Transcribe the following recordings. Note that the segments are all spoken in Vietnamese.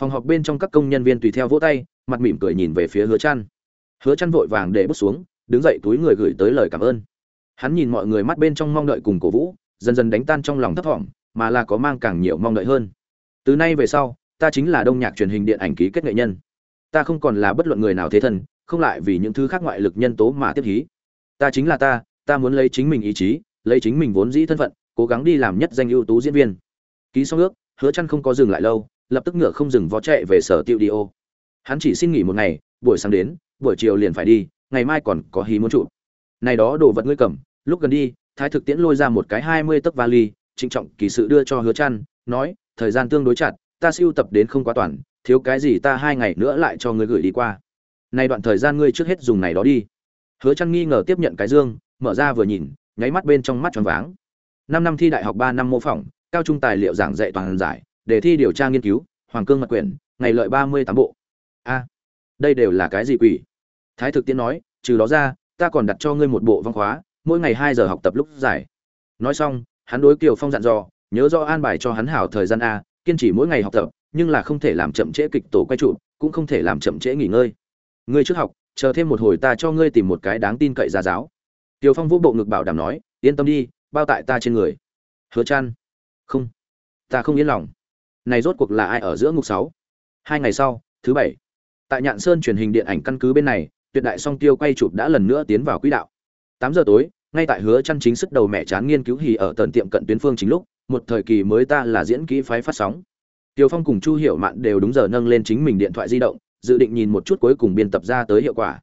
phòng họp bên trong các công nhân viên tùy theo vỗ tay, mặt mỉm cười nhìn về phía hứa chăn hứa chăn vội vàng để bước xuống, đứng dậy túi người gửi tới lời cảm ơn. Hắn nhìn mọi người mắt bên trong mong đợi cùng cổ vũ, dần dần đánh tan trong lòng thấp thỏm, mà là có mang càng nhiều mong đợi hơn. Từ nay về sau, ta chính là đông nhạc truyền hình điện ảnh ký kết nghệ nhân. Ta không còn là bất luận người nào thế thân, không lại vì những thứ khác ngoại lực nhân tố mà tiếp hí. Ta chính là ta ta muốn lấy chính mình ý chí, lấy chính mình vốn dĩ thân phận, cố gắng đi làm nhất danh ưu tú diễn viên. Ký xong ước, hứa chăn không có dừng lại lâu lập tức ngựa không dừng vó chạy về sở tiêu đi ô. Hắn chỉ xin nghỉ một ngày, buổi sáng đến, buổi chiều liền phải đi, ngày mai còn có hí muốn trụ. Này đó đồ vật ngươi cầm, lúc gần đi, thái thực tiễn lôi ra một cái hai mươi tấc vali, trịnh trọng kỳ sự đưa cho hứa chăn, nói, thời gian tương đối chặt, ta siêu tập đến không quá toàn, thiếu cái gì ta hai ngày nữa lại cho ngươi gửi đi qua. Này đoạn thời gian ngươi trước hết dùng này đó đi. Hứa chăn nghi ngờ tiếp nhận cái dương, mở ra vừa nhìn, nháy mắt bên trong mắt tròn váng. Năm năm thi đại học ba năm mô phỏng, cao trung tài liệu giảng dạy toàn giải đề thi điều tra nghiên cứu hoàng cương mặt quyển ngày lợi ba mươi tám bộ. A đây đều là cái gì quỷ? Thái thực tiễn nói trừ đó ra ta còn đặt cho ngươi một bộ văn khóa mỗi ngày hai giờ học tập lúc giải. Nói xong hắn đối kiều phong dặn dò nhớ do an bài cho hắn hảo thời gian a kiên trì mỗi ngày học tập nhưng là không thể làm chậm trễ kịch tổ quay trụ cũng không thể làm chậm trễ nghỉ ngơi. Ngươi trước học chờ thêm một hồi ta cho ngươi tìm một cái đáng tin cậy gia giáo. Tiêu Phong vũ bộ ngực bảo đảm nói, yên tâm đi, bao tại ta trên người. Hứa chăn không, ta không yên lòng. Này rốt cuộc là ai ở giữa ngục sáu? Hai ngày sau, thứ bảy, tại Nhạn Sơn truyền hình điện ảnh căn cứ bên này, tuyệt đại song tiêu quay chụp đã lần nữa tiến vào quỹ đạo. Tám giờ tối, ngay tại Hứa Chân chính sức đầu mẹ chán nghiên cứu hì ở tận tiệm cận tuyến phương chính lúc, một thời kỳ mới ta là diễn kỹ phái phát sóng. Tiêu Phong cùng Chu Hiểu Mạn đều đúng giờ nâng lên chính mình điện thoại di động, dự định nhìn một chút cuối cùng biên tập ra tới hiệu quả.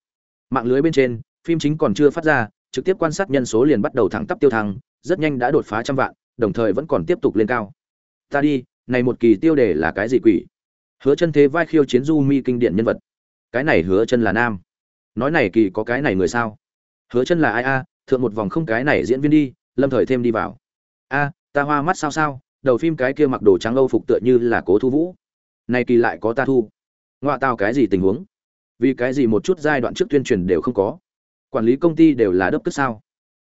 Mạng lưới bên trên, phim chính còn chưa phát ra, trực tiếp quan sát nhân số liền bắt đầu thẳng tắp tiêu thăng, rất nhanh đã đột phá trăm vạn, đồng thời vẫn còn tiếp tục lên cao. Ta đi, này một kỳ tiêu đề là cái gì quỷ? Hứa chân thế vai khiêu chiến du mi kinh điển nhân vật. Cái này hứa chân là nam. Nói này kỳ có cái này người sao? Hứa chân là ai a? thượng một vòng không cái này diễn viên đi, lâm thời thêm đi vào. A, ta hoa mắt sao sao, đầu phim cái kia mặc đồ trắng âu phục tựa như là Cố Thu Vũ. Này kỳ lại có ta thu. Ngoại tao cái gì tình huống? Vì cái gì một chút giai đoạn trước tuyên truyền đều không có? quản lý công ty đều là đớp cất sao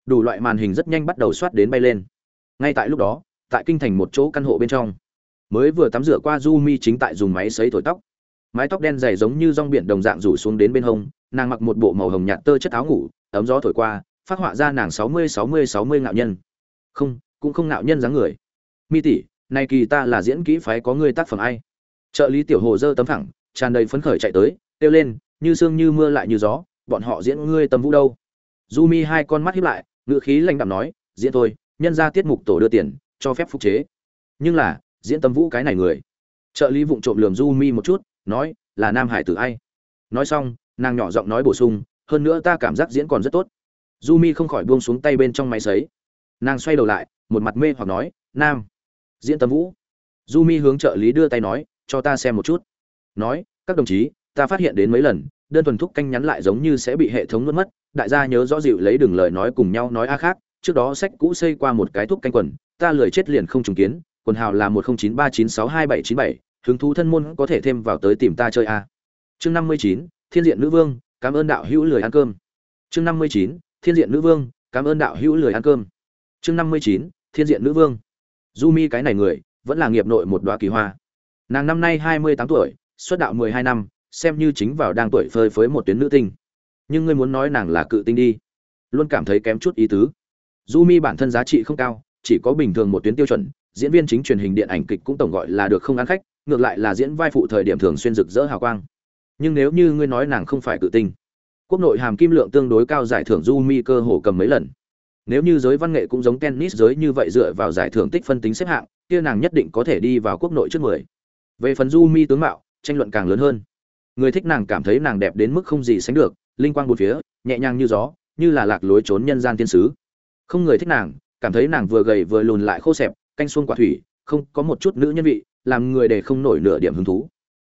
đủ loại màn hình rất nhanh bắt đầu soát đến bay lên ngay tại lúc đó tại kinh thành một chỗ căn hộ bên trong mới vừa tắm rửa qua du mi chính tại dùng máy xấy thổi tóc. Mái tóc đen dày giống như rong biển đồng dạng rủ xuống đến bên hông, nàng mặc một bộ màu hồng nhạt tơ chất áo ngủ, ấm gió thổi qua, phát họa ra nàng sáu mươi sáu mươi sáu mươi ngạo nhân. Không, cũng không ngạo nhân dáng người. Mi tỷ nay kỳ ta là diễn kỹ phái có người tác phẩm ai? Trợ lý tiểu hồ dơ tấm thẳng, tràn đầy phấn khởi chạy tới, kêu lên, như sương như mưa lại như gió, bọn họ diễn ngươi tâm vũ đâu? Du mi hai con mắt hiếp lại ngựa khí lanh đạm nói, diễn thôi, nhân ra tiết mục tổ đưa tiền, cho phép phục chế. Nhưng là diễn tâm vũ cái này người. Trợ lý vụng trộm lườm du mi một chút, nói, là nam hải tử ai? Nói xong, nàng nhỏ giọng nói bổ sung, hơn nữa ta cảm giác diễn còn rất tốt. Du mi không khỏi buông xuống tay bên trong máy sấy. Nàng xoay đầu lại, một mặt mê hoặc nói, nam, diễn tâm vũ. Du mi hướng trợ lý đưa tay nói, cho ta xem một chút. Nói, các đồng chí, ta phát hiện đến mấy lần, đơn thuần thúc canh nhắn lại giống như sẽ bị hệ thống nuốt mất, đại gia nhớ rõ dịu lấy đường lời nói cùng nhau nói a khác, trước đó sách cũ xây qua một cái thúc canh quần, ta lười chết liền không trùng kiến quần hào là một không chín ba chín sáu hai bảy chín bảy, hứng thú thân môn có thể thêm vào tới tìm ta chơi a. Chương năm mươi chín, thiên diện nữ vương, cảm ơn đạo hữu lười ăn cơm. Chương năm mươi chín, thiên diện nữ vương, cảm ơn đạo hữu lười ăn cơm. Chương năm mươi chín, thiên diện nữ vương. Du mi cái này người, vẫn là nghiệp nội một đóa kỳ hoa. Nàng năm nay hai mươi tám tuổi, xuất đạo mười hai năm, xem như chính vào đang tuổi phơi phới một tuyến nữ tinh. Nhưng ngươi muốn nói nàng là cự tinh đi, luôn cảm thấy kém chút ý tứ. Du mi bản thân giá trị không cao, chỉ có bình thường một tuyến tiêu chuẩn diễn viên chính truyền hình điện ảnh kịch cũng tổng gọi là được không ăn khách, ngược lại là diễn vai phụ thời điểm thường xuyên rực rỡ hào quang. Nhưng nếu như ngươi nói nàng không phải cự tinh, quốc nội hàm kim lượng tương đối cao giải thưởng du mi cơ hồ cầm mấy lần. Nếu như giới văn nghệ cũng giống tennis giới như vậy dựa vào giải thưởng tích phân tính xếp hạng, kia nàng nhất định có thể đi vào quốc nội trước mười. Về phần du mi tướng mạo, tranh luận càng lớn hơn. Người thích nàng cảm thấy nàng đẹp đến mức không gì sánh được, linh quang bốn phía, nhẹ nhàng như gió, như là lạc lối trốn nhân gian tiên sứ. Không người thích nàng, cảm thấy nàng vừa gầy vừa lùn lại khô xẹp canh xuông quả thủy, không có một chút nữ nhân vị, làm người để không nổi nửa điểm hứng thú.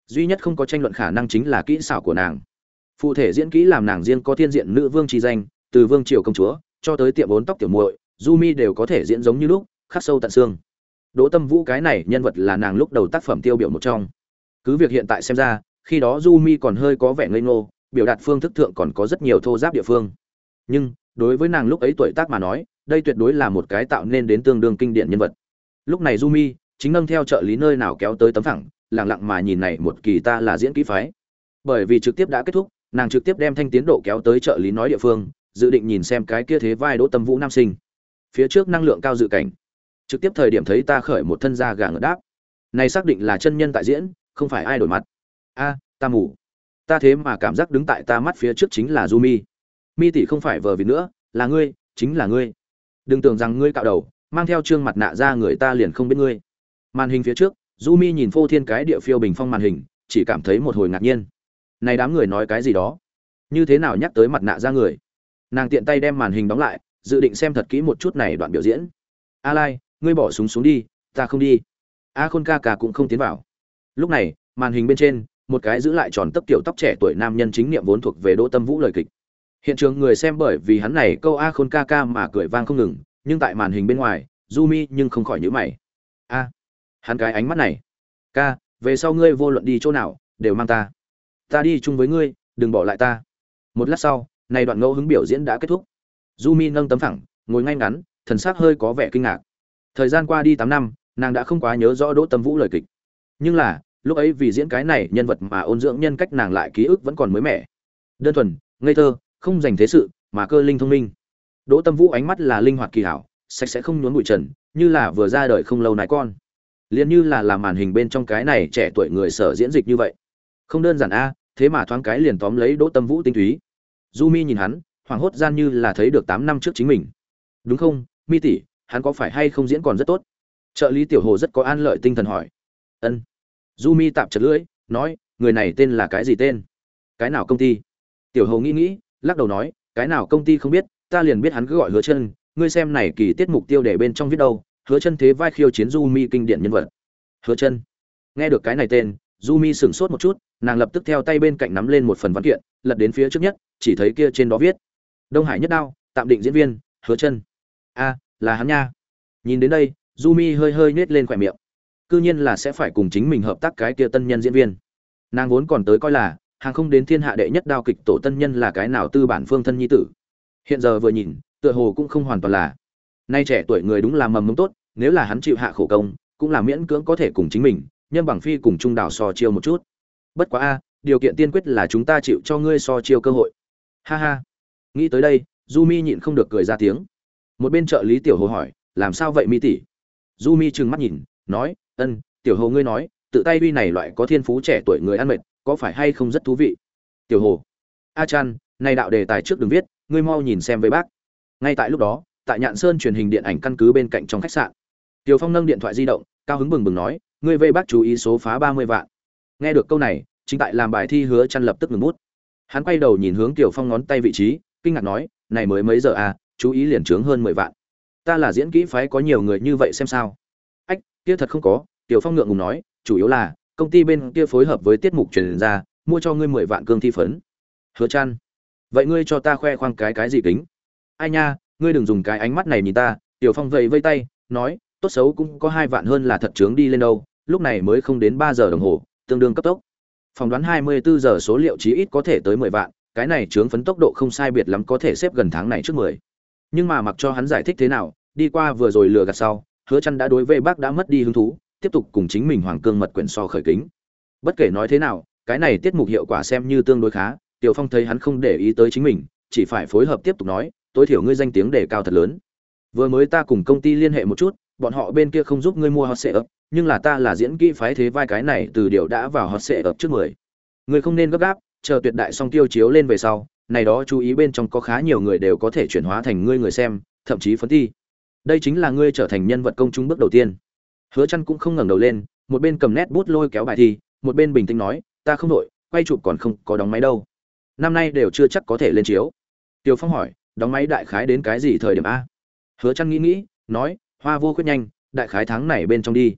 Duy nhất không có tranh luận khả năng chính là kỹ xảo của nàng. Phụ thể diễn kỹ làm nàng riêng có thiên diện nữ vương tri danh, từ vương triều công chúa, cho tới tiệm bốn tóc tiểu muội, du mi đều có thể diễn giống như lúc, khắc sâu tận xương. Đỗ tâm vũ cái này nhân vật là nàng lúc đầu tác phẩm tiêu biểu một trong. Cứ việc hiện tại xem ra, khi đó du mi còn hơi có vẻ ngây ngô, biểu đạt phương thức thượng còn có rất nhiều thô giáp địa phương. Nhưng, đối với nàng lúc ấy tuổi tác mà nói, đây tuyệt đối là một cái tạo nên đến tương đương kinh điển nhân vật lúc này du mi chính nâng theo trợ lý nơi nào kéo tới tấm phẳng, lặng lặng mà nhìn này một kỳ ta là diễn kỹ phái. Bởi vì trực tiếp đã kết thúc, nàng trực tiếp đem thanh tiến độ kéo tới trợ lý nói địa phương, dự định nhìn xem cái kia thế vai đỗ tâm vũ nam sinh. Phía trước năng lượng cao dự cảnh. Trực tiếp thời điểm thấy ta khởi một thân da gà ngợt đáp. Này xác định là chân nhân tại diễn, không phải ai đổi mặt. A, ta mù. Ta thế mà cảm giác đứng tại ta mắt phía trước chính là du mi mi tỷ không phải vờ vì nữa, là ngươi, chính là ngươi. Đừng tưởng rằng ngươi cạo đầu mang theo trương mặt nạ ra người ta liền không biết ngươi. Màn hình phía trước du mi nhìn phô thiên cái địa phiêu bình phong màn hình, chỉ cảm thấy một hồi ngạc nhiên. Này đám người nói cái gì đó? Như thế nào nhắc tới mặt nạ ra người? Nàng tiện tay đem màn hình đóng lại, dự định xem thật kỹ một chút này đoạn biểu diễn. A lai, ngươi bỏ súng xuống đi, ta không đi. A khôn ca ca cũng không tiến vào. Lúc này, màn hình bên trên, một cái giữ lại tròn tấp tiểu tóc trẻ tuổi nam nhân chính niệm vốn thuộc về đỗ tâm vũ lời kịch. Hiện trường người xem bởi vì hắn này câu a khôn ca ca mà cười vang không ngừng nhưng tại màn hình bên ngoài du mi nhưng không khỏi nhữ mày. A, hắn cái ánh mắt này. Ca, về sau ngươi vô luận đi chỗ nào, đều mang ta. Ta đi chung với ngươi, đừng bỏ lại ta. Một lát sau, này đoạn ngẫu hứng biểu diễn đã kết thúc. Du mi nâng tấm phẳng, ngồi ngay ngắn, thần sắc hơi có vẻ kinh ngạc. Thời gian qua đi tám năm, nàng đã không quá nhớ rõ đỗ tâm vũ lời kịch. Nhưng là, lúc ấy vì diễn cái này, nhân vật mà ôn dưỡng nhân cách nàng lại ký ức vẫn còn mới mẻ. Đơn thuần, ngây thơ, không dành thế sự, mà cơ linh thông minh đỗ tâm vũ ánh mắt là linh hoạt kỳ hảo, sạch sẽ không nhốn bụi trần, như là vừa ra đời không lâu nái con. Liền như là làm màn hình bên trong cái này trẻ tuổi người sở diễn dịch như vậy. Không đơn giản a, thế mà thoáng cái liền tóm lấy đỗ tâm vũ tinh túy. Du mi nhìn hắn, hoảng hốt gian như là thấy được tám năm trước chính mình. Đúng không, mi tỷ, hắn có phải hay không diễn còn rất tốt? Trợ lý tiểu hồ rất có an lợi tinh thần hỏi. Ân. Du mi tạm chật lưỡi, nói, người này tên là cái gì tên? Cái nào công ty? Tiểu hồ nghĩ nghĩ, lắc đầu nói, cái nào công ty không biết ta liền biết hắn cứ gọi hứa chân, ngươi xem này kỳ tiết mục tiêu để bên trong viết đâu, hứa chân thế vai khiêu chiến du mi kinh điển nhân vật. Hứa chân. Nghe được cái này tên du mi sửng sốt một chút, nàng lập tức theo tay bên cạnh nắm lên một phần văn kiện, lật đến phía trước nhất, chỉ thấy kia trên đó viết. Đông hải nhất đao, tạm định diễn viên, hứa chân. A, là hắn nha. Nhìn đến đây du mi hơi hơi nết lên khỏe miệng. Cư nhiên là sẽ phải cùng chính mình hợp tác cái kia tân nhân diễn viên. Nàng vốn còn tới coi là, hàng không đến thiên hạ đệ nhất đao kịch tổ tân nhân là cái nào tư bản phương thân nhi tử hiện giờ vừa nhìn, tựa hồ cũng không hoàn toàn là. Nay trẻ tuổi người đúng là mầm mống tốt, nếu là hắn chịu hạ khổ công, cũng là miễn cưỡng có thể cùng chính mình, nhân bằng phi cùng trung đảo so chiêu một chút. Bất quá a, điều kiện tiên quyết là chúng ta chịu cho ngươi so chiêu cơ hội. Ha ha. Nghĩ tới đây du mi nhịn không được cười ra tiếng. Một bên trợ lý tiểu hồ hỏi, làm sao vậy mi tỷ? Du mi trừng mắt nhìn, nói, ân, tiểu hồ ngươi nói, tự tay uy này loại có thiên phú trẻ tuổi người ăn mệt, có phải hay không rất thú vị? Tiểu hồ, a chan, này đạo đề tài trước đừng viết ngươi mau nhìn xem với bác. Ngay tại lúc đó, tại nhạn sơn truyền hình điện ảnh căn cứ bên cạnh trong khách sạn, tiểu phong nâng điện thoại di động, cao hứng bừng bừng nói, ngươi vây bác chú ý số phá ba mươi vạn. Nghe được câu này, chính tại làm bài thi hứa chăn lập tức ngừng bút. Hắn quay đầu nhìn hướng tiểu phong ngón tay vị trí, kinh ngạc nói, này mới mấy giờ à chú ý liền trướng hơn mười vạn. Ta là diễn kỹ phái có nhiều người như vậy xem sao? Ách, kia thật không có. Tiểu phong ngượng ngùng nói, chủ yếu là, công ty bên kia phối hợp với tiết mục truyền ra, mua cho ngươi mười vạn cương thi phấn. Hứa chăn vậy ngươi cho ta khoe khoang cái cái gì kính? Ai nha, ngươi đừng dùng cái ánh mắt này nhìn ta, tiểu phong vẫy vây tay, nói, tốt xấu cũng có hai vạn hơn là thật trướng đi lên đâu, lúc này mới không đến ba giờ đồng hồ, tương đương cấp tốc. Phỏng đoán hai mươi bốn giờ số liệu chí ít có thể tới mười vạn, cái này trướng phấn tốc độ không sai biệt lắm có thể xếp gần tháng này trước mười. Nhưng mà mặc cho hắn giải thích thế nào, đi qua vừa rồi lừa gạt sau, hứa chăn đã đối với bác đã mất đi hứng thú, tiếp tục cùng chính mình hoàng cương mật quyển so khởi kính. Bất kể nói thế nào, cái này tiết mục hiệu quả xem như tương đối khá tiểu phong thấy hắn không để ý tới chính mình, chỉ phải phối hợp tiếp tục nói, tối thiểu ngươi danh tiếng đề cao thật lớn. Vừa mới ta cùng công ty liên hệ một chút, bọn họ bên kia không giúp ngươi mua hot sẽ ấp nhưng là ta là diễn kỹ phái thế vai cái này từ điều đã vào hot sẽ ấp trước mười. Ngươi không nên gấp gáp, chờ tuyệt đại song tiêu chiếu lên về sau, này đó chú ý bên trong có khá nhiều người đều có thể chuyển hóa thành ngươi người xem, thậm chí phấn thi. Đây chính là ngươi trở thành nhân vật công chúng bước đầu tiên. Hứa Chân cũng không ngẩng đầu lên, một bên cầm nét bút lôi kéo bài thi, một bên bình tĩnh nói, ta không đội quay chụp còn không có đóng máy đâu năm nay đều chưa chắc có thể lên chiếu. Tiêu phong hỏi, đóng máy đại khái đến cái gì thời điểm a? Hứa chăn nghĩ nghĩ, nói, hoa vô khuyết nhanh, đại khái tháng này bên trong đi.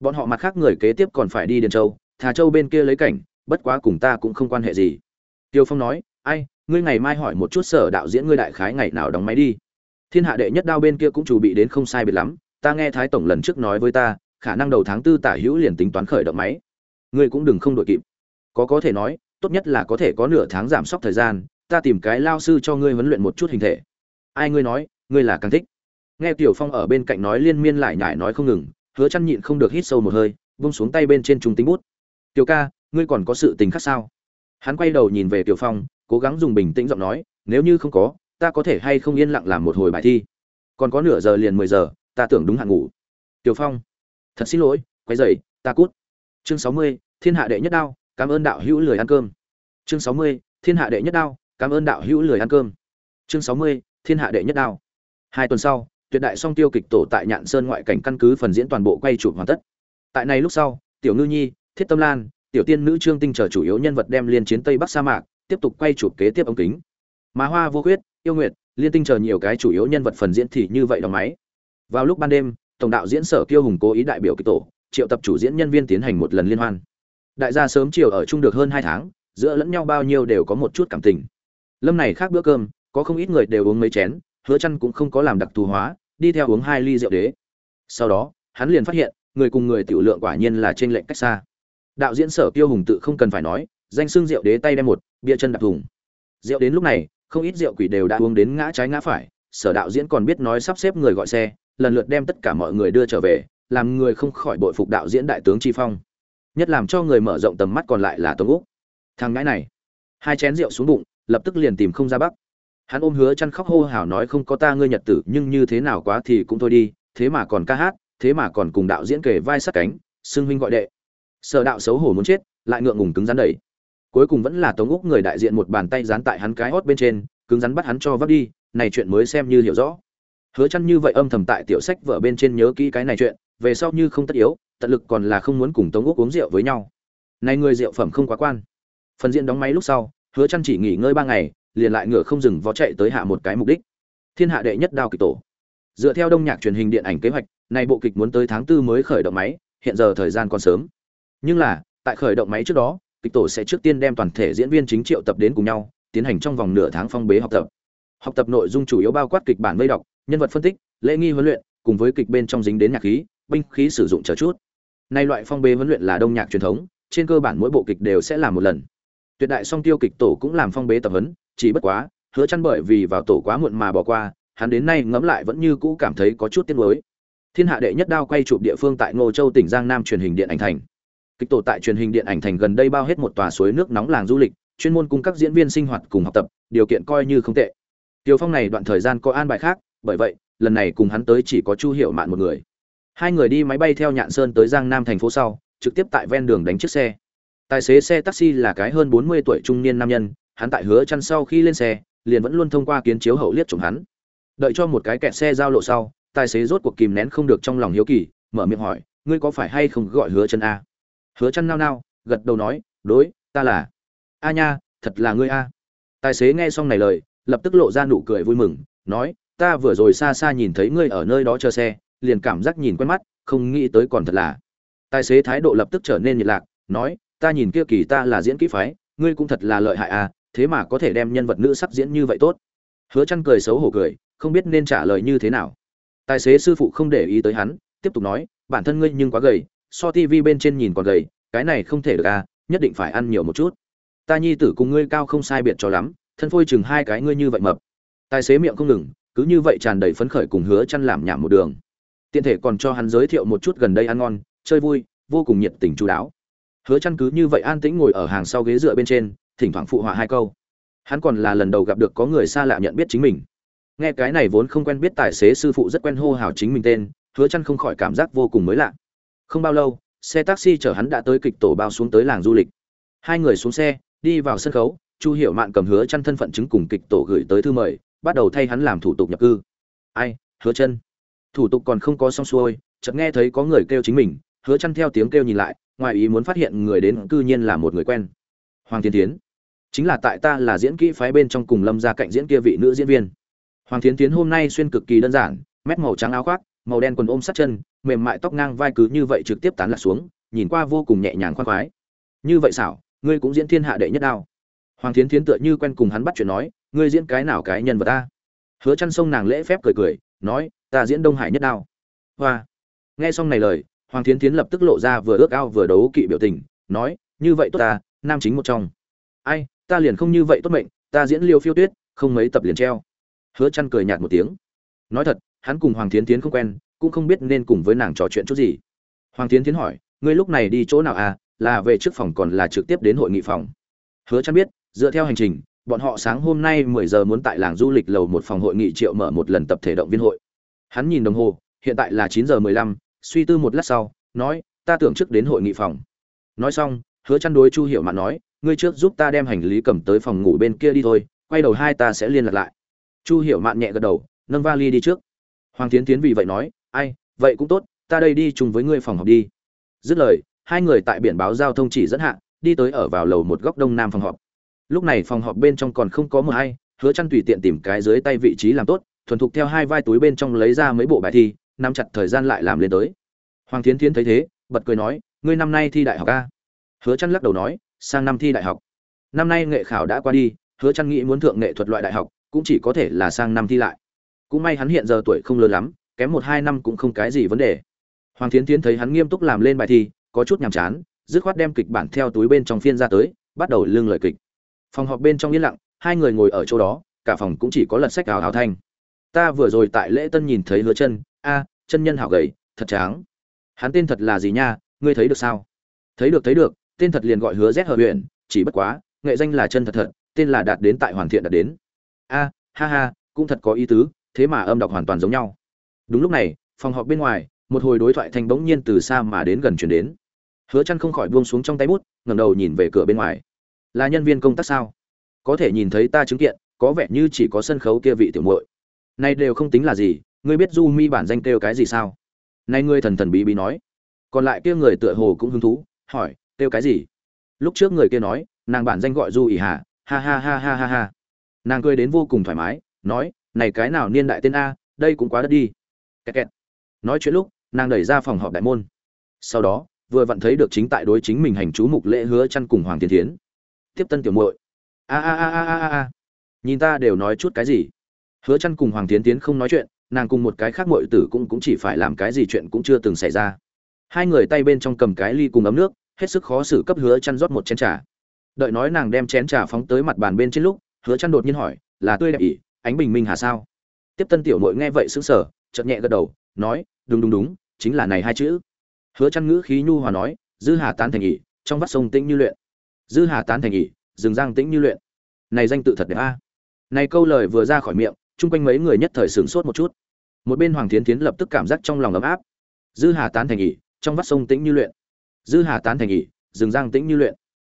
Bọn họ mặt khác người kế tiếp còn phải đi điền châu, thà châu bên kia lấy cảnh, bất quá cùng ta cũng không quan hệ gì. Tiêu phong nói, ai, ngươi ngày mai hỏi một chút sở đạo diễn ngươi đại khái ngày nào đóng máy đi. Thiên hạ đệ nhất đao bên kia cũng chủ bị đến không sai biệt lắm, ta nghe thái tổng lần trước nói với ta, khả năng đầu tháng tư tả hữu liền tính toán khởi động máy. Ngươi cũng đừng không đội kịp. Có có thể nói tốt nhất là có thể có nửa tháng giảm sốc thời gian, ta tìm cái lao sư cho ngươi huấn luyện một chút hình thể. Ai ngươi nói, ngươi là càng thích. Nghe tiểu phong ở bên cạnh nói liên miên lại nhải nói không ngừng, hứa chăn nhịn không được hít sâu một hơi, vung xuống tay bên trên trung tính bút. Tiểu ca, ngươi còn có sự tình khác sao? Hắn quay đầu nhìn về tiểu phong, cố gắng dùng bình tĩnh giọng nói, nếu như không có, ta có thể hay không yên lặng làm một hồi bài thi? Còn có nửa giờ liền mười giờ, ta tưởng đúng hạn ngủ. Tiểu phong, thật xin lỗi quay dậy ta cút. Chương sáu mươi, thiên hạ đệ nhất đao cảm ơn đạo hữu lười ăn cơm. Chương sáu mươi, thiên hạ đệ nhất đao, cảm ơn đạo hữu lười ăn cơm. Chương sáu mươi, thiên hạ đệ nhất đao. Hai tuần sau, tuyệt đại song tiêu kịch tổ tại nhạn sơn ngoại cảnh căn cứ phần diễn toàn bộ quay chụp hoàn tất. Tại này lúc sau, tiểu ngư nhi, thiết tâm lan, tiểu tiên nữ trương tinh chờ chủ yếu nhân vật đem liên chiến tây bắc sa mạc, tiếp tục quay chụp kế tiếp ống kính. Má hoa vô khuyết, yêu nguyệt, liên tinh chờ nhiều cái chủ yếu nhân vật phần diễn thì như vậy đóng máy. Vào lúc ban đêm, tổng đạo diễn sở kiêu hùng cố ý đại biểu kịch tổ, triệu tập chủ diễn nhân viên tiến hành một lần liên hoan đại gia sớm chiều ở chung được hơn hai tháng, giữa lẫn nhau bao nhiêu đều có một chút cảm tình. Lâm này khác bữa cơm, có không ít người đều uống mấy chén, hứa chăn cũng không có làm đặc thù hóa, đi theo uống hai ly rượu đế. Sau đó, hắn liền phát hiện, người cùng người tiểu lượng quả nhiên là trên lệnh cách xa. Đạo diễn sở Tiêu hùng tự không cần phải nói, danh xưng rượu đế tay đem một, bia chân đạp thùng. Rượu đến lúc này, không ít rượu quỷ đều đã uống đến ngã trái ngã phải, sở đạo diễn còn biết nói sắp xếp người gọi xe, lần lượt đem tất cả mọi người đưa trở về, làm người không khỏi bội phục đạo diễn đại tướng chi phong nhất làm cho người mở rộng tầm mắt còn lại là tống úc. Thằng ngãi này, hai chén rượu xuống bụng, lập tức liền tìm không ra bắc hắn ôm hứa chăn khóc hô hào nói không có ta ngươi nhật tử, nhưng như thế nào quá thì cũng thôi đi, thế mà còn ca hát, thế mà còn cùng đạo diễn kể vai sát cánh, xưng huynh gọi đệ. Sở đạo xấu hổ muốn chết, lại ngượng ngùng cứng rắn đẩy. Cuối cùng vẫn là tống úc người đại diện một bàn tay dán tại hắn cái hót bên trên, cứng rắn bắt hắn cho vấp đi, này chuyện mới xem như hiểu rõ. Hứa chăn như vậy âm thầm tại tiểu sách vở bên trên nhớ kỹ cái này chuyện, về sau như không tất yếu tận lực còn là không muốn cùng tống úc uống rượu với nhau. Nay người rượu phẩm không quá quan. Phần diễn đóng máy lúc sau, hứa chăn chỉ nghỉ ngơi ba ngày, liền lại ngựa không dừng vó chạy tới hạ một cái mục đích. Thiên hạ đệ nhất đao kịch tổ. Dựa theo đông nhạc truyền hình điện ảnh kế hoạch này bộ kịch muốn tới tháng tư mới khởi động máy, hiện giờ thời gian còn sớm. Nhưng là, tại khởi động máy trước đó, kịch tổ sẽ trước tiên đem toàn thể diễn viên chính triệu tập đến cùng nhau, tiến hành trong vòng nửa tháng phong bế học tập. Học tập nội dung chủ yếu bao quát kịch bản vây đọc, nhân vật phân tích, lễ nghi huấn luyện, cùng với kịch bên trong dính đến nhạc khí, binh khí sử dụng chờ chút nay loại phong bế huấn luyện là đông nhạc truyền thống trên cơ bản mỗi bộ kịch đều sẽ làm một lần. Tuyệt đại song tiêu kịch tổ cũng làm phong bế tập huấn chỉ bất quá hứa chăn bởi vì vào tổ quá muộn mà bỏ qua hắn đến nay ngẫm lại vẫn như cũ cảm thấy có chút tiếc nuối. Thiên hạ đệ nhất đao quay chụp địa phương tại ngô châu tỉnh giang nam truyền hình điện ảnh thành. Kịch tổ tại truyền hình điện ảnh thành gần đây bao hết một tòa suối nước nóng làng du lịch chuyên môn cung cấp diễn viên sinh hoạt cùng học tập điều kiện coi như không tệ. Tiêu Phong này đoạn thời gian có an bài khác, bởi vậy, lần này cùng hắn tới chỉ có Chu Hiểu Mạn một người. Hai người đi máy bay theo Nhạn Sơn tới Giang Nam thành phố sau, trực tiếp tại ven đường đánh chiếc xe. Tài xế xe taxi là cái hơn 40 tuổi trung niên nam nhân, hắn tại hứa chăn sau khi lên xe, liền vẫn luôn thông qua kiến chiếu hậu liếc trộm hắn. Đợi cho một cái kẹt xe giao lộ sau, tài xế rốt cuộc kìm nén không được trong lòng hiếu kỳ, mở miệng hỏi, ngươi có phải hay không gọi hứa chân a? Hứa chân nao nao, gật đầu nói, đối, ta là. A nha, thật là ngươi a. Tài xế nghe xong này lời, lập tức lộ ra nụ cười vui mừng, nói, ta vừa rồi xa xa nhìn thấy ngươi ở nơi đó chờ xe, liền cảm giác nhìn quen mắt, không nghĩ tới còn thật là. Tài xế thái độ lập tức trở nên nhiệt lạc, nói, ta nhìn kia kỳ ta là diễn kỹ phái, ngươi cũng thật là lợi hại à, thế mà có thể đem nhân vật nữ sắc diễn như vậy tốt. Hứa chăn cười xấu hổ cười, không biết nên trả lời như thế nào. Tài xế sư phụ không để ý tới hắn, tiếp tục nói, bản thân ngươi nhưng quá gầy, so TV bên trên nhìn còn gầy, cái này không thể được à, nhất định phải ăn nhiều một chút. Ta nhi tử cùng ngươi cao không sai biệt cho lắm, thân phôi chừng hai cái ngươi như vậy mập tài xế miệng không ngừng cứ như vậy tràn đầy phấn khởi cùng hứa chăn làm nhảm một đường tiện thể còn cho hắn giới thiệu một chút gần đây ăn ngon, chơi vui, vô cùng nhiệt tình chú đáo. Hứa chăn cứ như vậy an tĩnh ngồi ở hàng sau ghế dựa bên trên, thỉnh thoảng phụ họa hai câu. Hắn còn là lần đầu gặp được có người xa lạ nhận biết chính mình. Nghe cái này vốn không quen biết tài xế sư phụ rất quen hô hào chính mình tên, hứa chăn không khỏi cảm giác vô cùng mới lạ. Không bao lâu, xe taxi chở hắn đã tới kịch tổ bao xuống tới làng du lịch. Hai người xuống xe, đi vào sân khấu, chu hiểu mạn cầm hứa chăn thân phận chứng cùng kịch tổ gửi tới thư mời, bắt đầu thay hắn làm thủ tục nhập cư. Ai, hứa chân thủ tục còn không có xong xuôi, chợt nghe thấy có người kêu chính mình, hứa chăn theo tiếng kêu nhìn lại, ngoài ý muốn phát hiện người đến cư nhiên là một người quen. Hoàng thiên tiến chính là tại ta là diễn kỹ phái bên trong cùng lâm gia cạnh diễn kia vị nữ diễn viên. Hoàng thiên tiến hôm nay xuyên cực kỳ đơn giản mét màu trắng áo khoác, màu đen quần ôm sát chân, mềm mại tóc ngang vai cứ như vậy trực tiếp tán lạc xuống, nhìn qua vô cùng nhẹ nhàng khoan khoái. Như vậy xảo, ngươi cũng diễn thiên hạ đệ nhất đao. Hoàng Thiên thiến tựa như quen cùng hắn bắt chuyện nói, ngươi diễn cái nào cái nhân vật ta? Hứa chăn sông nàng lễ phép cười cười nói, ta diễn đông hải nhất đao. Hoa. Nghe xong này lời, hoàng thiến thiến lập tức lộ ra vừa ước ao vừa đấu kỵ biểu tình, nói, như vậy tốt ta, nam chính một trong. Ai, ta liền không như vậy tốt mệnh, ta diễn liêu phiêu tuyết, không mấy tập liền treo. Hứa chăn cười nhạt một tiếng. Nói thật, hắn cùng hoàng thiến thiến không quen, cũng không biết nên cùng với nàng trò chuyện chút gì. Hoàng thiến thiến hỏi, ngươi lúc này đi chỗ nào à? Là về trước phòng còn là trực tiếp đến hội nghị phòng? Hứa chăn biết, dựa theo hành trình bọn họ sáng hôm nay 10 giờ muốn tại làng du lịch lầu một phòng hội nghị triệu mở một lần tập thể động viên hội. Hắn nhìn đồng hồ hiện tại là 9 giờ 15, suy tư một lát sau nói ta tưởng trước đến hội nghị phòng. Nói xong hứa chăn đối chu hiểu mạn nói ngươi trước giúp ta đem hành lý cầm tới phòng ngủ bên kia đi thôi quay đầu hai ta sẽ liên lạc lại. Chu hiểu mạn nhẹ gật đầu nâng vali đi trước. Hoàng tiến tiến vì vậy nói ai vậy cũng tốt ta đây đi chung với ngươi phòng học đi. Dứt lời hai người tại biển báo giao thông chỉ dẫn hạ đi tới ở vào lầu một góc đông nam phòng họp lúc này phòng họp bên trong còn không có mờ hay hứa chăn tùy tiện tìm cái dưới tay vị trí làm tốt, thuần thục theo hai vai túi bên trong lấy ra mấy bộ bài thi, nắm chặt thời gian lại làm lên tới. Hoàng thiến thiến thấy thế, bật cười nói, ngươi năm nay thi đại học a? Hứa chăn lắc đầu nói, sang năm thi đại học. Năm nay nghệ khảo đã qua đi, hứa chăn nghĩ muốn thượng nghệ thuật loại đại học, cũng chỉ có thể là sang năm thi lại. Cũng may hắn hiện giờ tuổi không lớn lắm, kém một hai năm cũng không cái gì vấn đề. Hoàng thiến thiến thấy hắn nghiêm túc làm lên bài thi, có chút nhàm chán, dứt khoát đem kịch bản theo túi bên trong phiên ra tới, bắt đầu lương lời kịch phòng họp bên trong yên lặng, hai người ngồi ở chỗ đó, cả phòng cũng chỉ có lật sách ảo hào thanh. Ta vừa rồi tại lễ tân nhìn thấy hứa chân, a, chân nhân hảo gầy, thật tráng. Hắn tên thật là gì nha, ngươi thấy được sao? Thấy được thấy được, tên thật liền gọi hứa rét hờ huyện chỉ bất quá, nghệ danh là chân thật thật, tên là đạt đến tại hoàn thiện đạt đến. A, ha ha, cũng thật có ý tứ, thế mà âm đọc hoàn toàn giống nhau. Đúng lúc này, phòng họp bên ngoài, một hồi đối thoại thanh bỗng nhiên từ xa mà đến gần chuyển đến. Hứa chăn không khỏi buông xuống trong tay bút, ngẩng đầu nhìn về cửa bên ngoài là nhân viên công tác sao? Có thể nhìn thấy ta chứng kiện, có vẻ như chỉ có sân khấu kia vị tiểu muội. Này đều không tính là gì, ngươi biết du mi bản danh kêu cái gì sao? Nay ngươi thần thần bí bí nói. Còn lại kia người tựa hồ cũng hứng thú, hỏi, kêu cái gì? Lúc trước người kia nói, nàng bản danh gọi du ỉ hà, ha ha ha ha ha ha. Nàng cười đến vô cùng thoải mái, nói, này cái nào niên đại tên a, đây cũng quá đất đi. Kẹt kẹt. nói chuyện lúc, nàng đẩy ra phòng họp đại môn. Sau đó, vừa vặn thấy được chính tại đối chính mình hành chú mục lễ hứa chăn cùng hoàng thiên thiến tiếp tân tiểu muội. A a a a a a. Nhìn ta đều nói chút cái gì? Hứa chăn cùng hoàng tiến tiến không nói chuyện, nàng cùng một cái khác muội tử cũng cũng chỉ phải làm cái gì chuyện cũng chưa từng xảy ra. Hai người tay bên trong cầm cái ly cùng ấm nước, hết sức khó xử cấp hứa chăn rót một chén trà. Đợi nói nàng đem chén trà phóng tới mặt bàn bên trên lúc, hứa chăn đột nhiên hỏi, là tươi đẹp ỉ, ánh bình minh hà sao? Tiếp tân tiểu muội nghe vậy sững sờ, chợt nhẹ gật đầu, nói, đúng đúng đúng, chính là này hai chữ. Hứa chăn ngữ khí nhu hòa nói, dư hà tán thành ỉ, trong vắt sông tĩnh như luyện. Dư hà tán thành ỉ dừng giang tĩnh như luyện. Này danh tự thật đẹp a. Này câu lời vừa ra khỏi miệng, chung quanh mấy người nhất thời sửng sốt một chút. Một bên hoàng thiến tiến lập tức cảm giác trong lòng ấm áp. Dư hà tán thành nghỉ trong vắt sông tĩnh như luyện. Dư hà tán thành nghỉ dừng giang tĩnh như luyện.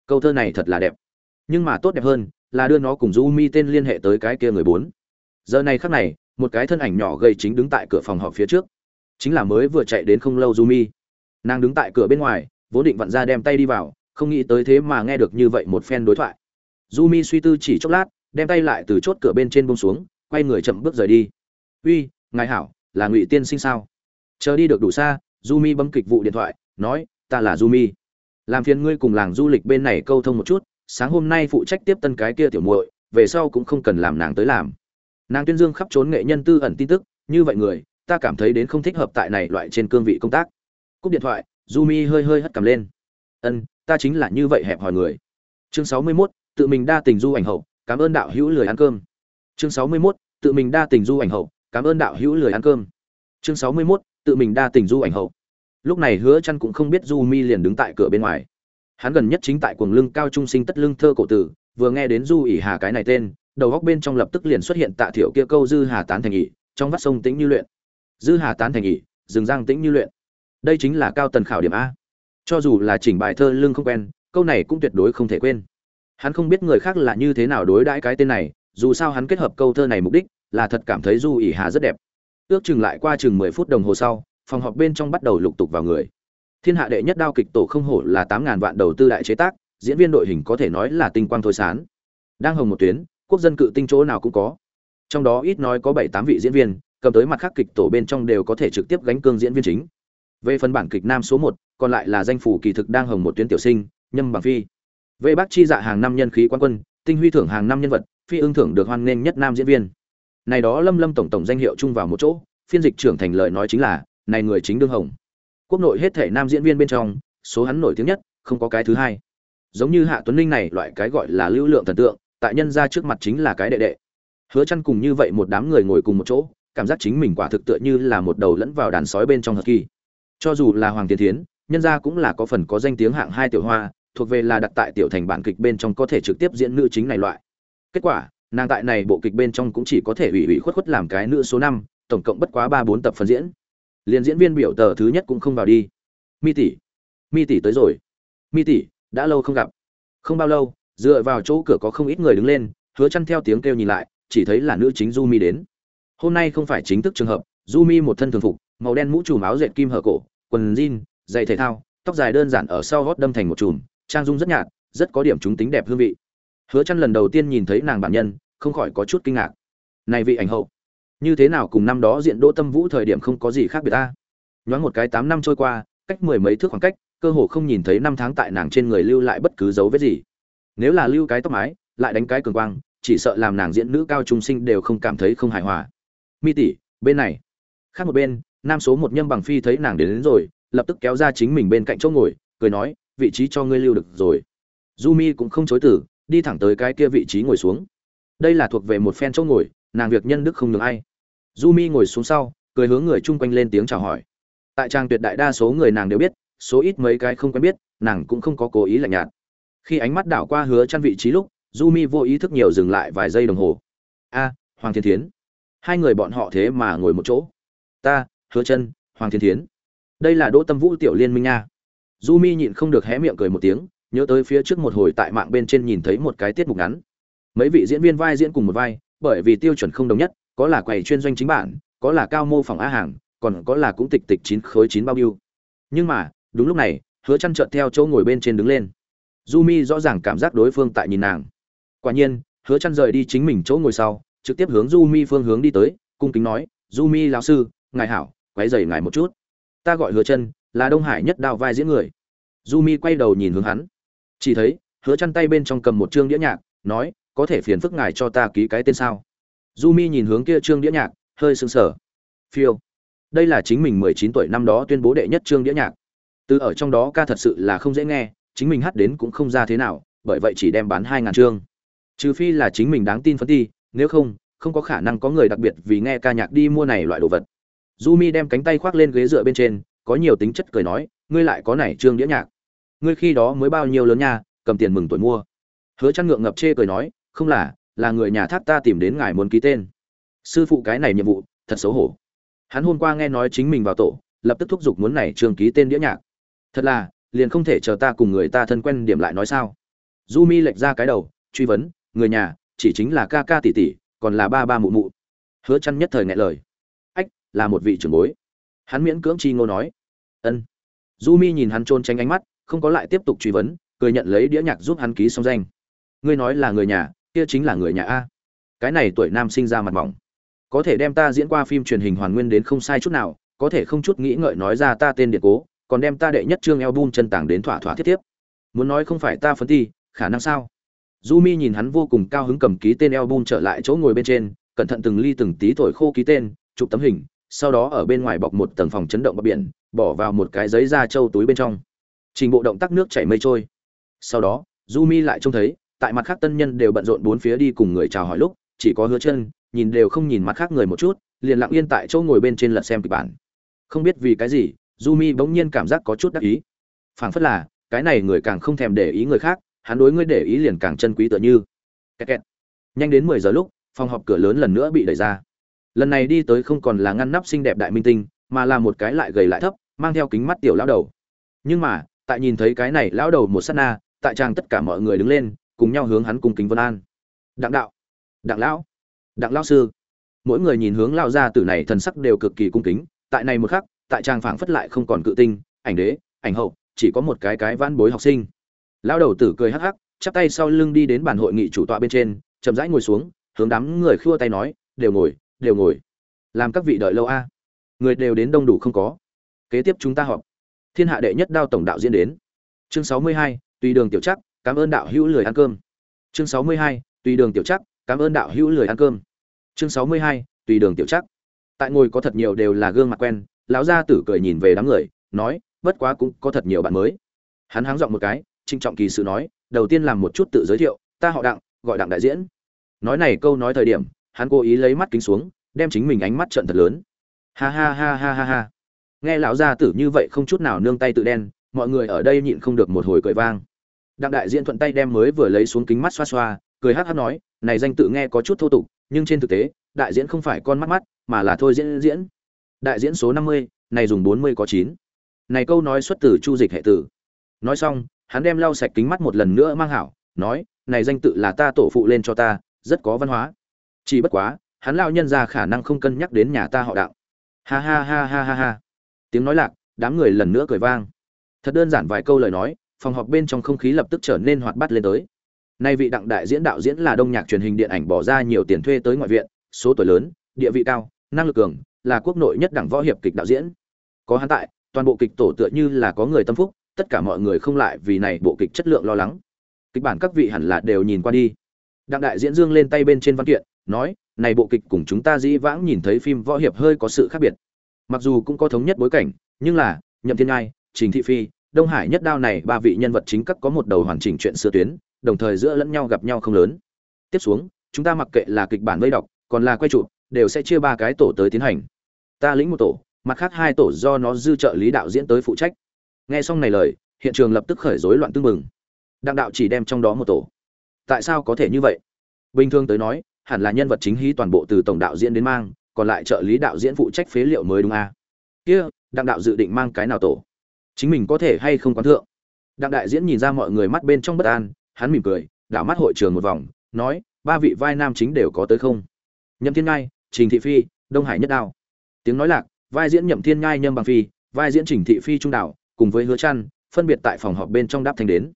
Câu thơ này thật là đẹp. Nhưng mà tốt đẹp hơn là đưa nó cùng du mi tên liên hệ tới cái kia người bốn. Giờ này khắc này, một cái thân ảnh nhỏ gầy chính đứng tại cửa phòng họp phía trước. Chính là mới vừa chạy đến không lâu du mi. Nàng đứng tại cửa bên ngoài, vốn định vặn ra đem tay đi vào không nghĩ tới thế mà nghe được như vậy một phen đối thoại. Du mi suy tư chỉ chốc lát, đem tay lại từ chốt cửa bên trên bông xuống, quay người chậm bước rời đi. Uy, ngài hảo, là ngụy tiên sinh sao? Chờ đi được đủ xa du mi bấm kịch vụ điện thoại, nói, ta là du mi làm phiền ngươi cùng làng du lịch bên này câu thông một chút, sáng hôm nay phụ trách tiếp tân cái kia tiểu muội, về sau cũng không cần làm nàng tới làm. Nàng tuyên dương khắp trốn nghệ nhân tư ẩn tin tức, như vậy người, ta cảm thấy đến không thích hợp tại này loại trên cương vị công tác. Cúp điện thoại du mi hơi hơi hất cầm lên. Ân ta chính là như vậy hẹp hòi người. Chương sáu mươi 61, tự mình đa tình du ảnh hậu cảm ơn đạo hữu lười ăn cơm. Chương sáu mươi 61, tự mình đa tình du ảnh hậu cảm ơn đạo hữu lười ăn cơm. Chương sáu mươi 61, tự mình đa tình du ảnh hậu. Lúc này hứa chăn cũng không biết du mi liền đứng tại cửa bên ngoài. Hắn gần nhất chính tại cuồng lưng cao trung sinh tất lưng thơ cổ tử vừa nghe đến du ỉ hà cái này tên đầu góc bên trong lập tức liền xuất hiện tạ thiểu kia câu dư hà tán thành ỉ trong vắt sông tĩnh như luyện. Dư hà tán thành ỉ dừng giang tĩnh như luyện. Đây chính là cao tần khảo điểm a cho dù là chỉnh bài thơ lưng không quen, câu này cũng tuyệt đối không thể quên. Hắn không biết người khác là như thế nào đối đãi cái tên này, dù sao hắn kết hợp câu thơ này mục đích là thật cảm thấy du ỉ hà rất đẹp. Ước chừng lại qua chừng mười phút đồng hồ sau, phòng họp bên trong bắt đầu lục tục vào người. Thiên hạ đệ nhất đao kịch tổ không hổ là tám ngàn vạn đầu tư đại chế tác, diễn viên đội hình có thể nói là tinh quang thôi sán đang hồng một tuyến, quốc dân cự tinh chỗ nào cũng có. Trong đó ít nói có bảy tám vị diễn viên, cầm tới mặt khác kịch tổ bên trong đều có thể trực tiếp gánh cương diễn viên chính. Về phần bản kịch nam số một còn lại là danh phủ kỳ thực đang hồng một tuyến tiểu sinh, nhâm bằng phi. Vệ bác chi dạ hàng năm nhân khí quan quân, tinh huy thưởng hàng năm nhân vật, phi ưng thưởng được hoan nghênh nhất nam diễn viên. Này đó lâm lâm tổng tổng danh hiệu chung vào một chỗ, phiên dịch trưởng thành lời nói chính là, này người chính đương hồng. Quốc nội hết thể nam diễn viên bên trong, số hắn nổi tiếng nhất, không có cái thứ hai. Giống như hạ tuấn linh này, loại cái gọi là lưu lượng thần tượng, tại nhân ra trước mặt chính là cái đệ đệ. Hứa chăn cùng như vậy một đám người ngồi cùng một chỗ, cảm giác chính mình quả thực tựa như là một đầu lẫn vào đàn sói bên trong hợp kỳ. Cho dù là hoàng tiên thiến nhân ra cũng là có phần có danh tiếng hạng hai tiểu hoa, thuộc về là đặt tại tiểu thành bản kịch bên trong có thể trực tiếp diễn nữ chính này loại. Kết quả, nàng tại này bộ kịch bên trong cũng chỉ có thể ủy ủy khuất khuất làm cái nữ số năm, tổng cộng bất quá ba bốn tập phần diễn. Liền diễn viên biểu tờ thứ nhất cũng không vào đi. Mi tỷ mi tỷ tới rồi. Mi tỷ, đã lâu không gặp. Không bao lâu, dựa vào chỗ cửa có không ít người đứng lên, hứa chăn theo tiếng kêu nhìn lại, chỉ thấy là nữ chính du mi đến. Hôm nay không phải chính thức trường hợp du mi một thân thường phục, màu đen mũ trùm áo dệt kim hở cổ, quần jean giày thể thao tóc dài đơn giản ở sau gót đâm thành một chùm trang dung rất nhạt rất có điểm chúng tính đẹp hương vị. Hứa chăn lần đầu tiên nhìn thấy nàng bản nhân không khỏi có chút kinh ngạc. Này vị ảnh hậu như thế nào cùng năm đó diện đỗ tâm vũ thời điểm không có gì khác biệt ta? Nhoáng một cái tám năm trôi qua cách mười mấy thước khoảng cách cơ hồ không nhìn thấy năm tháng tại nàng trên người lưu lại bất cứ dấu vết gì. Nếu là lưu cái tóc mái lại đánh cái cường quang chỉ sợ làm nàng diễn nữ cao trung sinh đều không cảm thấy không hài hòa. Mi tỷ bên này. Khác một bên nam số một nhâm bằng phi thấy nàng đến, đến rồi lập tức kéo ra chính mình bên cạnh chỗ ngồi, cười nói, vị trí cho ngươi lưu được rồi. Du mi cũng không chối từ, đi thẳng tới cái kia vị trí ngồi xuống. Đây là thuộc về một phen chỗ ngồi, nàng việc nhân đức không nhường ai. Du mi ngồi xuống sau, cười hướng người chung quanh lên tiếng chào hỏi. Tại trang tuyệt đại đa số người nàng đều biết, số ít mấy cái không quen biết, nàng cũng không có cố ý lạnh nhạt. Khi ánh mắt đảo qua hứa chăn vị trí lúc du mi vô ý thức nhiều dừng lại vài giây đồng hồ. A, hoàng thiên thiến. Hai người bọn họ thế mà ngồi một chỗ. Ta, hứa chân, hoàng thiên thiến đây là đỗ tâm vũ tiểu liên minh nha. Du mi nhịn không được hé miệng cười một tiếng, nhớ tới phía trước một hồi tại mạng bên trên nhìn thấy một cái tiết mục ngắn. Mấy vị diễn viên vai diễn cùng một vai, bởi vì tiêu chuẩn không đồng nhất, có là quầy chuyên doanh chính bản, có là cao mô phỏng á hàng, còn có là cũng tịch tịch chín khối chín bao nhiêu nhưng mà, đúng lúc này, hứa chăn trợn theo chỗ ngồi bên trên đứng lên. Du mi rõ ràng cảm giác đối phương tại nhìn nàng. Quả nhiên, hứa chăn rời đi chính mình chỗ ngồi sau, trực tiếp hướng du mi phương hướng đi tới, cung kính nói du mi lão sư, ngài hảo, quấy rầy ngài một chút ta gọi hứa chân, là đông hải nhất đao vai diễn người. Du mi quay đầu nhìn hướng hắn. Chỉ thấy, hứa chăn tay bên trong cầm một chương đĩa nhạc, nói, có thể phiền phức ngài cho ta ký cái tên sao? Du mi nhìn hướng kia trương đĩa nhạc, hơi sững sờ. Phiêu. Đây là chính mình 19 tuổi năm đó tuyên bố đệ nhất trương đĩa nhạc. Từ ở trong đó ca thật sự là không dễ nghe, chính mình hát đến cũng không ra thế nào, bởi vậy chỉ đem bán hai ngàn trương. Trừ phi là chính mình đáng tin phấn ti, nếu không không có khả năng có người đặc biệt vì nghe ca nhạc đi mua này loại đồ vật du mi đem cánh tay khoác lên ghế dựa bên trên, có nhiều tính chất cười nói, ngươi lại có này trương đĩa nhạc. Ngươi khi đó mới bao nhiêu lớn nha, cầm tiền mừng tuổi mua. Hứa chăn ngượng ngập chê cười nói, không là là người nhà tháp ta tìm đến ngài muốn ký tên. Sư phụ cái này nhiệm vụ, thật xấu hổ. Hắn hôm qua nghe nói chính mình vào tổ, lập tức thúc giục muốn này trường ký tên đĩa nhạc. Thật là, liền không thể chờ ta cùng người ta thân quen điểm lại nói sao? Du mi lệch ra cái đầu, truy vấn, người nhà, chỉ chính là ca ca tỷ tỷ, còn là ba ba mụ mụ. Hứa chăn nhất thời ngại lời là một vị trưởng bối. Hắn miễn cưỡng chi ngô nói. Ân. Du mi nhìn hắn trôn tránh ánh mắt, không có lại tiếp tục truy vấn, cười nhận lấy đĩa nhạc giúp hắn ký xong danh. Ngươi nói là người nhà, kia chính là người nhà a. Cái này tuổi nam sinh ra mặt mỏng. Có thể đem ta diễn qua phim truyền hình hoàn nguyên đến không sai chút nào, có thể không chút nghĩ ngợi nói ra ta tên điện cố, còn đem ta đệ nhất trương album chân tảng đến thỏa thỏa thiết tiếp. Muốn nói không phải ta phấn ti, khả năng sao? Jumi nhìn hắn vô cùng cao hứng cầm ký tên album trở lại chỗ ngồi bên trên, cẩn thận từng ly từng tí thổi khô ký tên, chụp tấm hình sau đó ở bên ngoài bọc một tầng phòng chấn động bờ biển, bỏ vào một cái giấy da trâu túi bên trong. Trình bộ động tác nước chảy mây trôi. Sau đó Jumi lại trông thấy, tại mặt khác tân nhân đều bận rộn bốn phía đi cùng người chào hỏi lúc, chỉ có hứa chân, nhìn đều không nhìn mặt khác người một chút, liền lặng yên tại chỗ ngồi bên trên lật xem kịch bản. Không biết vì cái gì Jumi bỗng nhiên cảm giác có chút đắc ý. Phảng phất là, cái này người càng không thèm để ý người khác, hắn đối ngươi để ý liền càng chân quý tựa như. Kẹt kẹt. nhanh đến mười giờ lúc, phòng họp cửa lớn lần nữa bị đẩy ra lần này đi tới không còn là ngăn nắp xinh đẹp đại minh tinh, mà là một cái lại gầy lại thấp, mang theo kính mắt tiểu lão đầu. Nhưng mà, tại nhìn thấy cái này lão đầu một sát na, tại trang tất cả mọi người đứng lên, cùng nhau hướng hắn cung kính vân an. Đặng đạo. Đặng lão. Đặng lão sư. Mỗi người nhìn hướng lao gia tử này thần sắc đều cực kỳ cung kính, tại này một khắc, tại trang phảng phất lại không còn cự tinh, ảnh đế, ảnh hậu, chỉ có một cái cái van bối học sinh. Lão đầu tử cười hắc hắc, chắp tay sau lưng đi đến bàn hội nghị chủ tọa bên trên, chậm rãi ngồi xuống, hướng đám người khua tay nói, đều ngồi đều ngồi. Làm các vị đợi lâu a. Người đều đến đông đủ không có. Kế tiếp chúng ta họp. Thiên hạ đệ nhất đao tổng đạo diễn đến. Chương sáu mươi hai, tùy đường tiểu chắc cảm ơn đạo hữu lười ăn cơm. Chương sáu mươi hai, tùy đường tiểu chắc cảm ơn đạo hữu lười ăn cơm. Chương sáu mươi hai, tùy đường tiểu chắc tại ngồi có thật nhiều đều là gương mặt quen, lão gia tử cười nhìn về đám người, nói, bất quá cũng có thật nhiều bạn mới. Hắn háng giọng một cái, trinh trọng kỳ sự nói, đầu tiên làm một chút tự giới thiệu, ta họ đặng, gọi đặng đại diễn. Nói này câu nói thời điểm hắn cố ý lấy mắt kính xuống, đem chính mình ánh mắt trận thật lớn. Ha ha ha ha ha ha. Nghe lão gia tử như vậy không chút nào nương tay tự đen, mọi người ở đây nhịn không được một hồi cười vang. Đặng đại diễn thuận tay đem mới vừa lấy xuống kính mắt xoa xoa, cười hát hát nói, này danh tự nghe có chút thô tục, nhưng trên thực tế, đại diễn không phải con mắt mắt, mà là thôi diễn diễn. Đại diễn số năm mươi, này dùng bốn mươi có chín. Này câu nói xuất từ chu dịch hệ tử. Nói xong, hắn đem lau sạch kính mắt một lần nữa mang hảo, nói, này danh tự là ta tổ phụ lên cho ta, rất có văn hóa chỉ bất quá, hắn lao nhân ra khả năng không cân nhắc đến nhà ta họ đạo. Ha ha ha ha ha ha. Tiếng nói lạc, đám người lần nữa cười vang. Thật đơn giản vài câu lời nói, phòng họp bên trong không khí lập tức trở nên hoạt bát lên tới. Nay vị đặng đại diễn đạo diễn là đông nhạc truyền hình điện ảnh bỏ ra nhiều tiền thuê tới ngoại viện, số tuổi lớn, địa vị cao, năng lực cường, là quốc nội nhất đẳng võ hiệp kịch đạo diễn. Có hắn tại, toàn bộ kịch tổ tựa như là có người tâm phúc, tất cả mọi người không lại vì này bộ kịch chất lượng lo lắng. Kịch bản các vị hẳn là đều nhìn qua đi. Đặng đại diễn dương lên tay bên trên văn kiện nói, này bộ kịch cùng chúng ta dĩ vãng nhìn thấy phim võ hiệp hơi có sự khác biệt. Mặc dù cũng có thống nhất bối cảnh, nhưng là, nhậm thiên ngai, trình thị phi, đông hải nhất đao này ba vị nhân vật chính các có một đầu hoàn chỉnh chuyện xưa tuyến, đồng thời giữa lẫn nhau gặp nhau không lớn. Tiếp xuống, chúng ta mặc kệ là kịch bản vây đọc, còn là quay trụ đều sẽ chia ba cái tổ tới tiến hành. Ta lĩnh một tổ, mặt khác hai tổ do nó dư trợ lý đạo diễn tới phụ trách. Nghe xong này lời, hiện trường lập tức khởi rối loạn tương mừng đặng đạo chỉ đem trong đó một tổ. Tại sao có thể như vậy? Bình thường tới nói hẳn là nhân vật chính hí toàn bộ từ tổng đạo diễn đến mang, còn lại trợ lý đạo diễn phụ trách phế liệu mới đúng à? kia, đặng đạo dự định mang cái nào tổ? Chính mình có thể hay không quán thượng? Đặng đại diễn nhìn ra mọi người mắt bên trong bất an, hắn mỉm cười, đảo mắt hội trường một vòng, nói, ba vị vai nam chính đều có tới không? Nhậm thiên ngai, trình thị phi, đông hải nhất đao. Tiếng nói lạc, vai diễn nhậm thiên ngai nhâm bằng phi, vai diễn trình thị phi trung đảo, cùng với hứa trăn phân biệt tại phòng họp bên trong đáp thành đến.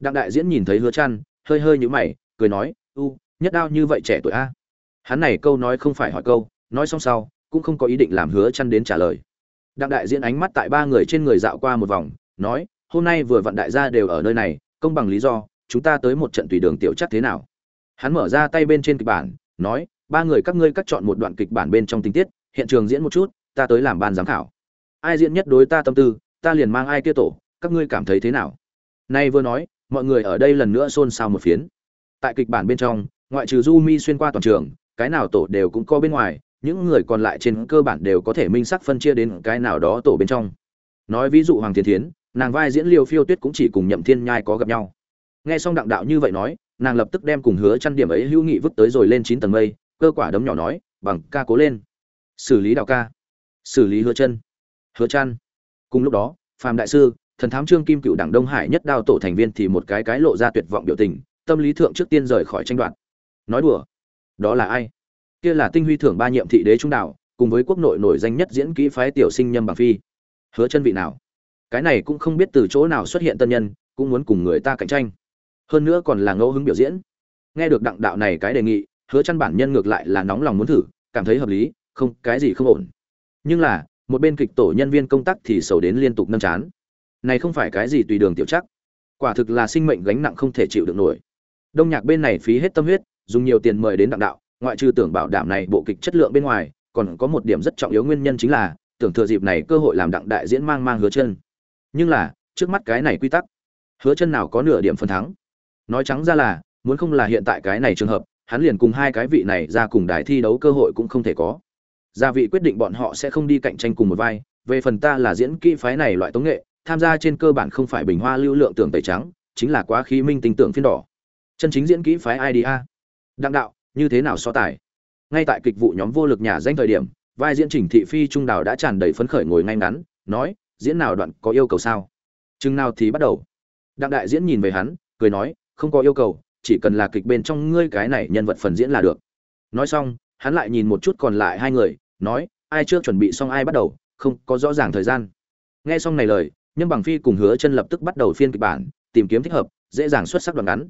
Đặng đại diễn nhìn thấy hứa trăn hơi hơi nhũ mày, cười nói, u nhất đao như vậy trẻ tuổi a? Hắn này câu nói không phải hỏi câu, nói xong sau, cũng không có ý định làm hứa chăn đến trả lời. Đặng đại diễn ánh mắt tại ba người trên người dạo qua một vòng, nói, hôm nay vừa vận đại gia đều ở nơi này, công bằng lý do, chúng ta tới một trận tùy đường tiểu chắc thế nào? Hắn mở ra tay bên trên kịch bản, nói, ba người các ngươi cắt chọn một đoạn kịch bản bên trong tình tiết, hiện trường diễn một chút, ta tới làm ban giám khảo. Ai diễn nhất đối ta tâm tư, ta liền mang ai kia tổ, các ngươi cảm thấy thế nào? Nay vừa nói, mọi người ở đây lần nữa xôn xao một phiến. Tại kịch bản bên trong ngoại trừ du mi xuyên qua toàn trường, cái nào tổ đều cũng có bên ngoài, những người còn lại trên cơ bản đều có thể minh sắc phân chia đến cái nào đó tổ bên trong. Nói ví dụ hoàng thiên thiến, nàng vai diễn liều phiêu tuyết cũng chỉ cùng nhậm thiên nhai có gặp nhau. Nghe xong đặng đạo như vậy nói, nàng lập tức đem cùng hứa chăn điểm ấy hữu nghị vứt tới rồi lên chín tầng mây, cơ quả đấm nhỏ nói, bằng ca cố lên. Xử lý đạo ca. Xử lý hứa chân. Hứa chăn. Cùng lúc đó phạm đại sư, thần thám trương kim cựu đảng đông hải nhất đao tổ thành viên thì một cái cái lộ ra tuyệt vọng biểu tình, tâm lý thượng trước tiên rời khỏi tranh đoạt nói đùa. Đó là ai? Kia là tinh huy thưởng ba nhiệm thị đế trung đạo, cùng với quốc nội nổi danh nhất diễn kỹ phái tiểu sinh nhâm bằng phi. Hứa chân vị nào? Cái này cũng không biết từ chỗ nào xuất hiện tân nhân, cũng muốn cùng người ta cạnh tranh. Hơn nữa còn là ngẫu hứng biểu diễn. Nghe được đặng đạo này cái đề nghị, hứa chân bản nhân ngược lại là nóng lòng muốn thử, cảm thấy hợp lý, không, cái gì không ổn. Nhưng là, một bên kịch tổ nhân viên công tác thì sầu đến liên tục nâng chán. Này không phải cái gì tùy đường tiểu chắc. Quả thực là sinh mệnh gánh nặng không thể chịu được nổi. Đông nhạc bên này phí hết tâm huyết dùng nhiều tiền mời đến đặng đạo, ngoại trừ tưởng bảo đảm này bộ kịch chất lượng bên ngoài, còn có một điểm rất trọng yếu nguyên nhân chính là, tưởng thừa dịp này cơ hội làm đặng đại diễn mang mang hứa chân. Nhưng là, trước mắt cái này quy tắc, hứa chân nào có nửa điểm phần thắng? Nói trắng ra là, muốn không là hiện tại cái này trường hợp, hắn liền cùng hai cái vị này ra cùng đài thi đấu cơ hội cũng không thể có. Gia vị quyết định bọn họ sẽ không đi cạnh tranh cùng một vai, về phần ta là diễn kỹ phái này loại tống nghệ, tham gia trên cơ bản không phải bình hoa lưu lượng tưởng tẩy trắng, chính là quá khí minh tình tưởng phiên đỏ. Chân chính diễn kỹ phái IDA. Đặng đạo, như thế nào so tài? Ngay tại kịch vụ nhóm vô lực nhà danh thời điểm, vai diễn Trình Thị Phi trung đào đã tràn đầy phấn khởi ngồi ngay ngắn, nói, diễn nào đoạn có yêu cầu sao? Chừng nào thì bắt đầu. Đặng đại diễn nhìn về hắn, cười nói, không có yêu cầu, chỉ cần là kịch bên trong ngươi cái này nhân vật phần diễn là được. Nói xong, hắn lại nhìn một chút còn lại hai người, nói, ai chưa chuẩn bị xong ai bắt đầu, không có rõ ràng thời gian. Nghe xong này lời, Nhân Bằng Phi cùng Hứa Chân lập tức bắt đầu phiên kịch bản, tìm kiếm thích hợp, dễ dàng xuất sắc đoạn ngắn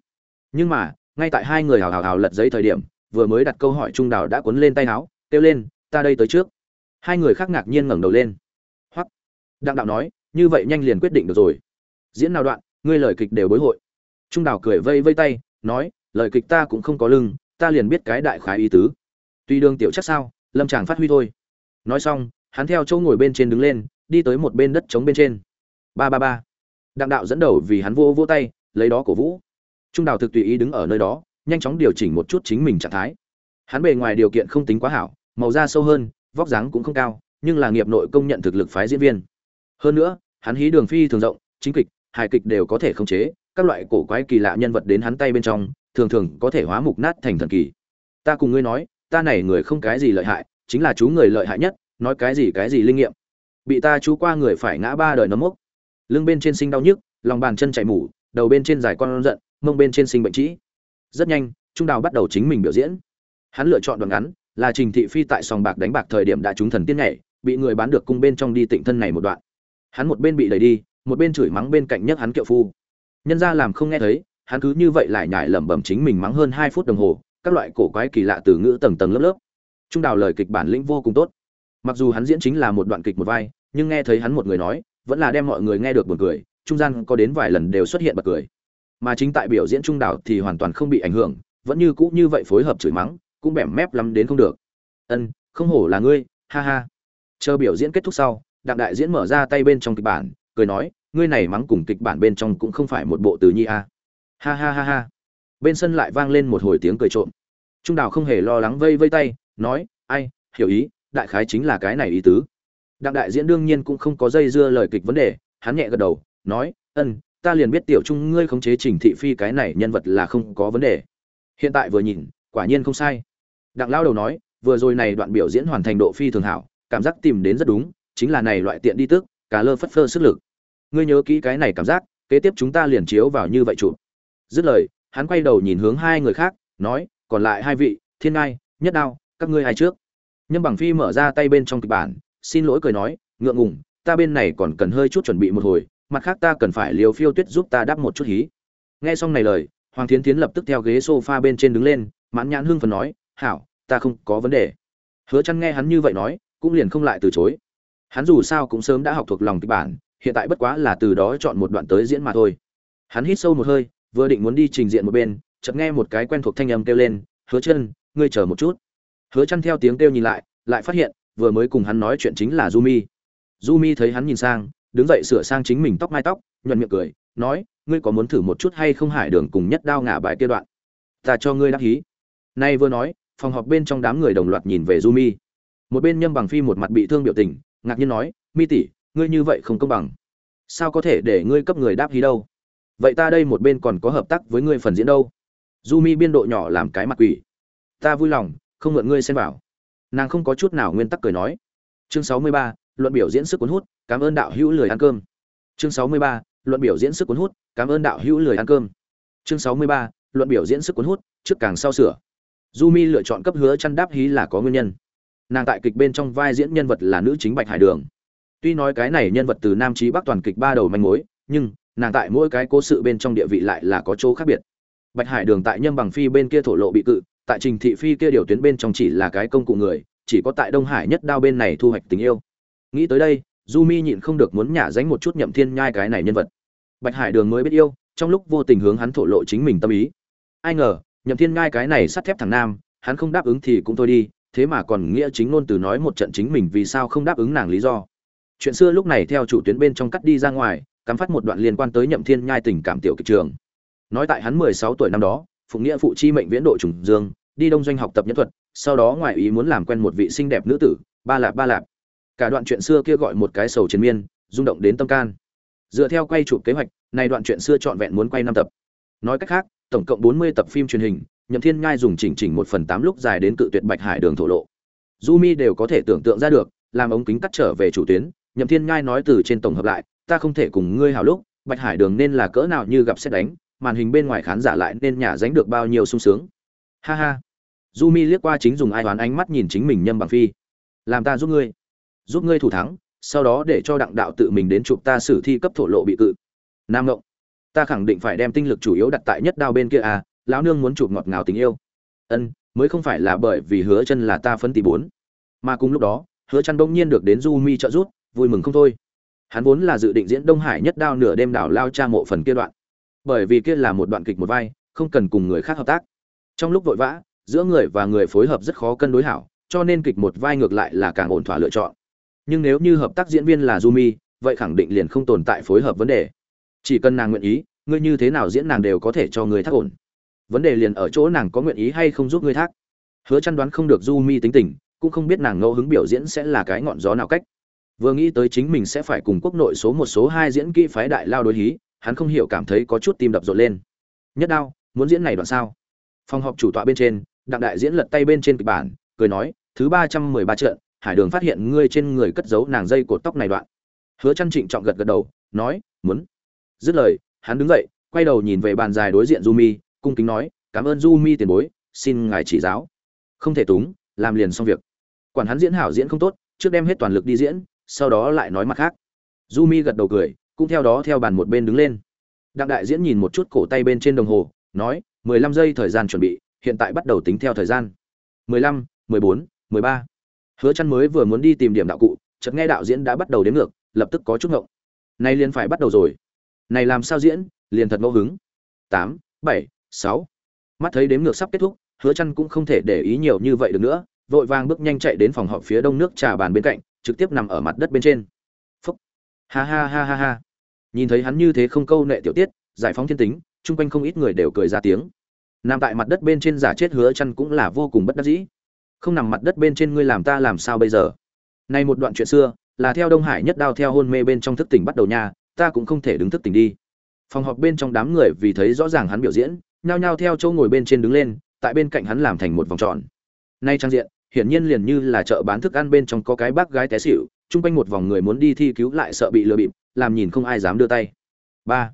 nhưng mà ngay tại hai người hào hào hào lật giấy thời điểm, vừa mới đặt câu hỏi trung đào đã cuốn lên tay áo kêu lên, ta đây tới trước. Hai người khác ngạc nhiên ngẩng đầu lên. Hoắc. Đặng đạo nói, như vậy nhanh liền quyết định được rồi. Diễn nào đoạn, ngươi lời kịch đều bối hội. Trung đào cười vây vây tay, nói, lời kịch ta cũng không có lưng, ta liền biết cái đại khái ý tứ. Tuy đường tiểu chắc sao, lâm chàng phát huy thôi. Nói xong, hắn theo chỗ ngồi bên trên đứng lên, đi tới một bên đất trống bên trên. Ba ba ba. Đặng đạo dẫn đầu vì hắn vô vô tay, lấy đó cổ vũ trung đào thực tùy ý đứng ở nơi đó, nhanh chóng điều chỉnh một chút chính mình trạng thái. Hắn bề ngoài điều kiện không tính quá hảo, màu da sâu hơn, vóc dáng cũng không cao, nhưng là nghiệp nội công nhận thực lực phái diễn viên. Hơn nữa, hắn hí đường phi thường rộng, chính kịch, hài kịch đều có thể khống chế, các loại cổ quái kỳ lạ nhân vật đến hắn tay bên trong, thường thường có thể hóa mục nát thành thần kỳ. Ta cùng ngươi nói, ta này người không cái gì lợi hại, chính là chú người lợi hại nhất, nói cái gì cái gì linh nghiệm. Bị ta chú qua người phải ngã ba đời nấm mốc. Lưng bên trên sinh đau nhức, lòng bàn chân chảy mủ đầu bên trên dài con giận mông bên trên sinh bệnh trĩ. Rất nhanh, trung đào bắt đầu chính mình biểu diễn. Hắn lựa chọn đoạn ngắn, là trình thị phi tại sòng bạc đánh bạc thời điểm đã trúng thần tiên nhảy, bị người bán được cung bên trong đi tịnh thân này một đoạn. Hắn một bên bị đẩy đi, một bên chửi mắng bên cạnh nhất hắn kiệu phu. Nhân ra làm không nghe thấy, hắn cứ như vậy lại nhải lẩm bẩm chính mình mắng hơn hai phút đồng hồ, các loại cổ quái kỳ lạ từ ngữ tầng tầng lớp lớp. Trung đào lời kịch bản lĩnh vô cùng tốt. Mặc dù hắn diễn chính là một đoạn kịch một vai, nhưng nghe thấy hắn một người nói, vẫn là đem mọi người nghe được buồn cười, trung gian có đến vài lần đều xuất hiện bật cười mà chính tại biểu diễn trung đảo thì hoàn toàn không bị ảnh hưởng, vẫn như cũ như vậy phối hợp chửi mắng, cũng bẻm mép lắm đến không được. Ân, không hổ là ngươi, ha ha. Chờ biểu diễn kết thúc sau, đặng đại diễn mở ra tay bên trong kịch bản, cười nói, ngươi này mắng cùng kịch bản bên trong cũng không phải một bộ từ nhi a. Ha ha ha ha. Bên sân lại vang lên một hồi tiếng cười trộm. Trung đào không hề lo lắng vây vây tay, nói, ai, hiểu ý, đại khái chính là cái này ý tứ. Đặng đại diễn đương nhiên cũng không có dây dưa lời kịch vấn đề, hắn nhẹ gật đầu, nói, ân ta liền biết tiểu trung ngươi khống chế trình thị phi cái này nhân vật là không có vấn đề. Hiện tại vừa nhìn, quả nhiên không sai. Đặng lao đầu nói, vừa rồi này đoạn biểu diễn hoàn thành độ phi thường hảo, cảm giác tìm đến rất đúng, chính là này loại tiện đi tức cá lơ phất phơ sức lực. Ngươi nhớ kỹ cái này cảm giác, kế tiếp chúng ta liền chiếu vào như vậy chụp. Dứt lời, hắn quay đầu nhìn hướng hai người khác, nói, còn lại hai vị, thiên ngai, nhất đao, các ngươi hai trước? Nhâm bằng phi mở ra tay bên trong kịch bản, xin lỗi cười nói, ngượng ngùng, ta bên này còn cần hơi chút chuẩn bị một hồi mặt khác ta cần phải liều phiêu tuyết giúp ta đắp một chút hí. Nghe xong này lời hoàng thiến tiến lập tức theo ghế sofa bên trên đứng lên mãn nhãn hưng phần nói hảo ta không có vấn đề. Hứa chăn nghe hắn như vậy nói cũng liền không lại từ chối. Hắn dù sao cũng sớm đã học thuộc lòng kịch bản hiện tại bất quá là từ đó chọn một đoạn tới diễn mà thôi. Hắn hít sâu một hơi vừa định muốn đi trình diện một bên chợt nghe một cái quen thuộc thanh âm kêu lên hứa chân ngươi chờ một chút. Hứa chân theo tiếng kêu nhìn lại lại phát hiện vừa mới cùng hắn nói chuyện chính là du mi du mi thấy hắn nhìn sang, đứng dậy sửa sang chính mình tóc mai tóc, nhuận miệng cười, nói, ngươi có muốn thử một chút hay không hải đường cùng nhất đao ngả bài kia đoạn? Ta cho ngươi đáp hí. Nay vừa nói, phòng họp bên trong đám người đồng loạt nhìn về Jumi. Một bên Nhâm Bằng Phi một mặt bị thương biểu tình, ngạc nhiên nói, "Mi tỷ, ngươi như vậy không công bằng. Sao có thể để ngươi cấp người đáp hí đâu? Vậy ta đây một bên còn có hợp tác với ngươi phần diễn đâu?" Jumi biên độ nhỏ làm cái mặt quỷ. "Ta vui lòng, không mượn ngươi xem vào." nàng không có chút nào nguyên tắc cười nói chương sáu mươi ba luận biểu diễn sức cuốn hút, cảm ơn đạo hữu lười ăn cơm. Chương sáu mươi ba, luận biểu diễn sức cuốn hút, cảm ơn đạo hữu lười ăn cơm. Chương sáu mươi ba, luận biểu diễn sức cuốn hút, trước càng sau sửa. Du mi lựa chọn cấp hứa chăn đáp hí là có nguyên nhân. Nàng tại kịch bên trong vai diễn nhân vật là nữ chính bạch hải đường. Tuy nói cái này nhân vật từ nam chí bắc toàn kịch ba đầu manh mối, nhưng nàng tại mỗi cái cố sự bên trong địa vị lại là có chỗ khác biệt. Bạch hải đường tại nhân bằng phi bên kia thổ lộ bị cự, tại trình thị phi kia điều tuyến bên trong chỉ là cái công cụ người, chỉ có tại đông hải nhất đao bên này thu hoạch tình yêu nghĩ tới đây du mi nhịn không được muốn nhả dánh một chút nhậm thiên nhai cái này nhân vật. Bạch hải đường mới biết yêu, trong lúc vô tình hướng hắn thổ lộ chính mình tâm ý. Ai ngờ, nhậm thiên nhai cái này sắt thép thằng nam, hắn không đáp ứng thì cũng thôi đi, thế mà còn nghĩa chính ngôn từ nói một trận chính mình vì sao không đáp ứng nàng lý do. Chuyện xưa lúc này theo chủ tuyến bên trong cắt đi ra ngoài, cắm phát một đoạn liên quan tới nhậm thiên nhai tình cảm tiểu kịch trường. Nói tại hắn mười sáu tuổi năm đó, phụng nghĩa phụ chi mệnh viễn độ trùng dương, đi đông doanh học tập nhân thuật, sau đó ngoại ý muốn làm quen một vị xinh đẹp nữ tử, ba lạp ba lạp cả đoạn chuyện xưa kia gọi một cái sầu chiến miên, rung động đến tâm can. Dựa theo quay chụp kế hoạch, này đoạn chuyện xưa trọn vẹn muốn quay năm tập. Nói cách khác, tổng cộng bốn mươi tập phim truyền hình, nhậm thiên ngai dùng chỉnh chỉnh một phần tám lúc dài đến cự tuyệt bạch hải đường thổ lộ. Du mi đều có thể tưởng tượng ra được, làm ống kính cắt trở về chủ tuyến, nhậm thiên ngai nói từ trên tổng hợp lại, ta không thể cùng ngươi hào lúc, bạch hải đường nên là cỡ nào như gặp xét đánh, màn hình bên ngoài khán giả lại nên nhả dánh được bao nhiêu sung sướng. Ha ha. Du mi liếc qua chính dùng ai đoán ánh mắt nhìn chính mình nhâm bằng phi. Làm ta giúp ngươi giúp ngươi thủ thắng, sau đó để cho đặng đạo tự mình đến chụp ta xử thi cấp thổ lộ bị cự. Nam ngộng, ta khẳng định phải đem tinh lực chủ yếu đặt tại nhất đao bên kia à lão nương muốn chụp ngọt ngào tình yêu. Ân, mới không phải là bởi vì hứa chân là ta phấn tỷ bốn. Mà cùng lúc đó, hứa chân bỗng nhiên được đến du mi trợ giúp, vui mừng không thôi. Hắn vốn là dự định diễn đông hải nhất đao nửa đêm đảo lao cha mộ phần kia đoạn. Bởi vì kia là một đoạn kịch một vai, không cần cùng người khác hợp tác. Trong lúc vội vã, giữa người và người phối hợp rất khó cân đối hảo, cho nên kịch một vai ngược lại là càng ổn thỏa lựa chọn nhưng nếu như hợp tác diễn viên là Jumi, vậy khẳng định liền không tồn tại phối hợp vấn đề. Chỉ cần nàng nguyện ý ngươi như thế nào diễn nàng đều có thể cho ngươi thác ổn. Vấn đề liền ở chỗ nàng có nguyện ý hay không giúp ngươi thác. Hứa chăn đoán không được Jumi tính tình cũng không biết nàng ngẫu hứng biểu diễn sẽ là cái ngọn gió nào cách. Vừa nghĩ tới chính mình sẽ phải cùng quốc nội số một số hai diễn kỹ phái đại lao đối hí hắn không hiểu cảm thấy có chút tim đập rộn lên. Nhất đao muốn diễn này đoạn sao? Phòng họp chủ tọa bên trên đặng đại diễn lật tay bên trên kịch bản cười nói thứ ba trăm mười ba trận hải đường phát hiện ngươi trên người cất giấu nàng dây cột tóc này đoạn. Hứa chăn trịnh trọng gật gật đầu nói muốn. Dứt lời hắn đứng dậy quay đầu nhìn về bàn dài đối diện Jumi, mi cung kính nói cảm ơn Jumi mi tiền bối xin ngài chỉ giáo. Không thể túng làm liền xong việc. Quản hắn diễn hảo diễn không tốt trước đem hết toàn lực đi diễn sau đó lại nói mặt khác. Jumi mi gật đầu cười cũng theo đó theo bàn một bên đứng lên. Đặng đại diễn nhìn một chút cổ tay bên trên đồng hồ nói mười lăm giây thời gian chuẩn bị hiện tại bắt đầu tính theo thời gian. Mười lăm mười bốn mười ba hứa chăn mới vừa muốn đi tìm điểm đạo cụ, chợt nghe đạo diễn đã bắt đầu đếm ngược, lập tức có chút ngộng. Nay liền phải bắt đầu rồi. Này làm sao diễn, liền thật ngẫu hứng. Tám, bảy, sáu. Mắt thấy đếm ngược sắp kết thúc, hứa chăn cũng không thể để ý nhiều như vậy được nữa, vội vàng bước nhanh chạy đến phòng họp phía đông nước trà bàn bên cạnh, trực tiếp nằm ở mặt đất bên trên. Phúc. Ha ha ha ha ha. Nhìn thấy hắn như thế không câu nệ tiểu tiết, giải phóng thiên tính, chung quanh không ít người đều cười ra tiếng. Nằm tại mặt đất bên trên giả chết hứa chăn cũng là vô cùng bất đắc dĩ không nằm mặt đất bên trên ngươi làm ta làm sao bây giờ? Nay một đoạn chuyện xưa, là theo đông hải nhất đao theo hôn mê bên trong thức tỉnh bắt đầu nha, ta cũng không thể đứng thức tỉnh đi. Phòng họp bên trong đám người vì thấy rõ ràng hắn biểu diễn, nhao nhao theo chỗ ngồi bên trên đứng lên, tại bên cạnh hắn làm thành một vòng tròn. Nay trang diện, hiển nhiên liền như là chợ bán thức ăn bên trong có cái bác gái té xỉu, chung quanh một vòng người muốn đi thi cứu lại sợ bị lừa bịp, làm nhìn không ai dám đưa tay. Ba.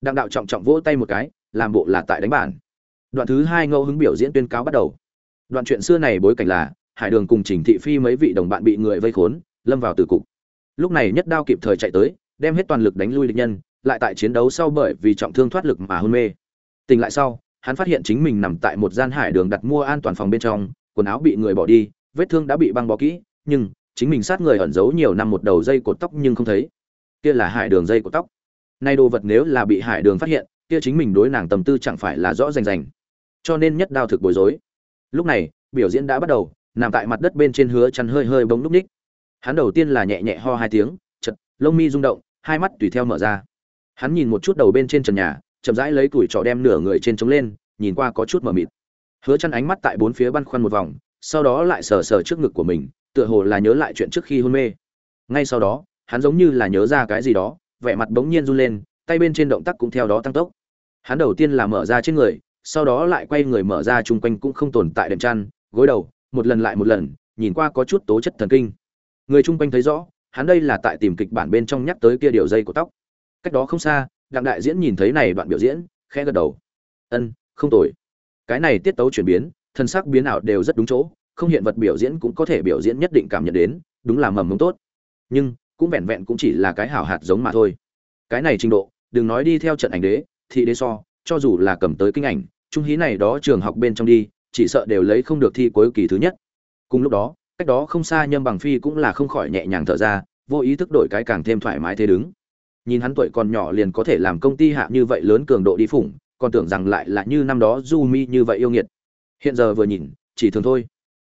Đặng đạo trọng trọng vỗ tay một cái, làm bộ là tại đánh bản. Đoạn thứ hai ngẫu hứng biểu diễn tuyên cáo bắt đầu đoạn chuyện xưa này bối cảnh là, hải đường cùng trình thị phi mấy vị đồng bạn bị người vây khốn, lâm vào tử cục. Lúc này nhất đao kịp thời chạy tới, đem hết toàn lực đánh lui địch nhân, lại tại chiến đấu sau bởi vì trọng thương thoát lực mà hôn mê. Tỉnh lại sau, hắn phát hiện chính mình nằm tại một gian hải đường đặt mua an toàn phòng bên trong, quần áo bị người bỏ đi, vết thương đã bị băng bó kỹ, nhưng chính mình sát người ẩn giấu nhiều năm một đầu dây cột tóc nhưng không thấy. Kia là hải đường dây cột tóc. Nay đồ vật nếu là bị hải đường phát hiện, kia chính mình đối nàng tầm tư chẳng phải là rõ rành rành. Cho nên nhất đao thực bối rối lúc này, biểu diễn đã bắt đầu, nằm tại mặt đất bên trên hứa chăn hơi hơi bỗng núp ních. Hắn đầu tiên là nhẹ nhẹ ho hai tiếng, chật, lông mi rung động, hai mắt tùy theo mở ra. Hắn nhìn một chút đầu bên trên trần nhà, chậm rãi lấy tuổi trọ đem nửa người trên trống lên, nhìn qua có chút mờ mịt. Hứa chăn ánh mắt tại bốn phía băn khoăn một vòng, sau đó lại sờ sờ trước ngực của mình, tựa hồ là nhớ lại chuyện trước khi hôn mê. Ngay sau đó, hắn giống như là nhớ ra cái gì đó, vẻ mặt bỗng nhiên run lên, tay bên trên động tác cũng theo đó tăng tốc. Hắn đầu tiên là mở ra trên người sau đó lại quay người mở ra chung quanh cũng không tồn tại đệm chăn gối đầu, một lần lại một lần, nhìn qua có chút tố chất thần kinh. Người chung quanh thấy rõ, hắn đây là tại tìm kịch bản bên trong nhắc tới kia điều dây của tóc. Cách đó không xa, đặng đại diễn nhìn thấy này đoạn biểu diễn, khẽ gật đầu. Ân, không tồi. Cái này tiết tấu chuyển biến, thân sắc biến ảo đều rất đúng chỗ, không hiện vật biểu diễn cũng có thể biểu diễn nhất định cảm nhận đến, đúng là mầm mống tốt. Nhưng, cũng vẹn vẹn cũng chỉ là cái hảo hạt giống mà thôi. Cái này trình độ, đừng nói đi theo trận ảnh đế, thị đế so cho dù là cầm tới kinh ảnh, trung hí này đó trường học bên trong đi, chỉ sợ đều lấy không được thi cuối kỳ thứ nhất. Cùng lúc đó, cách đó không xa nhâm bằng phi cũng là không khỏi nhẹ nhàng thở ra, vô ý thức đổi cái càng thêm thoải mái thế đứng. Nhìn hắn tuổi còn nhỏ liền có thể làm công ty hạ như vậy lớn cường độ đi phủng còn tưởng rằng lại là như năm đó du mi như vậy yêu nghiệt. Hiện giờ vừa nhìn, chỉ thường thôi.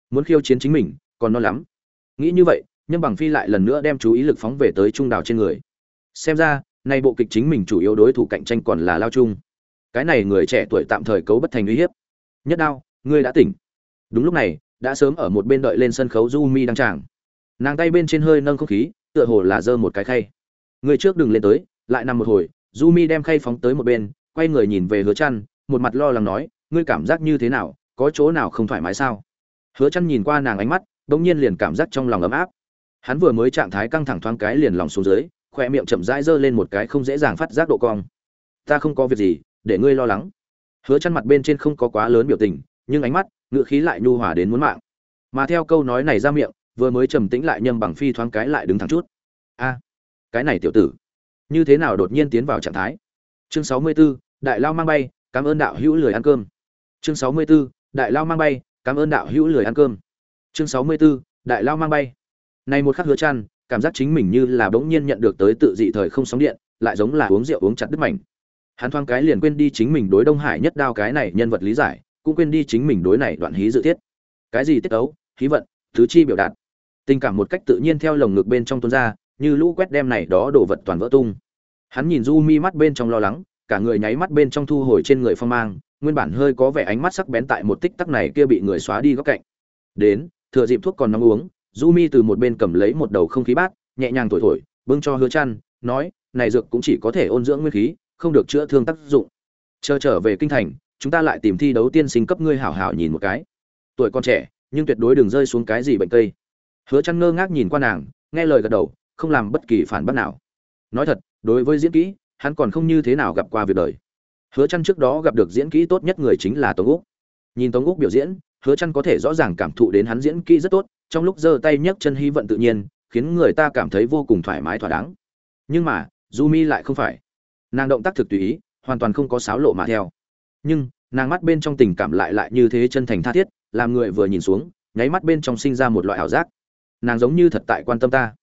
Muốn khiêu chiến chính mình, còn non lắm. Nghĩ như vậy, nhâm bằng phi lại lần nữa đem chú ý lực phóng về tới trung đào trên người. Xem ra, nay bộ kịch chính mình chủ yếu đối thủ cạnh tranh còn là lao trung cái này người trẻ tuổi tạm thời cấu bất thành uy hiếp. Nhất đao, ngươi đã tỉnh. Đúng lúc này, đã sớm ở một bên đợi lên sân khấu du mi đăng tràng. Nàng tay bên trên hơi nâng không khí, tựa hồ là giơ một cái khay. Người trước đừng lên tới, lại nằm một hồi du mi đem khay phóng tới một bên, quay người nhìn về hứa chăn một mặt lo lắng nói, ngươi cảm giác như thế nào? Có chỗ nào không thoải mái sao? Hứa chăn nhìn qua nàng ánh mắt đống nhiên liền cảm giác trong lòng ấm áp. Hắn vừa mới trạng thái căng thẳng thoáng cái liền lòng xuống dưới khoe miệng chậm rãi dơ lên một cái không dễ dàng phát giác độ cong. Ta không có việc gì để ngươi lo lắng. Hứa chăn mặt bên trên không có quá lớn biểu tình nhưng ánh mắt ngựa khí lại nhu hòa đến muốn mạng. Mà theo câu nói này ra miệng vừa mới trầm tĩnh lại nhâm bằng phi thoáng cái lại đứng thẳng chút. A cái này tiểu tử như thế nào đột nhiên tiến vào trạng thái? Chương 64, đại lao mang bay cảm ơn đạo hữu lười ăn cơm. Chương 64, đại lao mang bay cảm ơn đạo hữu lười ăn cơm. Chương 64, đại lao mang bay. Này một khắc hứa chăn cảm giác chính mình như là bỗng nhiên nhận được tới tự dị thời không sóng điện lại giống là uống rượu uống chặt đứt mảnh hắn thoáng cái liền quên đi chính mình đối đông hải nhất đao cái này nhân vật lý giải, cũng quên đi chính mình đối này đoạn hí dự thiết cái gì tiết ấu, hí vận, thứ chi biểu đạt. Tình cảm một cách tự nhiên theo lồng ngực bên trong tuôn ra, như lũ quét đem này đó đổ vật toàn vỡ tung. Hắn nhìn du mi mắt bên trong lo lắng, cả người nháy mắt bên trong thu hồi trên người phong mang, nguyên bản hơi có vẻ ánh mắt sắc bén tại một tích tắc này kia bị người xóa đi góc cạnh. Đến, thừa dịp thuốc còn nóng uống du mi từ một bên cầm lấy một đầu không khí bát, nhẹ nhàng thổi thổi, bưng cho hứa chăn nói, này dược cũng chỉ có thể ôn dưỡng nguyên khí không được chữa thương tác dụng. Chờ trở về kinh thành, chúng ta lại tìm thi đấu tiên sinh cấp ngươi hảo hảo nhìn một cái. Tuổi con trẻ, nhưng tuyệt đối đừng rơi xuống cái gì bệnh tây hứa chăn ngơ ngác nhìn qua nàng, nghe lời gật đầu, không làm bất kỳ phản bác nào. Nói thật, đối với diễn kỹ, hắn còn không như thế nào gặp qua việc đời. Hứa chăn trước đó gặp được diễn kỹ tốt nhất người chính là tống úc. Nhìn tống úc biểu diễn, hứa chăn có thể rõ ràng cảm thụ đến hắn diễn kỹ rất tốt, trong lúc giơ tay nhấc chân hy vận tự nhiên, khiến người ta cảm thấy vô cùng thoải mái thỏa đáng. Nhưng mà Du Mi lại không phải nàng động tác thực tùy ý, hoàn toàn không có sáo lộ mà theo. Nhưng, nàng mắt bên trong tình cảm lại lại như thế chân thành tha thiết, làm người vừa nhìn xuống, nháy mắt bên trong sinh ra một loại ảo giác. Nàng giống như thật tại quan tâm ta.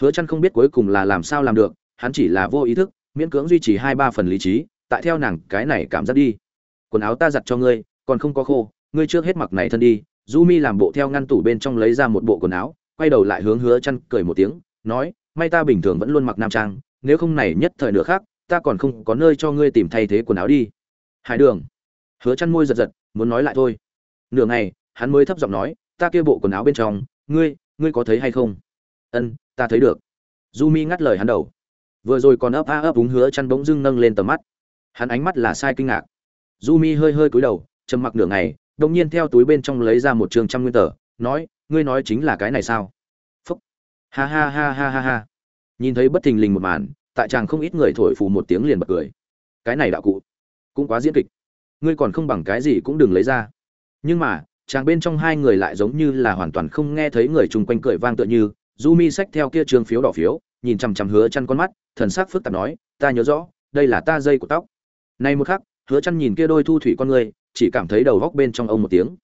Hứa chăn không biết cuối cùng là làm sao làm được, hắn chỉ là vô ý thức, miễn cưỡng duy trì hai ba phần lý trí, tại theo nàng cái này cảm giác đi. Quần áo ta giặt cho ngươi, còn không có khô, ngươi trước hết mặc này thân đi. Du mi làm bộ theo ngăn tủ bên trong lấy ra một bộ quần áo, quay đầu lại hướng hứa chăn cười một tiếng, nói, may ta bình thường vẫn luôn mặc nam trang, nếu không này nhất thời nửa khác ta còn không có nơi cho ngươi tìm thay thế quần áo đi. Hải đường. Hứa chăn môi giật giật, muốn nói lại thôi. Nửa ngày, hắn mới thấp giọng nói, ta kia bộ quần áo bên trong, ngươi ngươi có thấy hay không? Ân, ta thấy được. Du mi ngắt lời hắn đầu. Vừa rồi còn ấp a ấp úng hứa chăn bỗng dưng nâng lên tầm mắt. Hắn ánh mắt là sai kinh ngạc. Du mi hơi hơi cúi đầu, trầm mặc nửa ngày đột nhiên theo túi bên trong lấy ra một trường trăm nguyên tờ, nói, ngươi nói chính là cái này sao? Phúc. Ha ha ha ha ha ha. Nhìn thấy bất thình lình một màn tại chàng không ít người thổi phù một tiếng liền bật cười. Cái này đạo cụ cũng quá diễn kịch. Ngươi còn không bằng cái gì cũng đừng lấy ra. Nhưng mà, chàng bên trong hai người lại giống như là hoàn toàn không nghe thấy người chung quanh cười vang tựa như, du mi xách theo kia trường phiếu đỏ phiếu, nhìn chằm chằm hứa chăn con mắt, thần sắc phức tạp nói, ta nhớ rõ, đây là ta dây của tóc. Nay một khắc, hứa chăn nhìn kia đôi thu thủy con người, chỉ cảm thấy đầu góc bên trong ông một tiếng.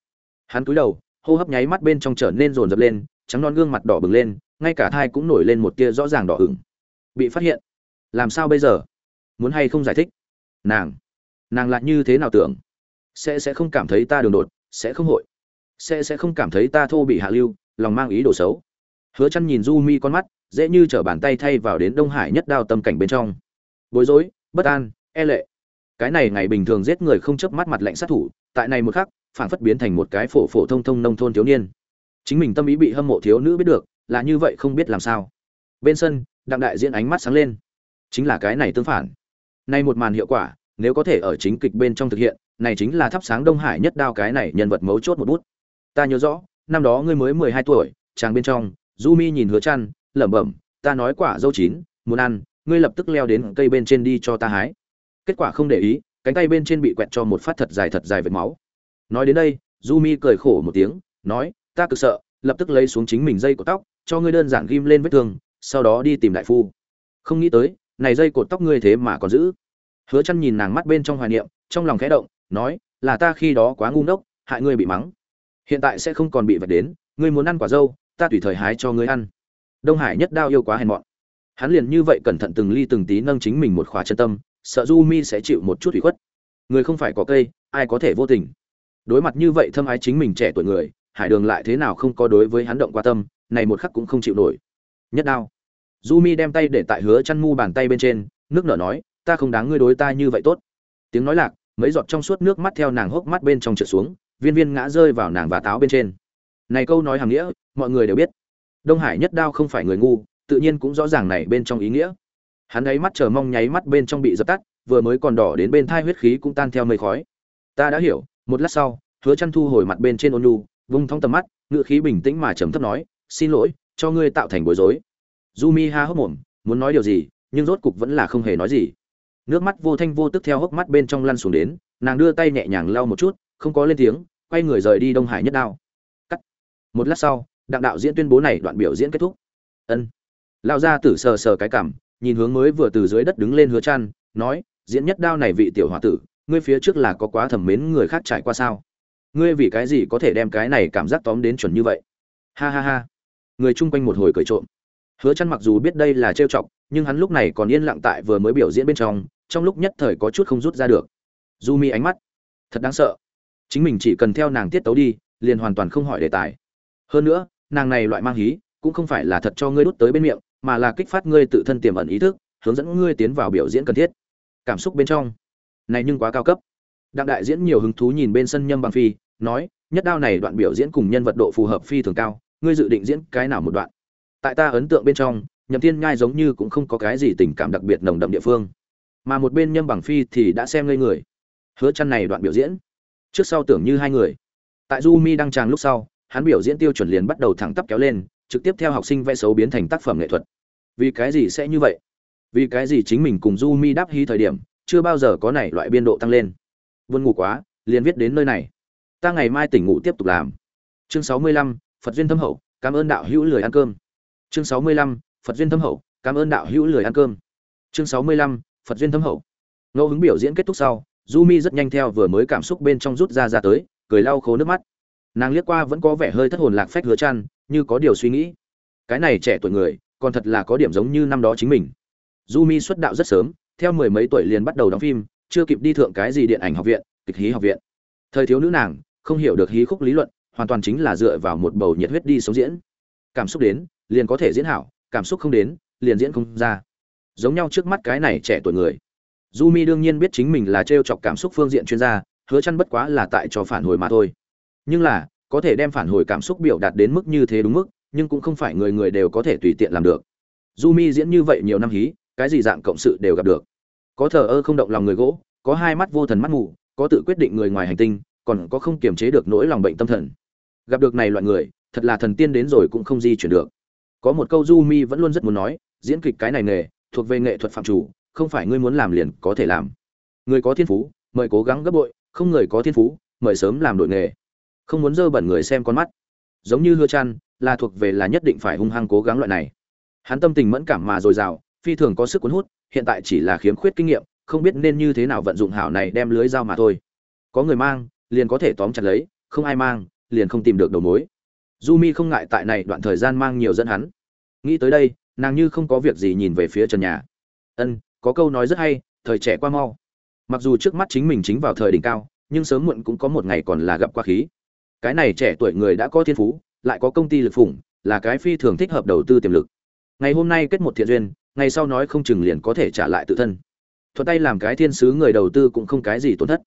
Hắn cúi đầu, hô hấp nháy mắt bên trong trở nên rồn rập lên, trắng non gương mặt đỏ bừng lên, ngay cả thai cũng nổi lên một tia rõ ràng đỏ ửng. Bị phát hiện làm sao bây giờ? Muốn hay không giải thích? Nàng nàng lại như thế nào tưởng? Sẽ sẽ không cảm thấy ta đường đột, sẽ không hội. Sẽ sẽ không cảm thấy ta thô bị hạ lưu, lòng mang ý đồ xấu. Hứa chăn nhìn du mi con mắt, dễ như trở bàn tay thay vào đến đông hải nhất đao tâm cảnh bên trong. Bối rối, bất an e lệ. Cái này ngày bình thường giết người không chớp mắt mặt lạnh sát thủ, tại này một khắc phản phất biến thành một cái phổ phổ thông thông nông thôn thiếu niên. Chính mình tâm ý bị hâm mộ thiếu nữ biết được, là như vậy không biết làm sao. Bên sân, đặng đại diễn ánh mắt sáng lên chính là cái này tương phản. Nay một màn hiệu quả, nếu có thể ở chính kịch bên trong thực hiện, này chính là thắp sáng đông hải nhất đao cái này nhân vật mấu chốt một bút. Ta nhớ rõ, năm đó ngươi mới mười hai tuổi, chàng bên trong, du mi nhìn hứa chăn, lẩm bẩm, ta nói quả dâu chín, muốn ăn, ngươi lập tức leo đến cây bên trên đi cho ta hái. Kết quả không để ý, cánh tay bên trên bị quẹt cho một phát thật dài thật dài vệt máu. Nói đến đây, du mi cười khổ một tiếng, nói, ta cực sợ, lập tức lấy xuống chính mình dây của tóc, cho ngươi đơn giản ghim lên vết thương, sau đó đi tìm đại phu. Không nghĩ tới này dây cột tóc ngươi thế mà còn giữ. Hứa chăn nhìn nàng mắt bên trong hoài niệm, trong lòng khẽ động, nói, là ta khi đó quá ngu ngốc, hại ngươi bị mắng. Hiện tại sẽ không còn bị vật đến, ngươi muốn ăn quả dâu, ta tùy thời hái cho ngươi ăn. Đông hải nhất đao yêu quá hèn mọn. Hắn liền như vậy cẩn thận từng ly từng tí nâng chính mình một khóa chân tâm, sợ du mi sẽ chịu một chút ủy khuất. Người không phải có cây, ai có thể vô tình. Đối mặt như vậy thâm ái chính mình trẻ tuổi người, hải đường lại thế nào không có đối với hắn động qua tâm, này một khắc cũng không chịu nổi. Nhất đao du mi đem tay để tại hứa chăn mu bàn tay bên trên, nước nở nói, ta không đáng ngươi đối ta như vậy tốt. Tiếng nói lạc, mấy giọt trong suốt nước mắt theo nàng hốc mắt bên trong trượt xuống, viên viên ngã rơi vào nàng và táo bên trên. Này câu nói hàng nghĩa, mọi người đều biết. Đông hải nhất đao không phải người ngu, tự nhiên cũng rõ ràng này bên trong ý nghĩa. Hắn ấy mắt chờ mong nháy mắt bên trong bị dập tắt, vừa mới còn đỏ đến bên thai huyết khí cũng tan theo mây khói. Ta đã hiểu, một lát sau, hứa chăn thu hồi mặt bên trên ôn nhu, vung thong tầm mắt, ngựa khí bình tĩnh mà trầm thấp nói, xin lỗi, cho ngươi tạo thành bối rối. Jumi ha hốc mồm muốn nói điều gì nhưng rốt cục vẫn là không hề nói gì. Nước mắt vô thanh vô tức theo hốc mắt bên trong lăn xuống đến nàng đưa tay nhẹ nhàng lau một chút không có lên tiếng quay người rời đi đông hải nhất đao. Cắt. Một lát sau đặng đạo diễn tuyên bố này đoạn biểu diễn kết thúc. Ân. Lão gia tử sờ sờ cái cằm, nhìn hướng mới vừa từ dưới đất đứng lên hứa chăn nói diễn nhất đao này vị tiểu hòa tử ngươi phía trước là có quá thầm mến người khác trải qua sao? Ngươi vì cái gì có thể đem cái này cảm giác tóm đến chuẩn như vậy? Ha ha ha. Người chung quanh một hồi cười trộm hứa chăn mặc dù biết đây là trêu chọc, nhưng hắn lúc này còn yên lặng tại vừa mới biểu diễn bên trong trong lúc nhất thời có chút không rút ra được. Du mi ánh mắt thật đáng sợ. Chính mình chỉ cần theo nàng tiết tấu đi, liền hoàn toàn không hỏi đề tài. Hơn nữa, nàng này loại mang hí, cũng không phải là thật cho ngươi đút tới bên miệng, mà là kích phát ngươi tự thân tiềm ẩn ý thức, hướng dẫn ngươi tiến vào biểu diễn cần thiết. Cảm xúc bên trong, này nhưng quá cao cấp. Đặng đại diễn nhiều hứng thú nhìn bên sân nhâm bằng phi, nói, nhất đao này đoạn biểu diễn cùng nhân vật độ phù hợp phi thường cao, ngươi dự định diễn cái nào một đoạn? Tại ta ấn tượng bên trong, nhậm thiên nhai giống như cũng không có cái gì tình cảm đặc biệt nồng đậm địa phương. Mà một bên nhâm bằng phi thì đã xem ngây người. Hứa chăn này đoạn biểu diễn. Trước sau tưởng như hai người. Tại du mi đăng tràng lúc sau, hắn biểu diễn tiêu chuẩn liền bắt đầu thẳng tắp kéo lên, trực tiếp theo học sinh vẽ xấu biến thành tác phẩm nghệ thuật. Vì cái gì sẽ như vậy? Vì cái gì chính mình cùng du mi đáp hí thời điểm, chưa bao giờ có này loại biên độ tăng lên? Vươn ngủ quá, liền viết đến nơi này. Ta ngày mai tỉnh ngủ tiếp tục làm. Chương sáu mươi lăm, phật duyên thâm hậu, cảm ơn đạo hữu lười ăn cơm chương sáu mươi lăm, phật duyên thâm hậu, cảm ơn đạo hữu lười ăn cơm. Chương sáu mươi lăm, phật duyên thâm hậu. Ngẫu hứng biểu diễn kết thúc sau, du mi rất nhanh theo vừa mới cảm xúc bên trong rút ra ra tới, cười lau khô nước mắt. Nàng liếc qua vẫn có vẻ hơi thất hồn lạc phách hứa chăn, như có điều suy nghĩ. Cái này trẻ tuổi người, còn thật là có điểm giống như năm đó chính mình. Du mi xuất đạo rất sớm, theo mười mấy tuổi liền bắt đầu đóng phim, chưa kịp đi thượng cái gì điện ảnh học viện, kịch hí học viện. Thời thiếu nữ nàng, không hiểu được hí khúc lý luận, hoàn toàn chính là dựa vào một bầu nhiệt huyết đi sống diễn. Cảm xúc đến liền có thể diễn hảo, cảm xúc không đến, liền diễn không ra. Giống nhau trước mắt cái này trẻ tuổi người. Du mi đương nhiên biết chính mình là t chọc cảm xúc phương diện chuyên gia, hứa chăn bất quá là tại cho phản hồi mà thôi. Nhưng là, có thể đem phản hồi cảm xúc biểu đạt đến mức như thế đúng mức, nhưng cũng không phải người người đều có thể tùy tiện làm được. Du mi diễn như vậy nhiều năm hí, cái gì dạng cộng sự đều gặp được. Có thờ ơ không động lòng người gỗ, có hai mắt vô thần mắt mù, có tự quyết định người ngoài hành tinh, còn có không kiềm chế được nỗi lòng bệnh tâm thần. Gặp được này loại người, thật là thần tiên đến rồi cũng không di chuyển được có một câu du mi vẫn luôn rất muốn nói, diễn kịch cái này nghề, thuộc về nghệ thuật phạm chủ, không phải ngươi muốn làm liền có thể làm. Người có thiên phú, mời cố gắng gấp bội, không người có thiên phú, mời sớm làm đội nghề. Không muốn dơ bẩn người xem con mắt. Giống như hứa chăn là thuộc về là nhất định phải hung hăng cố gắng loại này. Hắn tâm tình mẫn cảm mà dồi dào, phi thường có sức cuốn hút, hiện tại chỉ là khiếm khuyết kinh nghiệm, không biết nên như thế nào vận dụng hảo này đem lưới dao mà thôi. Có người mang, liền có thể tóm chặt lấy, không ai mang, liền không tìm được đầu mối du mi không ngại tại này đoạn thời gian mang nhiều dẫn hắn. Nghĩ tới đây, nàng như không có việc gì nhìn về phía trần nhà. Ân, có câu nói rất hay, thời trẻ qua mau. Mặc dù trước mắt chính mình chính vào thời đỉnh cao, nhưng sớm muộn cũng có một ngày còn là gặp qua khí. Cái này trẻ tuổi người đã có thiên phú, lại có công ty lực phủng là cái phi thường thích hợp đầu tư tiềm lực. Ngày hôm nay kết một thiện duyên, ngày sau nói không chừng liền có thể trả lại tự thân. Thuật tay làm cái thiên sứ người đầu tư cũng không cái gì tổn thất.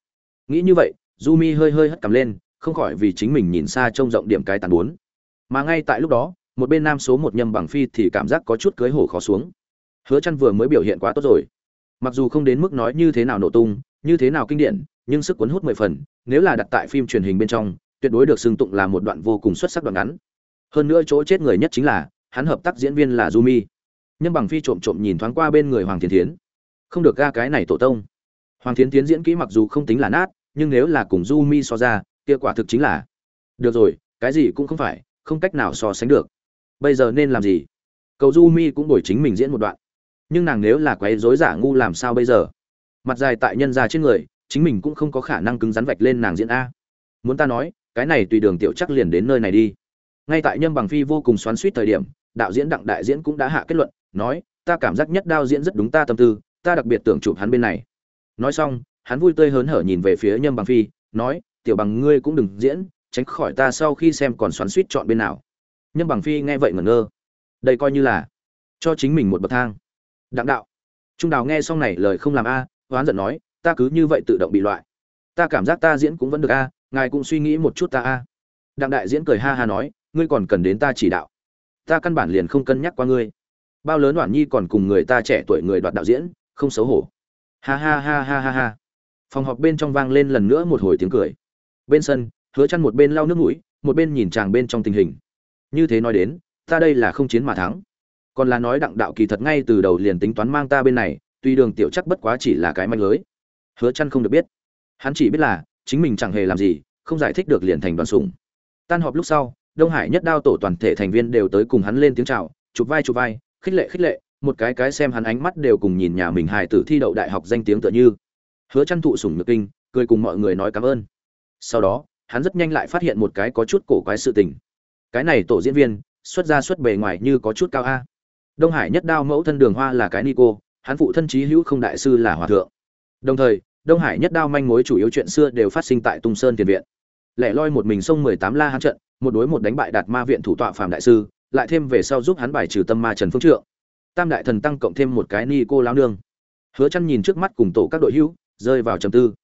Nghĩ như vậy du mi hơi hơi hất cầm lên không khỏi vì chính mình nhìn xa trông rộng điểm cái tàn bốn mà ngay tại lúc đó một bên nam số một nhâm bằng phi thì cảm giác có chút cưới hổ khó xuống hứa chăn vừa mới biểu hiện quá tốt rồi mặc dù không đến mức nói như thế nào nổ tung như thế nào kinh điển nhưng sức cuốn hút mười phần nếu là đặt tại phim truyền hình bên trong tuyệt đối được xưng tụng là một đoạn vô cùng xuất sắc đoạn ngắn hơn nữa chỗ chết người nhất chính là hắn hợp tác diễn viên là Jumi. Nhâm Bằng Phi trộm trộm nhìn thoáng qua bên người Hoàng Thiến Thiến. Không được ga cái này tổ tông. Hoàng Thiến Thiến diễn kỹ mặc dù không tính là nát, nhưng nếu là cùng Jumi so ra, kia quả thực chính là Được rồi, cái gì cũng không phải, không cách nào so sánh được. Bây giờ nên làm gì? Cầu Du Mi cũng đổi chính mình diễn một đoạn. Nhưng nàng nếu là quấy rối giả ngu làm sao bây giờ? Mặt dài tại nhân ra trên người, chính mình cũng không có khả năng cứng rắn vạch lên nàng diễn a. Muốn ta nói, cái này tùy đường tiểu chắc liền đến nơi này đi. Ngay tại Nhâm Bằng Phi vô cùng xoắn xuýt thời điểm, đạo diễn đặng đại diễn cũng đã hạ kết luận nói ta cảm giác nhất đao diễn rất đúng ta tâm tư ta đặc biệt tưởng chụp hắn bên này nói xong hắn vui tươi hớn hở nhìn về phía nhâm bằng phi nói tiểu bằng ngươi cũng đừng diễn tránh khỏi ta sau khi xem còn xoắn suýt chọn bên nào. Nhâm bằng phi nghe vậy ngẩn ngơ. Đây coi như là cho chính mình một bậc thang. Đặng đạo. Trung đào nghe xong này lời không làm a à, oán giận nói ta cứ như vậy tự động bị loại. Ta cảm giác ta diễn cũng vẫn được a ngài cũng suy nghĩ một chút ta a. Đặng đại diễn cười ha ha nói ngươi còn cần đến ta chỉ đạo. Ta căn bản liền không cân nhắc qua ngươi. Bao lớn đoản nhi còn cùng người ta trẻ tuổi người đoạt đạo diễn không xấu hổ. Ha ha ha ha ha ha. Phòng họp bên trong vang lên lần nữa một hồi tiếng cười bên sân, hứa chăn một bên lau nước mũi, một bên nhìn chàng bên trong tình hình. Như thế nói đến, ta đây là không chiến mà thắng. Còn là nói đặng đạo kỳ thật ngay từ đầu liền tính toán mang ta bên này, tuy đường tiểu chắc bất quá chỉ là cái manh lưới. Hứa chăn không được biết. Hắn chỉ biết là, chính mình chẳng hề làm gì, không giải thích được liền thành đoàn sủng. Tan họp lúc sau, đông hải nhất đao tổ toàn thể thành viên đều tới cùng hắn lên tiếng chào, chụp vai chụp vai, khích lệ khích lệ, một cái cái xem hắn ánh mắt đều cùng nhìn nhà mình hài tử thi đậu đại học danh tiếng tựa như. Hứa chăn thụ sủng nhược kinh, cười cùng mọi người nói cảm ơn sau đó, hắn rất nhanh lại phát hiện một cái có chút cổ quái sự tình. Cái này tổ diễn viên, xuất ra xuất bề ngoài như có chút cao a. Đông hải nhất đao mẫu thân đường hoa là cái nico, hắn phụ thân trí hữu không đại sư là hòa thượng. Đồng thời, đông hải nhất đao manh mối chủ yếu chuyện xưa đều phát sinh tại tung sơn tiền viện. Lẻ loi một mình xông mười tám la hắn trận, một đối một đánh bại đạt ma viện thủ tọa Phạm đại sư, lại thêm về sau giúp hắn bài trừ tâm ma trần phương trượng. Tam đại thần tăng cộng thêm một cái ni cô lao nương. Hứa chăn nhìn trước mắt cùng tổ các đội hữu, rơi vào trầm tư.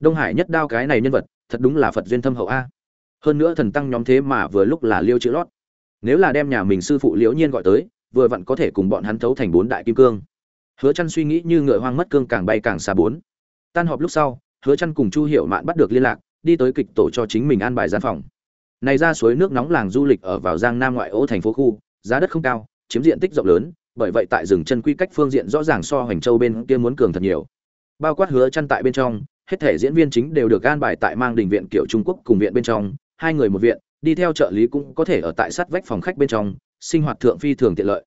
Đông hải nhất đao cái này nhân vật thật đúng là phật duyên thâm hậu a. Hơn nữa thần tăng nhóm thế mà vừa lúc là liêu chữ lót. Nếu là đem nhà mình sư phụ liễu nhiên gọi tới, vừa vặn có thể cùng bọn hắn thấu thành bốn đại kim cương. Hứa chăn suy nghĩ như ngựa hoang mất cương càng bay càng xa bốn. Tan họp lúc sau, hứa chăn cùng chu hiểu mạn bắt được liên lạc, đi tới kịch tổ cho chính mình an bài gian phòng. Này ra suối nước nóng làng du lịch ở vào giang nam ngoại ô thành phố khu, giá đất không cao, chiếm diện tích rộng lớn, bởi vậy tại rừng chân quy cách phương diện rõ ràng so hoành châu bên kia muốn cường thật nhiều. Bao quát hứa chăn tại bên trong hết thể diễn viên chính đều được gan bài tại mang đình viện kiểu trung quốc cùng viện bên trong, hai người một viện, đi theo trợ lý cũng có thể ở tại sát vách phòng khách bên trong, sinh hoạt thượng phi thường tiện lợi.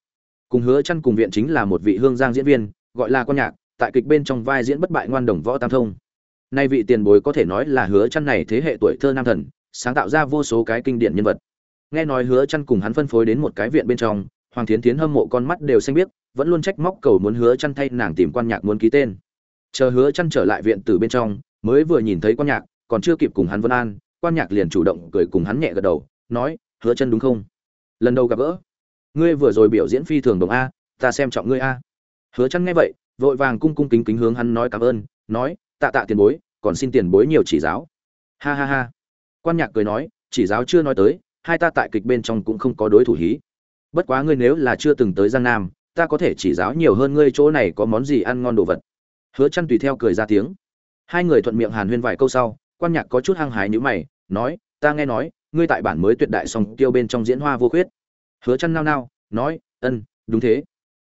Cùng hứa chăn cùng viện chính là một vị hương giang diễn viên, gọi là quan nhạc, tại kịch bên trong vai diễn bất bại ngoan đồng võ tam thông. Nay vị tiền bối có thể nói là hứa chăn này thế hệ tuổi thơ nam thần, sáng tạo ra vô số cái kinh điển nhân vật. Nghe nói hứa chăn cùng hắn phân phối đến một cái viện bên trong, hoàng thiến thiến hâm mộ con mắt đều xanh biết vẫn luôn trách móc cầu muốn hứa chăn thay nàng tìm quan nhạc muốn ký tên chờ hứa chăn trở lại viện từ bên trong, mới vừa nhìn thấy quan nhạc, còn chưa kịp cùng hắn vân an, quan nhạc liền chủ động cười cùng hắn nhẹ gật đầu, nói, hứa chân đúng không? Lần đầu gặp gỡ, ngươi vừa rồi biểu diễn phi thường đồng a, ta xem trọng ngươi a. Hứa chân nghe vậy, vội vàng cung cung kính kính hướng hắn nói cảm ơn, nói, tạ tạ tiền bối, còn xin tiền bối nhiều chỉ giáo. Ha ha ha. Quan nhạc cười nói, chỉ giáo chưa nói tới, hai ta tại kịch bên trong cũng không có đối thủ hí. Bất quá ngươi nếu là chưa từng tới giang nam, ta có thể chỉ giáo nhiều hơn ngươi chỗ này có món gì ăn ngon đồ vật hứa chăn tùy theo cười ra tiếng. Hai người thuận miệng hàn huyên vài câu sau, quan nhạc có chút hăng hái như mày, nói, ta nghe nói, ngươi tại bản mới tuyệt đại song tiêu bên trong diễn hoa vô khuyết. Hứa chăn nao nao, nói, ân, đúng thế.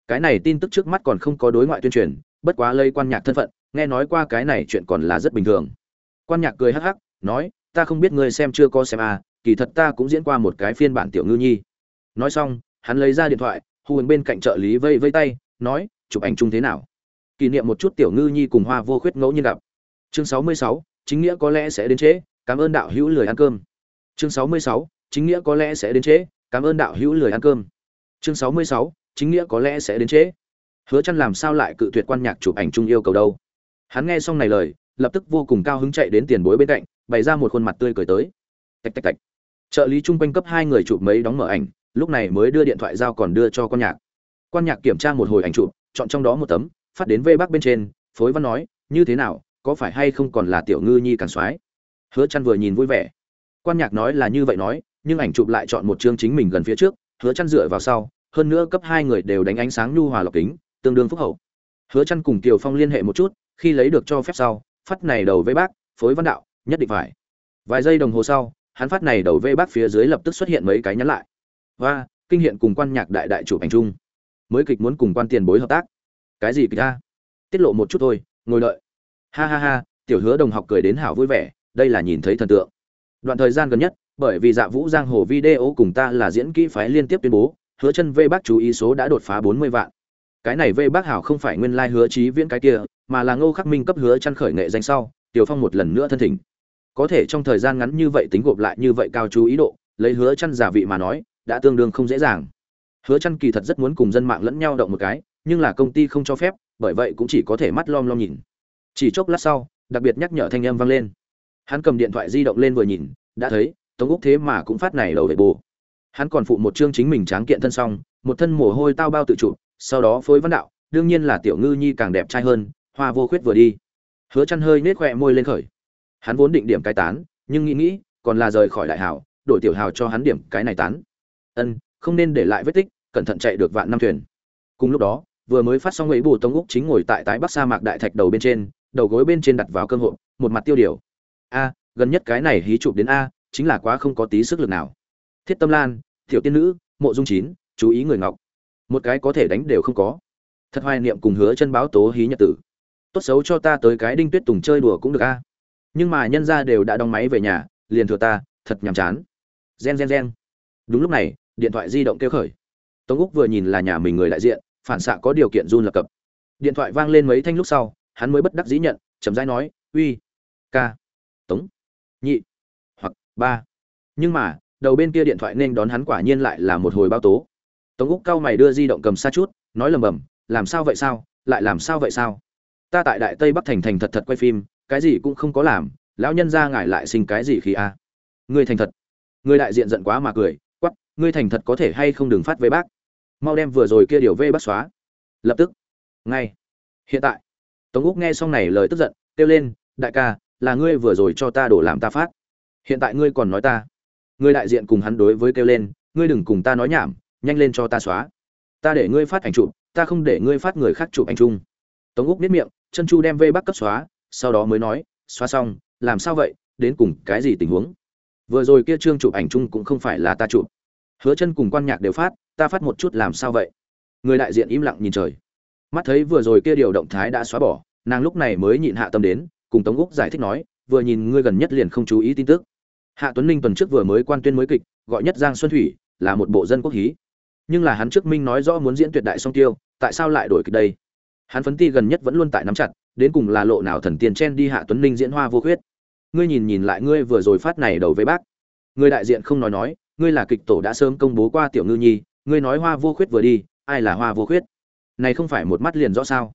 Cái này tin tức trước mắt còn không có đối ngoại tuyên truyền, bất quá lây quan nhạc thân phận, nghe nói qua cái này chuyện còn là rất bình thường. Quan nhạc cười hắc hắc, nói, ta không biết ngươi xem chưa có xem à kỳ thật ta cũng diễn qua một cái phiên bản tiểu ngư nhi. Nói xong, hắn lấy ra điện thoại, hù bên cạnh trợ lý vây vây tay, nói, chụp ảnh chung thế nào? Kỷ niệm một chút tiểu ngư nhi cùng hoa vô khuyết ngẫu nhiên gặp. Chương sáu mươi sáu, chính nghĩa có lẽ sẽ đến trễ, cảm ơn đạo hữu lười ăn cơm. Chương sáu mươi sáu, chính nghĩa có lẽ sẽ đến trễ, cảm ơn đạo hữu lười ăn cơm. Chương sáu mươi sáu, chính nghĩa có lẽ sẽ đến trễ. Hứa chăn làm sao lại cự tuyệt quan nhạc chụp ảnh chung yêu cầu đâu? Hắn nghe xong này lời, lập tức vô cùng cao hứng chạy đến tiền bối bên cạnh, bày ra một khuôn mặt tươi cười tới. Tạch tạch tạch. Trợ lý trung quanh cấp hai người chụp mấy đóng mở ảnh, lúc này mới đưa điện thoại giao còn đưa cho quan nhạc. Quan nhạc kiểm tra một hồi ảnh chụp, chọn trong đó một tấm phát đến vê bắc bên trên, phối văn nói, như thế nào, có phải hay không còn là tiểu ngư nhi càng soái? Hứa chăn vừa nhìn vui vẻ. Quan nhạc nói là như vậy nói, nhưng ảnh chụp lại chọn một chương chính mình gần phía trước, hứa chăn dựa vào sau, hơn nữa cấp hai người đều đánh ánh sáng nhu hòa lọc kính, tương đương phúc hậu. Hứa chăn cùng tiểu phong liên hệ một chút, khi lấy được cho phép sau, phát này đầu vây bác, phối văn đạo, nhất định phải. Vài giây đồng hồ sau, hắn phát này đầu vây bác phía dưới lập tức xuất hiện mấy cái nhắn lại. Và, kinh hiện cùng quan nhạc đại đại chụp ảnh chung. Mới kịch muốn cùng quan tiền bối hợp tác cái gì kịch ta? Tiết lộ một chút thôi, ngồi đợi. Ha ha ha, tiểu hứa đồng học cười đến hảo vui vẻ, đây là nhìn thấy thần tượng. Đoạn thời gian gần nhất, bởi vì dạ vũ giang hồ video cùng ta là diễn kỹ phái liên tiếp tuyên bố, hứa chân vê bác chú ý số đã đột phá 40 vạn. Cái này vê bác hảo không phải nguyên lai like hứa trí viễn cái kia, mà là ngô khắc minh cấp hứa chân khởi nghệ danh sau, tiểu phong một lần nữa thân thỉnh. Có thể trong thời gian ngắn như vậy tính gộp lại như vậy cao chú ý độ, lấy hứa chân giả vị mà nói, đã tương đương không dễ dàng. Hứa chân kỳ thật rất muốn cùng dân mạng lẫn nhau động một cái nhưng là công ty không cho phép, bởi vậy cũng chỉ có thể mắt lom lom nhìn. Chỉ chốc lát sau, đặc biệt nhắc nhở thanh âm vang lên. Hắn cầm điện thoại di động lên vừa nhìn, đã thấy, tống úc thế mà cũng phát này đầu về bù. Hắn còn phụ một chương chính mình tráng kiện thân xong, một thân mồ hôi tao bao tự chủ, sau đó phối văn đạo, đương nhiên là tiểu ngư nhi càng đẹp trai hơn, hoa vô khuyết vừa đi. Hứa chăn hơi nết khỏe môi lên khởi. Hắn vốn định điểm cái tán, nhưng nghĩ nghĩ, còn là rời khỏi đại hảo, đổi tiểu hào cho hắn điểm cái này tán. Ân, không nên để lại vết tích, cẩn thận chạy được vạn năm thuyền. Cùng lúc đó vừa mới phát xong ấy bù tống úc chính ngồi tại tái bắc sa mạc đại thạch đầu bên trên, đầu gối bên trên đặt vào cơm hộp một mặt tiêu điều. A, gần nhất cái này hí chụp đến a, chính là quá không có tí sức lực nào. Thiết tâm lan, tiểu tiên nữ, mộ dung chín, chú ý người ngọc. Một cái có thể đánh đều không có. Thật hoài niệm cùng hứa chân báo tố hí nhật tử. Tốt xấu cho ta tới cái đinh tuyết tùng chơi đùa cũng được a. Nhưng mà nhân ra đều đã đóng máy về nhà, liền thừa ta, thật nhàm chán. Gen gen gen. Đúng lúc này, điện thoại di động kêu khởi. Tống úc vừa nhìn là nhà mình người đại diện phản xạ có điều kiện run lập cập. Điện thoại vang lên mấy thanh lúc sau, hắn mới bất đắc dĩ nhận, chậm rãi nói, uy, ca, tống, nhị, hoặc, ba. Nhưng mà, đầu bên kia điện thoại nên đón hắn quả nhiên lại là một hồi bao tố. Tống úc cao mày đưa di động cầm xa chút, nói lầm bầm, làm sao vậy sao? Lại làm sao vậy sao? Ta tại đại tây bắc thành thành thật thật quay phim, cái gì cũng không có làm, lão nhân ra ngài lại sinh cái gì khi a? À? ngươi thành thật. Người đại diện giận quá mà cười quắp ngươi thành thật có thể hay không đừng phát với bác? Mau đem vừa rồi kia điều vê bắt xóa. Lập tức. Ngay. Hiện tại. Tống úc nghe xong này lời tức giận, kêu lên, đại ca, là ngươi vừa rồi cho ta đổ làm ta phát. Hiện tại ngươi còn nói ta. Ngươi đại diện cùng hắn đối với kêu lên, ngươi đừng cùng ta nói nhảm, nhanh lên cho ta xóa. Ta để ngươi phát ảnh chụp, ta không để ngươi phát người khác chụp ảnh chung. Tống úc biết miệng, chân chu đem vê bắc cấp xóa, sau đó mới nói, xóa xong, làm sao vậy? Đến cùng cái gì tình huống? Vừa rồi kia trương chụp ảnh chung cũng không phải là ta chụp. Hứa chân cùng quan nhạc đều phát ta phát một chút làm sao vậy? Người đại diện im lặng nhìn trời. Mắt thấy vừa rồi kia điều động thái đã xóa bỏ, nàng lúc này mới nhịn hạ tâm đến, cùng tống úc giải thích nói, vừa nhìn ngươi gần nhất liền không chú ý tin tức. Hạ tuấn ninh tuần trước vừa mới quan tuyên mới kịch, gọi nhất giang xuân thủy, là một bộ dân quốc hí. Nhưng là hắn trước minh nói rõ muốn diễn tuyệt đại song tiêu, tại sao lại đổi kịch đây? Hắn phấn ti gần nhất vẫn luôn tại nắm chặt, đến cùng là lộ nào thần tiền chen đi hạ tuấn ninh diễn hoa vô khuyết. Ngươi nhìn nhìn lại ngươi vừa rồi phát này đầu với bác. Người đại diện không nói nói, ngươi là kịch tổ đã sớm công bố qua tiểu ngư nhi ngươi nói hoa vô khuyết vừa đi, ai là hoa vô khuyết? Này không phải một mắt liền rõ sao?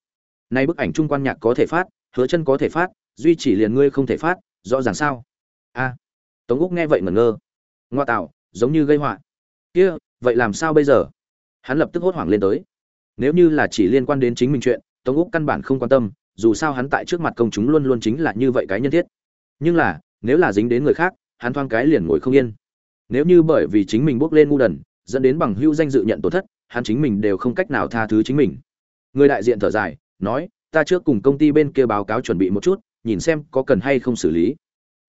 Nay bức ảnh trung quan nhạc có thể phát, hứa chân có thể phát, duy chỉ liền ngươi không thể phát, rõ ràng sao? A. Tống úc nghe vậy ngẩn ngơ. Ngoa tạo, giống như gây họa. Kia, vậy làm sao bây giờ? Hắn lập tức hốt hoảng lên tới. Nếu như là chỉ liên quan đến chính mình chuyện, tống úc căn bản không quan tâm, dù sao hắn tại trước mặt công chúng luôn luôn chính là như vậy cái nhân thiết. Nhưng là, nếu là dính đến người khác, hắn thoang cái liền ngồi không yên. Nếu như bởi vì chính mình bước lên ngu đần dẫn đến bằng hữu danh dự nhận tổn thất, hắn chính mình đều không cách nào tha thứ chính mình. Người đại diện thở dài, nói, ta trước cùng công ty bên kia báo cáo chuẩn bị một chút, nhìn xem có cần hay không xử lý.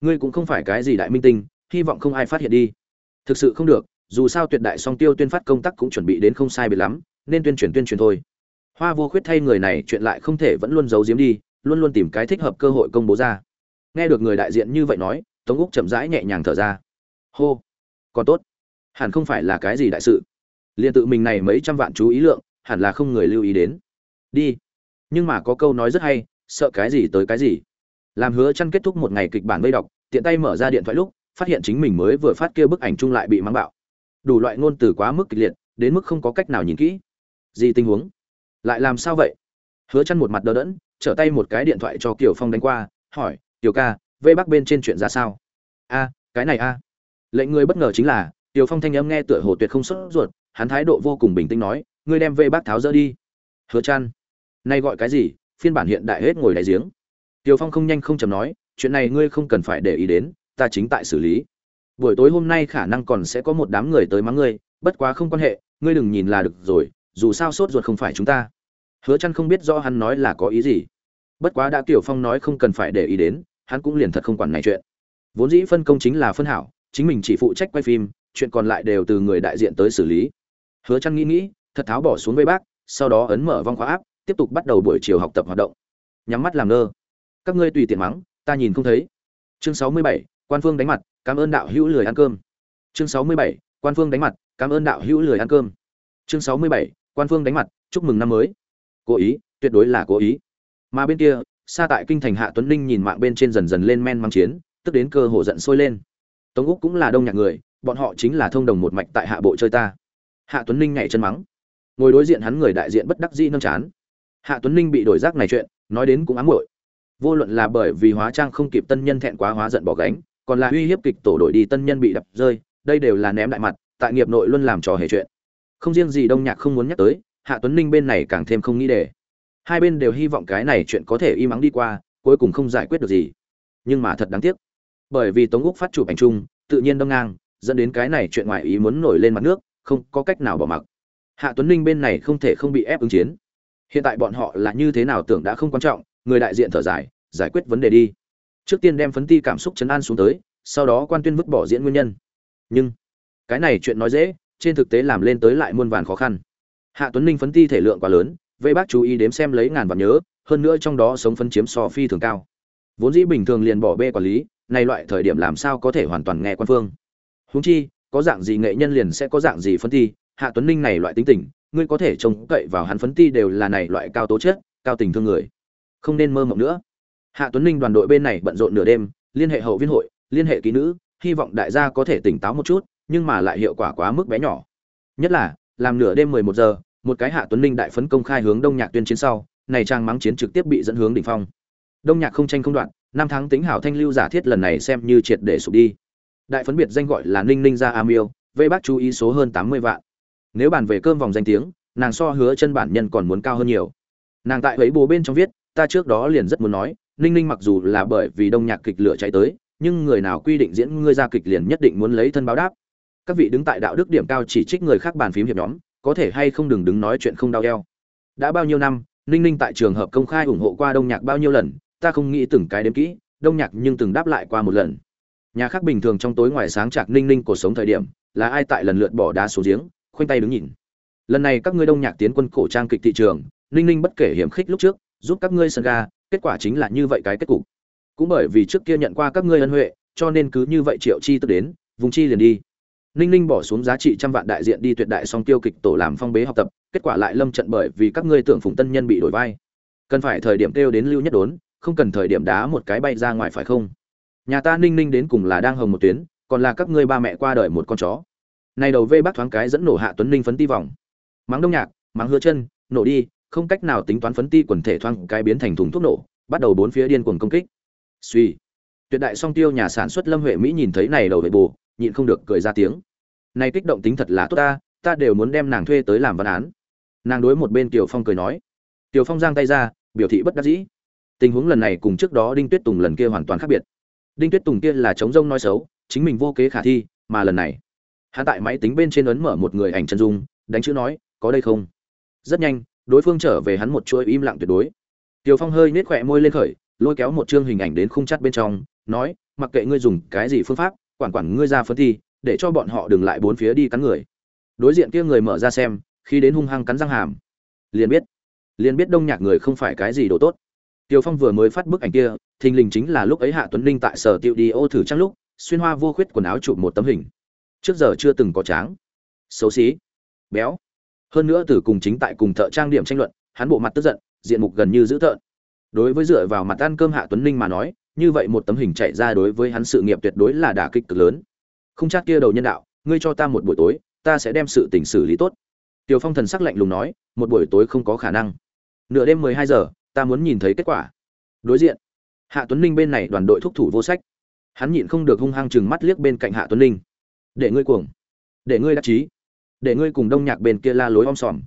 Ngươi cũng không phải cái gì đại minh tinh, hy vọng không ai phát hiện đi. Thực sự không được, dù sao tuyệt đại song tiêu tuyên phát công tác cũng chuẩn bị đến không sai biệt lắm, nên tuyên truyền tuyên truyền thôi. Hoa vô khuyết thay người này chuyện lại không thể vẫn luôn giấu giếm đi, luôn luôn tìm cái thích hợp cơ hội công bố ra. Nghe được người đại diện như vậy nói, tống úc chậm rãi nhẹ nhàng thở ra. Hô, còn tốt hẳn không phải là cái gì đại sự. Liền tự mình này mấy trăm vạn chú ý lượng, hẳn là không người lưu ý đến. Đi. Nhưng mà có câu nói rất hay, sợ cái gì tới cái gì. Làm hứa chăn kết thúc một ngày kịch bản vây đọc, tiện tay mở ra điện thoại lúc, phát hiện chính mình mới vừa phát kia bức ảnh chung lại bị mang bạo. Đủ loại ngôn từ quá mức kịch liệt, đến mức không có cách nào nhìn kỹ. Gì tình huống? Lại làm sao vậy? Hứa chăn một mặt đờ đẫn, trở tay một cái điện thoại cho kiều phong đánh qua, hỏi, tiểu ca vây bắc bên trên chuyện ra sao? A, cái này a. Lệnh người bất ngờ chính là tiểu phong thanh âm nghe tựa hồ tuyệt không xuất ruột, hắn thái độ vô cùng bình tĩnh nói, ngươi đem vây bác tháo dỡ đi. Hứa chăn nay gọi cái gì? Phiên bản hiện đại hết ngồi đại giếng. Tiểu phong không nhanh không chậm nói, chuyện này ngươi không cần phải để ý đến, ta chính tại xử lý. Buổi tối hôm nay khả năng còn sẽ có một đám người tới mắng ngươi, bất quá không quan hệ, ngươi đừng nhìn là được rồi, dù sao sốt ruột không phải chúng ta. Hứa chăn không biết rõ hắn nói là có ý gì. Bất quá đã tiểu phong nói không cần phải để ý đến, hắn cũng liền thật không quản này chuyện. Vốn dĩ phân công chính là phân hảo, chính mình chỉ phụ trách quay phim chuyện còn lại đều từ người đại diện tới xử lý. Hứa chăn nghĩ nghĩ thật tháo bỏ xuống với bác sau đó ấn mở vong khóa áp tiếp tục bắt đầu buổi chiều học tập hoạt động. Nhắm mắt làm ngơ. Các ngươi tùy tiện mắng ta nhìn không thấy. Chương 67, quan phương đánh mặt cảm ơn đạo hữu lười ăn cơm. Chương 67, quan phương đánh mặt cảm ơn đạo hữu lười ăn cơm. Chương 67, quan phương đánh mặt chúc mừng năm mới. Cố ý tuyệt đối là cố ý. Mà bên kia xa tại kinh thành hạ tuấn ninh nhìn mạng bên trên dần dần lên men mang chiến tức đến cơ hồ giận sôi lên. Tống úc cũng là đông nhạc người bọn họ chính là thông đồng một mạch tại hạ bộ chơi ta. Hạ tuấn ninh nhảy chân mắng. Ngồi đối diện hắn người đại diện bất đắc dĩ nâng chán. Hạ tuấn ninh bị đổi rác này chuyện, nói đến cũng ám muội. Vô luận là bởi vì hóa trang không kịp tân nhân thẹn quá hóa giận bỏ gánh, còn là uy hiếp kịch tổ đổi đi tân nhân bị đập rơi, đây đều là ném đại mặt, tại nghiệp nội luôn làm trò hề chuyện. Không riêng gì đông nhạc không muốn nhắc tới, hạ tuấn ninh bên này càng thêm không nghĩ đề hai bên đều hy vọng cái này chuyện có thể im ắng đi qua, cuối cùng không giải quyết được gì. Nhưng mà thật đáng tiếc. Bởi vì tống úc phát chụp ảnh chung, tự nhiên đông ngang dẫn đến cái này chuyện ngoài ý muốn nổi lên mặt nước, không có cách nào bỏ mặc. Hạ tuấn ninh bên này không thể không bị ép ứng chiến. Hiện tại bọn họ là như thế nào tưởng đã không quan trọng, người đại diện thở dài, giải quyết vấn đề đi. Trước tiên đem phấn ti cảm xúc chấn an xuống tới, sau đó quan tuyên vứt bỏ diễn nguyên nhân. Nhưng, cái này chuyện nói dễ, trên thực tế làm lên tới lại muôn vàn khó khăn. Hạ tuấn ninh phấn ti thể lượng quá lớn vây bác chú ý đếm xem lấy ngàn vạn nhớ, hơn nữa trong đó sống phân chiếm so phi thường cao. Vốn dĩ bình thường liền bỏ bê quản lý nay loại thời điểm làm sao có thể hoàn toàn nghe quan phương huống chi, có dạng gì nghệ nhân liền sẽ có dạng gì phân thi, hạ tuấn ninh này loại tính tình, ngươi có thể trông cậy vào hắn phấn ti đều là này loại cao tố chất, cao tình thương người. Không nên mơ mộng nữa. Hạ tuấn ninh đoàn đội bên này bận rộn nửa đêm, liên hệ hậu viên hội, liên hệ ký nữ, hy vọng đại gia có thể tỉnh táo một chút, nhưng mà lại hiệu quả quá mức bé nhỏ. Nhất là, làm nửa đêm mười một giờ, một cái hạ tuấn ninh đại phấn công khai hướng đông nhạc tuyên chiến sau, này trang mắng chiến trực tiếp bị dẫn hướng đỉnh phong. Đông nhạc không tranh không đoạn, năm tháng tính hảo thanh lưu giả thiết lần này xem như triệt để sụp đi đại phấn biệt danh gọi là ninh ninh gia a miêu vây bác chú ý số hơn tám mươi vạn. Nếu bàn về cơm vòng danh tiếng, nàng so hứa chân bản nhân còn muốn cao hơn nhiều. Nàng tại ấy bố bên trong viết, ta trước đó liền rất muốn nói, ninh ninh mặc dù là bởi vì đông nhạc kịch lửa chạy tới, nhưng người nào quy định diễn ngươi ra kịch liền nhất định muốn lấy thân báo đáp. Các vị đứng tại đạo đức điểm cao chỉ trích người khác bàn phím hiệp nhóm, có thể hay không đừng đứng nói chuyện không đau eo. Đã bao nhiêu năm, ninh ninh tại trường hợp công khai ủng hộ qua đông nhạc bao nhiêu lần, ta không nghĩ từng cái đếm kỹ, đông nhạc nhưng từng đáp lại qua một lần nhà khác bình thường trong tối ngoài sáng chạc ninh ninh cuộc sống thời điểm, là ai tại lần lượt bỏ đá xuống giếng, khoanh tay đứng nhìn. Lần này các ngươi đông nhạc tiến quân cổ trang kịch thị trường, ninh ninh bất kể hiểm khích lúc trước, giúp các ngươi sân ga, kết quả chính là như vậy cái kết cục. Cũng bởi vì trước kia nhận qua các ngươi ân huệ, cho nên cứ như vậy triệu chi tức đến, vùng chi liền đi. Ninh ninh bỏ xuống giá trị trăm vạn đại diện đi tuyệt đại song tiêu kịch tổ làm phong bế học tập, kết quả lại lâm trận bởi vì các ngươi tưởng phùng tân nhân bị đổi vai. Cần phải thời điểm kêu đến lưu nhất đốn, không cần thời điểm đá một cái bay ra ngoài phải không? Nhà ta ninh ninh đến cùng là đang hồng một tuyến, còn là các ngươi ba mẹ qua đời một con chó. Này đầu vê bác thoáng cái dẫn nổ hạ tuấn ninh phấn ti vòng. Mắng đông nhạc, mắng hứa chân, nổ đi, không cách nào tính toán phấn ti quần thể thoáng cái biến thành thùng thuốc nổ, bắt đầu bốn phía điên cuồng công kích. Suy tuyệt đại song tiêu nhà sản xuất lâm huệ mỹ nhìn thấy này đầu vệ bù, nhịn không được cười ra tiếng. Này kích động tính thật là tốt ta ta đều muốn đem nàng thuê tới làm văn án. Nàng đối một bên tiểu phong cười nói. Tiểu phong giang tay ra, biểu thị bất đắc dĩ. Tình huống lần này cùng trước đó đinh tuyết tùng lần kia hoàn toàn khác biệt đinh tuyết tùng kia là chống rông nói xấu chính mình vô kế khả thi mà lần này hạ tại máy tính bên trên ấn mở một người ảnh chân dung đánh chữ nói có đây không? Rất nhanh đối phương trở về hắn một chuỗi im lặng tuyệt đối. Tiểu phong hơi nết khỏe môi lên khởi lôi kéo một chương hình ảnh đến khung chắt bên trong nói mặc kệ ngươi dùng cái gì phương pháp quản quản ngươi ra phân thi để cho bọn họ đừng lại bốn phía đi cắn người. Đối diện kia người mở ra xem khi đến hung hăng cắn răng hàm. Liền biết liền biết đông nhạc người không phải cái gì đồ tốt. Tiều Phong vừa mới phát bức ảnh kia, thình lình chính là lúc ấy Hạ Tuấn Linh tại sở tiệu đi ô thử trang lúc, xuyên hoa vô khuyết quần áo chụp một tấm hình. Trước giờ chưa từng có tráng, xấu xí, béo. Hơn nữa từ cùng chính tại cùng thợ trang điểm tranh luận, hắn bộ mặt tức giận, diện mục gần như dữ tợn. Đối với dựa vào mặt ăn cơm Hạ Tuấn Linh mà nói, như vậy một tấm hình chạy ra đối với hắn sự nghiệp tuyệt đối là đả kích cực lớn. Không chắc kia đầu nhân đạo, ngươi cho ta một buổi tối, ta sẽ đem sự tình xử lý tốt. Tiểu Phong thần sắc lạnh lùng nói, một buổi tối không có khả năng. Nửa đêm 12 giờ, ta muốn nhìn thấy kết quả đối diện hạ tuấn ninh bên này đoàn đội thúc thủ vô sách. Hắn nhịn không được hung hăng chừng mắt liếc bên cạnh hạ tuấn ninh. Để ngươi cuồng, để ngươi đắc chí, để ngươi cùng đông nhạc bên kia la lối om sòm.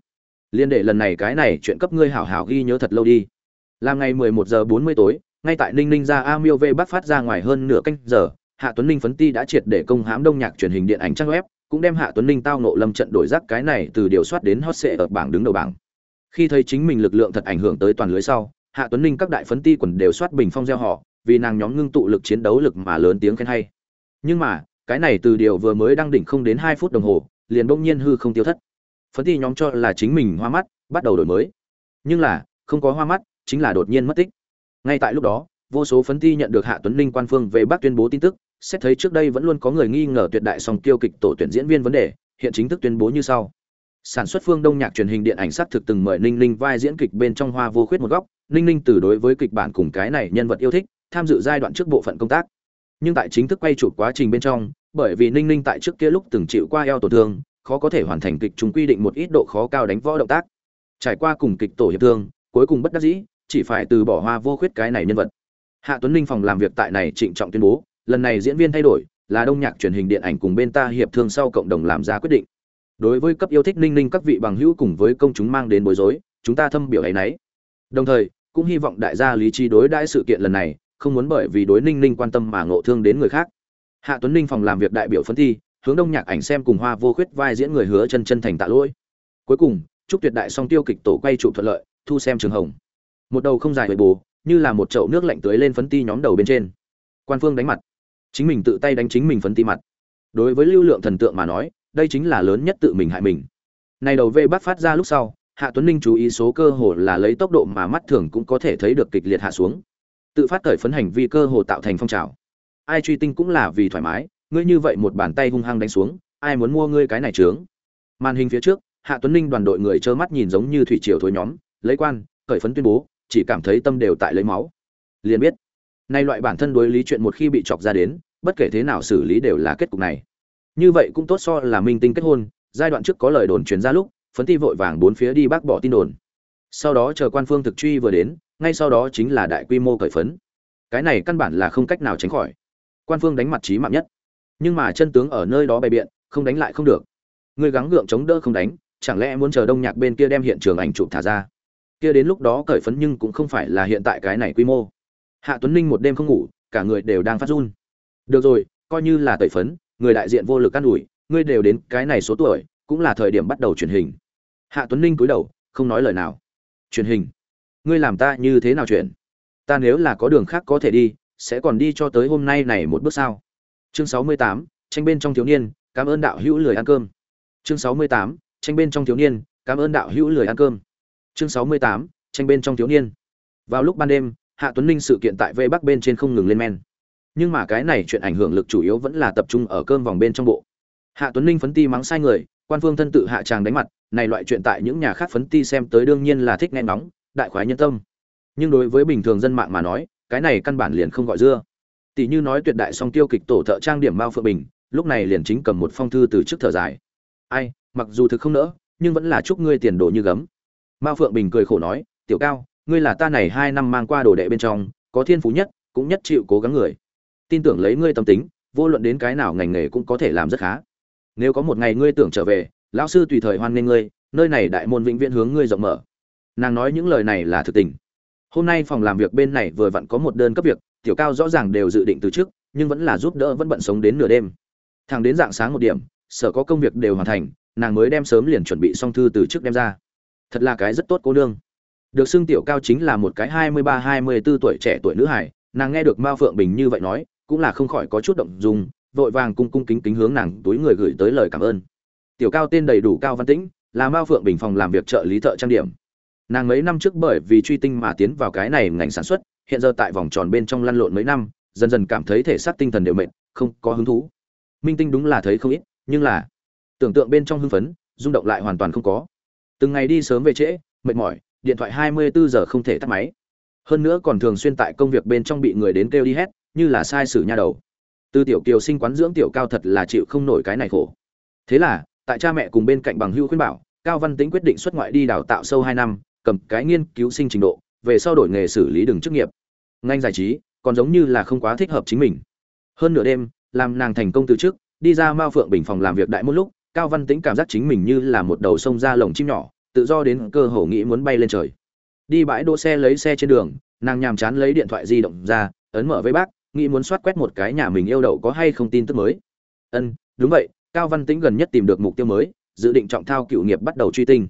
Liên để lần này cái này chuyện cấp ngươi hảo hảo ghi nhớ thật lâu đi. Làm ngày mười một giờ bốn mươi tối, ngay tại ninh ninh ra a miêu v bắt phát ra ngoài hơn nửa canh giờ, hạ tuấn ninh phấn ti đã triệt để công hãm đông nhạc truyền hình điện ảnh trang web, cũng đem hạ tuấn ninh tao nộ lâm trận đổi rác cái này từ điều soát đến hot sệ ở bảng đứng đầu bảng. Khi thấy chính mình lực lượng thật ảnh hưởng tới toàn lưới sau hạ tuấn ninh các đại phấn ti quần đều soát bình phong gieo họ, vì nàng nhóm ngưng tụ lực chiến đấu lực mà lớn tiếng khen hay. Nhưng mà, cái này từ điều vừa mới đăng đỉnh không đến hai phút đồng hồ, liền bỗng nhiên hư không tiêu thất. Phấn ti nhóm cho là chính mình hoa mắt, bắt đầu đổi mới. Nhưng là, không có hoa mắt, chính là đột nhiên mất tích. Ngay tại lúc đó, vô số phấn ti nhận được hạ tuấn ninh quan phương về bác tuyên bố tin tức, xét thấy trước đây vẫn luôn có người nghi ngờ tuyệt đại song tiêu kịch tổ tuyển diễn viên vấn đề, hiện chính thức tuyên bố như sau. Sản xuất phương đông nhạc truyền hình điện ảnh xác thực từng mời ninh ninh vai diễn kịch bên trong hoa vô khuyết một góc ninh ninh từ đối với kịch bản cùng cái này nhân vật yêu thích, tham dự giai đoạn trước bộ phận công tác. Nhưng tại chính thức quay chụp quá trình bên trong, bởi vì ninh ninh tại trước kia lúc từng chịu qua eo tổn thương, khó có thể hoàn thành kịch chúng quy định một ít độ khó cao đánh võ động tác. Trải qua cùng kịch tổ hiệp thương, cuối cùng bất đắc dĩ, chỉ phải từ bỏ hoa vô khuyết cái này nhân vật. Hạ tuấn ninh phòng làm việc tại này trịnh trọng tuyên bố, lần này diễn viên thay đổi, là đông nhạc truyền hình điện ảnh cùng bên ta hiệp thương sau cộng đồng làm ra quyết định. Đối với cấp yêu thích ninh ninh các vị bằng hữu cùng với công chúng mang đến bối rối, chúng ta thâm biểu ấy nấy đồng thời, cũng hy vọng đại gia lý trí đối đãi sự kiện lần này, không muốn bởi vì đối ninh ninh quan tâm mà ngộ thương đến người khác. Hạ tuấn ninh phòng làm việc đại biểu phân thi, hướng đông nhạc ảnh xem cùng hoa vô khuyết vai diễn người hứa chân chân thành tạ lỗi. Cuối cùng, chúc tuyệt đại song tiêu kịch tổ quay trụ thuận lợi, thu xem trường hồng. Một đầu không dài bề bù như là một chậu nước lạnh tưới lên phấn ti nhóm đầu bên trên. Quan phương đánh mặt. Chính mình tự tay đánh chính mình phấn ti mặt. Đối với lưu lượng thần tượng mà nói, đây chính là lớn nhất tự mình hại mình. Này đầu vê bắt phát ra lúc sau hạ tuấn ninh chú ý số cơ hồ là lấy tốc độ mà mắt thường cũng có thể thấy được kịch liệt hạ xuống. Tự phát cởi phấn hành vi cơ hồ tạo thành phong trào. Ai truy tinh cũng là vì thoải mái, ngươi như vậy một bàn tay hung hăng đánh xuống, ai muốn mua ngươi cái này trướng màn hình phía trước, hạ tuấn ninh đoàn đội người trơ mắt nhìn giống như thủy triều thối nhóm, lấy quan cởi phấn tuyên bố, chỉ cảm thấy tâm đều tại lấy máu. Liền biết, nay loại bản thân đối lý chuyện một khi bị chọc ra đến, bất kể thế nào xử lý đều là kết cục này. Như vậy cũng tốt so là minh tinh kết hôn, giai đoạn trước có lời đồn truyền ra lúc phấn ti vội vàng bốn phía đi bác bỏ tin đồn. Sau đó chờ quan phương thực truy vừa đến, ngay sau đó chính là đại quy mô cởi phấn. Cái này căn bản là không cách nào tránh khỏi. Quan phương đánh mặt trí mạng nhất. Nhưng mà chân tướng ở nơi đó bày biện, không đánh lại không được. Người gắng gượng chống đỡ không đánh, chẳng lẽ muốn chờ đông nhạc bên kia đem hiện trường ảnh chụp thả ra? Kia đến lúc đó cởi phấn nhưng cũng không phải là hiện tại cái này quy mô. Hạ tuấn ninh một đêm không ngủ, cả người đều đang phát run. Được rồi, coi như là tẩy phấn, người đại diện vô lực can ủi, ngươi đều đến cái này số tuổi, cũng là thời điểm bắt đầu truyền hình hạ tuấn ninh cúi đầu, không nói lời nào. Truyền hình. Ngươi làm ta như thế nào chuyện? Ta nếu là có đường khác có thể đi, sẽ còn đi cho tới hôm nay này một bước sao? Chương sáu mươi tám, tranh bên trong thiếu niên, cảm ơn đạo hữu lười ăn cơm. Chương sáu mươi tám, tranh bên trong thiếu niên, cảm ơn đạo hữu lười ăn cơm. Chương sáu mươi tám, tranh bên trong thiếu niên. Vào lúc ban đêm, hạ tuấn ninh sự kiện tại vây bắc bên trên không ngừng lên men. Nhưng mà cái này chuyện ảnh hưởng lực chủ yếu vẫn là tập trung ở cơm vòng bên trong bộ. Hạ tuấn ninh phấn ti mắng sai người quan phương thân tự hạ tràng đánh mặt, này loại chuyện tại những nhà khác phấn ti xem tới đương nhiên là thích nghe nóng đại khoái nhân tâm. Nhưng đối với bình thường dân mạng mà nói, cái này căn bản liền không gọi dưa. Tỷ như nói tuyệt đại song tiêu kịch tổ thợ trang điểm mao phượng bình, lúc này liền chính cầm một phong thư từ trước thở dài. Ai, mặc dù thực không nỡ, nhưng vẫn là chúc ngươi tiền đồ như gấm. Mao phượng bình cười khổ nói, tiểu cao, ngươi là ta này hai năm mang qua đồ đệ bên trong, có thiên phú nhất, cũng nhất chịu cố gắng người. Tin tưởng lấy ngươi tâm tính, vô luận đến cái nào ngành nghề cũng có thể làm rất khá nếu có một ngày ngươi tưởng trở về, lão sư tùy thời hoan nghênh ngươi, nơi này đại môn vĩnh viễn hướng ngươi rộng mở. Nàng nói những lời này là thực tình. Hôm nay phòng làm việc bên này vừa vặn có một đơn cấp việc, tiểu cao rõ ràng đều dự định từ trước, nhưng vẫn là giúp đỡ vẫn bận sống đến nửa đêm. Thằng đến dạng sáng một điểm, sở có công việc đều hoàn thành, nàng mới đem sớm liền chuẩn bị xong thư từ trước đem ra. Thật là cái rất tốt cô nương. Được xưng tiểu cao chính là một cái hai mươi ba, hai mươi bốn tuổi trẻ tuổi nữ hải nàng nghe được mao phượng bình như vậy nói, cũng là không khỏi có chút động dung vội vàng cung cung kính kính hướng nàng túi người gửi tới lời cảm ơn. Tiểu cao tên đầy đủ cao văn tĩnh, là mao phượng bình phòng làm việc trợ lý thợ trang điểm. Nàng mấy năm trước bởi vì truy tinh mà tiến vào cái này ngành sản xuất, hiện giờ tại vòng tròn bên trong lăn lộn mấy năm, dần dần cảm thấy thể xác tinh thần đều mệt, không có hứng thú. Minh tinh đúng là thấy không ít, nhưng là tưởng tượng bên trong hưng phấn, rung động lại hoàn toàn không có. Từng ngày đi sớm về trễ, mệt mỏi, điện thoại 24 giờ không thể tắt máy. Hơn nữa còn thường xuyên tại công việc bên trong bị người đến kêu đi hết, như là sai sử nha đầu từ tiểu kiều sinh quán dưỡng tiểu cao thật là chịu không nổi cái này khổ. Thế là, tại cha mẹ cùng bên cạnh bằng hưu khuyên bảo, cao văn tĩnh quyết định xuất ngoại đi đào tạo sâu hai năm, cầm cái nghiên cứu sinh trình độ, về sau đổi nghề xử lý đường chức nghiệp. Ngành giải trí, còn giống như là không quá thích hợp chính mình. Hơn nửa đêm, làm nàng thành công từ trước đi ra mao phượng bình phòng làm việc đại một lúc, cao văn tĩnh cảm giác chính mình như là một đầu sông ra lồng chim nhỏ, tự do đến cơ hồ nghĩ muốn bay lên trời. Đi bãi đỗ xe lấy xe trên đường, nàng nhàm chán lấy điện thoại di động ra, ấn mở với bác nghĩ muốn soát quét một cái nhà mình yêu đậu có hay không tin tức mới. Ân, đúng vậy, cao văn tĩnh gần nhất tìm được mục tiêu mới, dự định trọng thao cựu nghiệp bắt đầu truy tinh.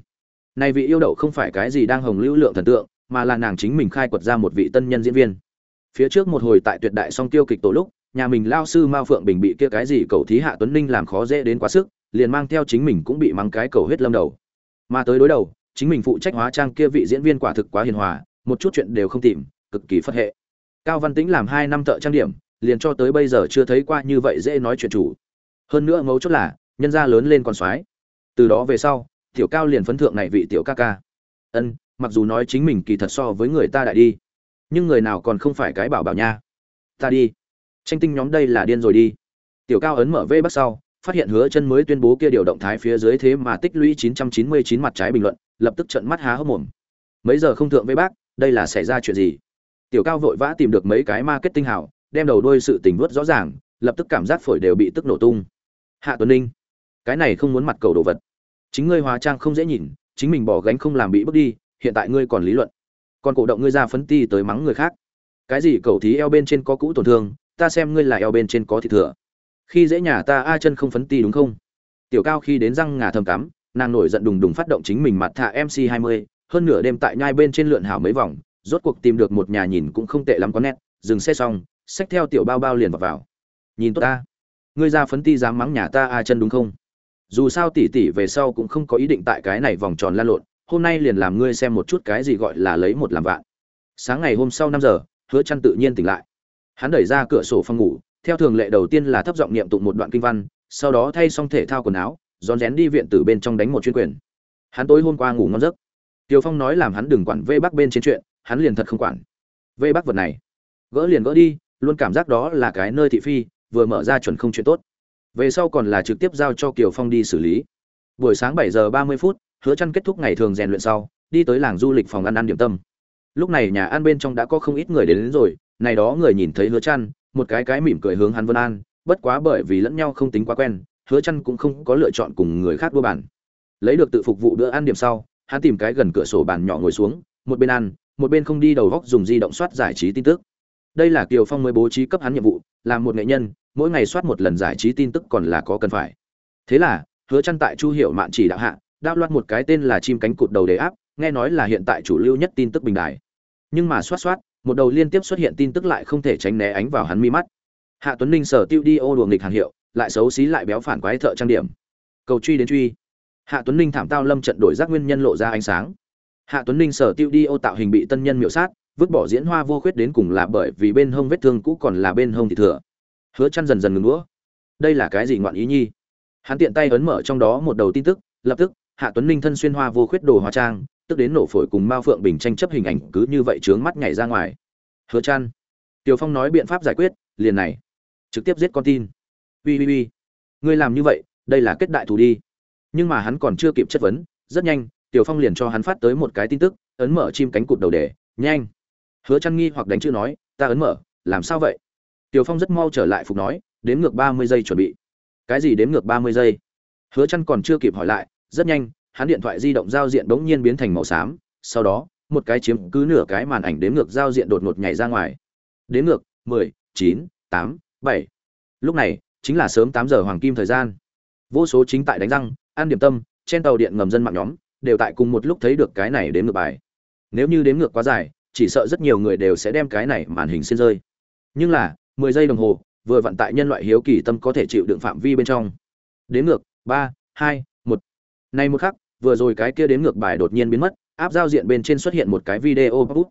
Này vị yêu đậu không phải cái gì đang hồng lưu lượng thần tượng, mà là nàng chính mình khai quật ra một vị tân nhân diễn viên. Phía trước một hồi tại tuyệt đại song tiêu kịch tổ lúc, nhà mình lao sư mao phượng bình bị kia cái gì cầu thí hạ tuấn ninh làm khó dễ đến quá sức, liền mang theo chính mình cũng bị mang cái cầu huyết lâm đầu. Mà tới đối đầu, chính mình phụ trách hóa trang kia vị diễn viên quả thực quá hiền hòa, một chút chuyện đều không tìm, cực kỳ phất hệ cao văn tĩnh làm hai năm thợ trang điểm, liền cho tới bây giờ chưa thấy qua như vậy dễ nói chuyện chủ. Hơn nữa mấu chốt là, nhân gia lớn lên còn soái từ đó về sau, tiểu cao liền phấn thượng này vị tiểu ca ca. Ân, mặc dù nói chính mình kỳ thật so với người ta đại đi, nhưng người nào còn không phải cái bảo bảo nha. Ta đi. Tranh tinh nhóm đây là điên rồi đi. Tiểu cao ấn mở vê bắt sau, phát hiện hứa chân mới tuyên bố kia điều động thái phía dưới thế mà tích lũy 999 mặt trái bình luận, lập tức trợn mắt há hốc mồm. Mấy giờ không thượng với bác, đây là xảy ra chuyện gì? Tiểu cao vội vã tìm được mấy cái marketing hảo đem đầu đôi sự tình vớt rõ ràng lập tức cảm giác phổi đều bị tức nổ tung. Hạ tuấn ninh cái này không muốn mặt cầu đồ vật. Chính ngươi hóa trang không dễ nhìn chính mình bỏ gánh không làm bị bước đi hiện tại ngươi còn lý luận. Còn cổ động ngươi ra phấn ti tới mắng người khác. Cái gì cầu thí eo bên trên có cũ tổn thương ta xem ngươi là eo bên trên có thịt thừa. Khi dễ nhà ta a chân không phấn ti đúng không? Tiểu cao khi đến răng ngà thầm cắm nàng nổi giận đùng đùng phát động chính mình mặt thạ mc 20, hơn nửa đêm tại nhai bên trên lượn hảo mấy vòng rốt cuộc tìm được một nhà nhìn cũng không tệ lắm có nét dừng xe xong, xách theo tiểu bao bao liền vào vào. Nhìn tốt ta. Ngươi ra phấn ti dám mắng nhà ta a chân đúng không? Dù sao tỷ tỷ về sau cũng không có ý định tại cái này vòng tròn lan lộn, hôm nay liền làm ngươi xem một chút cái gì gọi là lấy một làm vạn. Sáng ngày hôm sau năm giờ, hứa chăn tự nhiên tỉnh lại. Hắn đẩy ra cửa sổ phòng ngủ, theo thường lệ đầu tiên là thấp giọng niệm tụng một đoạn kinh văn, sau đó thay xong thể thao quần áo, rón rén đi viện tử bên trong đánh một chuyên quyền. Hắn tối hôm qua ngủ ngon giấc. Tiểu phong nói làm hắn đừng quản vê bắc bên trên chuyện hắn liền thật không quản. Vê bắc vật này. Gỡ liền gỡ đi luôn cảm giác đó là cái nơi thị phi vừa mở ra chuẩn không chuyện tốt. Về sau còn là trực tiếp giao cho kiều phong đi xử lý. Buổi sáng bảy giờ ba mươi phút hứa chăn kết thúc ngày thường rèn luyện sau đi tới làng du lịch phòng ăn ăn điểm tâm. Lúc này nhà ăn bên trong đã có không ít người đến, đến rồi này đó người nhìn thấy hứa chăn một cái cái mỉm cười hướng hắn vân an bất quá bởi vì lẫn nhau không tính quá quen hứa chăn cũng không có lựa chọn cùng người khác đua bàn. Lấy được tự phục vụ bữa ăn điểm sau hắn tìm cái gần cửa sổ bàn nhỏ ngồi xuống một bên ăn một bên không đi đầu góc dùng di động soát giải trí tin tức. Đây là kiều phong mới bố trí cấp hắn nhiệm vụ làm một nghệ nhân, mỗi ngày soát một lần giải trí tin tức còn là có cần phải. Thế là, hứa chăn tại chu hiệu mạn chỉ đạo hạ đáp loạt một cái tên là chim cánh cụt đầu đề áp, nghe nói là hiện tại chủ lưu nhất tin tức bình đài. Nhưng mà xoát xoát một đầu liên tiếp xuất hiện tin tức lại không thể tránh né ánh vào hắn mi mắt. Hạ tuấn ninh sở tiêu đi ô đùa nghịch hàng hiệu, lại xấu xí lại béo phản quái thợ trang điểm. Cầu truy đến truy. Hạ tuấn ninh thảm tao lâm trận đổi giác nguyên nhân lộ ra ánh sáng hạ tuấn ninh sở tiêu đi ô tạo hình bị tân nhân miểu sát, vứt bỏ diễn hoa vô khuyết đến cùng là bởi vì bên hông vết thương cũ còn là bên hông thì thừa. Hứa chăn dần dần ngừng đũa. Đây là cái gì ngoạn ý nhi? Hắn tiện tay ấn mở trong đó một đầu tin tức, lập tức, hạ tuấn ninh thân xuyên hoa vô khuyết đồ hóa trang, tức đến nổ phổi cùng mao phượng bình tranh chấp hình ảnh cứ như vậy trướng mắt nhảy ra ngoài. Hứa chăn. Tiểu phong nói biện pháp giải quyết, liền này. Trực tiếp giết con tin. Ui ui ui ngươi làm như vậy, đây là kết đại thù đi. Nhưng mà hắn còn chưa kịp chất vấn, rất nhanh tiểu phong liền cho hắn phát tới một cái tin tức ấn mở chim cánh cụt đầu đề nhanh. Hứa Chân nghi hoặc đánh chữ nói ta ấn mở làm sao vậy? Tiểu phong rất mau trở lại phục nói đếm ngược 30 giây chuẩn bị. Cái gì đếm ngược 30 giây? Hứa Chân còn chưa kịp hỏi lại rất nhanh hắn điện thoại di động giao diện bỗng nhiên biến thành màu xám sau đó một cái chiếm cứ nửa cái màn ảnh đếm ngược giao diện đột ngột nhảy ra ngoài. Đếm ngược 10, 9, 8, 7. lúc này chính là sớm 8 giờ hoàng kim thời gian. Vô số chính tại đánh răng ăn điểm tâm trên tàu điện ngầm dân mạng nhóm đều tại cùng một lúc thấy được cái này đến ngược bài nếu như đếm ngược quá dài chỉ sợ rất nhiều người đều sẽ đem cái này màn hình xin rơi nhưng là 10 giây đồng hồ vừa vận tại nhân loại hiếu kỳ tâm có thể chịu đựng phạm vi bên trong đếm ngược 3, 2, 1. Nay một khắc, vừa rồi cái kia đếm ngược bài đột nhiên biến mất, áp giao diện bên trên xuất hiện một cái video pop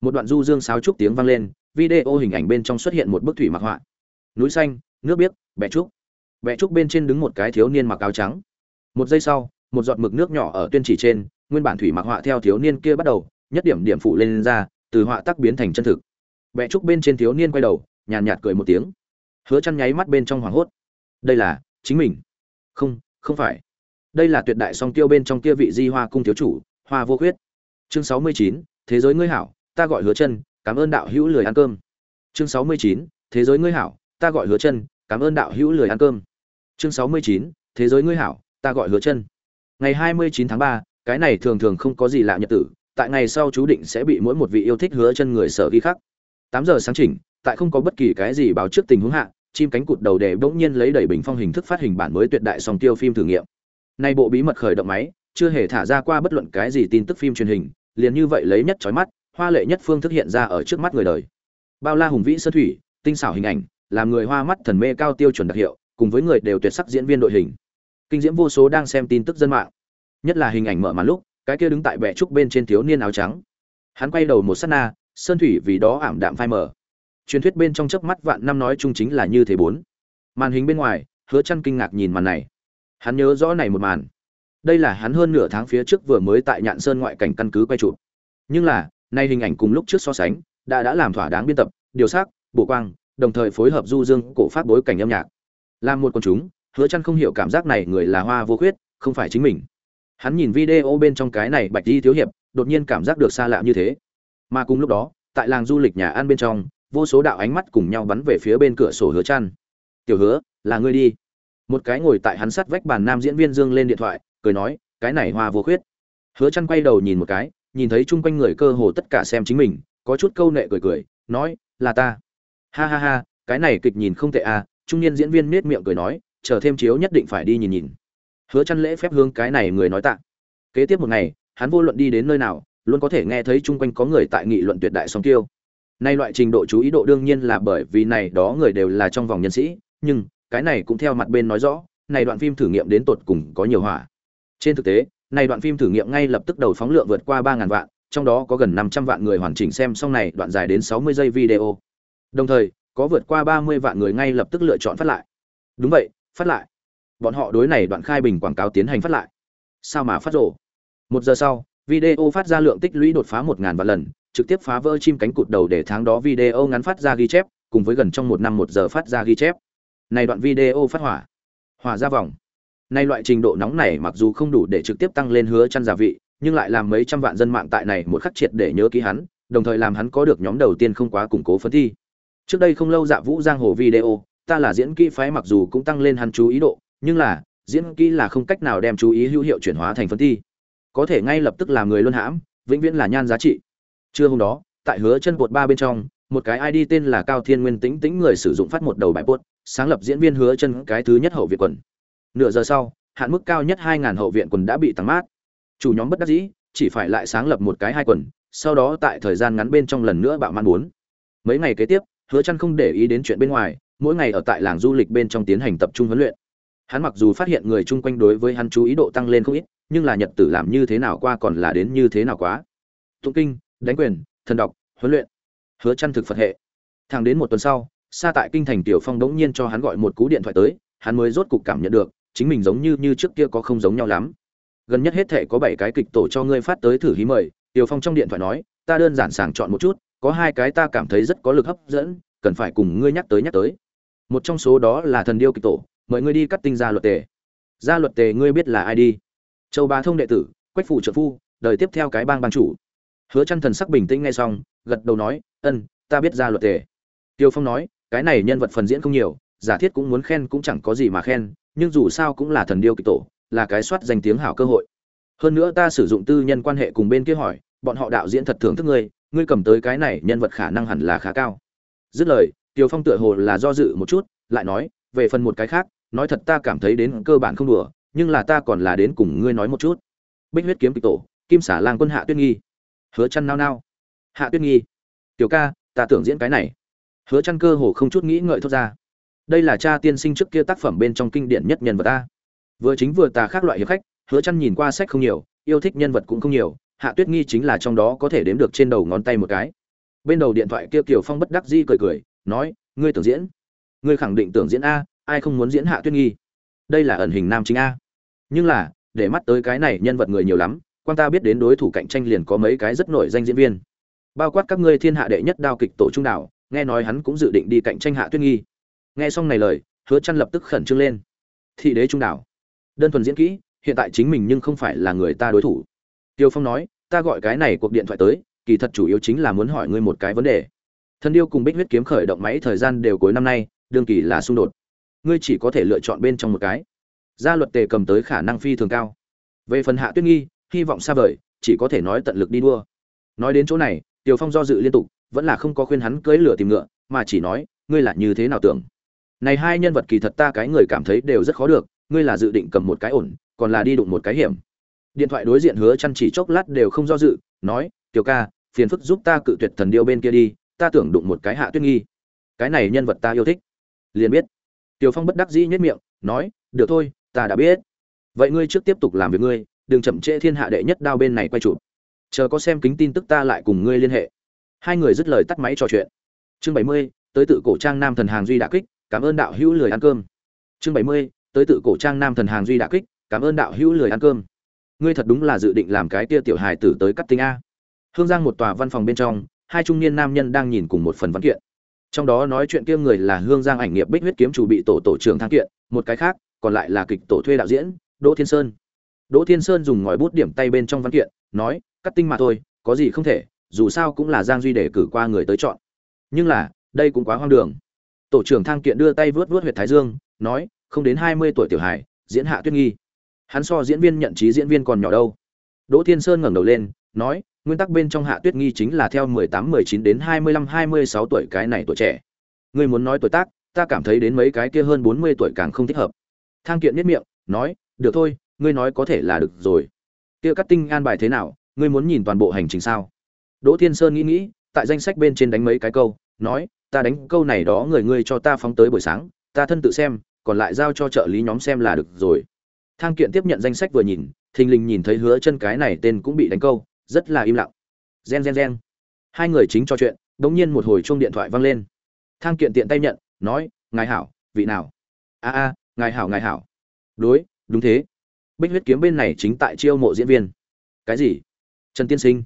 Một đoạn du dương sáo trúc tiếng vang lên, video hình ảnh bên trong xuất hiện một bức thủy mặc họa. Núi xanh, nước biếc, bẹ trúc. Bẹ trúc bên trên đứng một cái thiếu niên mặc áo trắng. Một giây sau, một giọt mực nước nhỏ ở tuyên chỉ trên, nguyên bản thủy mặc họa theo thiếu niên kia bắt đầu, nhất điểm điểm phụ lên, lên ra, từ họa tác biến thành chân thực. vẽ trúc bên trên thiếu niên quay đầu, nhàn nhạt cười một tiếng. Hứa Chân nháy mắt bên trong hoảng hốt. Đây là chính mình. Không, không phải đây là tuyệt đại song tiêu bên trong kia vị di hoa cung thiếu chủ hoa vô khuyết chương sáu mươi chín thế giới ngươi hảo ta gọi hứa chân cảm ơn đạo hữu lười ăn cơm chương sáu mươi chín thế giới ngươi hảo ta gọi hứa chân cảm ơn đạo hữu lười ăn cơm chương sáu mươi chín thế giới ngươi hảo ta gọi hứa chân ngày hai mươi chín tháng 3, cái này thường thường không có gì lạ nhật tử tại ngày sau chú định sẽ bị mỗi một vị yêu thích hứa chân người sở ghi khắc tám giờ sáng chỉnh tại không có bất kỳ cái gì báo trước tình huống hạ chim cánh cụt đầu đề bỗng nhiên lấy đẩy bình phong hình thức phát hình bản mới tuyệt đại song tiêu phim thử nghiệm Nay bộ bí mật khởi động máy, chưa hề thả ra qua bất luận cái gì tin tức phim truyền hình, liền như vậy lấy nhất chói mắt, hoa lệ nhất phương thức hiện ra ở trước mắt người đời. Bao la hùng vĩ sơ thủy, tinh xảo hình ảnh, làm người hoa mắt thần mê cao tiêu chuẩn đặc hiệu, cùng với người đều tuyệt sắc diễn viên đội hình. Kinh diễm vô số đang xem tin tức dân mạng. Nhất là hình ảnh mở màn lúc, cái kia đứng tại bệ trúc bên trên thiếu niên áo trắng. Hắn quay đầu một sát na, sơn thủy vì đó ảm đạm phai mờ. Truyền thuyết bên trong chớp mắt vạn năm nói chung chính là như thế bốn. Màn hình bên ngoài, Hứa Chân kinh ngạc nhìn màn này hắn nhớ rõ này một màn đây là hắn hơn nửa tháng phía trước vừa mới tại nhạn sơn ngoại cảnh căn cứ quay chụp nhưng là nay hình ảnh cùng lúc trước so sánh đã đã làm thỏa đáng biên tập điều xác bổ quang đồng thời phối hợp du dương cổ phát bối cảnh âm nhạc làm một con chúng hứa chăn không hiểu cảm giác này người là hoa vô khuyết, không phải chính mình. Hắn nhìn video bên trong cái này bạch di thiếu hiệp, đột nhiên cảm giác được xa lạ như thế. Mà cùng lúc đó, tại làng du lịch nhà ăn bên trong, vô số đạo ánh mắt cùng nhau bắn về phía bên cửa sổ hứa chăn tiểu hứa, là ngươi đi. Một cái ngồi tại hắn sát vách bàn nam diễn viên dương lên điện thoại, cười nói, cái này hoa vô khuyết. Hứa chăn quay đầu nhìn một cái, nhìn thấy chung quanh người cơ hồ tất cả xem chính mình, có chút câu nệ cười cười, nói, là ta. Ha ha ha, cái này kịch nhìn không tệ à trung niên diễn viên nết miệng cười nói chờ thêm chiếu nhất định phải đi nhìn nhìn. Hứa chăn lễ phép hướng cái này người nói tạ. Kế tiếp một ngày, hắn vô luận đi đến nơi nào, luôn có thể nghe thấy chung quanh có người tại nghị luận tuyệt đại song tiêu nay loại trình độ chú ý độ đương nhiên là bởi vì này đó người đều là trong vòng nhân sĩ, nhưng cái này cũng theo mặt bên nói rõ, này đoạn phim thử nghiệm đến tột cùng có nhiều hỏa trên thực tế, này đoạn phim thử nghiệm ngay lập tức đầu phóng lượng vượt qua ba ngàn vạn, trong đó có gần năm trăm vạn người hoàn chỉnh xem xong này đoạn dài đến sáu mươi giây video. Đồng thời, có vượt qua ba mươi vạn người ngay lập tức lựa chọn phát lại. Đúng vậy phát lại. Bọn họ đối này đoạn khai bình quảng cáo tiến hành phát lại. Sao mà phát rổ một giờ sau, video phát ra lượng tích lũy đột phá một ngàn vạn lần, trực tiếp phá vỡ chim cánh cụt đầu để tháng đó video ngắn phát ra ghi chép, cùng với gần trong một năm một giờ phát ra ghi chép. Này đoạn video phát hỏa. Hỏa ra vòng. Nay loại trình độ nóng này mặc dù không đủ để trực tiếp tăng lên hứa chăn giả vị, nhưng lại làm mấy trăm vạn dân mạng tại này một khắc triệt để nhớ ký hắn, đồng thời làm hắn có được nhóm đầu tiên không quá củng cố phấn thi. Trước đây không lâu dạ vũ giang hồ video ta là diễn kỹ phái mặc dù cũng tăng lên hắn chú ý độ, nhưng là, diễn kỹ là không cách nào đem chú ý hữu hiệu chuyển hóa thành phấn thi. Có thể ngay lập tức làm người luôn hãm, vĩnh viễn là nhan giá trị. Trưa hôm đó, tại hứa chân bột ba bên trong, một cái id tên là cao thiên nguyên tĩnh tĩnh người sử dụng phát một đầu bài bốt sáng lập diễn viên hứa chân cái thứ nhất hậu viện quần. Nửa giờ sau, hạn mức cao nhất hai ngàn hậu viện quần đã bị tăng mát. Chủ nhóm bất đắc dĩ, chỉ phải lại sáng lập một cái hai quần, sau đó tại thời gian ngắn bên trong lần nữa bạo man muốn mấy ngày kế tiếp, hứa chân không để ý đến chuyện bên ngoài mỗi ngày ở tại làng du lịch bên trong tiến hành tập trung huấn luyện. Hắn mặc dù phát hiện người chung quanh đối với hắn chú ý độ tăng lên không ít, nhưng là nhật tử làm như thế nào qua còn là đến như thế nào quá. Tụng kinh, đánh quyền, thần đọc, huấn luyện, hứa chăn thực phật hệ. Thẳng đến một tuần sau xa tại kinh thành tiểu phong đống nhiên cho hắn gọi một cú điện thoại tới, hắn mới rốt cục cảm nhận được, chính mình giống như như trước kia có không giống nhau lắm. Gần nhất hết thể có bảy cái kịch tổ cho ngươi phát tới thử hí mời, tiểu phong trong điện thoại nói, ta đơn giản sàng chọn một chút, có hai cái ta cảm thấy rất có lực hấp dẫn, cần phải cùng ngươi nhắc tới nhắc tới một trong số đó là thần điêu kịch tổ, mời ngươi đi cắt tinh gia luật tề. Gia luật tề ngươi biết là ai đi? Châu bá thông đệ tử, quách phủ trợ phu, đời tiếp theo cái bang bang chủ. Hứa chăn thần sắc bình tĩnh nghe xong, gật đầu nói, ân, ta biết gia luật tề. Tiêu phong nói, cái này nhân vật phần diễn không nhiều, giả thiết cũng muốn khen cũng chẳng có gì mà khen, nhưng dù sao cũng là thần điêu kịch tổ, là cái soát danh tiếng hảo cơ hội. Hơn nữa ta sử dụng tư nhân quan hệ cùng bên kia hỏi, bọn họ đạo diễn thật thưởng thức ngươi ngươi cầm tới cái này nhân vật khả năng hẳn là khá cao. Dứt lời tiêu phong tựa hồ là do dự một chút, lại nói, về phần một cái khác, nói thật ta cảm thấy đến cơ bản không đùa, nhưng là ta còn là đến cùng ngươi nói một chút. Bích huyết kiếm kịch tổ, kim xả lang quân hạ tuyết nghi. Hứa chăn nao nao. Hạ tuyết nghi. Tiểu ca, ta tưởng diễn cái này. Hứa chăn cơ hồ không chút nghĩ ngợi thốt ra. Đây là cha tiên sinh trước kia tác phẩm bên trong kinh điển nhất nhân vật ta. Vừa chính vừa tà khác loại hiệp khách, hứa chăn nhìn qua sách không nhiều, yêu thích nhân vật cũng không nhiều, hạ tuyết nghi chính là trong đó có thể đếm được trên đầu ngón tay một cái. Bên đầu điện thoại kia kiều phong bất đắc dĩ cười cười nói ngươi tưởng diễn. Ngươi khẳng định tưởng diễn a ai không muốn diễn hạ tuyết nghi? Đây là ẩn hình nam chính a. Nhưng là để mắt tới cái này nhân vật người nhiều lắm quan ta biết đến đối thủ cạnh tranh liền có mấy cái rất nổi danh diễn viên. Bao quát các ngươi thiên hạ đệ nhất đao kịch tổ trung đảo, nghe nói hắn cũng dự định đi cạnh tranh hạ tuyết nghi. Nghe xong này lời hứa chăn lập tức khẩn trương lên. Thị đế trung đảo, đơn thuần diễn kỹ hiện tại chính mình nhưng không phải là người ta đối thủ. Tiêu phong nói ta gọi cái này cuộc điện thoại tới kỳ thật chủ yếu chính là muốn hỏi ngươi một cái vấn đề thần điêu cùng bích huyết kiếm khởi động máy thời gian đều cuối năm nay đương kỳ là xung đột ngươi chỉ có thể lựa chọn bên trong một cái gia luật tề cầm tới khả năng phi thường cao về phần hạ tuyết nghi hy vọng xa vời chỉ có thể nói tận lực đi đua nói đến chỗ này tiều Phong do dự liên tục, vẫn là không có khuyên hắn cưỡi lửa tìm ngựa, mà chỉ nói, ngươi là như thế nào tưởng? Này hai nhân vật kỳ thật ta cái người cảm thấy đều rất khó được, ngươi là dự định cầm một cái ổn, còn là đi đụng một cái hiểm. Điện thoại đối diện hứa chăn chỉ chốc lát đều không do dự, nói, "Tiểu ca, phiền phức giúp ta cự tuyệt thần điêu bên kia đi, ta tưởng đụng một cái hạ tuyết nghi. Cái này nhân vật ta yêu thích." Liền biết. Tiểu Phong bất đắc dĩ nhếch miệng, nói, "Được thôi, ta đã biết. Vậy ngươi trước tiếp tục làm việc ngươi, đừng chậm trễ thiên hạ đệ nhất đao bên này quay chụp." chờ có xem kính tin tức ta lại cùng ngươi liên hệ hai người dứt lời tắt máy trò chuyện chương bảy mươi tới tự cổ trang nam thần hàng duy đà kích cảm ơn đạo hữu lười ăn cơm chương bảy mươi tới tự cổ trang nam thần hàng duy đà kích cảm ơn đạo hữu lười ăn cơm ngươi thật đúng là dự định làm cái tia tiểu hài tử tới cắt tinh a hương giang một tòa văn phòng bên trong hai trung niên nam nhân đang nhìn cùng một phần văn kiện. Trong đó nói chuyện kia người là hương giang ảnh nghiệp bích huyết kiếm chủ bị tổ tổ trưởng thang kiện, một cái khác, còn lại là kịch tổ thuê đạo diễn, đỗ thiên sơn. Đỗ thiên sơn dùng ngòi bút điểm tay bên trong văn kiện, nói, cắt tinh mà thôi, có gì không thể, dù sao cũng là giang duy để cử qua người tới chọn. Nhưng là, đây cũng quá hoang đường. Tổ trưởng thang kiện đưa tay vớt vớt huyệt thái dương, nói, không đến hai mươi tuổi tiểu hải diễn hạ tuyết nghi. Hắn so diễn viên nhận trí diễn viên còn nhỏ đâu. Đỗ thiên sơn ngẩng đầu lên, nói nguyên tắc bên trong hạ tuyết nghi chính là theo mười tám, mười chín đến hai mươi lăm, hai mươi sáu tuổi cái này tuổi trẻ. Ngươi muốn nói tuổi tác, ta cảm thấy đến mấy cái kia hơn bốn mươi tuổi càng không thích hợp. Thang kiện niết miệng, nói, được thôi, ngươi nói có thể là được rồi. Kia cắt tinh an bài thế nào, ngươi muốn nhìn toàn bộ hành trình sao? Đỗ thiên sơn nghĩ nghĩ, tại danh sách bên trên đánh mấy cái câu, nói, ta đánh câu này đó người ngươi cho ta phóng tới buổi sáng, ta thân tự xem, còn lại giao cho trợ lý nhóm xem là được rồi. Thang kiện tiếp nhận danh sách vừa nhìn, thình lình nhìn thấy hứa chân cái này tên cũng bị đánh câu rất là im lặng. Gen gen gen. Hai người chính trò chuyện, đống nhiên một hồi chuông điện thoại vang lên. Thang kiện tiện tay nhận, nói, ngài hảo, vị nào? A a, ngài hảo ngài hảo. Đối, đúng thế. Bích huyết kiếm bên này chính tại chiêu mộ diễn viên. Cái gì? Trần tiên sinh.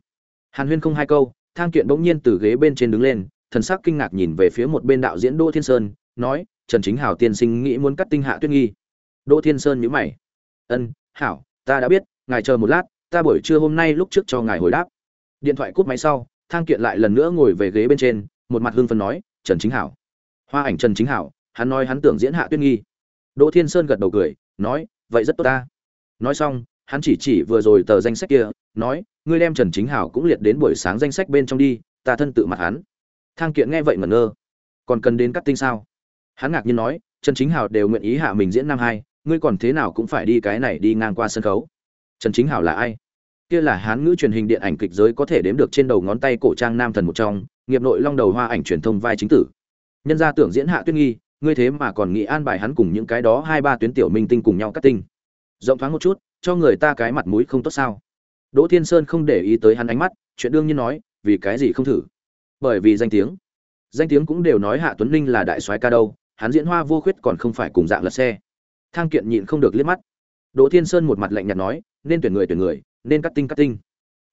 Hàn huyên không hai câu, thang kiện bỗng nhiên từ ghế bên trên đứng lên, thần sắc kinh ngạc nhìn về phía một bên đạo diễn đỗ thiên sơn, nói, trần chính hảo tiên sinh nghĩ muốn cắt tinh hạ tuyết nghi. Đỗ thiên sơn nhíu mày. Ân, hảo, ta đã biết, ngài chờ một lát ta buổi trưa hôm nay lúc trước cho ngài hồi đáp. Điện thoại cút máy sau, thang kiện lại lần nữa ngồi về ghế bên trên, một mặt hưng phấn nói, trần chính hảo. Hoa ảnh trần chính hảo, hắn nói hắn tưởng diễn hạ tuyết nghi. Đỗ thiên sơn gật đầu cười, nói, vậy rất tốt ta. Nói xong, hắn chỉ chỉ vừa rồi tờ danh sách kia, nói, ngươi đem trần chính hảo cũng liệt đến buổi sáng danh sách bên trong đi, ta thân tự mặt hắn. Thang kiện nghe vậy mẩn ngơ. Còn cần đến cắt tinh sao? Hắn ngạc nhiên nói, trần chính hảo đều nguyện ý hạ mình diễn năm hai, ngươi còn thế nào cũng phải đi cái này đi ngang qua sân khấu trần chính hảo là ai? Kia là hán ngữ truyền hình điện ảnh kịch giới có thể đếm được trên đầu ngón tay cổ trang nam thần một trong, nghiệp nội long đầu hoa ảnh truyền thông vai chính tử. Nhân gia tưởng diễn hạ tuyết nghi, ngươi thế mà còn nghĩ an bài hắn cùng những cái đó hai ba tuyến tiểu minh tinh cùng nhau cắt tinh. Rộng thoáng một chút, cho người ta cái mặt mũi không tốt sao? Đỗ thiên sơn không để ý tới hắn ánh mắt, chuyện đương nhiên nói, vì cái gì không thử? Bởi vì danh tiếng. Danh tiếng cũng đều nói hạ tuấn ninh là đại soái ca đâu, hắn diễn hoa vô khuyết còn không phải cùng dạng lật xe. Thang kiện nhịn không được liếc mắt đỗ thiên sơn một mặt lạnh nhạt nói, nên tuyển người tuyển người, nên cắt tinh cắt tinh.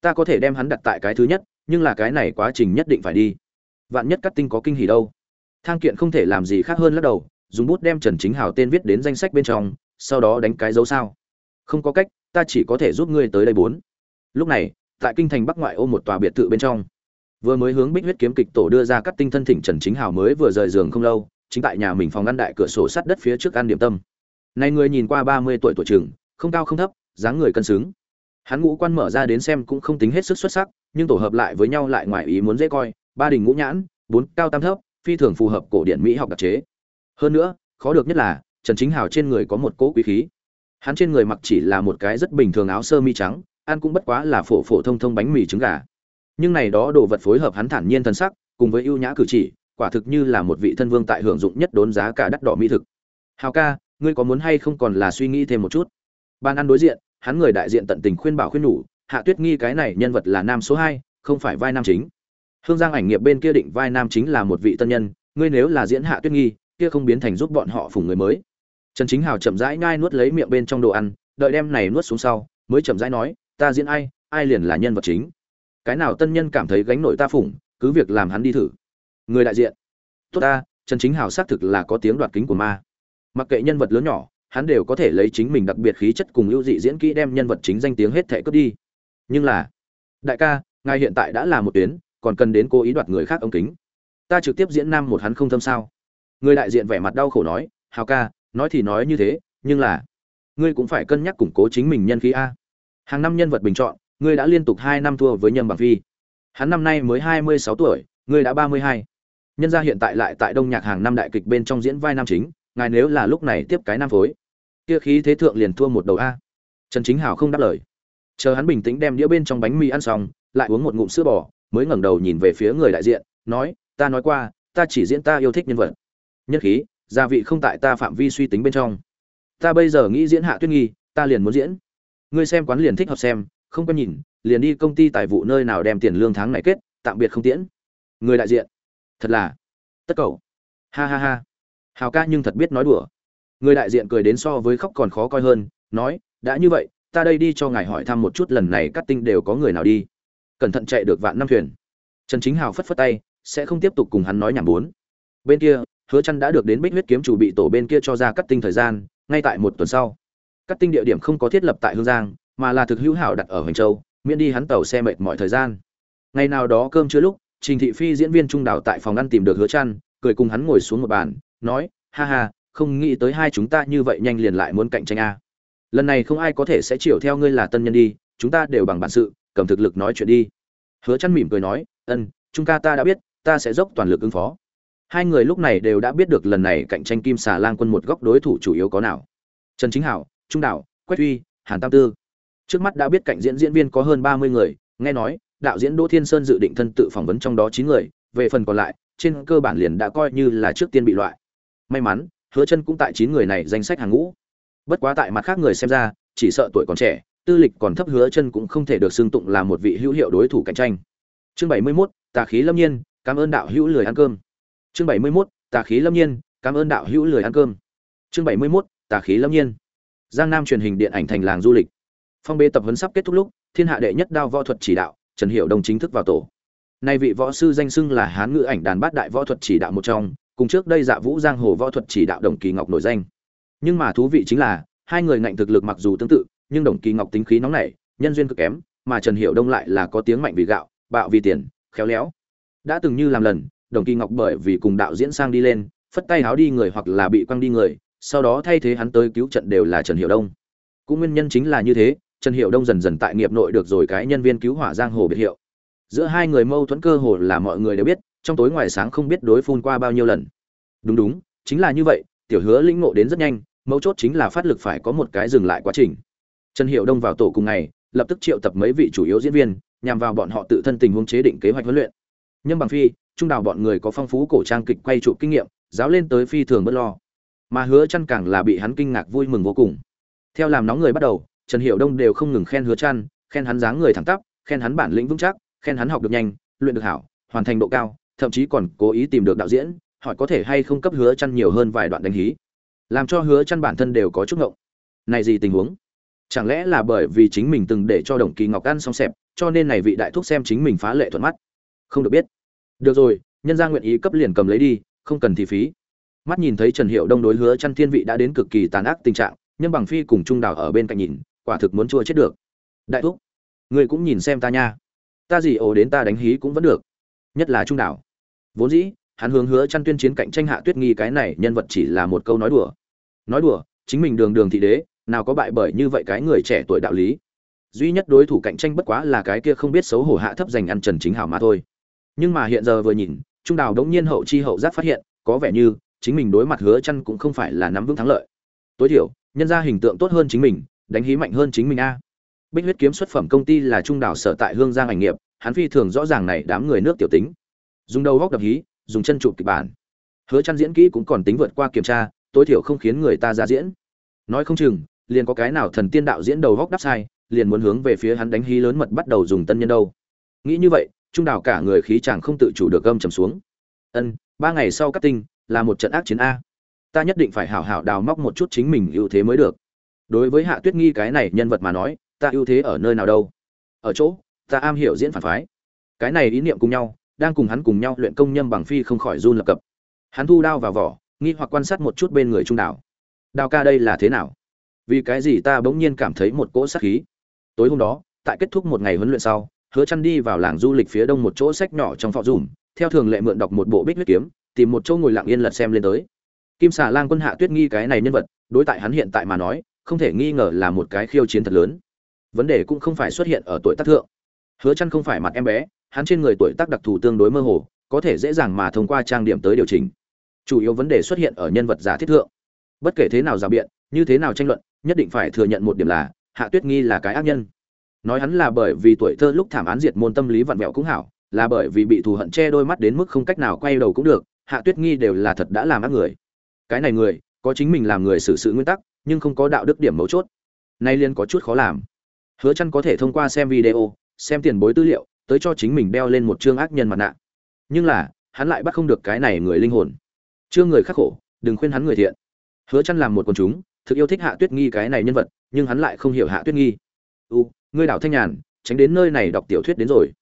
Ta có thể đem hắn đặt tại cái thứ nhất, nhưng là cái này quá trình nhất định phải đi. Vạn nhất cắt tinh có kinh hỉ đâu. Thang kiện không thể làm gì khác hơn lắc đầu, dùng bút đem trần chính hào tên viết đến danh sách bên trong, sau đó đánh cái dấu sao. Không có cách, ta chỉ có thể giúp ngươi tới đây bốn. Lúc này, tại kinh thành bắc ngoại ô một tòa biệt thự bên trong. Vừa mới hướng bích huyết kiếm kịch tổ đưa ra Cắt tinh thân thỉnh trần chính hào mới vừa rời giường không lâu, chính tại nhà mình phòng ngăn đại cửa sổ sắt đất phía trước ăn điểm tâm này người nhìn qua ba mươi tuổi tuổi trưởng, không cao không thấp, dáng người cân xứng. Hắn ngũ quan mở ra đến xem cũng không tính hết sức xuất sắc, nhưng tổ hợp lại với nhau lại ngoài ý muốn dễ coi, ba đình ngũ nhãn, bốn cao tam thấp, phi thường phù hợp cổ điển mỹ học đặc chế. Hơn nữa, khó được nhất là, trần chính hào trên người có một cỗ quý khí. Hắn trên người mặc chỉ là một cái rất bình thường áo sơ mi trắng, ăn cũng bất quá là phổ phổ thông thông bánh mì trứng gà. Nhưng này đó đồ vật phối hợp hắn thản nhiên thân sắc, cùng với ưu nhã cử chỉ, quả thực như là một vị thân vương tại hưởng dụng nhất đốn giá cả đắt đỏ mỹ thực. Hào ca ngươi có muốn hay không còn là suy nghĩ thêm một chút? Ban ăn đối diện, hắn người đại diện tận tình khuyên bảo khuyên nhủ, hạ tuyết nghi cái này nhân vật là nam số hai, không phải vai nam chính. Hương giang ảnh nghiệp bên kia định vai nam chính là một vị tân nhân, ngươi nếu là diễn hạ tuyết nghi, kia không biến thành giúp bọn họ phủng người mới. Trần chính hào chậm rãi ngai nuốt lấy miệng bên trong đồ ăn, đợi đem này nuốt xuống sau, mới chậm rãi nói, ta diễn ai ai liền là nhân vật chính. Cái nào tân nhân cảm thấy gánh nổi ta phủng, cứ việc làm hắn đi thử. Người đại diện. Tốt ta, trần chính hào xác thực là có tiếng đoạt kính của ma mặc kệ nhân vật lớn nhỏ, hắn đều có thể lấy chính mình đặc biệt khí chất cùng ưu dị diễn kỹ đem nhân vật chính danh tiếng hết thệ cướp đi. Nhưng là, đại ca, ngài hiện tại đã là một tuyến, còn cần đến cố ý đoạt người khác ống kính. Ta trực tiếp diễn nam một hắn không thâm sao? Người đại diện vẻ mặt đau khổ nói, hào ca, nói thì nói như thế, nhưng là, ngươi cũng phải cân nhắc củng cố chính mình nhân khí a. Hàng năm nhân vật bình chọn, ngươi đã liên tục hai năm thua với nhâm bằng phi. Hắn năm nay mới hai mươi sáu tuổi, ngươi đã ba mươi hai. Nhân gia hiện tại lại tại đông nhạc hàng năm đại kịch bên trong diễn vai nam chính ngài nếu là lúc này tiếp cái nam phối. Kia khí thế thượng liền thua một đầu a. Trần chính hảo không đáp lời. Chờ hắn bình tĩnh đem đĩa bên trong bánh mì ăn xong, lại uống một ngụm sữa bò, mới ngẩng đầu nhìn về phía người đại diện, nói, ta nói qua, ta chỉ diễn ta yêu thích nhân vật. Nhất khí, gia vị không tại ta phạm vi suy tính bên trong. Ta bây giờ nghĩ diễn hạ tuyết nghi, ta liền muốn diễn. Ngươi xem quán liền thích hợp xem, không có nhìn, liền đi công ty tài vụ nơi nào đem tiền lương tháng này kết, tạm biệt không tiễn. Người đại diện. Thật là, tất cầu. Ha ha ha hào ca nhưng thật biết nói đùa. Người đại diện cười đến so với khóc còn khó coi hơn, nói, đã như vậy, ta đây đi cho ngài hỏi thăm một chút lần này cắt tinh đều có người nào đi. Cẩn thận chạy được vạn năm thuyền. Trần chính hào phất phất tay, sẽ không tiếp tục cùng hắn nói nhảm bốn. Bên kia, hứa chăn đã được đến bích huyết kiếm chủ bị tổ bên kia cho ra cắt tinh thời gian, ngay tại một tuần sau. Cắt tinh địa điểm không có thiết lập tại hương giang, mà là thực hữu hảo đặt ở hoành châu, miễn đi hắn tàu xe mệt mọi thời gian. Ngày nào đó cơm chưa lúc, trình thị phi diễn viên trung đảo tại phòng ăn tìm được hứa chăn cười cùng hắn ngồi xuống một bàn nói, ha ha, không nghĩ tới hai chúng ta như vậy nhanh liền lại muốn cạnh tranh a. Lần này không ai có thể sẽ chiều theo ngươi là tân nhân đi, chúng ta đều bằng bản sự, cầm thực lực nói chuyện đi. Hứa chăn mỉm cười nói, ân, chúng ta ta đã biết, ta sẽ dốc toàn lực ứng phó. Hai người lúc này đều đã biết được lần này cạnh tranh kim xà lang quân một góc đối thủ chủ yếu có nào. Trần chính hảo, trung đạo, quách uy hàn tam tư. Trước mắt đã biết cạnh diễn diễn viên có hơn ba mươi người, nghe nói, đạo diễn đỗ thiên sơn dự định thân tự phỏng vấn trong đó chín người, về phần còn lại, trên cơ bản liền đã coi như là trước tiên bị loại may mắn hứa chân cũng tại chín người này danh sách hàng ngũ. Bất quá tại mặt khác người xem ra chỉ sợ tuổi còn trẻ tư lịch còn thấp hứa chân cũng không thể được xưng tụng là một vị hữu hiệu đối thủ cạnh tranh. Chương 71, tà khí lâm nhiên cảm ơn đạo hữu lười ăn cơm. Chương 71, tà khí lâm nhiên cảm ơn đạo hữu lười ăn cơm. Chương 71, tà khí lâm nhiên. Giang nam truyền hình điện ảnh thành làng du lịch. Phong Bê tập huấn sắp kết thúc lúc thiên hạ đệ nhất đao võ thuật chỉ đạo trần hiệu đồng chính thức vào tổ. Nay vị võ sư danh xưng là hán ngữ ảnh đàn bát đại võ thuật chỉ đạo một trong cùng trước đây dạ vũ giang hồ võ thuật chỉ đạo đồng kỳ ngọc nổi danh. Nhưng mà thú vị chính là, hai người ngạnh thực lực mặc dù tương tự, nhưng đồng kỳ ngọc tính khí nóng nảy, nhân duyên cực kém, mà trần hiệu đông lại là có tiếng mạnh vì gạo, bạo vì tiền, khéo léo. Đã từng như làm lần, đồng kỳ ngọc bởi vì cùng đạo diễn sang đi lên, phất tay háo đi người hoặc là bị quăng đi người, sau đó thay thế hắn tới cứu trận đều là trần hiệu đông. Cũng nguyên nhân chính là như thế, trần hiệu đông dần dần tại nghiệp nội được rồi cái nhân viên cứu hỏa giang hồ biệt hiệu. Giữa hai người mâu thuẫn cơ hồ là mọi người đều biết trong tối ngoài sáng không biết đối phun qua bao nhiêu lần. Đúng đúng, chính là như vậy, tiểu hứa lĩnh ngộ đến rất nhanh, mấu chốt chính là phát lực phải có một cái dừng lại quá trình. Trần hiệu đông vào tổ cùng ngày, lập tức triệu tập mấy vị chủ yếu diễn viên, nhằm vào bọn họ tự thân tình huống chế định kế hoạch huấn luyện. Nhưng bằng phi, trung đào bọn người có phong phú cổ trang kịch quay trụ kinh nghiệm, giáo lên tới phi thường bất lo. Mà hứa chăn càng là bị hắn kinh ngạc vui mừng vô cùng. Theo làm nóng người bắt đầu, trần hiệu đông đều không ngừng khen hứa chăn, khen hắn dáng người thẳng tắp, khen hắn bản lĩnh vững chắc, khen hắn học được nhanh, luyện được hảo, hoàn thành độ cao thậm chí còn cố ý tìm được đạo diễn, hỏi có thể hay không cấp hứa chăn nhiều hơn vài đoạn đánh hí, làm cho hứa chăn bản thân đều có chút ngộng. Này gì tình huống? Chẳng lẽ là bởi vì chính mình từng để cho đồng kỳ ngọc ăn xong xẹp, cho nên này vị đại thúc xem chính mình phá lệ thuận mắt? Không được biết. Được rồi, nhân gia nguyện ý cấp liền cầm lấy đi, không cần thì phí. Mắt nhìn thấy trần hiệu đông đối hứa chăn thiên vị đã đến cực kỳ tàn ác tình trạng nhưng bằng phi cùng trung đào ở bên cạnh nhìn, quả thực muốn chua chết được. Đại thúc người cũng nhìn xem ta nha. Ta gì ồ đến ta đánh hí cũng vẫn được. Nhất là trung đảo vốn dĩ, hắn hướng hứa chăn tuyên chiến cạnh tranh hạ tuyết nghi cái này nhân vật chỉ là một câu nói đùa. Nói đùa, chính mình đường đường thị đế, nào có bại bởi như vậy cái người trẻ tuổi đạo lý. Duy nhất đối thủ cạnh tranh bất quá là cái kia không biết xấu hổ hạ thấp giành ăn trần chính hảo mà thôi. Nhưng mà hiện giờ vừa nhìn, trung đào đống nhiên hậu chi hậu giác phát hiện, có vẻ như chính mình đối mặt hứa chăn cũng không phải là nắm vững thắng lợi. Tối thiểu, nhân ra hình tượng tốt hơn chính mình, đánh hí mạnh hơn chính mình a. Bích huyết kiếm xuất phẩm công ty là trung đào sở tại hương giang ảnh nghiệp, hắn phi thường rõ ràng này đám người nước tiểu tính dùng đầu góc đập hí, dùng chân chụp kịch bản. Hứa chăn diễn kỹ cũng còn tính vượt qua kiểm tra, tối thiểu không khiến người ta ra diễn. Nói không chừng, liền có cái nào thần tiên đạo diễn đầu góc đắp sai, liền muốn hướng về phía hắn đánh hí lớn mật bắt đầu dùng tân nhân đâu. Nghĩ như vậy, trung đảo cả người khí chàng không tự chủ được gâm trầm xuống. Ân, ba ngày sau cắt tinh, là một trận ác chiến a. Ta nhất định phải hảo hảo đào móc một chút chính mình ưu thế mới được. Đối với hạ tuyết nghi cái này nhân vật mà nói, ta ưu thế ở nơi nào đâu? Ở chỗ, ta am hiểu diễn phản phái. Cái này ý niệm cùng nhau đang cùng hắn cùng nhau luyện công nhâm bằng phi không khỏi run lập cập. Hắn thu đao vào vỏ, nghi hoặc quan sát một chút bên người trung đảo. Đao ca đây là thế nào? Vì cái gì ta bỗng nhiên cảm thấy một cỗ sát khí? Tối hôm đó, tại kết thúc một ngày huấn luyện sau, hứa chăn đi vào làng du lịch phía đông một chỗ sách nhỏ trong phò dùm theo thường lệ mượn đọc một bộ bích huyết kiếm, tìm một chỗ ngồi lặng yên lật xem lên tới. Kim xà lang quân hạ tuyết nghi cái này nhân vật, đối tại hắn hiện tại mà nói, không thể nghi ngờ là một cái khiêu chiến thật lớn. Vấn đề cũng không phải xuất hiện ở tuổi tác thượng. Hứa chăn không phải mặt em bé hắn trên người tuổi tác đặc thù tương đối mơ hồ, có thể dễ dàng mà thông qua trang điểm tới điều chỉnh. Chủ yếu vấn đề xuất hiện ở nhân vật giả thiết thượng. Bất kể thế nào giả biện, như thế nào tranh luận, nhất định phải thừa nhận một điểm là, hạ tuyết nghi là cái ác nhân. Nói hắn là bởi vì tuổi thơ lúc thảm án diệt môn tâm lý vặn vẹo cũng hảo, là bởi vì bị thù hận che đôi mắt đến mức không cách nào quay đầu cũng được, hạ tuyết nghi đều là thật đã làm ác người. Cái này người, có chính mình làm người xử sự nguyên tắc, nhưng không có đạo đức điểm mấu chốt. Nay liên có chút khó làm. Hứa Chân có thể thông qua xem video, xem tiền bối tư liệu tới cho chính mình đeo lên một chương ác nhân mặt nạ. Nhưng là, hắn lại bắt không được cái này người linh hồn. Chưa người khắc khổ, đừng khuyên hắn người thiện. Hứa chăn làm một quần chúng, thực yêu thích hạ tuyết nghi cái này nhân vật, nhưng hắn lại không hiểu hạ tuyết nghi. U ngươi đảo thanh nhàn, tránh đến nơi này đọc tiểu thuyết đến rồi.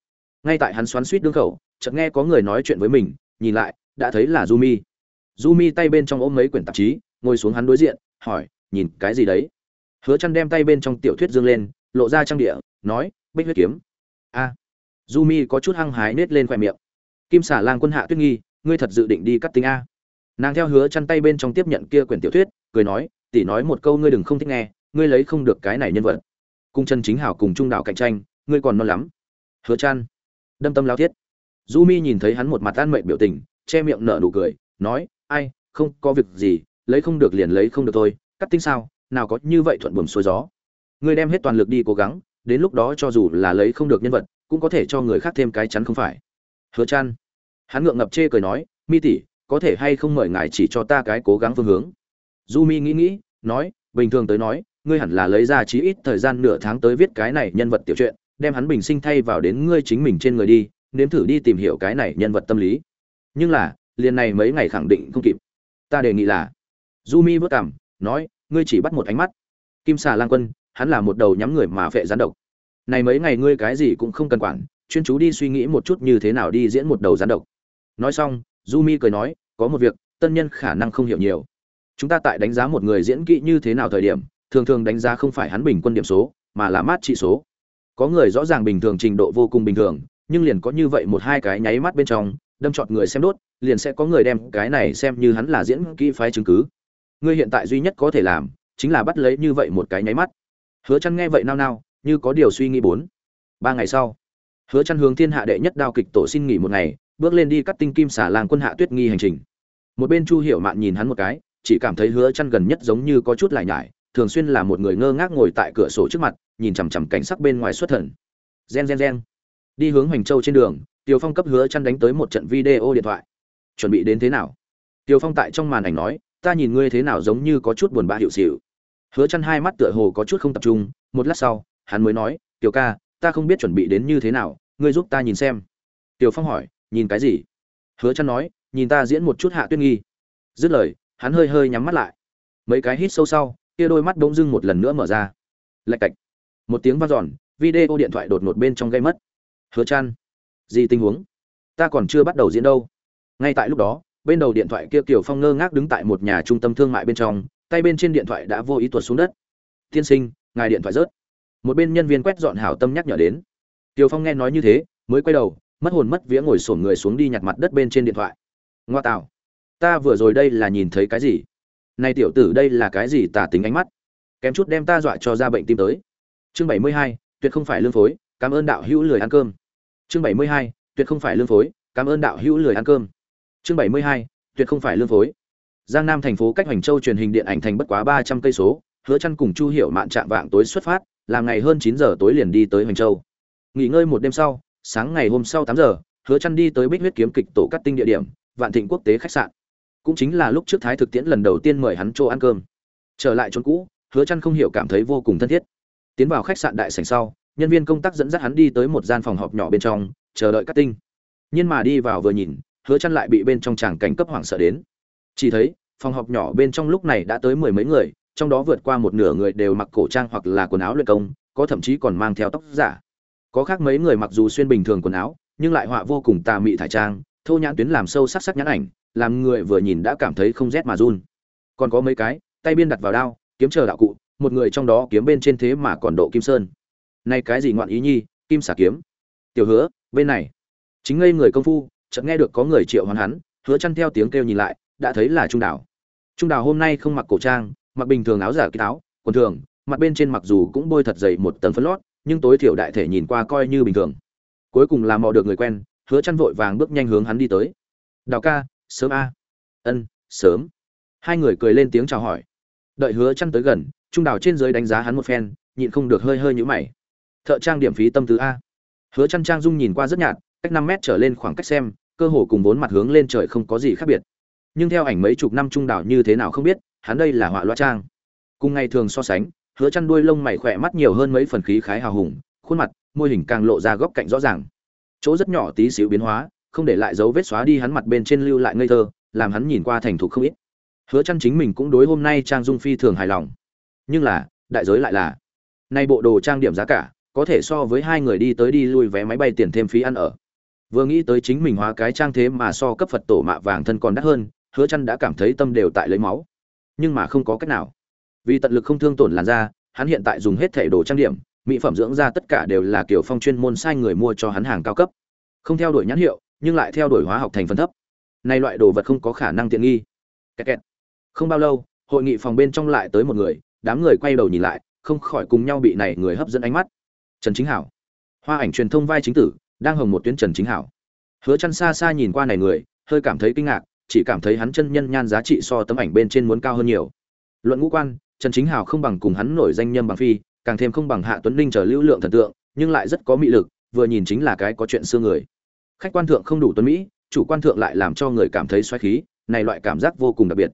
Ngay tại hắn xoắn suýt đương khẩu, chợt nghe có người nói chuyện với mình, nhìn lại, đã thấy là du mi du mi tay bên trong ôm mấy quyển tạp chí, ngồi xuống hắn đối diện, hỏi, nhìn cái gì đấy? Hứa chăn đem tay bên trong tiểu thuyết dương lên, lộ ra trang địa, nói, bích huyết kiếm. A à du mi có chút hăng hái nết lên khoe miệng. Kim xả lang quân hạ tuyết nghi, ngươi thật dự định đi cắt tính a. Nàng theo hứa chăn tay bên trong tiếp nhận kia quyển tiểu thuyết, cười nói, tỷ nói một câu ngươi đừng không thích nghe, ngươi lấy không được cái này nhân vật. Cung chân chính hảo cùng trung đạo cạnh tranh, ngươi còn non lắm. Hứa chăn. Đâm tâm lao thiết. Du mi nhìn thấy hắn một mặt an mệnh biểu tình, che miệng nở nụ cười, nói, ai, không có việc gì, lấy không được liền lấy không được thôi, cắt tinh sao, nào có như vậy thuận buồm xuôi gió. Ngươi đem hết toàn lực đi cố gắng, đến lúc đó cho dù là lấy không được nhân vật cũng có thể cho người khác thêm cái chắn không phải. Hứa chăn hắn ngượng ngập chê cười nói, mi tỷ, có thể hay không mời ngài chỉ cho ta cái cố gắng phương hướng? Du mi nghĩ nghĩ, nói, bình thường tới nói, ngươi hẳn là lấy ra chí ít thời gian nửa tháng tới viết cái này nhân vật tiểu truyện, đem hắn bình sinh thay vào đến ngươi chính mình trên người đi, nếm thử đi tìm hiểu cái này nhân vật tâm lý. Nhưng là, liền này mấy ngày khẳng định không kịp. Ta đề nghị là du mi vất cảm, nói, ngươi chỉ bắt một ánh mắt. Kim xà lang quân, hắn là một đầu nhắm người mà phệ gián độc này mấy ngày ngươi cái gì cũng không cần quản, chuyên chú đi suy nghĩ một chút như thế nào đi diễn một đầu gián độc. Nói xong du mi cười nói, có một việc tân nhân khả năng không hiểu nhiều. Chúng ta tại đánh giá một người diễn kỹ như thế nào thời điểm, thường thường đánh giá không phải hắn bình quân điểm số, mà là mát trị số. Có người rõ ràng bình thường, trình độ vô cùng bình thường, nhưng liền có như vậy một hai cái nháy mắt bên trong, đâm chọt người xem đốt, liền sẽ có người đem cái này xem như hắn là diễn kỹ phái chứng cứ. Ngươi hiện tại duy nhất có thể làm, chính là bắt lấy như vậy một cái nháy mắt. Hứa chăn nghe vậy nao nao như có điều suy nghĩ bốn ba ngày sau hứa chăn hướng thiên hạ đệ nhất đao kịch tổ xin nghỉ một ngày bước lên đi cắt tinh kim xả làng quân hạ tuyết nghi hành trình một bên chu hiểu mạn nhìn hắn một cái chỉ cảm thấy hứa chăn gần nhất giống như có chút lại nhải thường xuyên là một người ngơ ngác ngồi tại cửa sổ trước mặt nhìn chằm chằm cảnh sắc bên ngoài xuất thần gen gen gen đi hướng hoành châu trên đường tiểu Phong cấp hứa chăn đánh tới một trận video điện thoại. Chuẩn bị đến thế nào? tiểu Phong tại trong màn ảnh nói, ta nhìn ngươi thế nào giống như có chút buồn bã hiểu xỉu. Hứa chăn hai mắt tựa hồ có chút không tập trung, một lát sau, hắn mới nói, "Tiểu ca, ta không biết chuẩn bị đến như thế nào, ngươi giúp ta nhìn xem." Tiêu Phong hỏi, "Nhìn cái gì?" Hứa chăn nói, "Nhìn ta diễn một chút Hạ Tuyết Nghi." Dứt lời, hắn hơi hơi nhắm mắt lại. Mấy cái hít sâu sau, kia đôi mắt bỗng dưng một lần nữa mở ra. Lạch cạch. Một tiếng vang dọn, video điện thoại đột ngột bên trong gây mất. Hứa chăn gì tình huống ta còn chưa bắt đầu diễn đâu ngay tại lúc đó bên đầu điện thoại kia kiều phong ngơ ngác đứng tại một nhà trung tâm thương mại bên trong tay bên trên điện thoại đã vô ý tuột xuống đất tiên sinh ngài điện thoại rớt một bên nhân viên quét dọn hảo tâm nhắc nhở đến. Tiều phong nghe nói như thế, mới quay đầu, mất hồn mất vía ngồi sổn người xuống đi nhặt mặt đất bên trên điện thoại. Ngoa tạo, ta vừa rồi đây là nhìn thấy cái gì? Này tiểu tử đây là cái gì tả tính ánh mắt? Kém chút đem ta dọa cho ra bệnh tim tới. Chương bảy mươi hai, tuyệt không phải lương phối, cảm ơn đạo hữu lười ăn cơm. Chương bảy mươi hai, tuyệt không phải lương phối, cảm ơn đạo hữu lười ăn cơm. Chương bảy mươi hai, tuyệt không phải lương phối. Giang nam thành phố cách hoành châu truyền hình điện ảnh thành bất quá ba trăm cây số, hứa chăn cùng chu hiểu mạn chạm vạng tối xuất phát làm ngày hơn chín giờ tối liền đi tới hoành châu. Nghỉ ngơi một đêm sau, sáng ngày hôm sau tám giờ, hứa chăn đi tới bích huyết kiếm kịch tổ cắt tinh địa điểm, vạn thịnh quốc tế khách sạn. Cũng chính là lúc trước thái thực tiễn lần đầu tiên mời hắn chỗ ăn cơm. Trở lại chốn cũ, hứa chăn không hiểu cảm thấy vô cùng thân thiết. Tiến vào khách sạn đại sảnh sau, nhân viên công tác dẫn dắt hắn đi tới một gian phòng họp nhỏ bên trong, chờ đợi cắt tinh. Nhưng mà đi vào vừa nhìn, hứa chăn lại bị bên trong tràng cảnh cấp hoảng sợ đến. Chỉ thấy, phòng họp nhỏ bên trong lúc này đã tới mười mấy người trong đó vượt qua một nửa người đều mặc cổ trang hoặc là quần áo luyện công, có thậm chí còn mang theo tóc giả. Có khác mấy người mặc dù xuyên bình thường quần áo, nhưng lại họa vô cùng tà mị thải trang, thô nhãn tuyến làm sâu sắc sắc nhãn ảnh, làm người vừa nhìn đã cảm thấy không rét mà run. Còn có mấy cái, tay biên đặt vào đao, kiếm chờ đạo cụ, một người trong đó kiếm bên trên thế mà còn độ kim sơn. Nay cái gì ngoạn ý nhi, kim xả kiếm. Tiểu hứa, bên này. Chính ngây người công phu, chợt nghe được có người triệu hoán hắn, hứa chăn theo tiếng kêu nhìn lại, đã thấy là trung đảo trung đảo hôm nay không mặc cổ trang mặc bình thường áo giả cái áo, quần thường, mặt bên trên mặc dù cũng bôi thật dày một tầng phấn lót, nhưng tối thiểu đại thể nhìn qua coi như bình thường. Cuối cùng là mò được người quen, hứa chăn vội vàng bước nhanh hướng hắn đi tới. Đào ca, sớm a. Ân, sớm. Hai người cười lên tiếng chào hỏi. Đợi hứa chăn tới gần, trung Đào trên dưới đánh giá hắn một phen, nhịn không được hơi hơi nhũ mày. Thợ trang điểm phí tâm thứ a. Hứa chăn trang dung nhìn qua rất nhạt, cách 5 mét trở lên khoảng cách xem, cơ hồ cùng vốn mặt hướng lên trời không có gì khác biệt. Nhưng theo ảnh mấy chục năm trung đảo như thế nào không biết hắn đây là họa loa trang. Cùng ngày thường so sánh, hứa chăn đuôi lông mày khỏe mắt nhiều hơn mấy phần khí khái hào hùng, khuôn mặt, môi hình càng lộ ra góc cạnh rõ ràng. Chỗ rất nhỏ tí xíu biến hóa, không để lại dấu vết xóa đi hắn mặt bên trên lưu lại ngây thơ, làm hắn nhìn qua thành thục không ít. Hứa chăn chính mình cũng đối hôm nay trang dung phi thường hài lòng. Nhưng là, đại giới lại là, nay bộ đồ trang điểm giá cả, có thể so với hai người đi tới đi lui vé máy bay tiền thêm phí ăn ở. Vừa nghĩ tới chính mình hóa cái trang thế mà so cấp phật tổ mạ vàng thân còn đắt hơn, hứa chăn đã cảm thấy tâm đều tại lấy máu nhưng mà không có cách nào. Vì tận lực không thương tổn làn da, hắn hiện tại dùng hết thể đồ trang điểm, mỹ phẩm dưỡng da tất cả đều là kiểu phong chuyên môn sai người mua cho hắn hàng cao cấp. Không theo đuổi nhãn hiệu, nhưng lại theo đuổi hóa học thành phần thấp. Này loại đồ vật không có khả năng tiện nghi. Kẹt kẹt. không bao lâu, hội nghị phòng bên trong lại tới một người, đám người quay đầu nhìn lại, không khỏi cùng nhau bị này người hấp dẫn ánh mắt. Trần chính hảo. Hoa ảnh truyền thông vai chính tử, đang hồng một tuyến trần chính hảo. Hứa chăn xa xa nhìn qua này người, hơi cảm thấy kinh ngạc chỉ cảm thấy hắn chân nhân nhan giá trị so tấm ảnh bên trên muốn cao hơn nhiều. Luận ngũ quan, trần chính hào không bằng cùng hắn nổi danh nhâm bằng phi, càng thêm không bằng hạ tuấn linh chờ lưu lượng thần tượng, nhưng lại rất có mị lực, vừa nhìn chính là cái có chuyện xưa người. Khách quan thượng không đủ tuấn mỹ, chủ quan thượng lại làm cho người cảm thấy xoáy khí, này loại cảm giác vô cùng đặc biệt.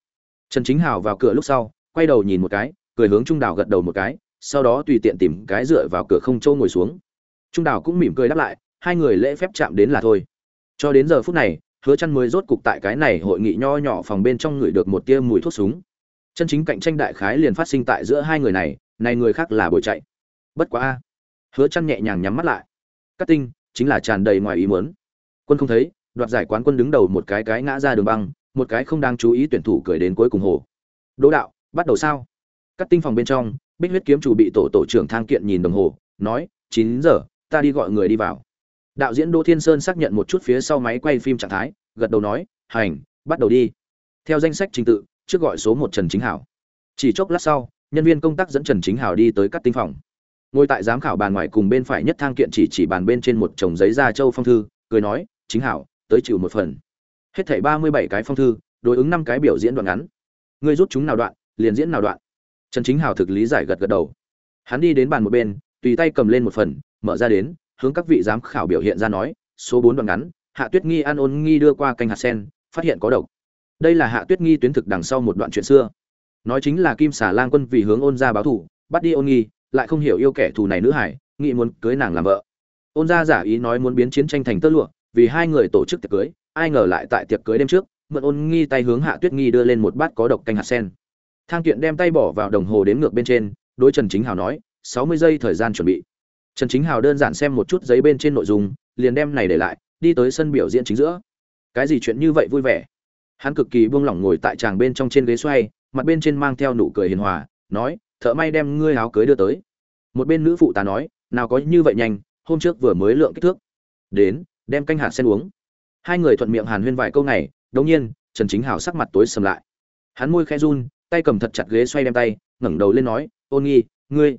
Trần chính hào vào cửa lúc sau, quay đầu nhìn một cái, cười hướng trung đảo gật đầu một cái, sau đó tùy tiện tìm cái dựa vào cửa không châu ngồi xuống. Trung đào cũng mỉm cười đáp lại, hai người lễ phép chạm đến là thôi. Cho đến giờ phút này hứa chăn mới rốt cục tại cái này hội nghị nho nhỏ phòng bên trong người được một tia mùi thuốc súng. Chân chính cạnh tranh đại khái liền phát sinh tại giữa hai người này này người khác là bồi chạy. Bất quá a hứa chăn nhẹ nhàng nhắm mắt lại. Cắt tinh, chính là tràn đầy ngoài ý muốn. Quân không thấy, đoạt giải quán quân đứng đầu một cái cái ngã ra đường băng, một cái không đáng chú ý tuyển thủ cười đến cuối cùng hồ. Đỗ đạo, bắt đầu sao? Cắt tinh phòng bên trong, bích huyết kiếm chủ bị tổ tổ trưởng thang kiện nhìn đồng hồ, nói, chín giờ, ta đi gọi người đi vào đạo diễn đỗ thiên sơn xác nhận một chút phía sau máy quay phim trạng thái, gật đầu nói, hành, bắt đầu đi. Theo danh sách trình tự, trước gọi số một trần chính hảo. Chỉ chốc lát sau, nhân viên công tác dẫn trần chính hảo đi tới các tinh phòng. Ngồi tại giám khảo bàn ngoài cùng bên phải nhất thang kiện chỉ chỉ bàn bên trên một chồng giấy da châu phong thư, cười nói, chính hảo, tới chịu một phần. Hết thảy ba mươi bảy cái phong thư, đối ứng năm cái biểu diễn đoạn ngắn. Ngươi rút chúng nào đoạn, liền diễn nào đoạn. Trần chính Hảo thực lý giải gật gật đầu. Hắn đi đến bàn một bên, tùy tay cầm lên một phần, mở ra đến hướng các vị giám khảo biểu hiện ra nói, số bốn đoạn ngắn, hạ tuyết nghi An ôn nghi đưa qua canh hạt sen, phát hiện có độc. Đây là hạ tuyết nghi tuyến thực đằng sau một đoạn chuyện xưa. Nói chính là kim xà lang quân vì hướng ôn ra báo thủ bắt đi ôn nghi, lại không hiểu yêu kẻ thù này nữ hải, nghĩ muốn cưới nàng làm vợ. Ôn gia giả ý nói muốn biến chiến tranh thành tơ lụa, vì hai người tổ chức tiệc cưới, ai ngờ lại tại tiệc cưới đêm trước, mượn ôn nghi tay hướng hạ tuyết nghi đưa lên một bát có độc canh hạt sen. Thang kiện đem tay bỏ vào đồng hồ đếm ngược bên trên, đối trần chính hào nói, sáu mươi giây thời gian chuẩn bị trần chính hào đơn giản xem một chút giấy bên trên nội dung, liền đem này để lại, đi tới sân biểu diễn chính giữa. Cái gì chuyện như vậy vui vẻ? Hắn cực kỳ buông lỏng ngồi tại tràng bên trong trên ghế xoay, mặt bên trên mang theo nụ cười hiền hòa, nói, thợ may đem ngươi áo cưới đưa tới. Một bên nữ phụ tá nói, nào có như vậy nhanh, hôm trước vừa mới lượng kích thước. Đến, đem canh hạt sen uống. Hai người thuận miệng hàn huyên vài câu này, đống nhiên, trần chính hào sắc mặt tối sầm lại. Hắn môi khẽ run, tay cầm thật chặt ghế xoay đem tay, ngẩng đầu lên nói ôn nghi, ngươi.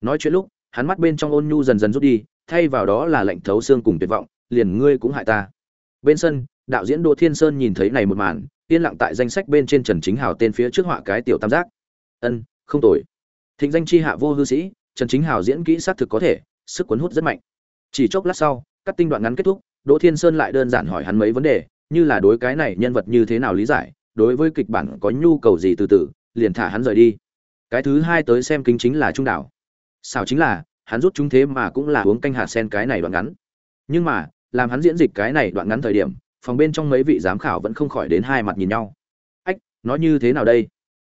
Nói chuyện lúc hắn mắt bên trong ôn nhu dần dần rút đi, thay vào đó là lạnh thấu xương cùng tuyệt vọng, liền ngươi cũng hại ta. Bên sân, đạo diễn đỗ thiên sơn nhìn thấy này một màn, yên lặng tại danh sách bên trên trần chính hào tên phía trước họa cái tiểu tam giác. Ân, không tồi. Thịnh danh chi hạ vô hư sĩ, trần chính hào diễn kỹ xác thực có thể, sức cuốn hút rất mạnh. Chỉ chốc lát sau, các tinh đoạn ngắn kết thúc, đỗ thiên sơn lại đơn giản hỏi hắn mấy vấn đề, như là đối cái này nhân vật như thế nào lý giải, đối với kịch bản có nhu cầu gì từ từ, liền thả hắn rời đi. Cái thứ hai tới xem kính chính là trung đảo sao chính là, hắn rút chúng thế mà cũng là uống canh hạt sen cái này đoạn ngắn. Nhưng mà, làm hắn diễn dịch cái này đoạn ngắn thời điểm, phòng bên trong mấy vị giám khảo vẫn không khỏi đến hai mặt nhìn nhau. Ách nói như thế nào đây?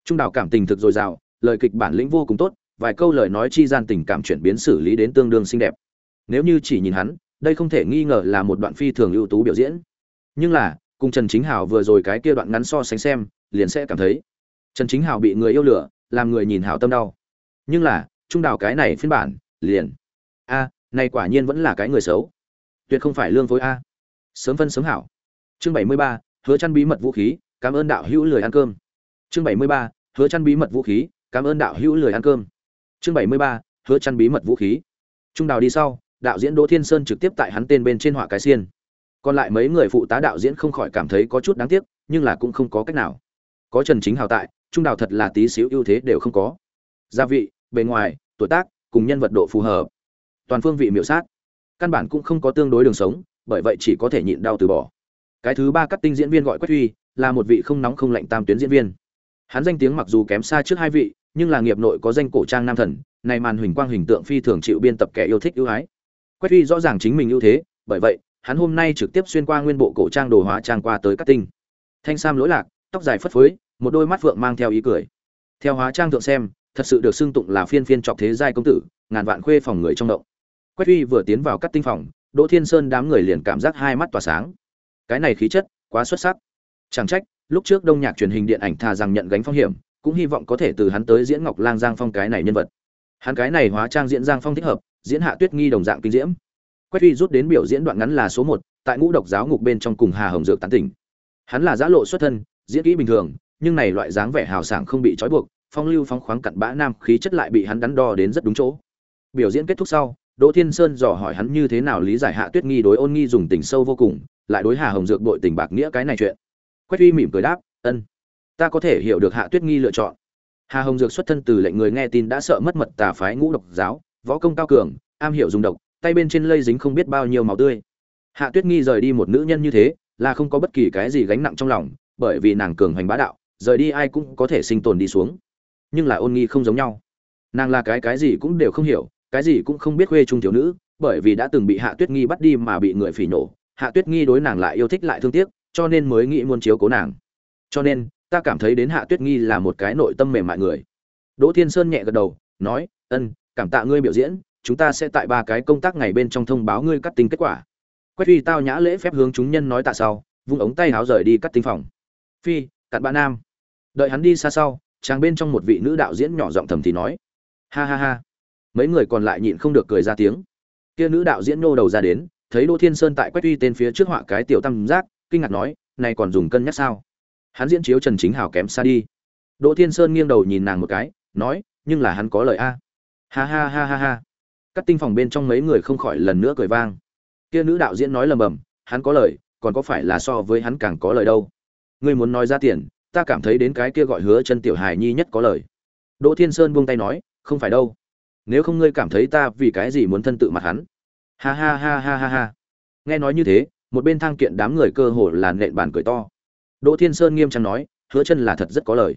Trung đảo cảm tình thực dồi dào, lời kịch bản lĩnh vô cùng tốt, vài câu lời nói chi gian tình cảm chuyển biến xử lý đến tương đương xinh đẹp. Nếu như chỉ nhìn hắn, đây không thể nghi ngờ là một đoạn phi thường ưu tú biểu diễn. Nhưng là, cùng trần chính hảo vừa rồi cái kia đoạn ngắn so sánh xem, liền sẽ cảm thấy. Trần chính hảo bị người yêu lửa, làm người nhìn hảo tâm đau. Nhưng là trung đào cái này phiên bản, liền. A, này quả nhiên vẫn là cái người xấu. Tuyệt không phải lương phối a. Sớm phân sớm hảo. Chương bảy mươi ba, hứa chăn bí mật vũ khí, cảm ơn đạo hữu lười ăn cơm. Chương bảy mươi ba, hứa chăn bí mật vũ khí, cảm ơn đạo hữu lười ăn cơm. Chương bảy mươi ba, hứa chăn bí mật vũ khí. Trung đào đi sau, đạo diễn đỗ thiên sơn trực tiếp tại hắn tên bên trên họa cái xiên. Còn lại mấy người phụ tá đạo diễn không khỏi cảm thấy có chút đáng tiếc, nhưng là cũng không có cách nào. Có trần chính hào tại, trung đào thật là tí xíu ưu thế đều không có. Gia vị bề ngoài, tuổi tác, cùng nhân vật độ phù hợp. Toàn phương vị miểu sát. Căn bản cũng không có tương đối đường sống, bởi vậy chỉ có thể nhịn đau từ bỏ. Cái thứ ba cắt tinh diễn viên gọi quách huy, là một vị không nóng không lạnh tam tuyến diễn viên. Hắn danh tiếng mặc dù kém xa trước hai vị, nhưng là nghiệp nội có danh cổ trang nam thần, này màn huỳnh quang hình tượng phi thường chịu biên tập kẻ yêu thích ưu ái. Quách huy rõ ràng chính mình ưu thế, bởi vậy, hắn hôm nay trực tiếp xuyên qua nguyên bộ cổ trang đồ hóa trang qua tới cắt tinh. Thanh sam lỗi lạc, tóc dài phất phới, một đôi mắt phượng mang theo ý cười. Theo hóa trang thượng xem thật sự được xưng tụng là phiên phiên trọc thế giai công tử, ngàn vạn khuê phòng người trong động. Quách uy vừa tiến vào cắt tinh phòng, đỗ thiên sơn đám người liền cảm giác hai mắt tỏa sáng. Cái này khí chất, quá xuất sắc. Chẳng trách, lúc trước đông nhạc truyền hình điện ảnh thà rằng nhận gánh phong hiểm, cũng hy vọng có thể từ hắn tới diễn ngọc lang giang phong cái này nhân vật. Hắn cái này hóa trang diễn giang phong thích hợp, diễn hạ tuyết nghi đồng dạng kinh diễm. Quách uy rút đến biểu diễn đoạn ngắn là số một, tại ngũ độc giáo ngục bên trong cùng hà hồng dược tán tỉnh. Hắn là giã lộ xuất thân, diễn kỹ bình thường, nhưng này loại dáng vẻ hào sảng không bị trói buộc phong lưu phóng khoáng cặn bã nam khí chất lại bị hắn đắn đo đến rất đúng chỗ. Biểu diễn kết thúc sau, đỗ thiên sơn dò hỏi hắn như thế nào lý giải hạ tuyết nghi đối ôn nghi dùng tình sâu vô cùng, lại đối hà hồng dược bội tình bạc nghĩa cái này chuyện. Quách uy mỉm cười đáp, ân, ta có thể hiểu được hạ tuyết nghi lựa chọn. Hà hồng dược xuất thân từ lệnh người nghe tin đã sợ mất mật tà phái ngũ độc giáo, võ công cao cường, am hiểu dùng độc, tay bên trên lây dính không biết bao nhiêu máu tươi. Hạ tuyết nghi rời đi một nữ nhân như thế, là không có bất kỳ cái gì gánh nặng trong lòng, bởi vì nàng cường hoành bá đạo, rời đi ai cũng có thể sinh tồn đi xuống nhưng là ôn nghi không giống nhau. Nàng là cái cái gì cũng đều không hiểu, cái gì cũng không biết khuê trung thiếu nữ, bởi vì đã từng bị hạ tuyết nghi bắt đi mà bị người phỉ nổ. Hạ tuyết nghi đối nàng lại yêu thích lại thương tiếc, cho nên mới nghĩ muốn chiếu cố nàng. Cho nên, ta cảm thấy đến hạ tuyết nghi là một cái nội tâm mềm mại người. Đỗ thiên sơn nhẹ gật đầu, nói, ân, cảm tạ ngươi biểu diễn, chúng ta sẽ tại ba cái công tác ngày bên trong thông báo ngươi cắt tinh kết quả. Quách phi tao nhã lễ phép hướng chúng nhân nói tạ sau, vung ống tay háo rời đi cắt tinh phòng. Phi, cặn bã nam. Đợi hắn đi xa sau chàng bên trong một vị nữ đạo diễn nhỏ giọng thầm thì nói, ha ha ha. Mấy người còn lại nhịn không được cười ra tiếng. Kia nữ đạo diễn nô đầu ra đến, thấy đỗ thiên sơn tại quách uy tên phía trước họa cái tiểu tam giác, kinh ngạc nói, này còn dùng cân nhắc sao? Hắn diễn chiếu trần chính hảo kém xa đi. Đỗ thiên sơn nghiêng đầu nhìn nàng một cái, nói, nhưng là hắn có lời a. Ha ha ha ha ha. Các tinh phòng bên trong mấy người không khỏi lần nữa cười vang. Kia nữ đạo diễn nói lầm bầm, hắn có lời, còn có phải là so với hắn càng có lời đâu? Ngươi muốn nói ra tiền ta cảm thấy đến cái kia gọi hứa chân tiểu hài nhi nhất có lời. Đỗ thiên sơn buông tay nói, không phải đâu. Nếu không ngươi cảm thấy ta vì cái gì muốn thân tự mặt hắn? Ha ha ha ha ha ha. Nghe nói như thế, một bên thang kiện đám người cơ hồ là nện bàn cười to. Đỗ thiên sơn nghiêm trang nói, hứa chân là thật rất có lời.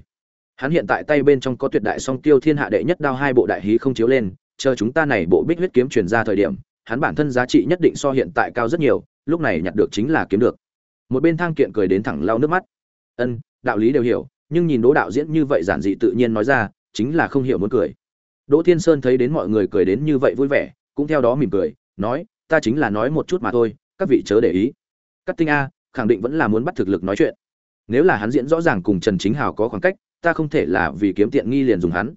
Hắn hiện tại tay bên trong có tuyệt đại song tiêu thiên hạ đệ nhất đao hai bộ đại hí không chiếu lên, chờ chúng ta này bộ bích huyết kiếm truyền ra thời điểm, hắn bản thân giá trị nhất định so hiện tại cao rất nhiều, lúc này nhặt được chính là kiếm được. Một bên thang kiện cười đến thẳng lau nước mắt. Ân đạo lý đều hiểu, nhưng nhìn đỗ đạo diễn như vậy giản dị tự nhiên nói ra, chính là không hiểu muốn cười. Đỗ thiên sơn thấy đến mọi người cười đến như vậy vui vẻ, cũng theo đó mỉm cười, nói, ta chính là nói một chút mà thôi, các vị chớ để ý. Cắt tinh a, khẳng định vẫn là muốn bắt thực lực nói chuyện. Nếu là hắn diễn rõ ràng cùng trần chính hào có khoảng cách, ta không thể là vì kiếm tiện nghi liền dùng hắn.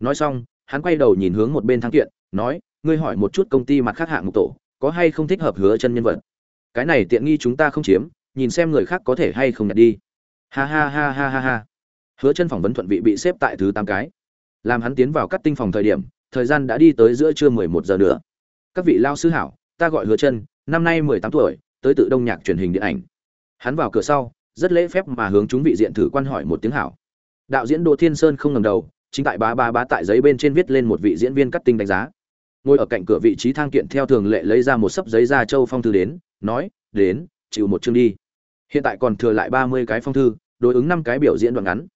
Nói xong, hắn quay đầu nhìn hướng một bên thang kiện, nói, ngươi hỏi một chút công ty mặt khác hạng mục tổ, có hay không thích hợp hứa chân nhân vật? Cái này tiện nghi chúng ta không chiếm, nhìn xem người khác có thể hay không nhặt đi ha ha ha ha ha ha. Hứa chân phỏng vấn thuận vị bị xếp tại thứ tám cái. Làm hắn tiến vào cắt tinh phòng thời điểm, thời gian đã đi tới giữa trưa mười một giờ nữa. Các vị lao sư hảo, ta gọi hứa chân, năm nay mười tám tuổi, tới tự đông nhạc truyền hình điện ảnh. Hắn vào cửa sau, rất lễ phép mà hướng chúng vị diện thử quan hỏi một tiếng hảo. Đạo diễn đỗ thiên sơn không ngẩng đầu, chính tại bá ba bá tại giấy bên trên viết lên một vị diễn viên cắt tinh đánh giá. Ngồi ở cạnh cửa vị trí thang kiện theo thường lệ lấy ra một sấp giấy ra châu phong thư đến, nói, đến, chịu một chương đi hiện tại còn thừa lại ba mươi cái phong thư, đối ứng năm cái biểu diễn đoạn ngắn.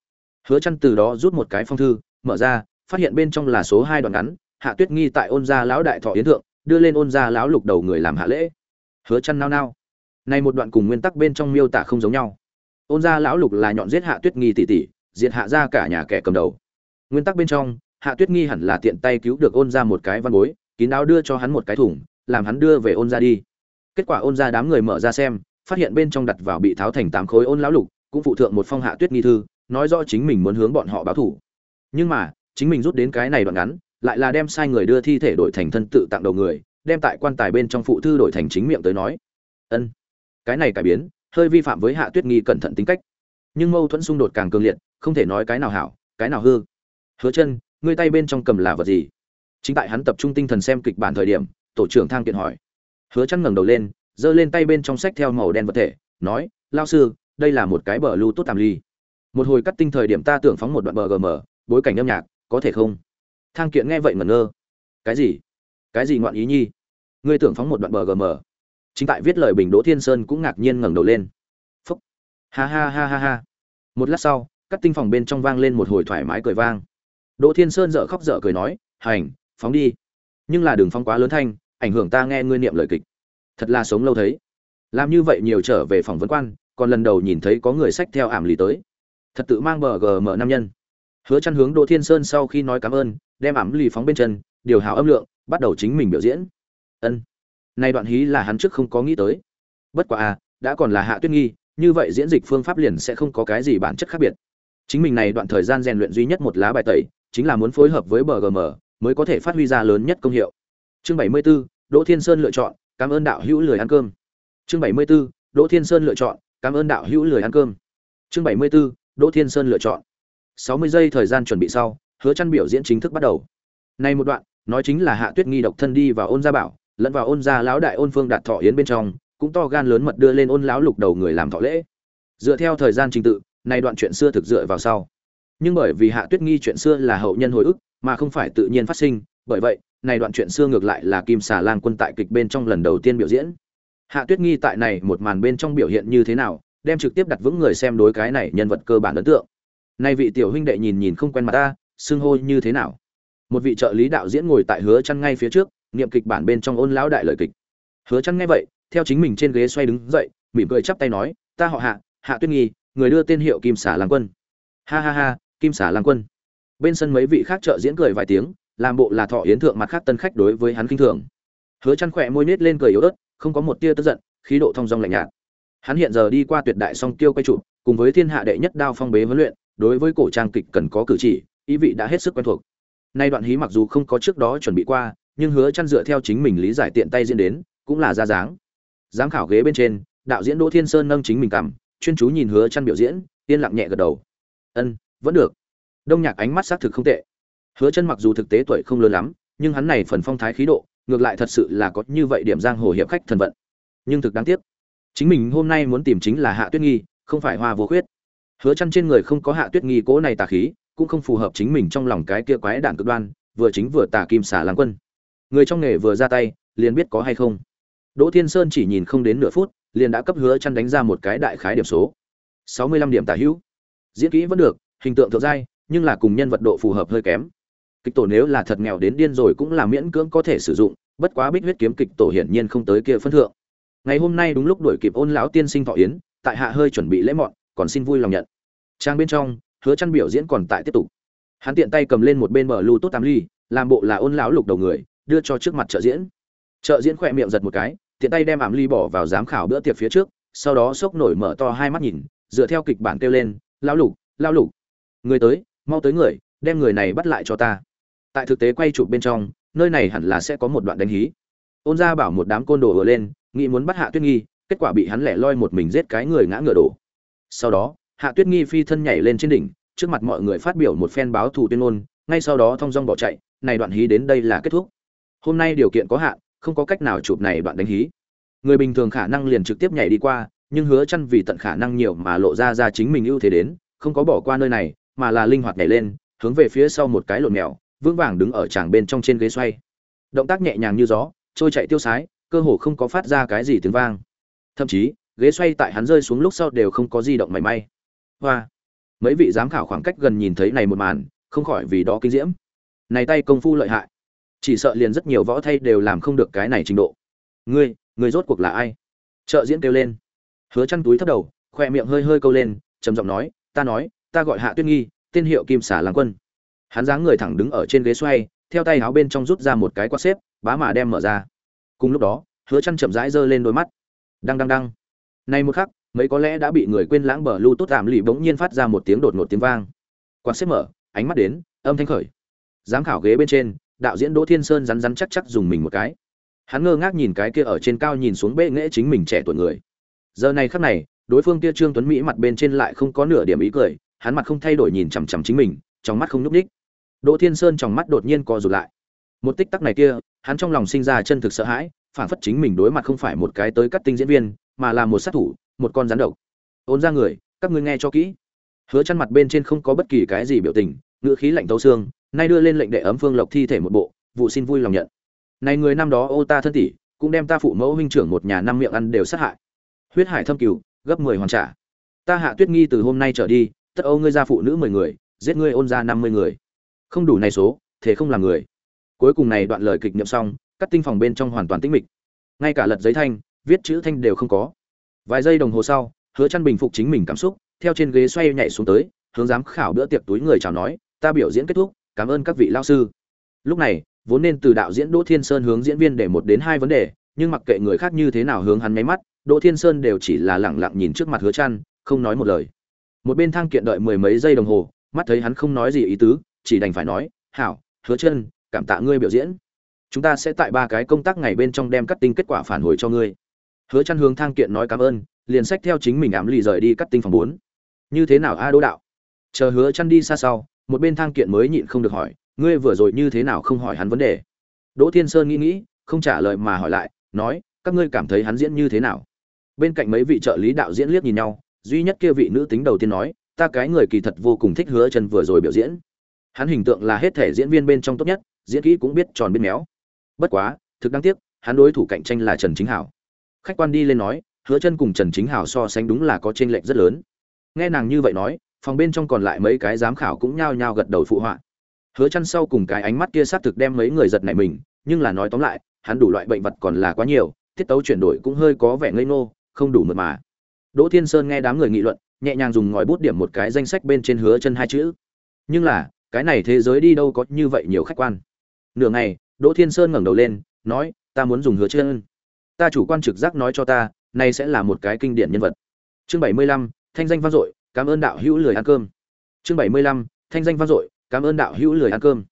Hứa chăn từ đó rút một cái phong thư, mở ra, phát hiện bên trong là số hai đoạn ngắn, hạ tuyết nghi tại ôn gia lão đại thọ yến thượng, đưa lên ôn gia lão lục đầu người làm hạ lễ. Hứa chăn nao nao. Này một đoạn cùng nguyên tắc bên trong miêu tả không giống nhau. Ôn gia lão lục là nhọn giết hạ tuyết nghi tỷ tỷ diệt hạ Gia cả nhà kẻ cầm đầu. Nguyên tắc bên trong, hạ tuyết nghi hẳn là tiện tay cứu được ôn Gia một cái văn bối, kín đáo đưa cho hắn một cái thùng, làm hắn đưa về ôn Gia đi. Kết quả ôn Gia đám người mở ra xem phát hiện bên trong đặt vào bị tháo thành tám khối ôn lão lục, cũng phụ thượng một phong hạ tuyết nghi thư, nói rõ chính mình muốn hướng bọn họ báo thủ. Nhưng mà, chính mình rút đến cái này đoạn ngắn, lại là đem sai người đưa thi thể đổi thành thân tự tặng đầu người, đem tại quan tài bên trong phụ thư đổi thành chính miệng tới nói. Ân, cái này cải biến, hơi vi phạm với hạ tuyết nghi cẩn thận tính cách. Nhưng mâu thuẫn xung đột càng cường liệt, không thể nói cái nào hảo, cái nào hư. Hứa chân, ngươi tay bên trong cầm là vật gì? Chính tại hắn tập trung tinh thần xem kịch bản thời điểm, tổ trưởng thang kiện hỏi. Hứa chân ngẩng đầu lên giơ lên tay bên trong sách theo màu đen vật thể, nói lao sư, đây là một cái bờ lưu tốt tạm ly. Một hồi cắt tinh thời điểm ta tưởng phóng một đoạn bờ gm bối cảnh âm nhạc, có thể không? Thang kiện nghe vậy ngẩn ngơ. Cái gì? Cái gì ngoạn ý nhi? Ngươi tưởng phóng một đoạn bờ gm chính tại viết lời bình đỗ thiên sơn cũng ngạc nhiên ngẩng đầu lên. Phúc. Ha ha ha ha ha. Một lát sau, cắt tinh phòng bên trong vang lên một hồi thoải mái cười vang. Đỗ thiên sơn dở khóc dở cười nói, hành, phóng đi. Nhưng là đừng phóng quá lớn thanh, ảnh hưởng ta nghe ngươi niệm lời kịch thật là sống lâu thấy. Làm như vậy nhiều trở về phòng vấn quan còn lần đầu nhìn thấy có người sách theo ảm lì tới. Thật tự mang bờ gm nam nhân. Hứa chăn hướng đỗ thiên sơn sau khi nói cảm ơn đem ảm lì phóng bên chân điều hào âm lượng bắt đầu chính mình biểu diễn. Ân. Nay đoạn hí là hắn trước không có nghĩ tới. Bất quá à đã còn là hạ tuyết nghi như vậy diễn dịch phương pháp liền sẽ không có cái gì bản chất khác biệt. Chính mình này đoạn thời gian rèn luyện duy nhất một lá bài tẩy chính là muốn phối hợp với bgm mới có thể phát huy ra lớn nhất công hiệu. Chương 74, đỗ thiên sơn lựa chọn cảm ơn đạo hữu lười ăn cơm. Chương 74, đỗ thiên sơn lựa chọn cảm ơn đạo hữu lười ăn cơm. Chương 74, đỗ thiên sơn lựa chọn. 60 giây thời gian chuẩn bị sau hứa chăn biểu diễn chính thức bắt đầu. Này một đoạn nói chính là hạ tuyết nghi độc thân đi vào ôn gia bảo lẫn vào ôn gia lão đại ôn phương đạt thọ yến bên trong cũng to gan lớn mật đưa lên ôn lão lục đầu người làm thọ lễ. Dựa theo thời gian trình tự này đoạn chuyện xưa thực dựa vào sau. Nhưng bởi vì hạ tuyết nghi chuyện xưa là hậu nhân hồi ức mà không phải tự nhiên phát sinh bởi vậy này đoạn chuyện xưa ngược lại là kim xà lan quân tại kịch bên trong lần đầu tiên biểu diễn. Hạ tuyết nghi tại này một màn bên trong biểu hiện như thế nào, đem trực tiếp đặt vững người xem đối cái này nhân vật cơ bản ấn tượng. Nay vị tiểu huynh đệ nhìn nhìn không quen mặt ta, xưng hô như thế nào? Một vị trợ lý đạo diễn ngồi tại hứa chăn ngay phía trước, niệm kịch bản bên trong ôn lão đại lời kịch. Hứa chăn nghe vậy, theo chính mình trên ghế xoay đứng dậy, mỉm cười chắp tay nói, ta họ hạ hạ tuyết nghi, người đưa tên hiệu kim xả lang quân. Ha ha ha, kim xả lang quân. Bên sân mấy vị khác trợ diễn cười vài tiếng làm bộ là thọ yến thượng mặt khác tân khách đối với hắn kinh thường. Hứa chăn khỏe môi nết lên cười yếu ớt, không có một tia tức giận, khí độ thông dong lạnh nhạt. Hắn hiện giờ đi qua tuyệt đại song tiêu quay trụ cùng với thiên hạ đệ nhất đao phong bế huấn luyện, đối với cổ trang kịch cần có cử chỉ, ý vị đã hết sức quen thuộc. Nay đoạn hí mặc dù không có trước đó chuẩn bị qua, nhưng hứa chăn dựa theo chính mình lý giải tiện tay diễn đến, cũng là ra dáng. Giám khảo ghế bên trên, đạo diễn đỗ thiên sơn nâng chính mình cằm, chuyên chú nhìn hứa chăn biểu diễn, yên lặng nhẹ gật đầu. Ân, vẫn được. Đông nhạc ánh mắt xác thực không tệ hứa chân mặc dù thực tế tuổi không lớn lắm, nhưng hắn này phần phong thái khí độ, ngược lại thật sự là có như vậy điểm giang hồ hiệp khách thần vận. Nhưng thực đáng tiếc, chính mình hôm nay muốn tìm chính là hạ tuyết nghi, không phải hoa vô khuyết. Hứa chăn trên người không có hạ tuyết nghi cố này tà khí, cũng không phù hợp chính mình trong lòng cái kia quái đản cực đoan, vừa chính vừa tà kim xả lang quân. Người trong nghề vừa ra tay, liền biết có hay không. Đỗ thiên sơn chỉ nhìn không đến nửa phút, liền đã cấp hứa chăn đánh ra một cái đại khái điểm số. 65 điểm tà hữu. Diễn kỹ vẫn được, hình tượng thượng giai, nhưng là cùng nhân vật độ phù hợp hơi kém kịch tổ nếu là thật nghèo đến điên rồi cũng là miễn cưỡng có thể sử dụng, bất quá bích huyết kiếm kịch tổ hiển nhiên không tới kia phân thượng. Ngày hôm nay đúng lúc đuổi kịp ôn lão tiên sinh thọ yến, tại hạ hơi chuẩn bị lễ mọn, còn xin vui lòng nhận. Trang bên trong, hứa chăn biểu diễn còn tại tiếp tục. Hắn tiện tay cầm lên một bên bờ lưu tốt tam ly, làm bộ là ôn lão lục đầu người, đưa cho trước mặt trợ diễn. Trợ diễn khoẹt miệng giật một cái, tiện tay đem ảm ly bỏ vào giám khảo bữa tiệc phía trước, sau đó sốc nổi mở to hai mắt nhìn, dựa theo kịch bản kêu lên, lão lục lão lục, người tới, mau tới người, đem người này bắt lại cho ta tại thực tế quay chụp bên trong, nơi này hẳn là sẽ có một đoạn đánh hí. Ôn gia bảo một đám côn đồ ở lên, nghĩ muốn bắt hạ tuyết nghi, kết quả bị hắn lẻ loi một mình giết cái người ngã ngựa đổ. Sau đó, hạ tuyết nghi phi thân nhảy lên trên đỉnh, trước mặt mọi người phát biểu một phen báo thù tuyên ngôn, ngay sau đó thong dong bỏ chạy, này đoạn hí đến đây là kết thúc. Hôm nay điều kiện có hạn, không có cách nào chụp này đoạn đánh hí. Người bình thường khả năng liền trực tiếp nhảy đi qua, nhưng hứa chăn vì tận khả năng nhiều mà lộ ra ra chính mình ưu thế đến, không có bỏ qua nơi này, mà là linh hoạt nhảy lên, hướng về phía sau một cái lộn mèo vững vàng đứng ở tràng bên trong trên ghế xoay. Động tác nhẹ nhàng như gió, trôi chạy tiêu sái, cơ hồ không có phát ra cái gì tiếng vang. Thậm chí, ghế xoay tại hắn rơi xuống lúc sau đều không có di động mảy may. Hoa! Mấy vị giám khảo khoảng cách gần nhìn thấy này một màn, không khỏi vì đó kinh diễm. Này tay công phu lợi hại. Chỉ sợ liền rất nhiều võ thay đều làm không được cái này trình độ. Ngươi ngươi rốt cuộc là ai? Trợ diễn kêu lên. Hứa chăn túi thấp đầu, khoe miệng hơi hơi câu lên, trầm giọng nói, ta nói, ta gọi hạ tuyết nghi, tên hiệu kim xả lang quân hắn dáng người thẳng đứng ở trên ghế xoay, theo tay áo bên trong rút ra một cái quạt xếp, bá mà đem mở ra. Cùng lúc đó, hứa chăn chậm rãi giơ lên đôi mắt. Đang đang đang. nay một khắc, mấy có lẽ đã bị người quên lãng bờ lưu tốt tạm lì bỗng nhiên phát ra một tiếng đột ngột tiếng vang. Quạt xếp mở, ánh mắt đến, âm thanh khởi. Giám khảo ghế bên trên, đạo diễn đỗ thiên sơn rắn rắn chắc chắc dùng mình một cái. Hắn ngơ ngác nhìn cái kia ở trên cao nhìn xuống bệ nghệ chính mình trẻ tuổi người. Giờ này khắc này, đối phương kia trương tuấn mỹ mặt bên trên lại không có nửa điểm ý cười, hắn mặt không thay đổi nhìn chằm chằm chính mình, trong mắt không nhúc ních đỗ thiên sơn trong mắt đột nhiên co rụt lại. Một tích tắc này kia, hắn trong lòng sinh ra chân thực sợ hãi, phản phất chính mình đối mặt không phải một cái tới cắt tinh diễn viên, mà là một sát thủ, một con rắn độc. Ôn ra người, các ngươi nghe cho kỹ. Hứa chăn mặt bên trên không có bất kỳ cái gì biểu tình ngựa khí lạnh tấu xương, nay đưa lên lệnh đệ ấm phương lộc thi thể một bộ, vụ xin vui lòng nhận. Này người năm đó ô ta thân tỷ, cũng đem ta phụ mẫu huynh trưởng một nhà năm miệng ăn đều sát hại. Huyết hải thâm cửu gấp 10 hoàn trả. Ta hạ tuyết nghi từ hôm nay trở đi, tất ô ngươi gia phụ nữ 10 người, giết ngươi ôn gia 50 người không đủ này số, thế không là người. Cuối cùng này đoạn lời kịch niệm xong, cắt tinh phòng bên trong hoàn toàn tĩnh mịch. Ngay cả lật giấy thanh, viết chữ thanh đều không có. Vài giây đồng hồ sau, hứa chăn bình phục chính mình cảm xúc, theo trên ghế xoay nhảy xuống tới, hướng giám khảo bữa tiệc túi người chào nói, ta biểu diễn kết thúc, cảm ơn các vị lao sư. Lúc này, vốn nên từ đạo diễn đỗ thiên sơn hướng diễn viên để một đến hai vấn đề, nhưng mặc kệ người khác như thế nào hướng hắn máy mắt, đỗ thiên sơn đều chỉ là lẳng lặng nhìn trước mặt hứa chăn, không nói một lời. Một bên thang kiện đợi mười mấy giây đồng hồ, mắt thấy hắn không nói gì ý tứ chỉ đành phải nói, hảo, hứa chân, cảm tạ ngươi biểu diễn. Chúng ta sẽ tại ba cái công tác ngày bên trong đem cắt tinh kết quả phản hồi cho ngươi. Hứa chăn hướng thang kiện nói cảm ơn, liền sách theo chính mình ảm lì rời đi cắt tinh phòng bốn. Như thế nào a đỗ đạo? Chờ hứa chăn đi xa sau, một bên thang kiện mới nhịn không được hỏi, ngươi vừa rồi như thế nào không hỏi hắn vấn đề? Đỗ thiên sơn nghĩ nghĩ, không trả lời mà hỏi lại, nói, các ngươi cảm thấy hắn diễn như thế nào? Bên cạnh mấy vị trợ lý đạo diễn liếc nhìn nhau, duy nhất kia vị nữ tính đầu tiên nói, ta cái người kỳ thật vô cùng thích hứa chân vừa rồi biểu diễn hắn hình tượng là hết thể diễn viên bên trong tốt nhất, diễn kỹ cũng biết tròn biết méo. Bất quá, thực đáng tiếc, hắn đối thủ cạnh tranh là trần chính hảo. Khách quan đi lên nói, hứa chân cùng trần chính hảo so sánh đúng là có chênh lệch rất lớn. Nghe nàng như vậy nói, phòng bên trong còn lại mấy cái giám khảo cũng nhao nhao gật đầu phụ họa. Hứa chân sau cùng cái ánh mắt kia sát thực đem mấy người giật nảy mình, nhưng là nói tóm lại, hắn đủ loại bệnh vật còn là quá nhiều, tiết tấu chuyển đổi cũng hơi có vẻ ngây ngô, không đủ mượt mà. Đỗ thiên sơn nghe đám người nghị luận, nhẹ nhàng dùng ngòi bút điểm một cái danh sách bên trên hứa chân hai chữ. Nhưng là cái này thế giới đi đâu có như vậy nhiều khách quan. Nửa ngày, đỗ thiên sơn ngẩng đầu lên, nói, ta muốn dùng hứa chân ta chủ quan trực giác nói cho ta này sẽ là một cái kinh điển nhân vật. Chương bảy mươi lăm, thanh danh vang dội, cảm ơn đạo hữu lười ăn cơm. Chương bảy mươi lăm, thanh danh vang dội, cảm ơn đạo hữu lười ăn cơm.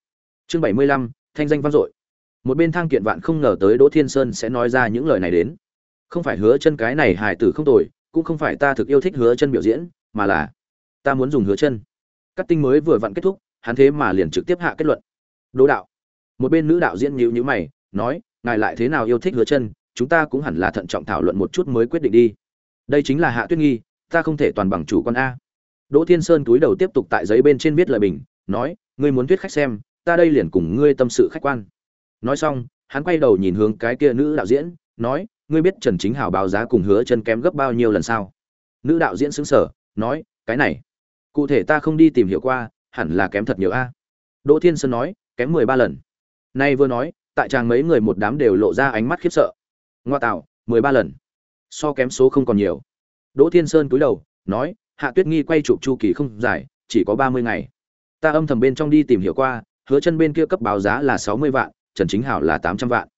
Chương bảy mươi lăm, thanh danh vang dội. Một bên thang kiện vạn không ngờ tới đỗ thiên sơn sẽ nói ra những lời này đến. Không phải hứa chân cái này hài tử không tồi, cũng không phải ta thực yêu thích hứa chân biểu diễn, mà là ta muốn dùng hứa chân. Cắt tinh mới vừa vặn kết thúc hắn thế mà liền trực tiếp hạ kết luận. Đỗ đạo. Một bên nữ đạo diễn nhíu nhíu mày, nói, ngài lại thế nào yêu thích hứa chân, chúng ta cũng hẳn là thận trọng thảo luận một chút mới quyết định đi. Đây chính là hạ tuyết nghi, ta không thể toàn bằng chủ con a. Đỗ thiên sơn túi đầu tiếp tục tại giấy bên trên viết lời bình, nói, ngươi muốn thuyết khách xem, ta đây liền cùng ngươi tâm sự khách quan. Nói xong, hắn quay đầu nhìn hướng cái kia nữ đạo diễn, nói, ngươi biết trần chính hào báo giá cùng hứa chân kém gấp bao nhiêu lần sao? Nữ đạo diễn xứng sở nói, cái này, cụ thể ta không đi tìm hiểu qua hẳn là kém thật nhiều a. Đỗ thiên sơn nói, kém mười ba lần. Nay vừa nói, tại chàng mấy người một đám đều lộ ra ánh mắt khiếp sợ. Ngoa tạo, mười ba lần. So kém số không còn nhiều. Đỗ thiên sơn cúi đầu, nói, hạ tuyết nghi quay chụp chu kỳ không dài, chỉ có ba mươi ngày. Ta âm thầm bên trong đi tìm hiểu qua, hứa chân bên kia cấp báo giá là sáu mươi vạn, trần chính hảo là tám trăm vạn.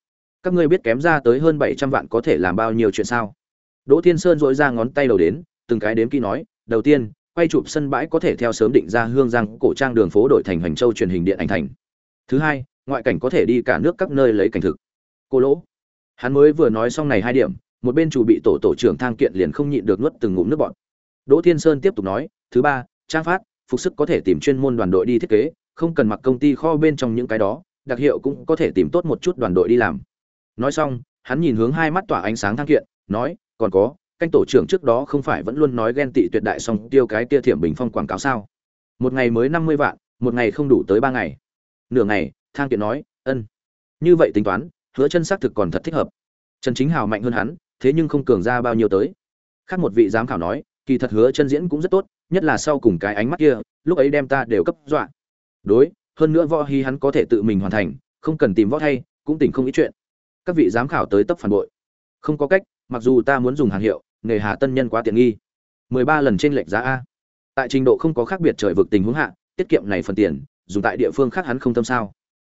Các ngươi biết kém ra tới hơn bảy trăm vạn có thể làm bao nhiêu chuyện sao? Đỗ thiên sơn dội ra ngón tay đầu đến, từng cái đếm kỹ nói, đầu tiên quay chụp sân bãi có thể theo sớm định ra hương giang cổ trang đường phố đổi thành hoành châu truyền hình điện ảnh thành. Thứ hai, ngoại cảnh có thể đi cả nước các nơi lấy cảnh thực. Cô lỗ. Hắn mới vừa nói xong này hai điểm, một bên chủ bị tổ tổ trưởng thang kiện liền không nhịn được nuốt từng ngụm nước bọt. Đỗ thiên sơn tiếp tục nói, thứ ba, trang phát, phục sức có thể tìm chuyên môn đoàn đội đi thiết kế, không cần mặc công ty kho bên trong những cái đó, đặc hiệu cũng có thể tìm tốt một chút đoàn đội đi làm. Nói xong, hắn nhìn hướng hai mắt tỏa ánh sáng thang kiện, nói, còn có canh tổ trưởng trước đó không phải vẫn luôn nói ghen tị tuyệt đại song tiêu cái kia thiểm bình phong quảng cáo sao? Một ngày mới năm mươi vạn, một ngày không đủ tới ba ngày. Nửa ngày, thang kiện nói, ân, như vậy tính toán, hứa chân xác thực còn thật thích hợp. Trần chính hào mạnh hơn hắn, thế nhưng không cường ra bao nhiêu tới. Khác một vị giám khảo nói, kỳ thật hứa chân diễn cũng rất tốt, nhất là sau cùng cái ánh mắt kia, lúc ấy đem ta đều cấp dọa. Đối, hơn nữa võ hy hắn có thể tự mình hoàn thành, không cần tìm võ thay, cũng tỉnh không ít chuyện. Các vị giám khảo tới tấp phản bội. Không có cách, mặc dù ta muốn dùng hàng hiệu nghề hà tân nhân quá tiện nghi. Mười ba lần trên lệch giá a. Tại trình độ không có khác biệt trời vực tình huống hạ, tiết kiệm này phần tiền, dùng tại địa phương khác hắn không tâm sao.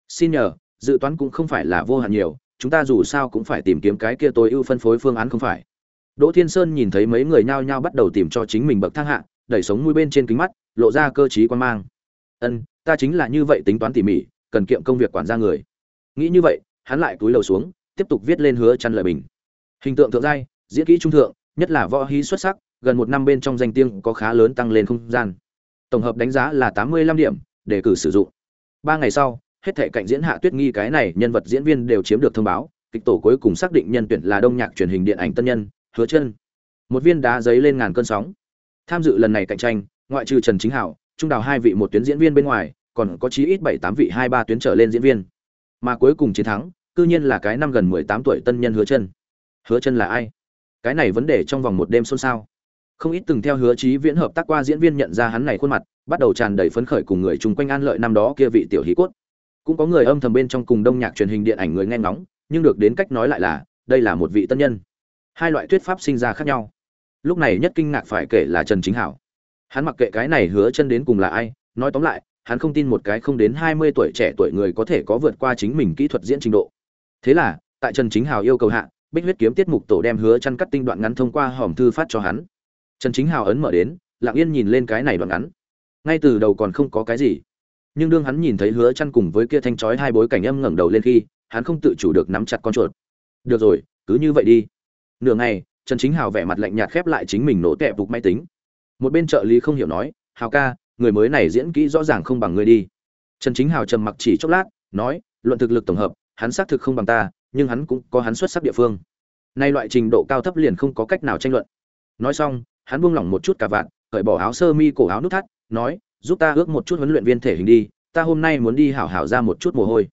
Xin nhờ, dự toán cũng không phải là vô hạn nhiều, chúng ta dù sao cũng phải tìm kiếm cái kia tối ưu phân phối phương án không phải. Đỗ thiên sơn nhìn thấy mấy người nhao nhao bắt đầu tìm cho chính mình bậc thang hạ, đẩy sống mũi bên trên kính mắt, lộ ra cơ trí quan mang. Ân, ta chính là như vậy tính toán tỉ mỉ, cần kiệm công việc quản gia người. Nghĩ như vậy, hắn lại cúi đầu xuống, tiếp tục viết lên hứa chăn lời bình. Hình tượng thượng giai, diễn kỹ trung thượng nhất là võ hí xuất sắc, gần một năm bên trong danh tiếng có khá lớn tăng lên không gian. Tổng hợp đánh giá là tám mươi lăm điểm để cử sử dụng. Ba ngày sau, hết thảy cạnh diễn hạ tuyết nghi cái này nhân vật diễn viên đều chiếm được thông báo, kịch tổ cuối cùng xác định nhân tuyển là đông nhạc truyền hình điện ảnh tân nhân, hứa chân một viên đá giấy lên ngàn cơn sóng. Tham dự lần này cạnh tranh, ngoại trừ trần chính hảo, trung đào hai vị một tuyến diễn viên bên ngoài, còn có chí ít bảy tám vị hai ba tuyến trở lên diễn viên. Mà cuối cùng chiến thắng, cư nhiên là cái năm gần mười tám tuổi tân nhân hứa chân hứa chân là ai? Cái này vấn đề trong vòng một đêm xôn xao. Không ít từng theo hứa chí viễn hợp tác qua diễn viên nhận ra hắn này khuôn mặt, bắt đầu tràn đầy phấn khởi cùng người chung quanh an lợi năm đó kia vị tiểu hí cốt. Cũng có người âm thầm bên trong cùng đông nhạc truyền hình điện ảnh người nghe ngóng, nhưng được đến cách nói lại là, đây là một vị tân nhân. Hai loại thuyết pháp sinh ra khác nhau. Lúc này nhất kinh ngạc phải kể là trần chính hảo. Hắn mặc kệ cái này hứa chân đến cùng là ai, nói tóm lại, hắn không tin một cái không đến hai mươi tuổi trẻ tuổi người có thể có vượt qua chính mình kỹ thuật diễn trình độ. Thế là, tại trần chính hào yêu cầu hạ bích huyết kiếm tiết mục tổ đem hứa chăn cắt tinh đoạn ngắn thông qua hòm thư phát cho hắn. Trần chính hào ấn mở đến, lặng yên nhìn lên cái này đoạn ngắn. Ngay từ đầu còn không có cái gì. Nhưng đương hắn nhìn thấy hứa chăn cùng với kia thanh chói hai bối cảnh âm ngẩng đầu lên khi, hắn không tự chủ được nắm chặt con chuột. Được rồi, cứ như vậy đi. Nửa ngày, trần chính hào vẻ mặt lạnh nhạt khép lại chính mình nổ tẹp vụt máy tính. Một bên trợ lý không hiểu nói, hào ca, người mới này diễn kỹ rõ ràng không bằng ngươi đi. Trần chính hào trầm mặc chỉ chốc lát, nói, luận thực lực tổng hợp, hắn xác thực không bằng ta nhưng hắn cũng có hắn xuất sắc địa phương. Nay loại trình độ cao thấp liền không có cách nào tranh luận. Nói xong hắn buông lỏng một chút cả vạn cởi bỏ áo sơ mi cổ áo nút thắt nói giúp ta ước một chút huấn luyện viên thể hình đi ta hôm nay muốn đi hảo hảo ra một chút mồ hôi.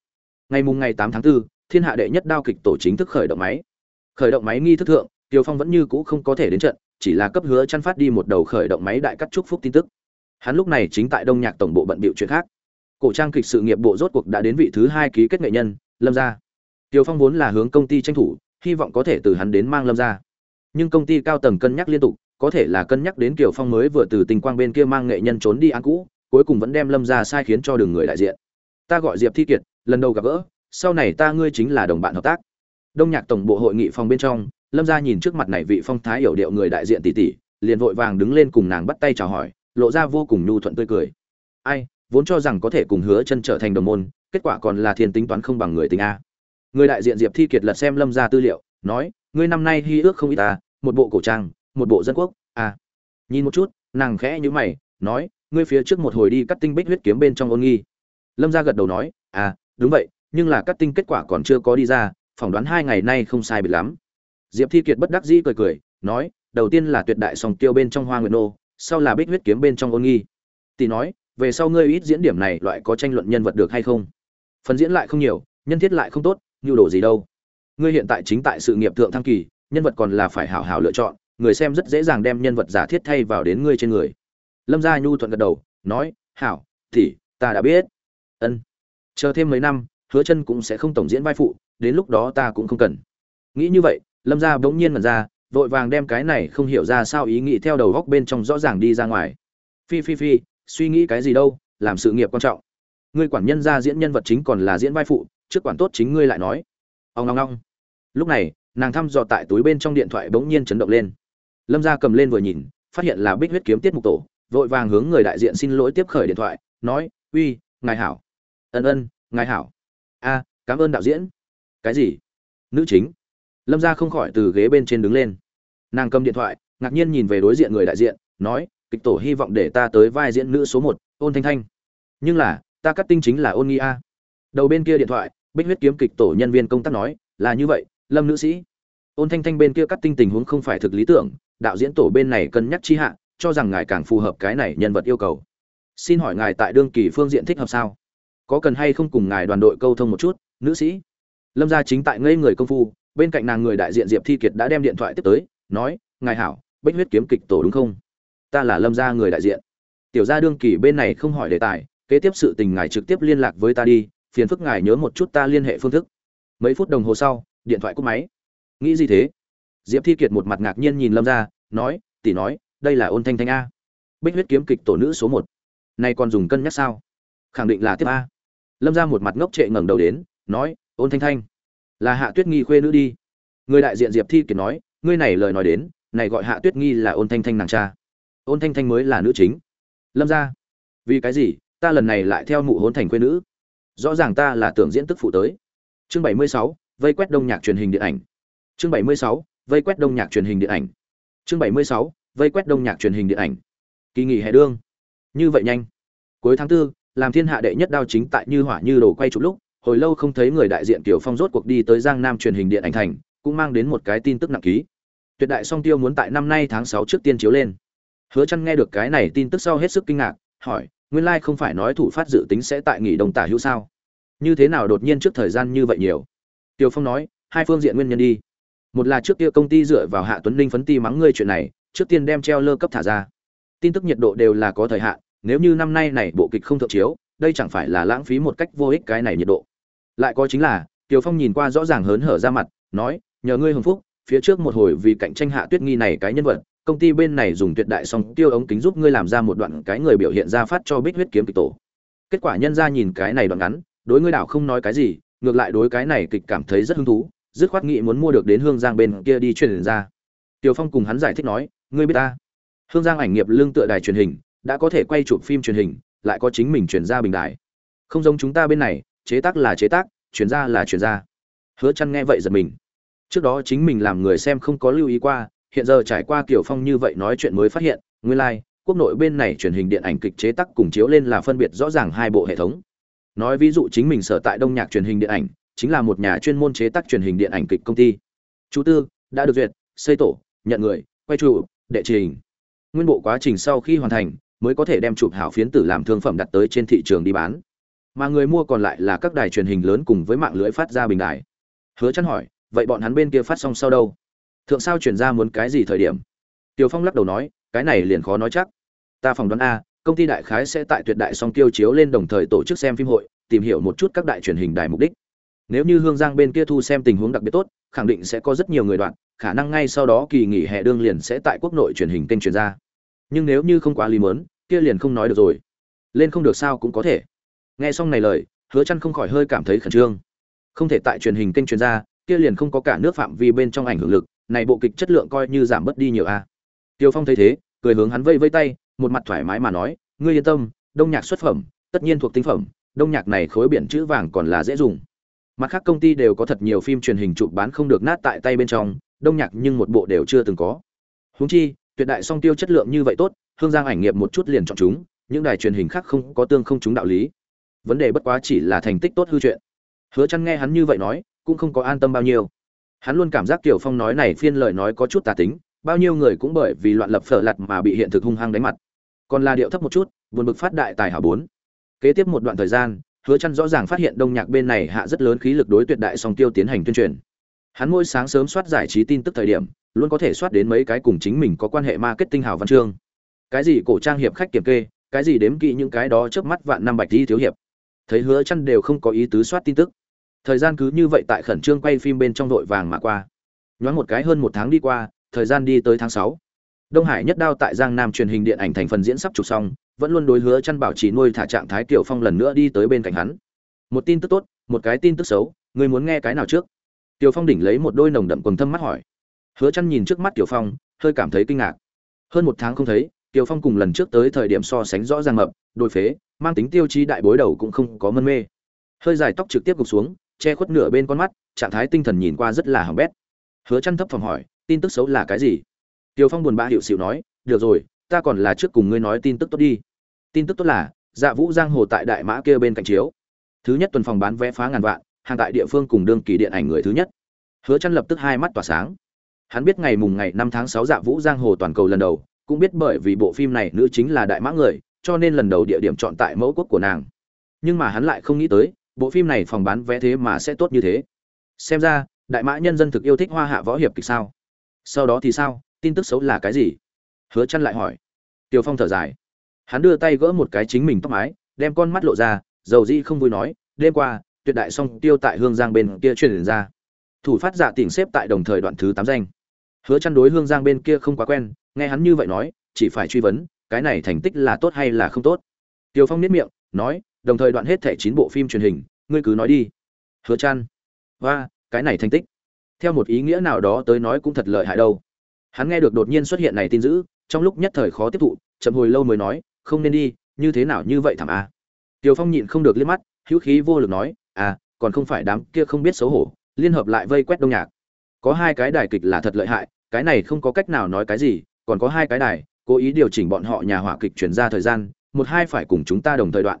Ngày mùng ngày tám tháng 4, thiên hạ đệ nhất đao kịch tổ chính thức khởi động máy. Khởi động máy nghi thức thượng tiêu phong vẫn như cũ không có thể đến trận chỉ là cấp hứa chăn phát đi một đầu khởi động máy đại cắt chúc phúc tin tức. Hắn lúc này chính tại đông nhạc tổng bộ bận bịu chuyện khác. Cổ trang kịch sự nghiệp bộ rốt cuộc đã đến vị thứ hai ký kết nghệ nhân lâm gia tiêu phong vốn là hướng công ty tranh thủ, hy vọng có thể từ hắn đến mang lâm gia nhưng công ty cao tầng cân nhắc liên tục, có thể là cân nhắc đến kiều phong mới vừa từ tình quang bên kia mang nghệ nhân trốn đi án cũ, cuối cùng vẫn đem lâm gia sai khiến cho đường người đại diện. Ta gọi diệp thi kiệt, lần đầu gặp gỡ, sau này ta ngươi chính là đồng bạn hợp tác. Đông nhạc tổng bộ hội nghị phòng bên trong, lâm gia nhìn trước mặt này vị phong thái hiểu điệu người đại diện tỷ tỷ, liền vội vàng đứng lên cùng nàng bắt tay chào hỏi, lộ ra vô cùng nhu thuận tươi cười. Ai, vốn cho rằng có thể cùng hứa chân trở thành đồng môn, kết quả còn là thiên tính toán không bằng người tính a người đại diện diệp thi kiệt lật xem lâm gia tư liệu nói ngươi năm nay hy ước không ít ta một bộ cổ trang một bộ dân quốc à, nhìn một chút nàng khẽ nhữ mày nói ngươi phía trước một hồi đi cắt tinh bích huyết kiếm bên trong ôn nghi. Lâm gia gật đầu nói à đúng vậy nhưng là cắt tinh kết quả còn chưa có đi ra phỏng đoán hai ngày nay không sai biệt lắm. Diệp thi kiệt bất đắc dĩ cười cười nói đầu tiên là tuyệt đại song tiêu bên trong hoa nguyệt nô sau là bích huyết kiếm bên trong ôn nghi. Tỷ nói về sau ngươi ít diễn điểm này loại có tranh luận nhân vật được hay không? Phần diễn lại không nhiều nhân thiết lại không tốt nhu đồ gì đâu? Ngươi hiện tại chính tại sự nghiệp thượng thăng kỳ, nhân vật còn là phải hảo hảo lựa chọn, người xem rất dễ dàng đem nhân vật giả thiết thay vào đến ngươi trên người. Lâm gia nhu thuận gật đầu, nói, hảo, thì, ta đã biết. Ân. Chờ thêm mấy năm, hứa chân cũng sẽ không tổng diễn vai phụ, đến lúc đó ta cũng không cần. Nghĩ như vậy, lâm gia bỗng nhiên mần ra, vội vàng đem cái này không hiểu ra sao ý nghĩ theo đầu góc bên trong rõ ràng đi ra ngoài. Phi phi phi, suy nghĩ cái gì đâu, làm sự nghiệp quan trọng. Ngươi quản nhân gia diễn nhân vật chính còn là diễn vai phụ trước quản tốt chính ngươi lại nói. Ông ngong ngong. Lúc này, nàng thăm dò tại túi bên trong điện thoại bỗng nhiên chấn động lên. Lâm gia cầm lên vừa nhìn, phát hiện là bích huyết kiếm tiết mục tổ, vội vàng hướng người đại diện xin lỗi tiếp khởi điện thoại, nói, uy, ngài hảo. Ân ân, ngài hảo. A, cảm ơn đạo diễn. Cái gì? Nữ chính. Lâm gia không khỏi từ ghế bên trên đứng lên. Nàng cầm điện thoại, ngạc nhiên nhìn về đối diện người đại diện, nói, kịch tổ hy vọng để ta tới vai diễn nữ số một, ôn thanh thanh. Nhưng là, ta cắt tinh chính là ôn nghi a đầu bên kia điện thoại, bích huyết kiếm kịch tổ nhân viên công tác nói, là như vậy, lâm nữ sĩ. Ôn thanh thanh bên kia cắt tinh tình huống không phải thực lý tưởng, đạo diễn tổ bên này cân nhắc chi hạ, cho rằng ngài càng phù hợp cái này nhân vật yêu cầu. Xin hỏi ngài tại đương kỳ phương diện thích hợp sao? Có cần hay không cùng ngài đoàn đội câu thông một chút, nữ sĩ? Lâm gia chính tại ngây người công phu, bên cạnh nàng người đại diện diệp thi kiệt đã đem điện thoại tiếp tới, nói, ngài hảo, bích huyết kiếm kịch tổ đúng không? Ta là lâm gia người đại diện. Tiểu gia đương kỳ bên này không hỏi đề tài, kế tiếp sự tình ngài trực tiếp liên lạc với ta đi phiền phức ngài nhớ một chút ta liên hệ phương thức. Mấy phút đồng hồ sau, điện thoại cúp máy. Nghĩ gì thế? Diệp thi kiệt một mặt ngạc nhiên nhìn lâm ra, nói, tỷ nói, đây là ôn thanh thanh a. Bích huyết kiếm kịch tổ nữ số một. Nay còn dùng cân nhắc sao? Khẳng định là tiếp a. Lâm ra một mặt ngốc trệ ngẩng đầu đến, nói, ôn thanh thanh, là hạ tuyết nghi khuê nữ đi. Người đại diện diệp thi kiệt nói, ngươi này lời nói đến, này gọi hạ tuyết nghi là ôn thanh thanh nàng cha. Ôn thanh thanh mới là nữ chính. Lâm ra, vì cái gì? Ta lần này lại theo mụ hôn thành quê nữ rõ ràng ta là tưởng diễn tức phụ tới. Chương bảy mươi sáu, vây quét đông nhạc truyền hình điện ảnh. Chương bảy mươi sáu, vây quét đông nhạc truyền hình điện ảnh. Chương bảy mươi sáu, vây quét đông nhạc truyền hình điện ảnh. Kỳ nghỉ hè đương. Như vậy nhanh. Cuối tháng tư, làm thiên hạ đệ nhất đao chính tại như hỏa như đồ quay chụp lúc, hồi lâu không thấy người đại diện tiểu phong rốt cuộc đi tới giang nam truyền hình điện ảnh thành, cũng mang đến một cái tin tức nặng ký. Tuyệt đại song tiêu muốn tại năm nay tháng sáu trước tiên chiếu lên. Hứa chăn nghe được cái này tin tức sau hết sức kinh ngạc, hỏi nguyên lai like không phải nói thủ phát dự tính sẽ tại nghỉ Đông tả hữu sao? Như thế nào đột nhiên trước thời gian như vậy nhiều? Tiêu phong nói hai phương diện nguyên nhân đi. Một là trước kia công ty dựa vào hạ tuấn linh phấn ti mắng ngươi chuyện này trước tiên đem treo lơ cấp thả ra. Tin tức nhiệt độ đều là có thời hạn nếu như năm nay này bộ kịch không thượng chiếu đây chẳng phải là lãng phí một cách vô ích cái này nhiệt độ. Lại có chính là Tiêu Phong nhìn qua rõ ràng hớn hở ra mặt, nói, nhờ ngươi hưng phúc, phía trước một hồi vì cạnh tranh hạ Tuyết Nghi này cái nhân vật, công ty bên này dùng tuyệt đại song tiêu ống kính giúp ngươi làm ra một đoạn cái người biểu hiện ra phát cho Bích huyết kiếm kịch tổ. Kết quả nhân ra nhìn cái này đoạn ngắn, đối ngươi đảo không nói cái gì, ngược lại đối cái này kịch cảm thấy rất hứng thú, dứt khoát nghĩ muốn mua được đến Hương Giang bên kia đi truyền ra. Tiêu Phong cùng hắn giải thích nói, ngươi biết ta, Hương Giang ảnh nghiệp lương tựa đài truyền hình, đã có thể quay chụp phim truyền hình, lại có chính mình chuyển ra bình đài. Không giống chúng ta bên này, chế tác là chế tác, chuyển ra là chuyển ra. Hứa chăn nghe vậy giật mình. Trước đó chính mình làm người xem không có lưu ý qua, hiện giờ trải qua kiểu phong như vậy nói chuyện mới phát hiện, nguyên lai, like, quốc nội bên này truyền hình điện ảnh kịch chế tác cùng chiếu lên là phân biệt rõ ràng hai bộ hệ thống. Nói ví dụ chính mình sở tại Đông Nhạc truyền hình điện ảnh, chính là một nhà chuyên môn chế tác truyền hình điện ảnh kịch công ty. Chú tư đã được duyệt, xây tổ, nhận người, quay trụ, đệ trình. Nguyên bộ quá trình sau khi hoàn thành, mới có thể đem chụp hảo phiến tử làm thương phẩm đặt tới trên thị trường đi bán. Mà người mua còn lại là các đài truyền hình lớn cùng với mạng lưới phát ra bình đài. Hứa Chân hỏi, vậy bọn hắn bên kia phát xong sau đâu? Thượng sao chuyển ra muốn cái gì thời điểm? Tiều phong lắc đầu nói, cái này liền khó nói chắc. Ta phỏng đoán a, công ty đại khái sẽ tại tuyệt đại song tiêu chiếu lên đồng thời tổ chức xem phim hội, tìm hiểu một chút các đại truyền hình đài mục đích. Nếu như hương giang bên kia thu xem tình huống đặc biệt tốt, khẳng định sẽ có rất nhiều người đoạn, khả năng ngay sau đó kỳ nghỉ hè đương liền sẽ tại quốc nội truyền hình kênh truyền ra. Nhưng nếu như không quá lý mớn kia liền không nói được rồi. Lên không được sao cũng có thể. Nghe xong này lời, hứa chăn không khỏi hơi cảm thấy khẩn trương. Không thể tại truyền hình kênh truyền ra, kia liền không có cả nước phạm vi bên trong ảnh hưởng lực này bộ kịch chất lượng coi như giảm bớt đi nhiều a. À. Tiêu Phong thấy thế, cười hướng hắn vây vây tay, một mặt thoải mái mà nói, ngươi yên tâm, đông nhạc xuất phẩm, tất nhiên thuộc tinh phẩm, đông nhạc này khối biển chữ vàng còn là dễ dùng. Mặt khác công ty đều có thật nhiều phim truyền hình chụp bán không được nát tại tay bên trong, đông nhạc nhưng một bộ đều chưa từng có. Huống chi, tuyệt đại song tiêu chất lượng như vậy tốt, Hương Giang ảnh nghiệp một chút liền chọn chúng, những đài truyền hình khác không có tương không chúng đạo lý. Vấn đề bất quá chỉ là thành tích tốt hư chuyện. Hứa Chân nghe hắn như vậy nói, cũng không có an tâm bao nhiêu hắn luôn cảm giác Kiều Phong nói này phiên lời nói có chút tà tính, bao nhiêu người cũng bởi vì loạn lập phở lặt mà bị hiện thực hung hăng đánh mặt. Còn là điệu thấp một chút buồn bực phát đại tài hảo bốn. Kế tiếp một đoạn thời gian hứa chăn rõ ràng phát hiện đông nhạc bên này hạ rất lớn khí lực đối tuyệt đại song tiêu tiến hành tuyên truyền. Hắn mỗi sáng sớm soát giải trí tin tức thời điểm luôn có thể soát đến mấy cái cùng chính mình có quan hệ marketing hào văn chương. Cái gì cổ trang hiệp khách kiểm kê cái gì đếm kỹ những cái đó trước mắt vạn năm bạch đi thiếu hiệp. Thấy hứa chăn đều không có ý tứ soát tin tức thời gian cứ như vậy tại khẩn trương quay phim bên trong đội vàng mà qua. Nhoáng một cái hơn một tháng đi qua, thời gian đi tới tháng sáu. Đông hải nhất đao tại giang nam truyền hình điện ảnh thành phần diễn sắp chụp xong, vẫn luôn đối hứa chăn bảo trì nuôi thả trạng thái tiểu phong lần nữa đi tới bên cạnh hắn. Một tin tức tốt, một cái tin tức xấu, người muốn nghe cái nào trước? Tiểu phong đỉnh lấy một đôi nồng đậm quần thâm mắt hỏi. Hứa chăn nhìn trước mắt tiểu phong, hơi cảm thấy kinh ngạc. Hơn một tháng không thấy tiểu phong cùng lần trước tới thời điểm so sánh rõ ràng mập, đôi phế, mang tính tiêu chí đại bối đầu cũng không có mân mê. Hơi dài tóc trực tiếp gục xuống che khuất nửa bên con mắt, trạng thái tinh thần nhìn qua rất là hỏng bét. Hứa chăn thấp phòng hỏi, tin tức xấu là cái gì? Tiểu phong buồn bã hiệu xịu nói, được rồi, ta còn là trước cùng ngươi nói tin tức tốt đi. Tin tức tốt là dạ vũ giang hồ tại đại mã kia bên cạnh chiếu. Thứ nhất tuần phòng bán vé phá ngàn vạn, hàng tại địa phương cùng đương kỳ điện ảnh người thứ nhất. Hứa chăn lập tức hai mắt tỏa sáng. Hắn biết ngày mùng ngày 5 tháng 6 dạ vũ giang hồ toàn cầu lần đầu, cũng biết bởi vì bộ phim này nữ chính là đại mã người, cho nên lần đầu địa điểm chọn tại mẫu quốc của nàng. Nhưng mà hắn lại không nghĩ tới bộ phim này phòng bán vé thế mà sẽ tốt như thế xem ra đại mã nhân dân thực yêu thích hoa hạ võ hiệp kịch sao sau đó thì sao tin tức xấu là cái gì hứa chăn lại hỏi Tiêu Phong thở dài. Hắn đưa tay gỡ một cái chính mình tóc mái, đem con mắt lộ ra, dầu dĩ không vui nói, đêm qua, tuyệt đại song tiêu tại Hương Giang bên kia truyền ra. Thủ phát giả tỉnh xếp tại đồng thời đoạn thứ 8 danh. Hứa chăn đối Hương Giang bên kia không quá quen, nghe hắn như vậy nói, chỉ phải truy vấn, cái này thành tích là tốt hay là không tốt. Tiêu Phong niết miệng, nói, đồng thời đoạn hết thẻ chín bộ phim truyền hình, ngươi cứ nói đi. Hứa chan, Và, cái này thành tích. Theo một ý nghĩa nào đó tới nói cũng thật lợi hại đâu. Hắn nghe được đột nhiên xuất hiện này tin dữ, trong lúc nhất thời khó tiếp thụ chậm hồi lâu mới nói không nên đi như thế nào như vậy thảm a à? tiều phong nhịn không được liếc mắt hữu khí vô lực nói à còn không phải đám kia không biết xấu hổ liên hợp lại vây quét đông nhạc có hai cái đài kịch là thật lợi hại cái này không có cách nào nói cái gì còn có hai cái đài cố ý điều chỉnh bọn họ nhà hỏa kịch chuyển ra thời gian một hai phải cùng chúng ta đồng thời đoạn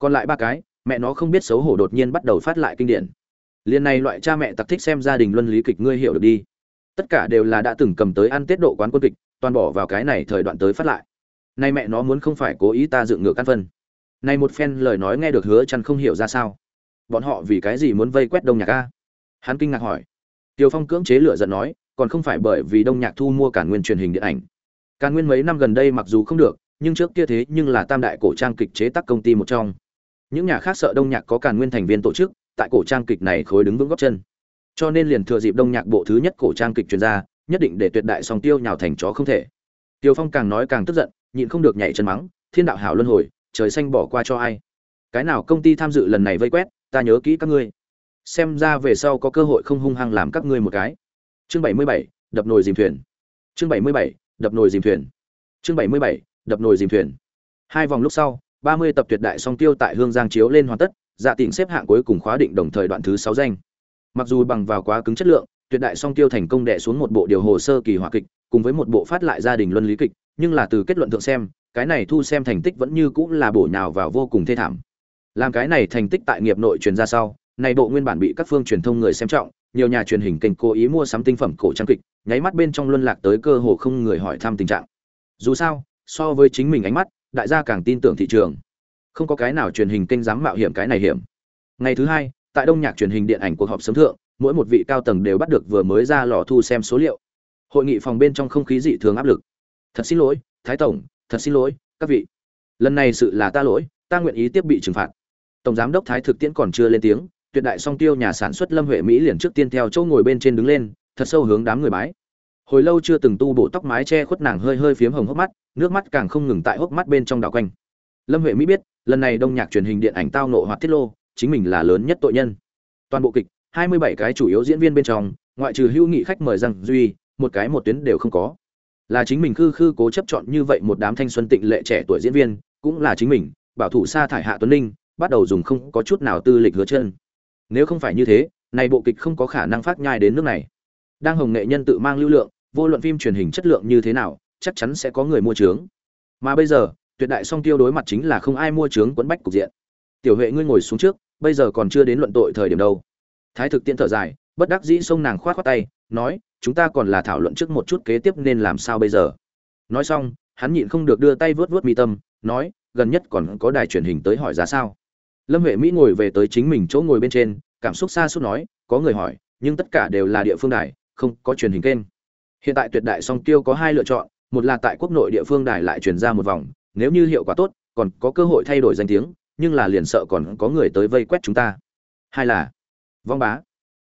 còn lại ba cái, mẹ nó không biết xấu hổ đột nhiên bắt đầu phát lại kinh điển. Liên này loại cha mẹ tặc thích xem gia đình luân lý kịch ngươi hiểu được đi. Tất cả đều là đã từng cầm tới ăn tết độ quán quân kịch, toàn bỏ vào cái này thời đoạn tới phát lại. Nay mẹ nó muốn không phải cố ý ta dựng ngược căn phân. Nay một phen lời nói nghe được hứa chăn không hiểu ra sao. Bọn họ vì cái gì muốn vây quét đông nhạc a? Hắn kinh ngạc hỏi. Tiêu phong cưỡng chế lửa giận nói, còn không phải bởi vì đông nhạc thu mua cả nguyên truyền hình điện ảnh. Cả nguyên mấy năm gần đây mặc dù không được, nhưng trước kia thế nhưng là tam đại cổ trang kịch chế tác công ty một trong những nhà khác sợ đông nhạc có càn nguyên thành viên tổ chức, tại cổ trang kịch này khối đứng vững góc chân. Cho nên liền thừa dịp đông nhạc bộ thứ nhất cổ trang kịch truyền ra, nhất định để tuyệt đại song tiêu nhào thành chó không thể. Tiêu phong càng nói càng tức giận, nhịn không được nhảy chân mắng, thiên đạo hảo luân hồi, trời xanh bỏ qua cho ai? Cái nào công ty tham dự lần này vây quét, ta nhớ kỹ các ngươi. Xem ra về sau có cơ hội không hung hăng làm các ngươi một cái. Chương bảy mươi bảy, đập nồi dìm thuyền. Chương bảy mươi bảy, đập nồi dìm thuyền. Chương bảy mươi bảy, đập nồi dìm thuyền. Hai vòng lúc sau ba mươi tập tuyệt đại song tiêu tại hương giang chiếu lên hoàn tất dạ tỉnh xếp hạng cuối cùng khóa định đồng thời đoạn thứ sáu danh. Mặc dù bằng vào quá cứng chất lượng, tuyệt đại song tiêu thành công đè xuống một bộ điều hồ sơ kỳ hỏa kịch, cùng với một bộ phát lại gia đình luân lý kịch, nhưng là từ kết luận thượng xem, cái này thu xem thành tích vẫn như cũng là bổ nhào vào vô cùng thê thảm. Làm cái này thành tích tại nghiệp nội truyền ra sau, này bộ nguyên bản bị các phương truyền thông người xem trọng, nhiều nhà truyền hình kênh cố ý mua sắm tinh phẩm cổ trang kịch, nháy mắt bên trong luân lạc tới cơ hồ không người hỏi thăm tình trạng. Dù sao, so với chính mình ánh mắt đại gia càng tin tưởng thị trường. Không có cái nào truyền hình kênh dám mạo hiểm cái này hiểm. Ngày thứ hai, tại đông nhạc truyền hình điện ảnh cuộc họp sớm thượng, mỗi một vị cao tầng đều bắt được vừa mới ra lò thu xem số liệu. Hội nghị phòng bên trong không khí dị thường áp lực. Thật xin lỗi, thái tổng, thật xin lỗi, các vị. Lần này sự là ta lỗi, ta nguyện ý tiếp bị trừng phạt. Tổng giám đốc thái thực tiễn còn chưa lên tiếng, tuyệt đại song tiêu nhà sản xuất lâm huệ mỹ liền trước tiên theo chỗ ngồi bên trên đứng lên, thật sâu hướng đám người bái hồi lâu chưa từng tu bộ tóc mái che khuất nàng hơi hơi phiếm hồng hốc mắt nước mắt càng không ngừng tại hốc mắt bên trong đảo quanh lâm huệ mỹ biết lần này đông nhạc truyền hình điện ảnh tao nộ hoạt tiết lô chính mình là lớn nhất tội nhân toàn bộ kịch 27 cái chủ yếu diễn viên bên trong, ngoại trừ hữu nghị khách mời rằng duy, một cái một tuyến đều không có. Là chính mình khư khư cố chấp chọn như vậy một đám thanh xuân tịnh lệ trẻ tuổi diễn viên, cũng là chính mình, bảo thủ sa thải hạ Tuấn linh bắt đầu dùng không có chút nào tư lịch hứa chân. Nếu không phải như thế, này bộ kịch không có khả năng phát nhai đến nước này. Đang hồng nghệ nhân tự mang lưu lượng, vô luận phim truyền hình chất lượng như thế nào, chắc chắn sẽ có người mua trướng. Mà bây giờ, tuyệt đại song tiêu đối mặt chính là không ai mua trướng quấn bách cục diện. Tiểu Huệ ngươi ngồi xuống trước, bây giờ còn chưa đến luận tội thời điểm đâu thái thực tiện thở dài bất đắc dĩ xông nàng khoát khoát tay nói chúng ta còn là thảo luận trước một chút kế tiếp nên làm sao bây giờ nói xong hắn nhịn không được đưa tay vớt vớt mi tâm nói gần nhất còn có đài truyền hình tới hỏi giá sao lâm huệ mỹ ngồi về tới chính mình chỗ ngồi bên trên cảm xúc xa suốt nói có người hỏi nhưng tất cả đều là địa phương đài không có truyền hình kênh hiện tại tuyệt đại song tiêu có hai lựa chọn, một là tại quốc nội địa phương đài lại truyền ra một vòng, nếu như hiệu quả tốt, còn có cơ hội thay đổi danh tiếng, nhưng là liền sợ còn có người tới vây quét chúng ta. Hai là, vong bá.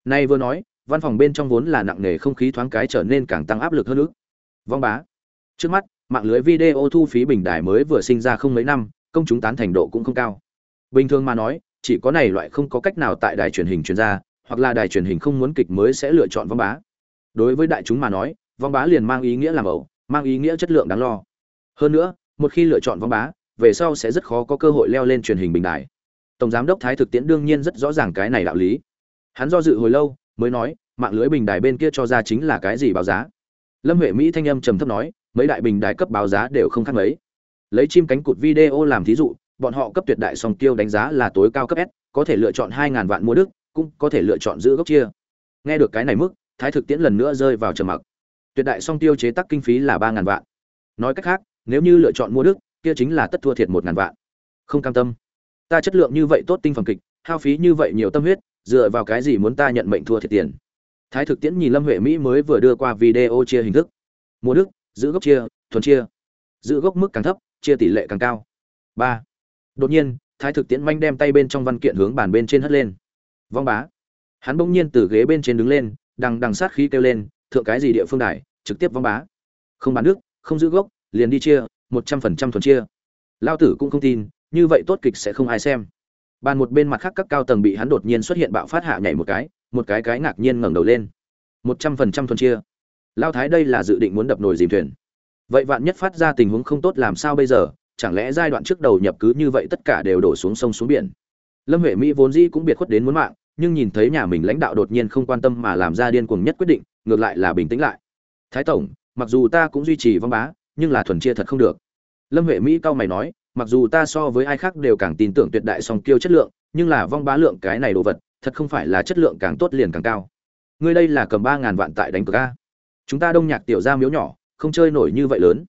Nay vừa nói, văn phòng bên trong vốn là nặng nề không khí thoáng cái trở nên càng tăng áp lực hơn nữa. Vong bá. Trước mắt, mạng lưới video thu phí bình đài mới vừa sinh ra không mấy năm, công chúng tán thành độ cũng không cao. Bình thường mà nói, chỉ có này loại không có cách nào tại đài truyền hình truyền ra, hoặc là đài truyền hình không muốn kịch mới sẽ lựa chọn vong bá đối với đại chúng mà nói, vong bá liền mang ý nghĩa làm ẩu, mang ý nghĩa chất lượng đáng lo. Hơn nữa, một khi lựa chọn vong bá, về sau sẽ rất khó có cơ hội leo lên truyền hình bình đại. tổng giám đốc thái thực tiễn đương nhiên rất rõ ràng cái này đạo lý. Hắn do dự hồi lâu, mới nói, mạng lưới bình đài bên kia cho ra chính là cái gì báo giá? Lâm huệ mỹ thanh âm trầm thấp nói, mấy đại bình đài cấp báo giá đều không khác mấy. Lấy chim cánh cụt video làm thí dụ, bọn họ cấp tuyệt đại song tiêu đánh giá là tối cao cấp s, có thể lựa chọn hai ngàn vạn mua đức, cũng có thể lựa chọn giữ gốc chia. Nghe được cái này mức thái thực tiễn lần nữa rơi vào trầm mặc. Tuyệt đại song tiêu chế tác kinh phí là ba ngàn vạn. Nói cách khác, nếu như lựa chọn mua đức, kia chính là tất thua thiệt một ngàn vạn. Không cam tâm. Ta chất lượng như vậy tốt tinh phẩm kịch, hao phí như vậy nhiều tâm huyết, dựa vào cái gì muốn ta nhận mệnh thua thiệt tiền? Thái thực tiễn nhìn lâm huệ mỹ mới vừa đưa qua video chia hình thức. Mua đức, giữ gốc chia, thuần chia. Giữ gốc mức càng thấp, chia tỷ lệ càng cao. Ba. Đột nhiên, thái thực tiễn manh đem tay bên trong văn kiện hướng bàn bên trên hất lên. Vong bá. Hắn bỗng nhiên từ ghế bên trên đứng lên đằng đằng sát khí kêu lên, thượng cái gì địa phương đài, trực tiếp vong bá. Không bán nước, không giữ gốc, liền đi chia, một trăm phần trăm thuần chia. Lao tử cũng không tin, như vậy tốt kịch sẽ không ai xem. Bàn một bên mặt khác các cao tầng bị hắn đột nhiên xuất hiện bạo phát hạ nhảy một cái một cái cái ngạc nhiên ngẩng đầu lên. một trăm phần trăm thuần chia. Lao thái đây là dự định muốn đập nồi dìm thuyền. Vậy vạn nhất phát ra tình huống không tốt làm sao bây giờ, chẳng lẽ giai đoạn trước đầu nhập cứ như vậy tất cả đều đổ xuống sông xuống biển. Lâm huệ mỹ vốn dĩ cũng biệt khuất đến muốn mạng nhưng nhìn thấy nhà mình lãnh đạo đột nhiên không quan tâm mà làm ra điên cuồng nhất quyết định, ngược lại là bình tĩnh lại. Thái tổng, mặc dù ta cũng duy trì vong bá, nhưng là thuần chia thật không được. Lâm huệ mỹ cao mày nói, mặc dù ta so với ai khác đều càng tin tưởng tuyệt đại song kiêu chất lượng, nhưng là vong bá lượng cái này đồ vật, thật không phải là chất lượng càng tốt liền càng cao. Ngươi đây là cầm ba ngàn vạn tại đánh cược a. Chúng ta đông nhạc tiểu ra miếu nhỏ, không chơi nổi như vậy lớn.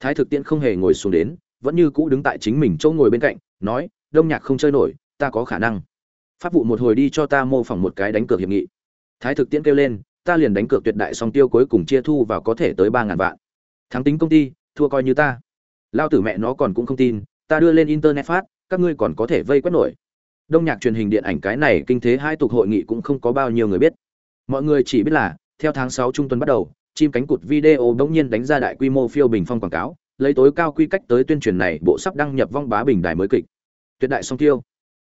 Thái thực tiễn không hề ngồi xuống đến, vẫn như cũ đứng tại chính mình chỗ ngồi bên cạnh, nói, đông nhạc không chơi nổi, ta có khả năng pháp vụ một hồi đi cho ta mô phỏng một cái đánh cược hiệp nghị. Thái thực tiễn kêu lên, ta liền đánh cược tuyệt đại song tiêu cuối cùng chia thu vào có thể tới ba ngàn vạn. Thắng tính công ty, thua coi như ta. Lao tử mẹ nó còn cũng không tin, ta đưa lên internet phát, các ngươi còn có thể vây quét nổi. Đông nhạc truyền hình điện ảnh cái này kinh thế hai tục hội nghị cũng không có bao nhiêu người biết. Mọi người chỉ biết là, theo tháng sáu trung tuần bắt đầu, chim cánh cụt video đống nhiên đánh ra đại quy mô phiêu bình phong quảng cáo, lấy tối cao quy cách tới tuyên truyền này, bộ sắp đăng nhập vong bá bình đài mới kịch. Tuyệt đại song tiêu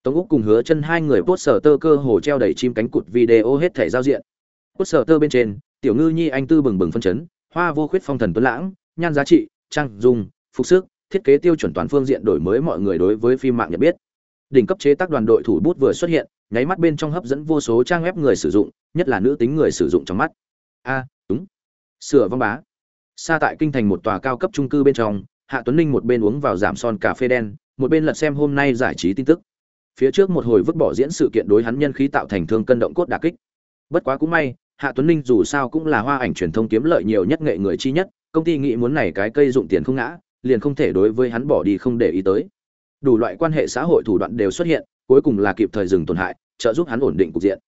tống úc cùng hứa chân hai người post sở tơ cơ hồ treo đầy chim cánh cụt video hết thể giao diện. Post sở tơ bên trên, tiểu ngư nhi, anh tư bừng bừng phân chấn, hoa vô khuyết phong thần tuấn lãng, nhan giá trị, trang, dung, phục sức, thiết kế tiêu chuẩn toàn phương diện đổi mới mọi người đối với phim mạng nhận biết. Đỉnh cấp chế tác đoàn đội thủ bút vừa xuất hiện, nháy mắt bên trong hấp dẫn vô số trang web người sử dụng, nhất là nữ tính người sử dụng trong mắt. A, đúng. Sửa văn bá. Xa tại kinh thành một tòa cao cấp trung cư bên trong, hạ tuấn ninh một bên uống vào giảm son cà phê đen, một bên lật xem hôm nay giải trí tin tức phía trước một hồi vứt bỏ diễn sự kiện đối hắn nhân khí tạo thành thương cân động cốt đà kích. Bất quá cũng may, hạ tuấn ninh dù sao cũng là hoa ảnh truyền thông kiếm lợi nhiều nhất nghệ người chi nhất, công ty nghĩ muốn này cái cây dụng tiền không ngã, liền không thể đối với hắn bỏ đi không để ý tới. Đủ loại quan hệ xã hội thủ đoạn đều xuất hiện, cuối cùng là kịp thời dừng tổn hại, trợ giúp hắn ổn định cục diện.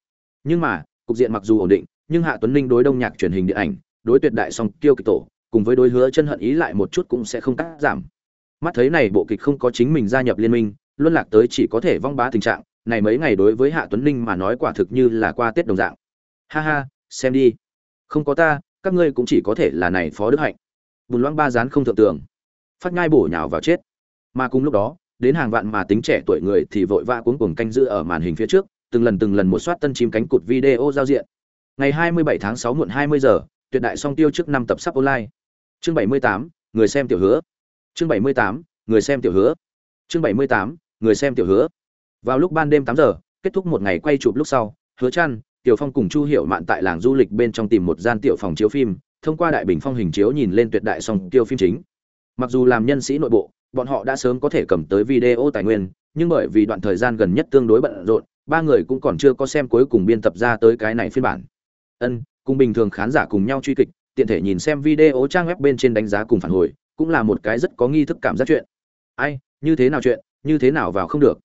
Nhưng mà, cục diện mặc dù ổn định, nhưng hạ tuấn ninh đối đông nhạc truyền hình điện ảnh, đối tuyệt đại song kiêu kịch tổ, cùng với đối hứa chân hận ý lại một chút cũng sẽ không cắt giảm. Mắt thấy này bộ kịch không có chính mình gia nhập liên minh luân lạc tới chỉ có thể vong bá tình trạng này mấy ngày đối với hạ tuấn ninh mà nói quả thực như là qua tết đồng dạng. Ha ha xem đi. Không có ta các ngươi cũng chỉ có thể là này phó đức hạnh. Bùn loãng ba dán không thượng tường. Phát ngai bổ nhào vào chết. Mà cùng lúc đó đến hàng vạn mà tính trẻ tuổi người thì vội vã cuống cuồng canh giữ ở màn hình phía trước từng lần từng lần một soát tân chim cánh cụt video giao diện. Ngày 27 tháng 6 muộn 20 giờ tuyệt đại song tiêu trước năm tập sắp online. Chương 78, người xem tiểu hứa. Chương 78, người xem tiểu hứa chương 78, người xem tiểu hứa. Vào lúc ban đêm 8 giờ kết thúc một ngày quay chụp lúc sau hứa trăn tiểu phong cùng chu hiểu mạn tại làng du lịch bên trong tìm một gian tiểu phòng chiếu phim thông qua đại bình phong hình chiếu nhìn lên tuyệt đại song tiêu phim chính. Mặc dù làm nhân sĩ nội bộ bọn họ đã sớm có thể cầm tới video tài nguyên nhưng bởi vì đoạn thời gian gần nhất tương đối bận rộn ba người cũng còn chưa có xem cuối cùng biên tập ra tới cái này phiên bản. Ân cùng bình thường khán giả cùng nhau truy kịch tiện thể nhìn xem video trang web bên trên đánh giá cùng phản hồi cũng là một cái rất có nghi thức cảm giác chuyện. Ai như thế nào chuyện, như thế nào vào không được.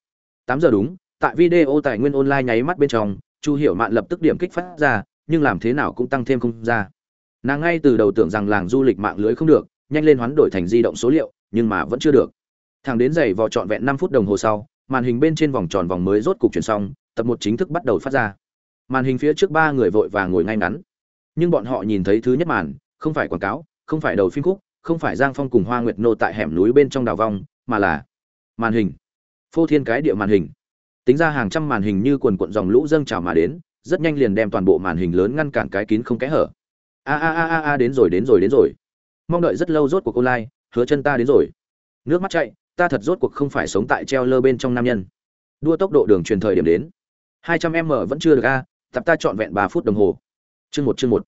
Tám giờ đúng, tại video tài nguyên online nháy mắt bên trong, chu hiểu mạn lập tức điểm kích phát ra, nhưng làm thế nào cũng tăng thêm không ra. Nàng ngay từ đầu tưởng rằng làng du lịch mạng lưới không được, nhanh lên hoán đổi thành di động số liệu, nhưng mà vẫn chưa được. Thằng đến giày vò trọn vẹn năm phút đồng hồ sau, màn hình bên trên vòng tròn vòng mới rốt cục chuyển xong, tập một chính thức bắt đầu phát ra. Màn hình phía trước ba người vội vàng ngồi ngay ngắn. Nhưng bọn họ nhìn thấy thứ nhất màn, không phải quảng cáo, không phải đầu phim khúc, không phải giang phong cùng hoa nguyệt nô tại hẻm núi bên trong đào vong mà là màn hình. Phô thiên cái địa màn hình. Tính ra hàng trăm màn hình như quần cuộn dòng lũ dâng trào mà đến, rất nhanh liền đem toàn bộ màn hình lớn ngăn cản cái kín không kẽ hở. A a a a a, đến rồi đến rồi đến rồi. Mong đợi rất lâu rốt cuộc online, hứa chân ta đến rồi. Nước mắt chạy, ta thật rốt cuộc không phải sống tại treo lơ bên trong nam nhân. Đua tốc độ đường truyền thời điểm đến. 200 m vẫn chưa được a, tập ta chọn vẹn 3 phút đồng hồ. Chương một chương một.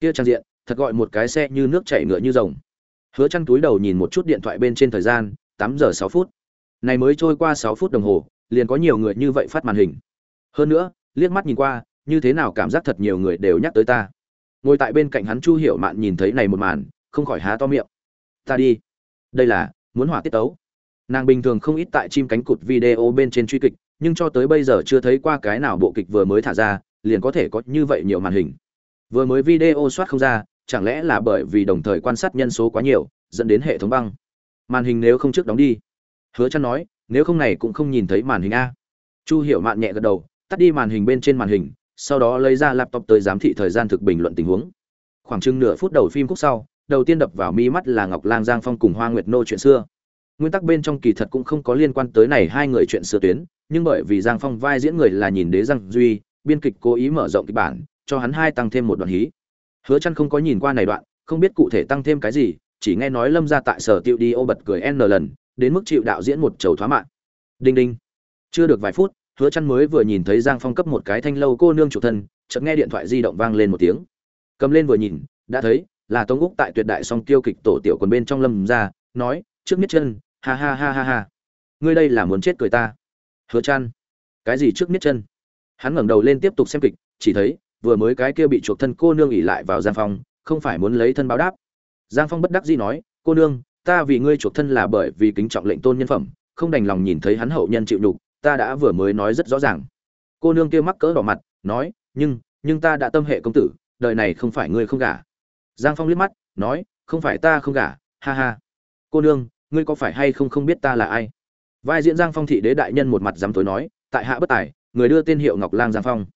Kia trang diện, thật gọi một cái xe như nước chảy ngựa như rồng. Hứa chăn túi đầu nhìn một chút điện thoại bên trên thời gian 8 giờ 6 phút. Này mới trôi qua 6 phút đồng hồ, liền có nhiều người như vậy phát màn hình. Hơn nữa, liếc mắt nhìn qua, như thế nào cảm giác thật nhiều người đều nhắc tới ta. Ngồi tại bên cạnh hắn chu hiểu mạn nhìn thấy này một màn, không khỏi há to miệng. Ta đi. Đây là, muốn hỏa tiết tấu. Nàng bình thường không ít tại chim cánh cụt video bên trên truy kịch, nhưng cho tới bây giờ chưa thấy qua cái nào bộ kịch vừa mới thả ra, liền có thể có như vậy nhiều màn hình. Vừa mới video soát không ra, chẳng lẽ là bởi vì đồng thời quan sát nhân số quá nhiều, dẫn đến hệ thống băng? Màn hình nếu không trước đóng đi. Hứa chăn nói, nếu không này cũng không nhìn thấy màn hình a. Chu hiểu mạn nhẹ gật đầu, tắt đi màn hình bên trên màn hình, sau đó lấy ra laptop tới giám thị thời gian thực bình luận tình huống. Khoảng chừng nửa phút đầu phim khúc sau, đầu tiên đập vào mi mắt là ngọc lang giang phong cùng hoa nguyệt nô chuyện xưa. Nguyên tắc bên trong kỳ thật cũng không có liên quan tới này hai người chuyện xưa tuyến, nhưng bởi vì giang phong vai diễn người là nhìn đế giang duy, biên kịch cố ý mở rộng kịch bản, cho hắn hai tăng thêm một đoạn hí. Hứa chăn không có nhìn qua này đoạn, không biết cụ thể tăng thêm cái gì chỉ nghe nói lâm ra tại sở tiệu đi ô bật cười n lần, đến mức chịu đạo diễn một chầu thoá mạng. Đinh đinh. Chưa được vài phút, hứa chăn mới vừa nhìn thấy giang phong cấp một cái thanh lâu cô nương chủ thân, chợt nghe điện thoại di động vang lên một tiếng. Cầm lên vừa nhìn, đã thấy, là tống úc tại tuyệt đại song tiêu kịch tổ tiểu quần bên trong lâm ra nói, trước miết chân, ha ha ha ha ha. Ngươi đây là muốn chết cười ta. Hứa chăn. Cái gì trước miết chân? Hắn ngẩng đầu lên tiếp tục xem kịch, chỉ thấy, vừa mới cái kia bị chuộc thân cô nương ỉ lại vào giang phong, không phải muốn lấy thân báo đáp giang phong bất đắc dĩ nói, cô nương, ta vì ngươi chuộc thân là bởi vì kính trọng lệnh tôn nhân phẩm, không đành lòng nhìn thấy hắn hậu nhân chịu nhục, ta đã vừa mới nói rất rõ ràng. Cô nương kia mắc cỡ đỏ mặt, nói, nhưng nhưng ta đã tâm hệ công tử, đời này không phải ngươi không gả. Giang phong liếc mắt, nói, không phải ta không gả, ha ha. Cô nương, ngươi có phải hay không không biết ta là ai? Vai diễn giang phong thị đế đại nhân một mặt dám tối nói, tại hạ bất tài, người đưa tên hiệu ngọc lang giang phong.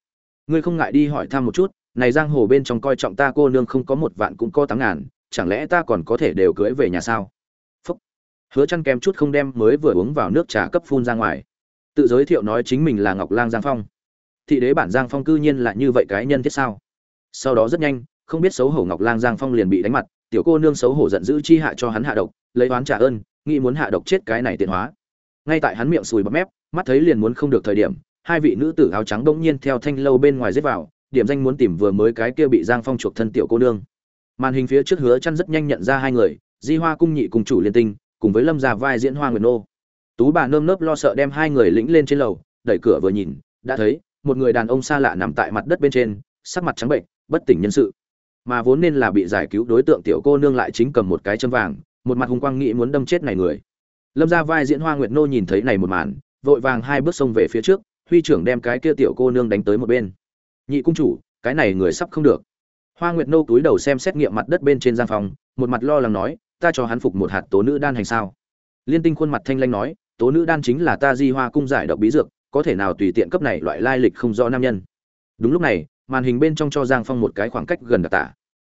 Ngươi không ngại đi hỏi thăm một chút, này giang hồ bên trong coi trọng ta, cô nương không có một vạn cũng có tám ngàn chẳng lẽ ta còn có thể đều cưới về nhà sao? Phúc. Hứa chăn kém chút không đem mới vừa uống vào nước trà cấp phun ra ngoài. Tự giới thiệu nói chính mình là ngọc lang giang phong. Thị đế bản giang phong cư nhiên là như vậy cái nhân thiết sao? Sau đó rất nhanh, không biết xấu hổ ngọc lang giang phong liền bị đánh mặt, tiểu cô nương xấu hổ giận dữ chi hạ cho hắn hạ độc, lấy oán trả ơn, nghĩ muốn hạ độc chết cái này tiện hóa. Ngay tại hắn miệng sùi bọt mép, mắt thấy liền muốn không được thời điểm, hai vị nữ tử áo trắng bỗng nhiên theo thanh lâu bên ngoài giết vào, điểm danh muốn tìm vừa mới cái kia bị giang phong chuộc thân tiểu cô nương màn hình phía trước hứa chăn rất nhanh nhận ra hai người, di hoa cung nhị cùng chủ liên tinh, cùng với lâm Gia vai diễn hoa nguyệt nô. Tú bà nơm nớp lo sợ đem hai người lĩnh lên trên lầu, đẩy cửa vừa nhìn, đã thấy, một người đàn ông xa lạ nằm tại mặt đất bên trên, sắc mặt trắng bệnh, bất tỉnh nhân sự. Mà vốn nên là bị giải cứu đối tượng tiểu cô nương lại chính cầm một cái châm vàng, một mặt hùng quang nghĩ muốn đâm chết này người. Lâm Gia vai diễn hoa nguyệt nô nhìn thấy này một màn, vội vàng hai bước xông về phía trước, huy trưởng đem cái kia tiểu cô nương đánh tới một bên. Nhị cung chủ, cái này người sắp không được hoa nguyệt nô túi đầu xem xét nghiệm mặt đất bên trên giang phòng một mặt lo lắng nói, ta cho hắn phục một hạt tố nữ đan hành sao? Liên tinh khuôn mặt thanh lanh nói, tố nữ đan chính là ta di hoa cung giải độc bí dược, có thể nào tùy tiện cấp này loại lai lịch không do nam nhân? Đúng lúc này, màn hình bên trong cho giang phong một cái khoảng cách gần đặc tả.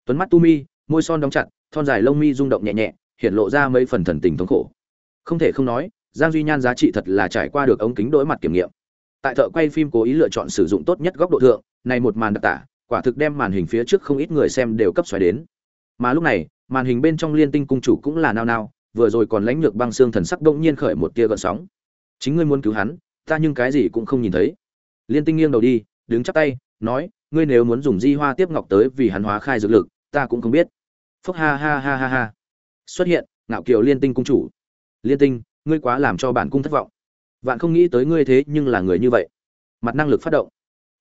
Tuấn mắt tu mi, môi son đóng chặt, thon dài lông mi rung động nhẹ nhẹ hiện lộ ra mấy phần thần tình thống khổ. Không thể không nói, giang duy nhan giá trị thật là trải qua được ống kính đối mặt kiểm nghiệm. Tại thợ quay phim cố ý lựa chọn sử dụng tốt nhất góc độ thượng, này một màn đặc tả quả thực đem màn hình phía trước không ít người xem đều cấp xoáy đến. Mà lúc này, màn hình bên trong liên tinh cung chủ cũng là nao nao, vừa rồi còn lãnh nhược băng xương thần sắc động nhiên khởi một tia gợn sóng. Chính ngươi muốn cứu hắn, ta nhưng cái gì cũng không nhìn thấy. Liên tinh nghiêng đầu đi, đứng chắp tay, nói, ngươi nếu muốn dùng di hoa tiếp ngọc tới vì hắn hóa khai dược lực, ta cũng không biết. Phúc ha ha ha ha ha. Xuất hiện, ngạo kiều liên tinh cung chủ. Liên tinh, ngươi quá làm cho bản cung thất vọng. Vạn không nghĩ tới ngươi thế nhưng là người như vậy. Mặt năng lực phát động.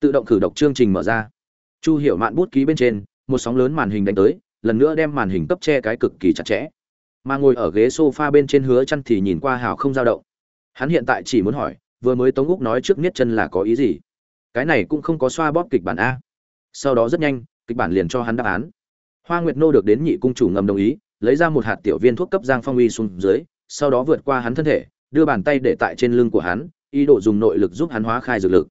Tự động khử độc chương trình mở ra chu hiểu mạn bút ký bên trên, một sóng lớn màn hình đánh tới, lần nữa đem màn hình cấp che cái cực kỳ chặt chẽ. Mà ngồi ở ghế sofa bên trên hứa chăn thì nhìn qua hào không dao động. Hắn hiện tại chỉ muốn hỏi, vừa mới tống úc nói trước niết chân là có ý gì? Cái này cũng không có xoa bóp kịch bản a. Sau đó rất nhanh, kịch bản liền cho hắn đáp án. Hoa nguyệt nô được đến nhị cung chủ ngầm đồng ý, lấy ra một hạt tiểu viên thuốc cấp giang phong uy xuống dưới, sau đó vượt qua hắn thân thể, đưa bàn tay để tại trên lưng của hắn, ý đồ dùng nội lực giúp hắn hóa khai dược lực.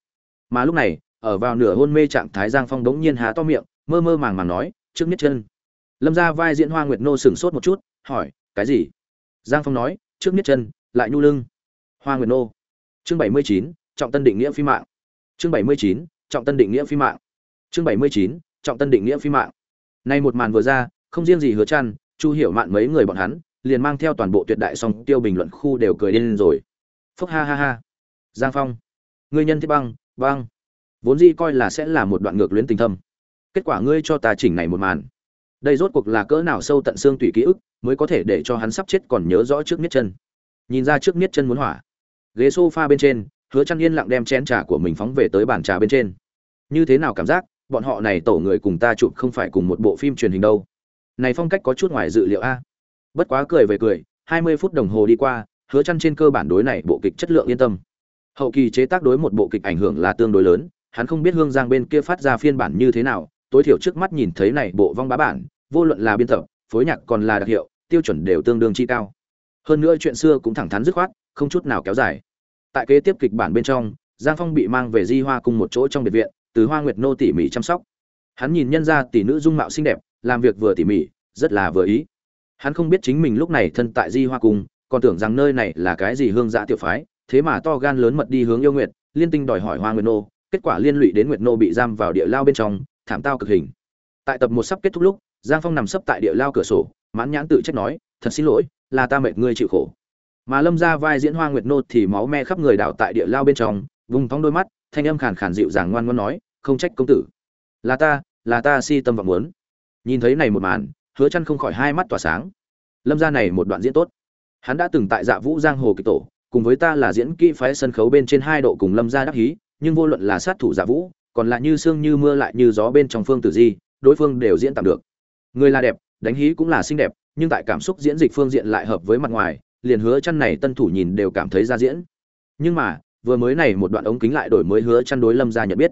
Mà lúc này ở vào nửa hôn mê trạng thái giang phong đống nhiên há to miệng, mơ mơ màng màng nói, trước miết chân. Lâm ra vai diễn hoa nguyệt nô sửng sốt một chút, hỏi, cái gì? Giang phong nói, trước miết chân, lại nhu lưng. Hoa nguyệt nô. Chương bảy mươi chín, trọng tân định nghĩa phi mạng. Chương bảy mươi chín, trọng tân định nghĩa phi mạng. Chương bảy mươi chín, trọng tân định nghĩa phi mạng. Nay một màn vừa ra, không riêng gì hứa chăn, chu hiểu mạn mấy người bọn hắn, liền mang theo toàn bộ tuyệt đại song tiêu bình luận khu đều cười điên rồi. Phúc ha ha ha. Giang phong. Ngươi nhân thiết băng băng vốn dĩ coi là sẽ là một đoạn ngược luyến tình thâm. Kết quả ngươi cho ta chỉnh này một màn. Đây rốt cuộc là cỡ nào sâu tận xương tùy ký ức mới có thể để cho hắn sắp chết còn nhớ rõ trước miết chân. Nhìn ra trước miết chân muốn hỏa. Ghế sofa bên trên, hứa chăn yên lặng đem chén trà của mình phóng về tới bàn trà bên trên. Như thế nào cảm giác, bọn họ này tổ người cùng ta chụp không phải cùng một bộ phim truyền hình đâu. Này phong cách có chút ngoài dự liệu a. Bất quá cười về cười 20 phút đồng hồ đi qua, hứa chăn trên cơ bản đối này bộ kịch chất lượng yên tâm. Hậu kỳ chế tác đối một bộ kịch ảnh hưởng là tương đối lớn hắn không biết hương giang bên kia phát ra phiên bản như thế nào, tối thiểu trước mắt nhìn thấy này bộ vong bá bản, vô luận là biên tập, phối nhạc còn là đặc hiệu, tiêu chuẩn đều tương đương chi cao. Hơn nữa chuyện xưa cũng thẳng thắn dứt khoát, không chút nào kéo dài. Tại kế tiếp kịch bản bên trong, giang phong bị mang về di hoa cùng một chỗ trong biệt viện, từ hoa nguyệt nô tỉ mỉ chăm sóc. Hắn nhìn nhân ra tỷ nữ dung mạo xinh đẹp, làm việc vừa tỉ mỉ, rất là vừa ý. Hắn không biết chính mình lúc này thân tại di hoa cùng, còn tưởng rằng nơi này là cái gì hương dạ tiểu phái, thế mà to gan lớn mật đi hướng yêu nguyệt, liên tinh đòi hỏi hoa nguyệt nô kết quả liên lụy đến nguyệt nô bị giam vào địa lao bên trong, thảm tao cực hình. Tại tập một sắp kết thúc lúc, giang phong nằm sấp tại địa lao cửa sổ, mãn nhãn tự trách nói, thật xin lỗi, là ta mệt ngươi chịu khổ. Mà lâm ra vai diễn hoa nguyệt nô thì máu me khắp người đảo tại địa lao bên trong, vùng thong đôi mắt, thanh âm khàn khàn dịu dàng ngoan ngoan nói, không trách công tử. Là ta là ta si tâm vọng muốn. Nhìn thấy này một màn, hứa chăn không khỏi hai mắt tỏa sáng. Lâm ra này một đoạn diễn tốt. Hắn đã từng tại dạ vũ giang hồ kịch tổ, cùng với ta là diễn kỹ phái sân khấu bên trên hai độ cùng lâm gia đắc hí nhưng vô luận là sát thủ giả vũ, còn là như sương như mưa lại như gió bên trong phương tử di, đối phương đều diễn tạm được. Người là đẹp, đánh hí cũng là xinh đẹp, nhưng tại cảm xúc diễn dịch phương diện lại hợp với mặt ngoài, liền hứa chăn này tân thủ nhìn đều cảm thấy ra diễn. Nhưng mà, vừa mới này một đoạn ống kính lại đổi mới hứa chăn đối lâm gia nhận biết.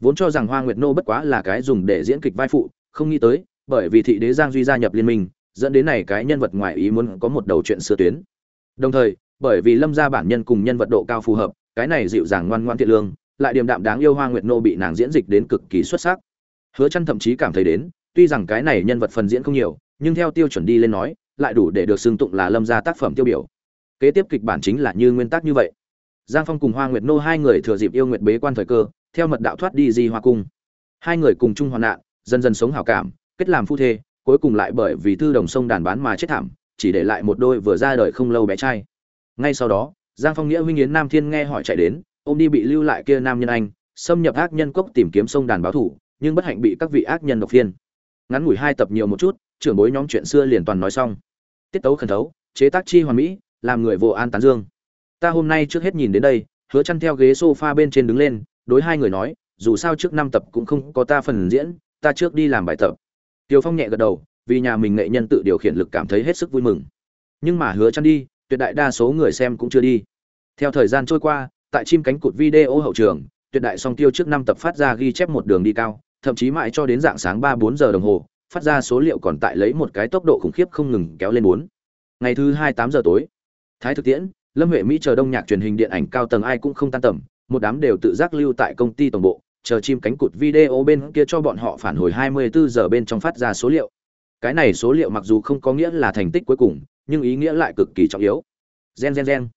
Vốn cho rằng hoa nguyệt nô bất quá là cái dùng để diễn kịch vai phụ, không nghĩ tới, bởi vì thị đế giang duy gia nhập liên minh, dẫn đến này cái nhân vật ngoài ý muốn có một đầu chuyện xưa tuyến. Đồng thời, bởi vì lâm gia bản nhân cùng nhân vật độ cao phù hợp, cái này dịu dàng ngoan ngoan thiện lương lại điềm đạm đáng yêu hoa nguyệt nô bị nàng diễn dịch đến cực kỳ xuất sắc. Hứa chăn thậm chí cảm thấy đến, tuy rằng cái này nhân vật phần diễn không nhiều, nhưng theo tiêu chuẩn đi lên nói, lại đủ để được xưng tụng là lâm gia tác phẩm tiêu biểu. Kế tiếp kịch bản chính là như nguyên tắc như vậy. Giang phong cùng hoa nguyệt nô hai người thừa dịp yêu nguyệt bế quan thời cơ, theo mật đạo thoát đi di hoa cung. Hai người cùng chung hoạn nạn, dần dần sống hảo cảm, kết làm phu thê, cuối cùng lại bởi vì thư đồng sông đàn bán mà chết thảm, chỉ để lại một đôi vừa ra đời không lâu bé trai. Ngay sau đó, giang phong nghĩa huynh yến nam thiên nghe hỏi chạy đến ôm đi bị lưu lại kia nam nhân anh xâm nhập ác nhân cốc tìm kiếm sông đàn báo thủ nhưng bất hạnh bị các vị ác nhân độc phiên ngắn ngủi hai tập nhiều một chút trưởng bối nhóm chuyện xưa liền toàn nói xong tiết tấu khẩn thấu chế tác chi hoàn mỹ làm người vô an tán dương ta hôm nay trước hết nhìn đến đây hứa chăn theo ghế sofa bên trên đứng lên đối hai người nói dù sao trước năm tập cũng không có ta phần diễn ta trước đi làm bài tập Tiêu Phong nhẹ gật đầu, vì nhà mình nghệ nhân tự điều khiển lực cảm thấy hết sức vui mừng. Nhưng mà hứa chăn đi, tuyệt đại đa số người xem cũng chưa đi. Theo thời gian trôi qua, tại chim cánh cụt video hậu trường, tuyệt đại song tiêu trước năm tập phát ra ghi chép một đường đi cao, thậm chí mãi cho đến dạng sáng 3-4 giờ đồng hồ, phát ra số liệu còn tại lấy một cái tốc độ khủng khiếp không ngừng kéo lên bốn Ngày thứ 2 8 giờ tối. Thái thực tiễn, Lâm Huệ Mỹ chờ đông nhạc truyền hình điện ảnh cao tầng ai cũng không tan tầm, một đám đều tự giác lưu tại công ty tổng bộ, chờ chim cánh cụt video bên kia cho bọn họ phản hồi 24 giờ bên trong phát ra số liệu. Cái này số liệu mặc dù không có nghĩa là thành tích cuối cùng, nhưng ý nghĩa lại cực kỳ trọng yếu. Gen gen gen.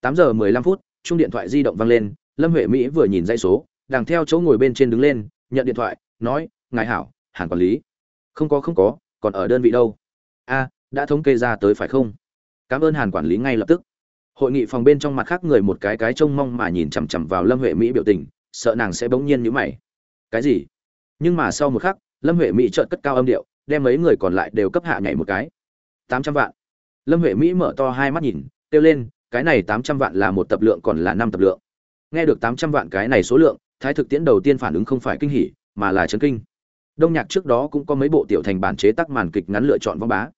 8 giờ 15 phút, chung điện thoại di động vang lên, Lâm Huệ Mỹ vừa nhìn dãy số, đang theo chỗ ngồi bên trên đứng lên, nhận điện thoại, nói: "Ngài hảo, Hàn quản lý." "Không có không có, còn ở đơn vị đâu?" "A, đã thống kê ra tới phải không?" "Cảm ơn Hàn quản lý ngay lập tức." Hội nghị phòng bên trong mặt khác người một cái cái trông mong mà nhìn chằm chằm vào Lâm Huệ Mỹ biểu tình, sợ nàng sẽ bỗng nhiên nhữ mày. Cái gì? Nhưng mà sau một khắc, Lâm Huệ Mỹ trợn cất cao âm điệu, đem mấy người còn lại đều cấp hạ nhảy một cái. tám trăm vạn. Lâm Huệ Mỹ mở to hai mắt nhìn, kêu lên, cái này tám trăm vạn là một tập lượng còn là năm tập lượng. Nghe được tám trăm vạn cái này số lượng, Thái thực tiễn đầu tiên phản ứng không phải kinh hỉ, mà là chấn kinh. đông nhạc trước đó cũng có mấy bộ tiểu thành bản chế tác màn kịch ngắn lựa chọn vong bá.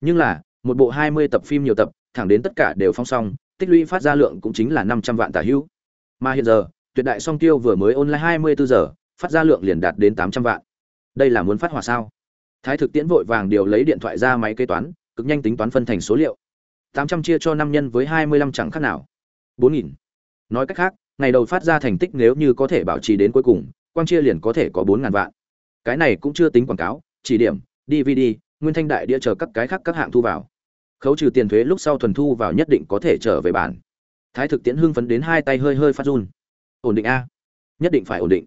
Nhưng là một bộ hai mươi tập phim nhiều tập thẳng đến tất cả đều phong xong tích lũy phát ra lượng cũng chính là năm trăm vạn tả hữu mà hiện giờ tuyệt đại song tiêu vừa mới online hai mươi bốn giờ phát ra lượng liền đạt đến tám trăm vạn. Đây là muốn phát hỏa sao? Thái thực tiễn vội vàng điều lấy điện thoại ra máy kế toán cực nhanh tính toán phân thành số liệu tám trăm chia cho năm nhân với hai mươi lăm chẳng khác nào. bốn nghìn. Nói cách khác, ngày đầu phát ra thành tích nếu như có thể bảo trì đến cuối cùng, quang chia liền có thể có bốn ngàn vạn. Cái này cũng chưa tính quảng cáo, chỉ điểm dvd nguyên thanh đại đĩa chờ các cái khác các hạng thu vào. Khấu trừ tiền thuế lúc sau thuần thu vào nhất định có thể trở về bản. Thái thực tiễn hưng phấn đến hai tay hơi hơi phát run. Ổn định a. Nhất định phải ổn định.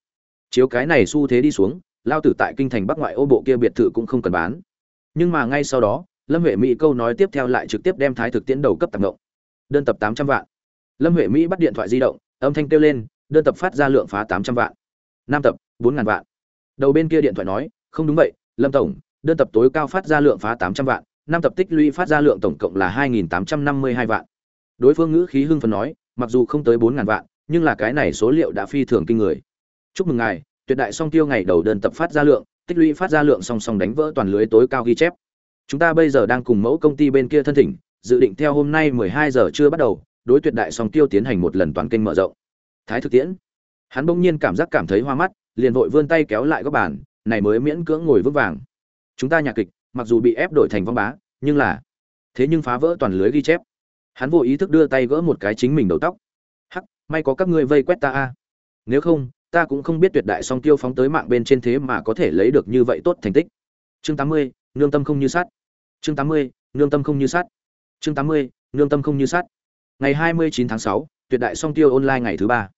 Chiếu cái này xu thế đi xuống, lao tử tại kinh thành bắc ngoại ô bộ kia biệt thự cũng không cần bán. Nhưng mà ngay sau đó lâm huệ mỹ câu nói tiếp theo lại trực tiếp đem thái thực tiễn đầu cấp tạp ngộng. Đơn tập tám trăm vạn. Lâm huệ mỹ bắt điện thoại di động, âm thanh kêu lên, đơn tập phát ra lượng phá tám trăm vạn. Năm tập, bốn ngàn vạn. Đầu bên kia điện thoại nói, không đúng vậy, lâm tổng, đơn tập tối cao phát ra lượng phá tám trăm vạn năm tập tích lũy phát ra lượng tổng cộng là hai nghìn tám trăm năm mươi hai vạn. Đối phương ngữ khí hưng phấn nói, mặc dù không tới bốn ngàn vạn, nhưng là cái này số liệu đã phi thường kinh người. Chúc mừng ngài, tuyệt đại song tiêu ngày đầu đơn tập phát ra lượng, tích lũy phát ra lượng song song đánh vỡ toàn lưới tối cao ghi chép chúng ta bây giờ đang cùng mẫu công ty bên kia thân thỉnh dự định theo hôm nay 12 giờ chưa bắt đầu đối tuyệt đại song tiêu tiến hành một lần toàn kênh mở rộng. Thái thực tiễn. Hắn bỗng nhiên cảm giác cảm thấy hoa mắt liền vội vươn tay kéo lại các bàn này mới miễn cưỡng ngồi vững vàng. Chúng ta nhạc kịch mặc dù bị ép đổi thành vong bá nhưng là thế nhưng phá vỡ toàn lưới ghi chép. Hắn vô ý thức đưa tay gỡ một cái chính mình đầu tóc. Hắc may có các ngươi vây quét ta a. Nếu không ta cũng không biết tuyệt đại song tiêu phóng tới mạng bên trên thế mà có thể lấy được như vậy tốt thành tích. Chương 80, nương tâm không như sát chương 80, nương tâm không như sát chương 80, nương tâm không như sát ngày 29 tháng 6, tuyệt đại song tiêu online ngày thứ ba.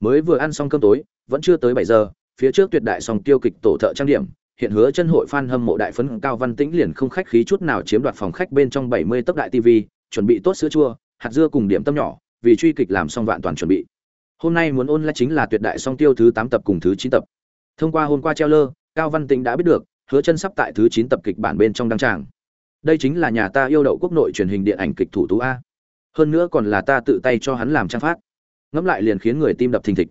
Mới vừa ăn xong cơm tối vẫn chưa tới 7 giờ phía trước tuyệt đại song tiêu kịch tổ thợ trang điểm hiện hứa chân hội fan hâm mộ đại phấn cao văn tĩnh liền không khách khí chút nào chiếm đoạt phòng khách bên trong 70 tấc đại tivi chuẩn bị tốt sữa chua hạt dưa cùng điểm tâm nhỏ vì truy kịch làm xong vạn toàn chuẩn bị. Hôm nay muốn ôn lại chính là tuyệt đại song tiêu thứ 8 tập cùng thứ 9 tập. Thông qua hôm qua treo lơ cao văn tĩnh đã biết được hứa chân sắp tại thứ 9 tập kịch bản bên trong đăng tràng. Đây chính là nhà ta yêu đậu quốc nội truyền hình điện ảnh kịch thủ tú a. Hơn nữa còn là ta tự tay cho hắn làm trang phát. Ngẫm lại liền khiến người tim đập thình thịch.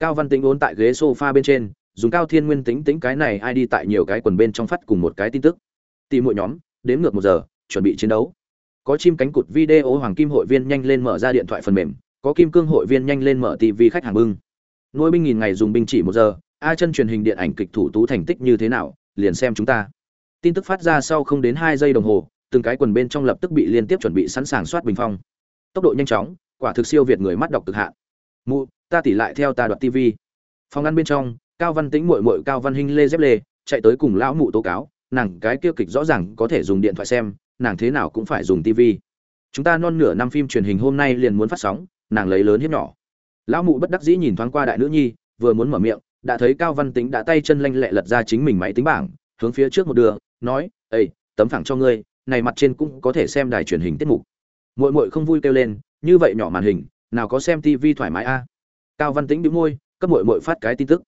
Cao văn tĩnh uốn tại ghế sofa bên trên, dùng cao thiên nguyên tính tính cái này ai đi tại nhiều cái quần bên trong phát cùng một cái tin tức. Tỷ muội nhóm, đếm ngược một giờ, chuẩn bị chiến đấu. Có chim cánh cụt video hoàng kim hội viên nhanh lên mở ra điện thoại phần mềm, có kim cương hội viên nhanh lên mở tv khách hàng bưng. Nuôi binh nghìn ngày dùng binh chỉ một giờ, a chân truyền hình điện ảnh kịch thủ tú thành tích như thế nào liền xem chúng ta. Tin tức phát ra sau không đến hai giây đồng hồ, từng cái quần bên trong lập tức bị liên tiếp chuẩn bị sẵn sàng soát bình phong. Tốc độ nhanh chóng, quả thực siêu việt người mắt đọc cực hạn. Mụ, ta tỉ lại theo ta đoạt tv phòng ăn bên trong, cao văn tĩnh mội mội cao văn hinh lê dép lê, chạy tới cùng lão mụ tố cáo, nàng cái kia kịch rõ ràng có thể dùng điện thoại xem, nàng thế nào cũng phải dùng tv chúng ta non nửa năm phim truyền hình hôm nay liền muốn phát sóng, nàng lấy lớn hiếp nhỏ. Lão mụ bất đắc dĩ nhìn thoáng qua đại nữ nhi, vừa muốn mở miệng đã thấy cao văn tính đã tay chân lanh lẹ lật ra chính mình máy tính bảng, hướng phía trước một đường, nói ây tấm phẳng cho ngươi, này mặt trên cũng có thể xem đài truyền hình tiết mục. Muội muội không vui kêu lên, như vậy nhỏ màn hình, nào có xem tivi thoải mái a? Cao văn tĩnh đĩu môi, cấp muội muội phát cái tin tức.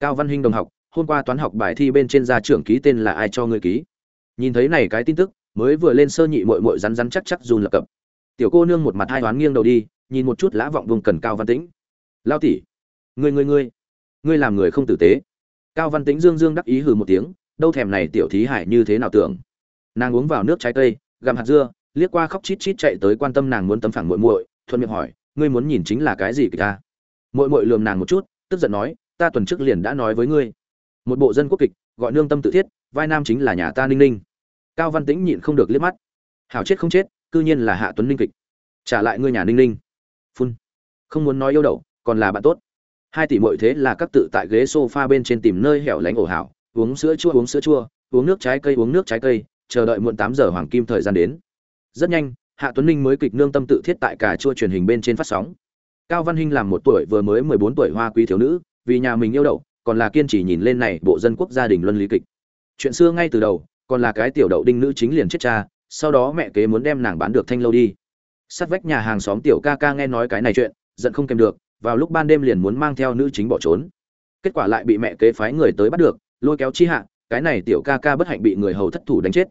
Cao văn hinh đồng học, hôm qua toán học bài thi bên trên gia trưởng ký tên là ai cho ngươi ký? Nhìn thấy này cái tin tức, mới vừa lên sơ nhị muội muội rắn rắn chắc chắc dùn lập cập. Tiểu cô nương một mặt hai toán nghiêng đầu đi, nhìn một chút lã vọng vùng cần cao văn tĩnh. Lao tỷ, ngươi ngươi ngươi ngươi làm người không tử tế. Cao văn tĩnh dương dương đắc ý hừ một tiếng, đâu thèm này tiểu thí hải như thế nào tưởng. Nàng uống vào nước trái cây, gặm hạt dưa, liếc qua khóc chít chít chạy tới quan tâm nàng muốn tấm phẳng muội muội, thuận miệng hỏi, ngươi muốn nhìn chính là cái gì kìa ta? Muội muội lườm nàng một chút, tức giận nói, ta tuần trước liền đã nói với ngươi. Một bộ dân quốc kịch, gọi nương tâm tự thiết, vai nam chính là nhà ta ninh ninh. Cao văn tĩnh nhịn không được liếc mắt. Hảo chết không chết, cư nhiên là hạ tuấn ninh kịch. Trả lại ngươi nhà ninh ninh. Phun. Không muốn nói yêu đậu, còn là bạn tốt hai tỷ muội thế là các tự tại ghế sofa bên trên tìm nơi hẻo lánh ổ hảo, uống sữa chua, uống sữa chua, uống nước trái cây, uống nước trái cây, chờ đợi muộn tám giờ hoàng kim thời gian đến. Rất nhanh, hạ tuấn ninh mới kịch nương tâm tự thiết tại cả chua truyền hình bên trên phát sóng. Cao văn hinh làm một tuổi vừa mới mười bốn tuổi hoa quý thiếu nữ, vì nhà mình yêu đậu, còn là kiên trì nhìn lên này bộ dân quốc gia đình luân lý kịch. Chuyện xưa ngay từ đầu, còn là cái tiểu đậu đinh nữ chính liền chết cha, sau đó mẹ kế muốn đem nàng bán được thanh lâu đi. Sát vách nhà hàng xóm tiểu ca ca nghe nói cái này chuyện, giận không kèm được vào lúc ban đêm liền muốn mang theo nữ chính bỏ trốn. Kết quả lại bị mẹ kế phái người tới bắt được, lôi kéo chi hạ, cái này tiểu ca ca bất hạnh bị người hầu thất thủ đánh chết.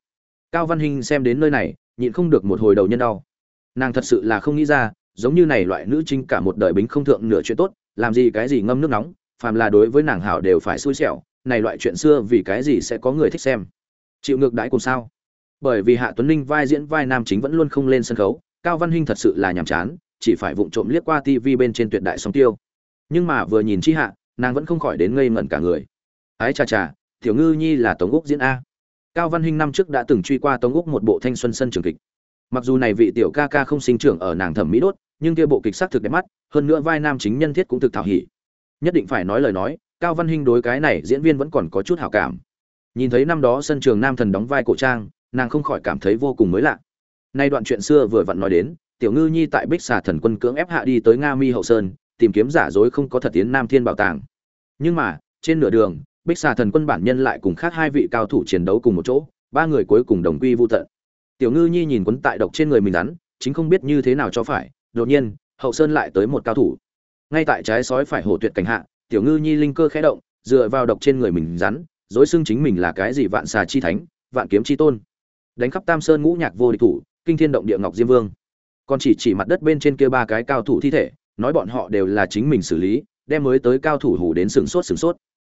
Cao văn hinh xem đến nơi này, nhịn không được một hồi đầu nhân đau. Nàng thật sự là không nghĩ ra, giống như này loại nữ chính cả một đời bính không thượng nửa chuyện tốt, làm gì cái gì ngâm nước nóng, phàm là đối với nàng hảo đều phải xui xẻo, này loại chuyện xưa vì cái gì sẽ có người thích xem? Chịu ngược đãi cùng sao? Bởi vì hạ tuấn ninh vai diễn vai nam chính vẫn luôn không lên sân khấu, cao văn hinh thật sự là nhàm chán chỉ phải vụng trộm liếc qua tv bên trên tuyệt đại song tiêu. Nhưng mà vừa nhìn chi hạ, nàng vẫn không khỏi đến ngây ngẩn cả người. Ái chà chà, tiểu ngư nhi là tống úc diễn a. Cao văn hinh năm trước đã từng truy qua tống úc một bộ thanh xuân sân trường kịch. Mặc dù này vị tiểu ca ca không sinh trưởng ở nàng thẩm mỹ đốt, nhưng kia bộ kịch sắc thực đẹp mắt, hơn nữa vai nam chính nhân thiết cũng thực thảo hỉ. Nhất định phải nói lời nói, cao văn hinh đối cái này diễn viên vẫn còn có chút hảo cảm. Nhìn thấy năm đó sân trường nam thần đóng vai cổ trang, nàng không khỏi cảm thấy vô cùng mới lạ. Nay đoạn chuyện xưa vừa vặn nói đến tiểu ngư nhi tại bích xà thần quân cưỡng ép hạ đi tới nga mi hậu sơn, tìm kiếm giả dối không có thật tiến nam thiên bảo tàng. Nhưng mà, trên nửa đường, bích xà thần quân bản nhân lại cùng khác hai vị cao thủ chiến đấu cùng một chỗ, ba người cuối cùng đồng quy vô tận. Tiểu ngư nhi nhìn quấn tại độc trên người mình rắn, chính không biết như thế nào cho phải, đột nhiên, hậu sơn lại tới một cao thủ. Ngay tại trái sói phải hổ tuyệt cảnh hạ, tiểu ngư nhi linh cơ khẽ động, dựa vào độc trên người mình rắn, dối xưng chính mình là cái gì vạn xà chi thánh, vạn kiếm chi tôn. Đánh khắp tam sơn ngũ nhạc vô địch thủ, kinh thiên động địa ngọc diêm vương còn chỉ chỉ mặt đất bên trên kia ba cái cao thủ thi thể, nói bọn họ đều là chính mình xử lý, đem mới tới cao thủ hủ đến sừng sốt sừng sốt.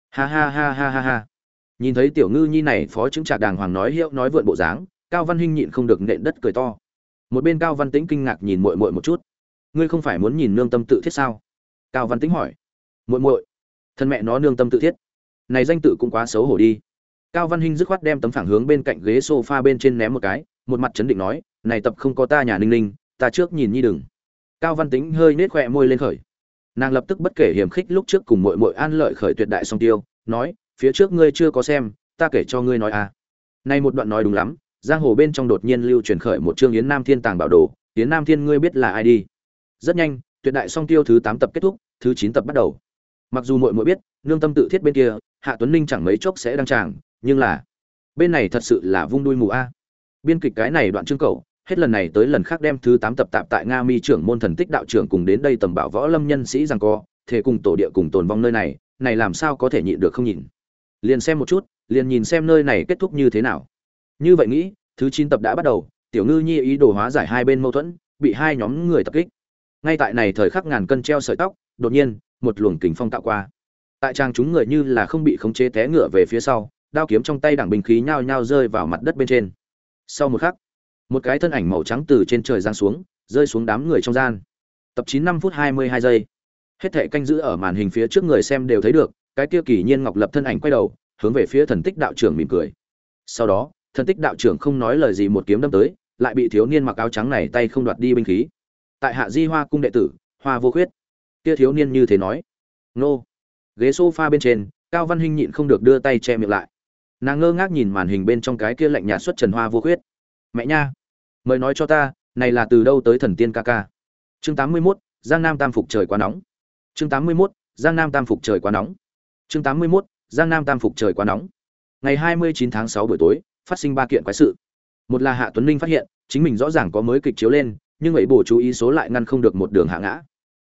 Ha ha ha ha ha ha. Nhìn thấy tiểu ngư nhi này phó chứng trạc đàng hoàng nói hiệu nói vượn bộ dáng, cao văn hinh nhịn không được nện đất cười to. Một bên cao văn tĩnh kinh ngạc nhìn muội muội một chút. Ngươi không phải muốn nhìn nương tâm tự thiết sao? Cao văn tĩnh hỏi. Muội muội. Thân mẹ nó nương tâm tự thiết. Này danh tự cũng quá xấu hổ đi. Cao văn hinh dứt khoát đem tấm phẳng hướng bên cạnh ghế sofa bên trên ném một cái, một mặt chấn định nói, này tập không có ta nhà ninh ninh ta trước nhìn nhi đừng. Cao văn tính hơi nết khoe môi lên khởi. Nàng lập tức bất kể hiểm khích lúc trước cùng mội mội an lợi khởi tuyệt đại song tiêu, nói, phía trước ngươi chưa có xem, ta kể cho ngươi nói à. Nay một đoạn nói đúng lắm, giang hồ bên trong đột nhiên lưu truyền khởi một chương yến nam thiên tàng bảo đồ, yến nam thiên ngươi biết là ai đi? Rất nhanh, tuyệt đại song tiêu thứ tám tập kết thúc, thứ chín tập bắt đầu. Mặc dù mội mội biết, nương tâm tự thiết bên kia, hạ tuấn ninh chẳng mấy chốc sẽ đăng tràng, nhưng là, bên này thật sự là vung đuôi mù a. Biên kịch cái này đoạn chương cầu hết lần này tới lần khác đem thứ tám tập tạp tại nga mi trưởng môn thần tích đạo trưởng cùng đến đây tầm bảo võ lâm nhân sĩ rằng co thể cùng tổ địa cùng tồn vong nơi này này làm sao có thể nhịn được không nhìn liền xem một chút, liền nhìn xem nơi này kết thúc như thế nào. Như vậy nghĩ, thứ chín tập đã bắt đầu, tiểu ngư nhi ý đồ hóa giải hai bên mâu thuẫn, bị hai nhóm người tập kích. Ngay tại này thời khắc ngàn cân treo sợi tóc, đột nhiên, một luồng kình phong tạo qua. Tại trang chúng người như là không bị khống chế té ngựa về phía sau, đao kiếm trong tay đảng binh khí nhao nhao rơi vào mặt đất bên trên. Sau một khắc một cái thân ảnh màu trắng từ trên trời giáng xuống, rơi xuống đám người trong gian. Tập chín năm phút hai mươi hai giây. Hết thệ canh giữ ở màn hình phía trước người xem đều thấy được, cái kia kỳ nhiên ngọc lập thân ảnh quay đầu, hướng về phía thần tích đạo trưởng mỉm cười. Sau đó, thần tích đạo trưởng không nói lời gì một kiếm đâm tới, lại bị thiếu niên mặc áo trắng này tay không đoạt đi binh khí. Tại hạ di hoa cung đệ tử, hoa vô khuyết. Kia thiếu niên như thế nói. Nô. Ghế sofa bên trên, cao văn hinh nhịn không được đưa tay che miệng lại. Nàng ngơ ngác nhìn màn hình bên trong cái kia lạnh nhạt xuất trần hoa vô khuyết. Mẹ nha mời nói cho ta này là từ đâu tới thần tiên ca ca? Chương 81, giang nam tam phục trời quá nóng. Chương 81, giang nam tam phục trời quá nóng. Chương 81, giang nam tam phục trời quá nóng. Ngày hai mươi chín tháng 6 buổi tối phát sinh ba kiện quái sự. Một là hạ tuấn ninh phát hiện chính mình rõ ràng có mới kịch chiếu lên nhưng ấy bổ chú ý số lại ngăn không được một đường hạ ngã.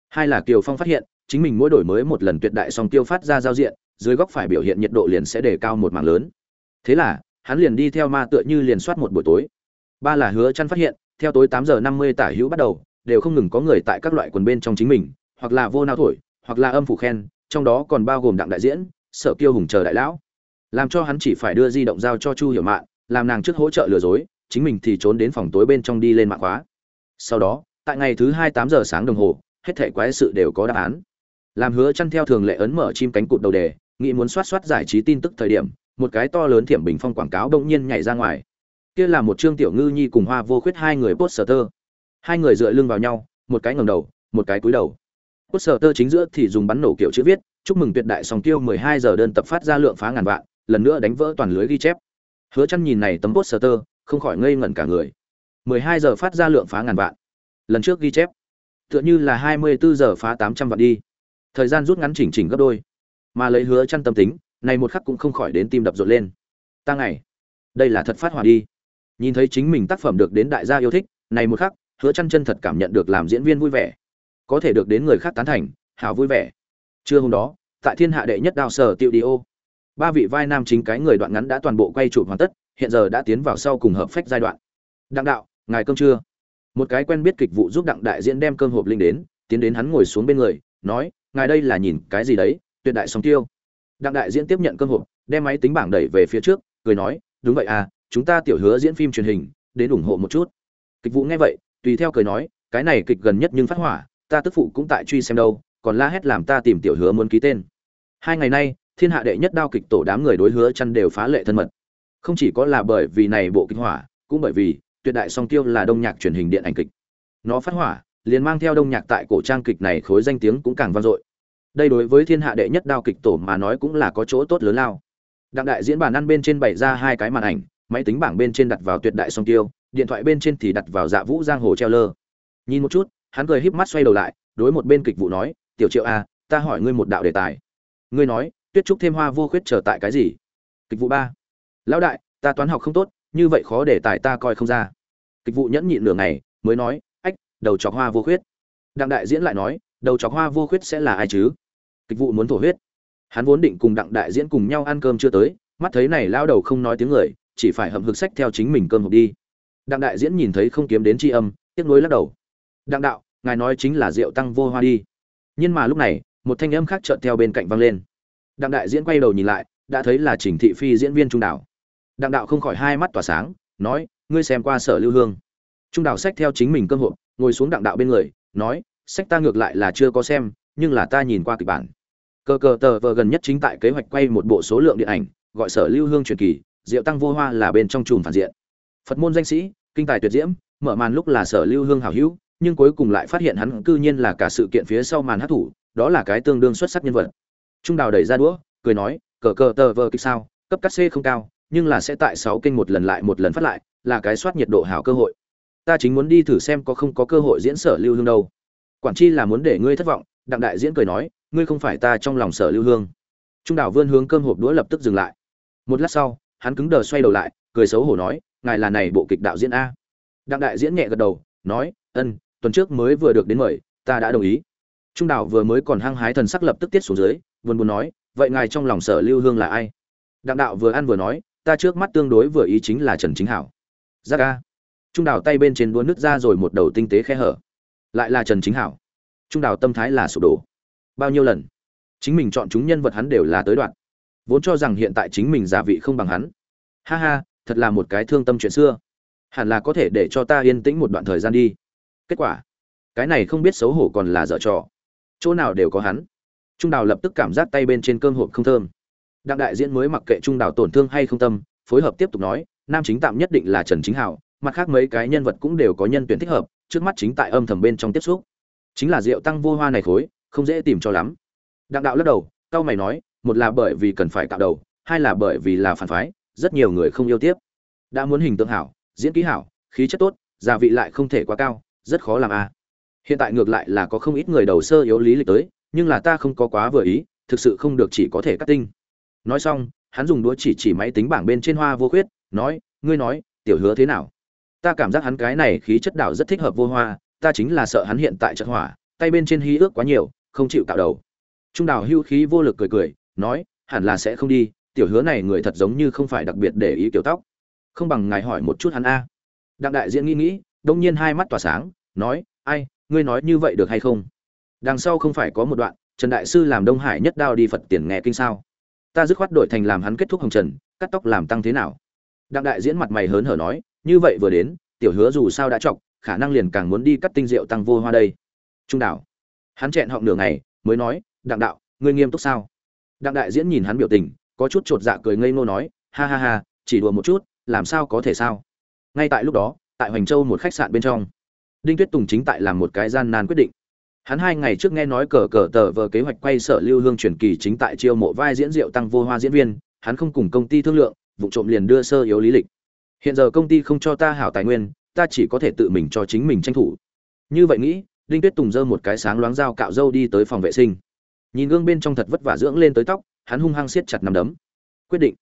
Hai là kiều phong phát hiện chính mình mỗi đổi mới một lần tuyệt đại song tiêu phát ra giao diện dưới góc phải biểu hiện nhiệt độ liền sẽ đề cao một mảng lớn. Thế là hắn liền đi theo ma tựa như liền soát một buổi tối ba là hứa chăn phát hiện, theo tối tám giờ năm mươi tả hữu bắt đầu, đều không ngừng có người tại các loại quần bên trong chính mình, hoặc là vô nao thổi, hoặc là âm phủ khen, trong đó còn bao gồm đặng đại diễn sợ kiêu hùng chờ đại lão. Làm cho hắn chỉ phải đưa di động giao cho chu hiểu mạn, làm nàng trước hỗ trợ lừa dối, chính mình thì trốn đến phòng tối bên trong đi lên mạng khóa. Sau đó, tại ngày thứ hai tám giờ sáng đồng hồ, hết thể quái sự đều có đáp án. Làm hứa chăn theo thường lệ ấn mở chim cánh cụt đầu đề, nghĩ muốn soát soát giải trí tin tức thời điểm, một cái to lớn thiểm bình phong quảng cáo đông nhiên nhảy ra ngoài kia là một trương tiểu ngư nhi cùng hoa vô khuyết hai người poster. Hai người dựa lưng vào nhau, một cái ngầm đầu, một cái cúi đầu. Poster chính giữa thì dùng bắn nổ kiểu chữ viết, chúc mừng tuyệt đại song tiêu 12 giờ đơn tập phát ra lượng phá ngàn vạn, lần nữa đánh vỡ toàn lưới ghi chép. Hứa chăn nhìn này tấm poster, không khỏi ngây ngẩn cả người. 12 giờ phát ra lượng phá ngàn vạn, lần trước ghi chép, tựa như là 24 giờ phá 800 vạn đi. Thời gian rút ngắn chỉnh chỉnh gấp đôi. Mà lấy hứa chăn tâm tính, này một khắc cũng không khỏi đến tim đập rộn lên. Ta ngày, đây là thật phát hỏa đi nhìn thấy chính mình tác phẩm được đến đại gia yêu thích, này một khắc, hứa chăn chân thật cảm nhận được làm diễn viên vui vẻ. Có thể được đến người khác tán thành, hào vui vẻ. Trưa hôm đó, tại thiên hạ đệ nhất đào sở tiêu đi ô, ba vị vai nam chính cái người đoạn ngắn đã toàn bộ quay chụp hoàn tất, hiện giờ đã tiến vào sau cùng hợp phách giai đoạn. Đặng đạo, ngài cơm trưa. Một cái quen biết kịch vụ giúp đặng đại diễn đem cơm hộp linh đến, tiến đến hắn ngồi xuống bên người, nói, ngài đây là nhìn cái gì đấy, tuyệt đại sóng tiêu. Đặng đại diễn tiếp nhận cơm hộp, đem máy tính bảng đẩy về phía trước, cười nói, đúng vậy à chúng ta tiểu hứa diễn phim truyền hình, đến ủng hộ một chút. Kịch vụ nghe vậy, tùy theo cười nói, cái này kịch gần nhất nhưng phát hỏa, ta tức phụ cũng tại truy xem đâu, còn la hét làm ta tìm tiểu hứa muốn ký tên. Hai ngày nay, thiên hạ đệ nhất đao kịch tổ đám người đối hứa chăn đều phá lệ thân mật. Không chỉ có là bởi vì này bộ kịch hỏa, cũng bởi vì tuyệt đại song tiêu là đông nhạc truyền hình điện ảnh kịch. Nó phát hỏa, liền mang theo đông nhạc tại cổ trang kịch này khối danh tiếng cũng càng vang dội. Đây đối với thiên hạ đệ nhất đao kịch tổ mà nói cũng là có chỗ tốt lớn lao. Đặng đại diễn bản ăn bên trên bày ra hai cái màn ảnh máy tính bảng bên trên đặt vào tuyệt đại song tiêu, điện thoại bên trên thì đặt vào dạ vũ giang hồ treo lơ. Nhìn một chút, hắn cười híp mắt xoay đầu lại, đối một bên kịch vụ nói, tiểu triệu a ta hỏi ngươi một đạo đề tài. Ngươi nói, tuyết trúc thêm hoa vô khuyết trở tại cái gì? Kịch vụ ba, lão đại, ta toán học không tốt, như vậy khó để tài ta coi không ra. Kịch vụ nhẫn nhịn nửa ngày, mới nói, ách, đầu chọc hoa vô khuyết. Đặng đại diễn lại nói, đầu chọc hoa vô khuyết sẽ là ai chứ? Kịch vụ muốn thổ huyết. Hắn vốn định cùng đặng đại diễn cùng nhau ăn cơm chưa tới, mắt thấy này lao đầu không nói tiếng người chỉ phải hậm hực sách theo chính mình cơm hộp đi. Đặng đại diễn nhìn thấy không kiếm đến tri âm, tiếc nuối lắc đầu. Đặng đạo, ngài nói chính là rượu tăng vô hoa đi. Nhưng mà lúc này, một thanh âm khác chợt theo bên cạnh vang lên. Đặng đại diễn quay đầu nhìn lại, đã thấy là trình thị phi diễn viên trung đảo. Đặng đạo không khỏi hai mắt tỏa sáng, nói, ngươi xem qua sở lưu hương. Trung đảo sách theo chính mình cơm hộp, ngồi xuống đặng đạo bên người, nói, sách ta ngược lại là chưa có xem, nhưng là ta nhìn qua kịch bản. Cờ cờ tờ vờ gần nhất chính tại kế hoạch quay một bộ số lượng điện ảnh, gọi sở lưu hương truyền kỳ diệu tăng vô hoa là bên trong chùm phản diện. Phật môn danh sĩ, kinh tài tuyệt diễm, mở màn lúc là sở lưu hương hảo hữu, nhưng cuối cùng lại phát hiện hắn cư nhiên là cả sự kiện phía sau màn hát thủ, đó là cái tương đương xuất sắc nhân vật. Trung đào đẩy ra đũa, cười nói, cờ cờ tờ vờ kịch sao, cấp cắt c không cao, nhưng là sẽ tại sáu kênh một lần lại một lần phát lại, là cái soát nhiệt độ hảo cơ hội. Ta chính muốn đi thử xem có không có cơ hội diễn sở lưu hương đâu. Quản chi là muốn để ngươi thất vọng, đặng đại diễn cười nói, ngươi không phải ta trong lòng sở lưu hương. Trung Đào vươn hướng cơm hộp đũa lập tức dừng lại. Một lát sau hắn cứng đờ xoay đầu lại, cười xấu hổ nói, ngài là này bộ kịch đạo diễn a. Đặng đại diễn nhẹ gật đầu, nói, ân, tuần trước mới vừa được đến mời, ta đã đồng ý. Trung đảo vừa mới còn hăng hái thần sắc lập tức tiết xuống dưới, buồn buồn nói, vậy ngài trong lòng sở lưu hương là ai? Đặng đạo vừa ăn vừa nói, ta trước mắt tương đối vừa ý chính là trần chính hảo. Giác a. Trung đảo tay bên trên đũa nứt ra rồi một đầu tinh tế khe hở. Lại là trần chính hảo. Trung đảo tâm thái là sụp đổ. Bao nhiêu lần? Chính mình chọn chúng nhân vật hắn đều là tới đoạn vốn cho rằng hiện tại chính mình giả vị không bằng hắn. Ha ha, thật là một cái thương tâm chuyện xưa. Hẳn là có thể để cho ta yên tĩnh một đoạn thời gian đi. Kết quả, cái này không biết xấu hổ còn là dở trò. Chỗ nào đều có hắn. Trung đào lập tức cảm giác tay bên trên cơm hộp không thơm. Đặng đại diễn mới mặc kệ trung đào tổn thương hay không tâm, phối hợp tiếp tục nói, nam chính tạm nhất định là trần chính hảo, mặt khác mấy cái nhân vật cũng đều có nhân tuyển thích hợp, trước mắt chính tại âm thầm bên trong tiếp xúc. Chính là rượu tăng vô hoa này khối, không dễ tìm cho lắm. Đặng đạo lắc đầu cao mày nói một là bởi vì cần phải cạo đầu, hai là bởi vì là phản phái, rất nhiều người không yêu tiếp. Đã muốn hình tượng hảo, diễn kỹ hảo, khí chất tốt, gia vị lại không thể quá cao, rất khó làm a. Hiện tại ngược lại là có không ít người đầu sơ yếu lý lịch tới, nhưng là ta không có quá vừa ý, thực sự không được chỉ có thể cắt tinh. Nói xong, hắn dùng đũa chỉ chỉ máy tính bảng bên trên hoa vô khuyết, nói, ngươi nói, tiểu hứa thế nào? Ta cảm giác hắn cái này khí chất đảo rất thích hợp vô hoa, ta chính là sợ hắn hiện tại trận hỏa, tay bên trên hí ước quá nhiều, không chịu cạo đầu. Trung đào hưu khí vô lực cười cười nói, hẳn là sẽ không đi, tiểu hứa này người thật giống như không phải đặc biệt để ý kiểu tóc. Không bằng ngài hỏi một chút hắn a. Đặng đại diễn nghĩ nghĩ, đông nhiên hai mắt tỏa sáng, nói, ai, ngươi nói như vậy được hay không? Đằng sau không phải có một đoạn, trần đại sư làm đông hải nhất đao đi phật tiền nghe kinh sao? Ta dứt khoát đổi thành làm hắn kết thúc hồng trần, cắt tóc làm tăng thế nào? Đặng đại diễn mặt mày hớn hở nói, như vậy vừa đến, tiểu hứa dù sao đã chọc, khả năng liền càng muốn đi cắt tinh rượu tăng vô hoa đây. Trung đảo. Hắn chẹn họng nửa ngày, mới nói, đặng đạo, ngươi nghiêm túc sao? Đặng đại diễn nhìn hắn biểu tình, có chút chột dạ cười ngây ngô nói, ha ha ha, chỉ đùa một chút, làm sao có thể sao? Ngay tại lúc đó, tại hoành châu một khách sạn bên trong, đinh tuyết tùng chính tại làm một cái gian nan quyết định. Hắn hai ngày trước nghe nói cờ cờ tờ vờ kế hoạch quay sở lưu hương truyền kỳ chính tại chiêu mộ vai diễn rượu tăng vô hoa diễn viên, hắn không cùng công ty thương lượng, vụ trộm liền đưa sơ yếu lý lịch. Hiện giờ công ty không cho ta hảo tài nguyên, ta chỉ có thể tự mình cho chính mình tranh thủ. Như vậy nghĩ, đinh tuyết tùng giơ một cái sáng loáng dao cạo râu đi tới phòng vệ sinh nhìn gương bên trong thật vất vả dưỡng lên tới tóc, hắn hung hăng siết chặt nằm đấm. Quyết định.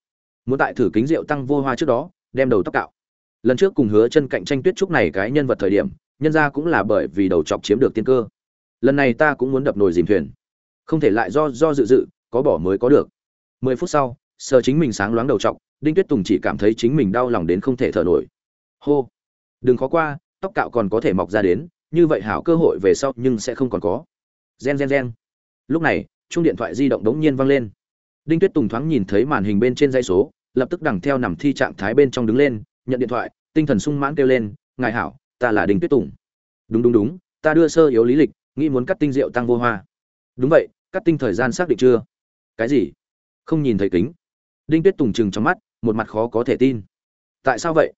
Muốn tại thử kính rượu tăng vô hoa trước đó, đem đầu tóc cạo. Lần trước cùng hứa chân cạnh tranh tuyết trúc này cái nhân vật thời điểm, nhân ra cũng là bởi vì đầu chọc chiếm được tiên cơ. Lần này ta cũng muốn đập nồi dìm thuyền. Không thể lại do do dự dự, có bỏ mới có được. Mười phút sau, sờ chính mình sáng loáng đầu chọc, đinh tuyết tùng chỉ cảm thấy chính mình đau lòng đến không thể thở nổi. Hô. Đừng khó qua, tóc cạo còn có thể mọc ra đến, như vậy hảo cơ hội về sau nhưng sẽ không còn có. Gen gen gen lúc này chung điện thoại di động đống nhiên vang lên. Đinh tuyết tùng thoáng nhìn thấy màn hình bên trên dây số, lập tức đằng theo nằm thi trạng thái bên trong đứng lên, nhận điện thoại, tinh thần sung mãn kêu lên, ngài hảo, ta là đinh tuyết tùng. Đúng đúng đúng, ta đưa sơ yếu lý lịch, nghĩ muốn cắt tinh rượu tăng vô hoa. Đúng vậy, cắt tinh thời gian xác định chưa? Cái gì? Không nhìn thấy kính. Đinh tuyết tùng chừng trong mắt, một mặt khó có thể tin. Tại sao vậy?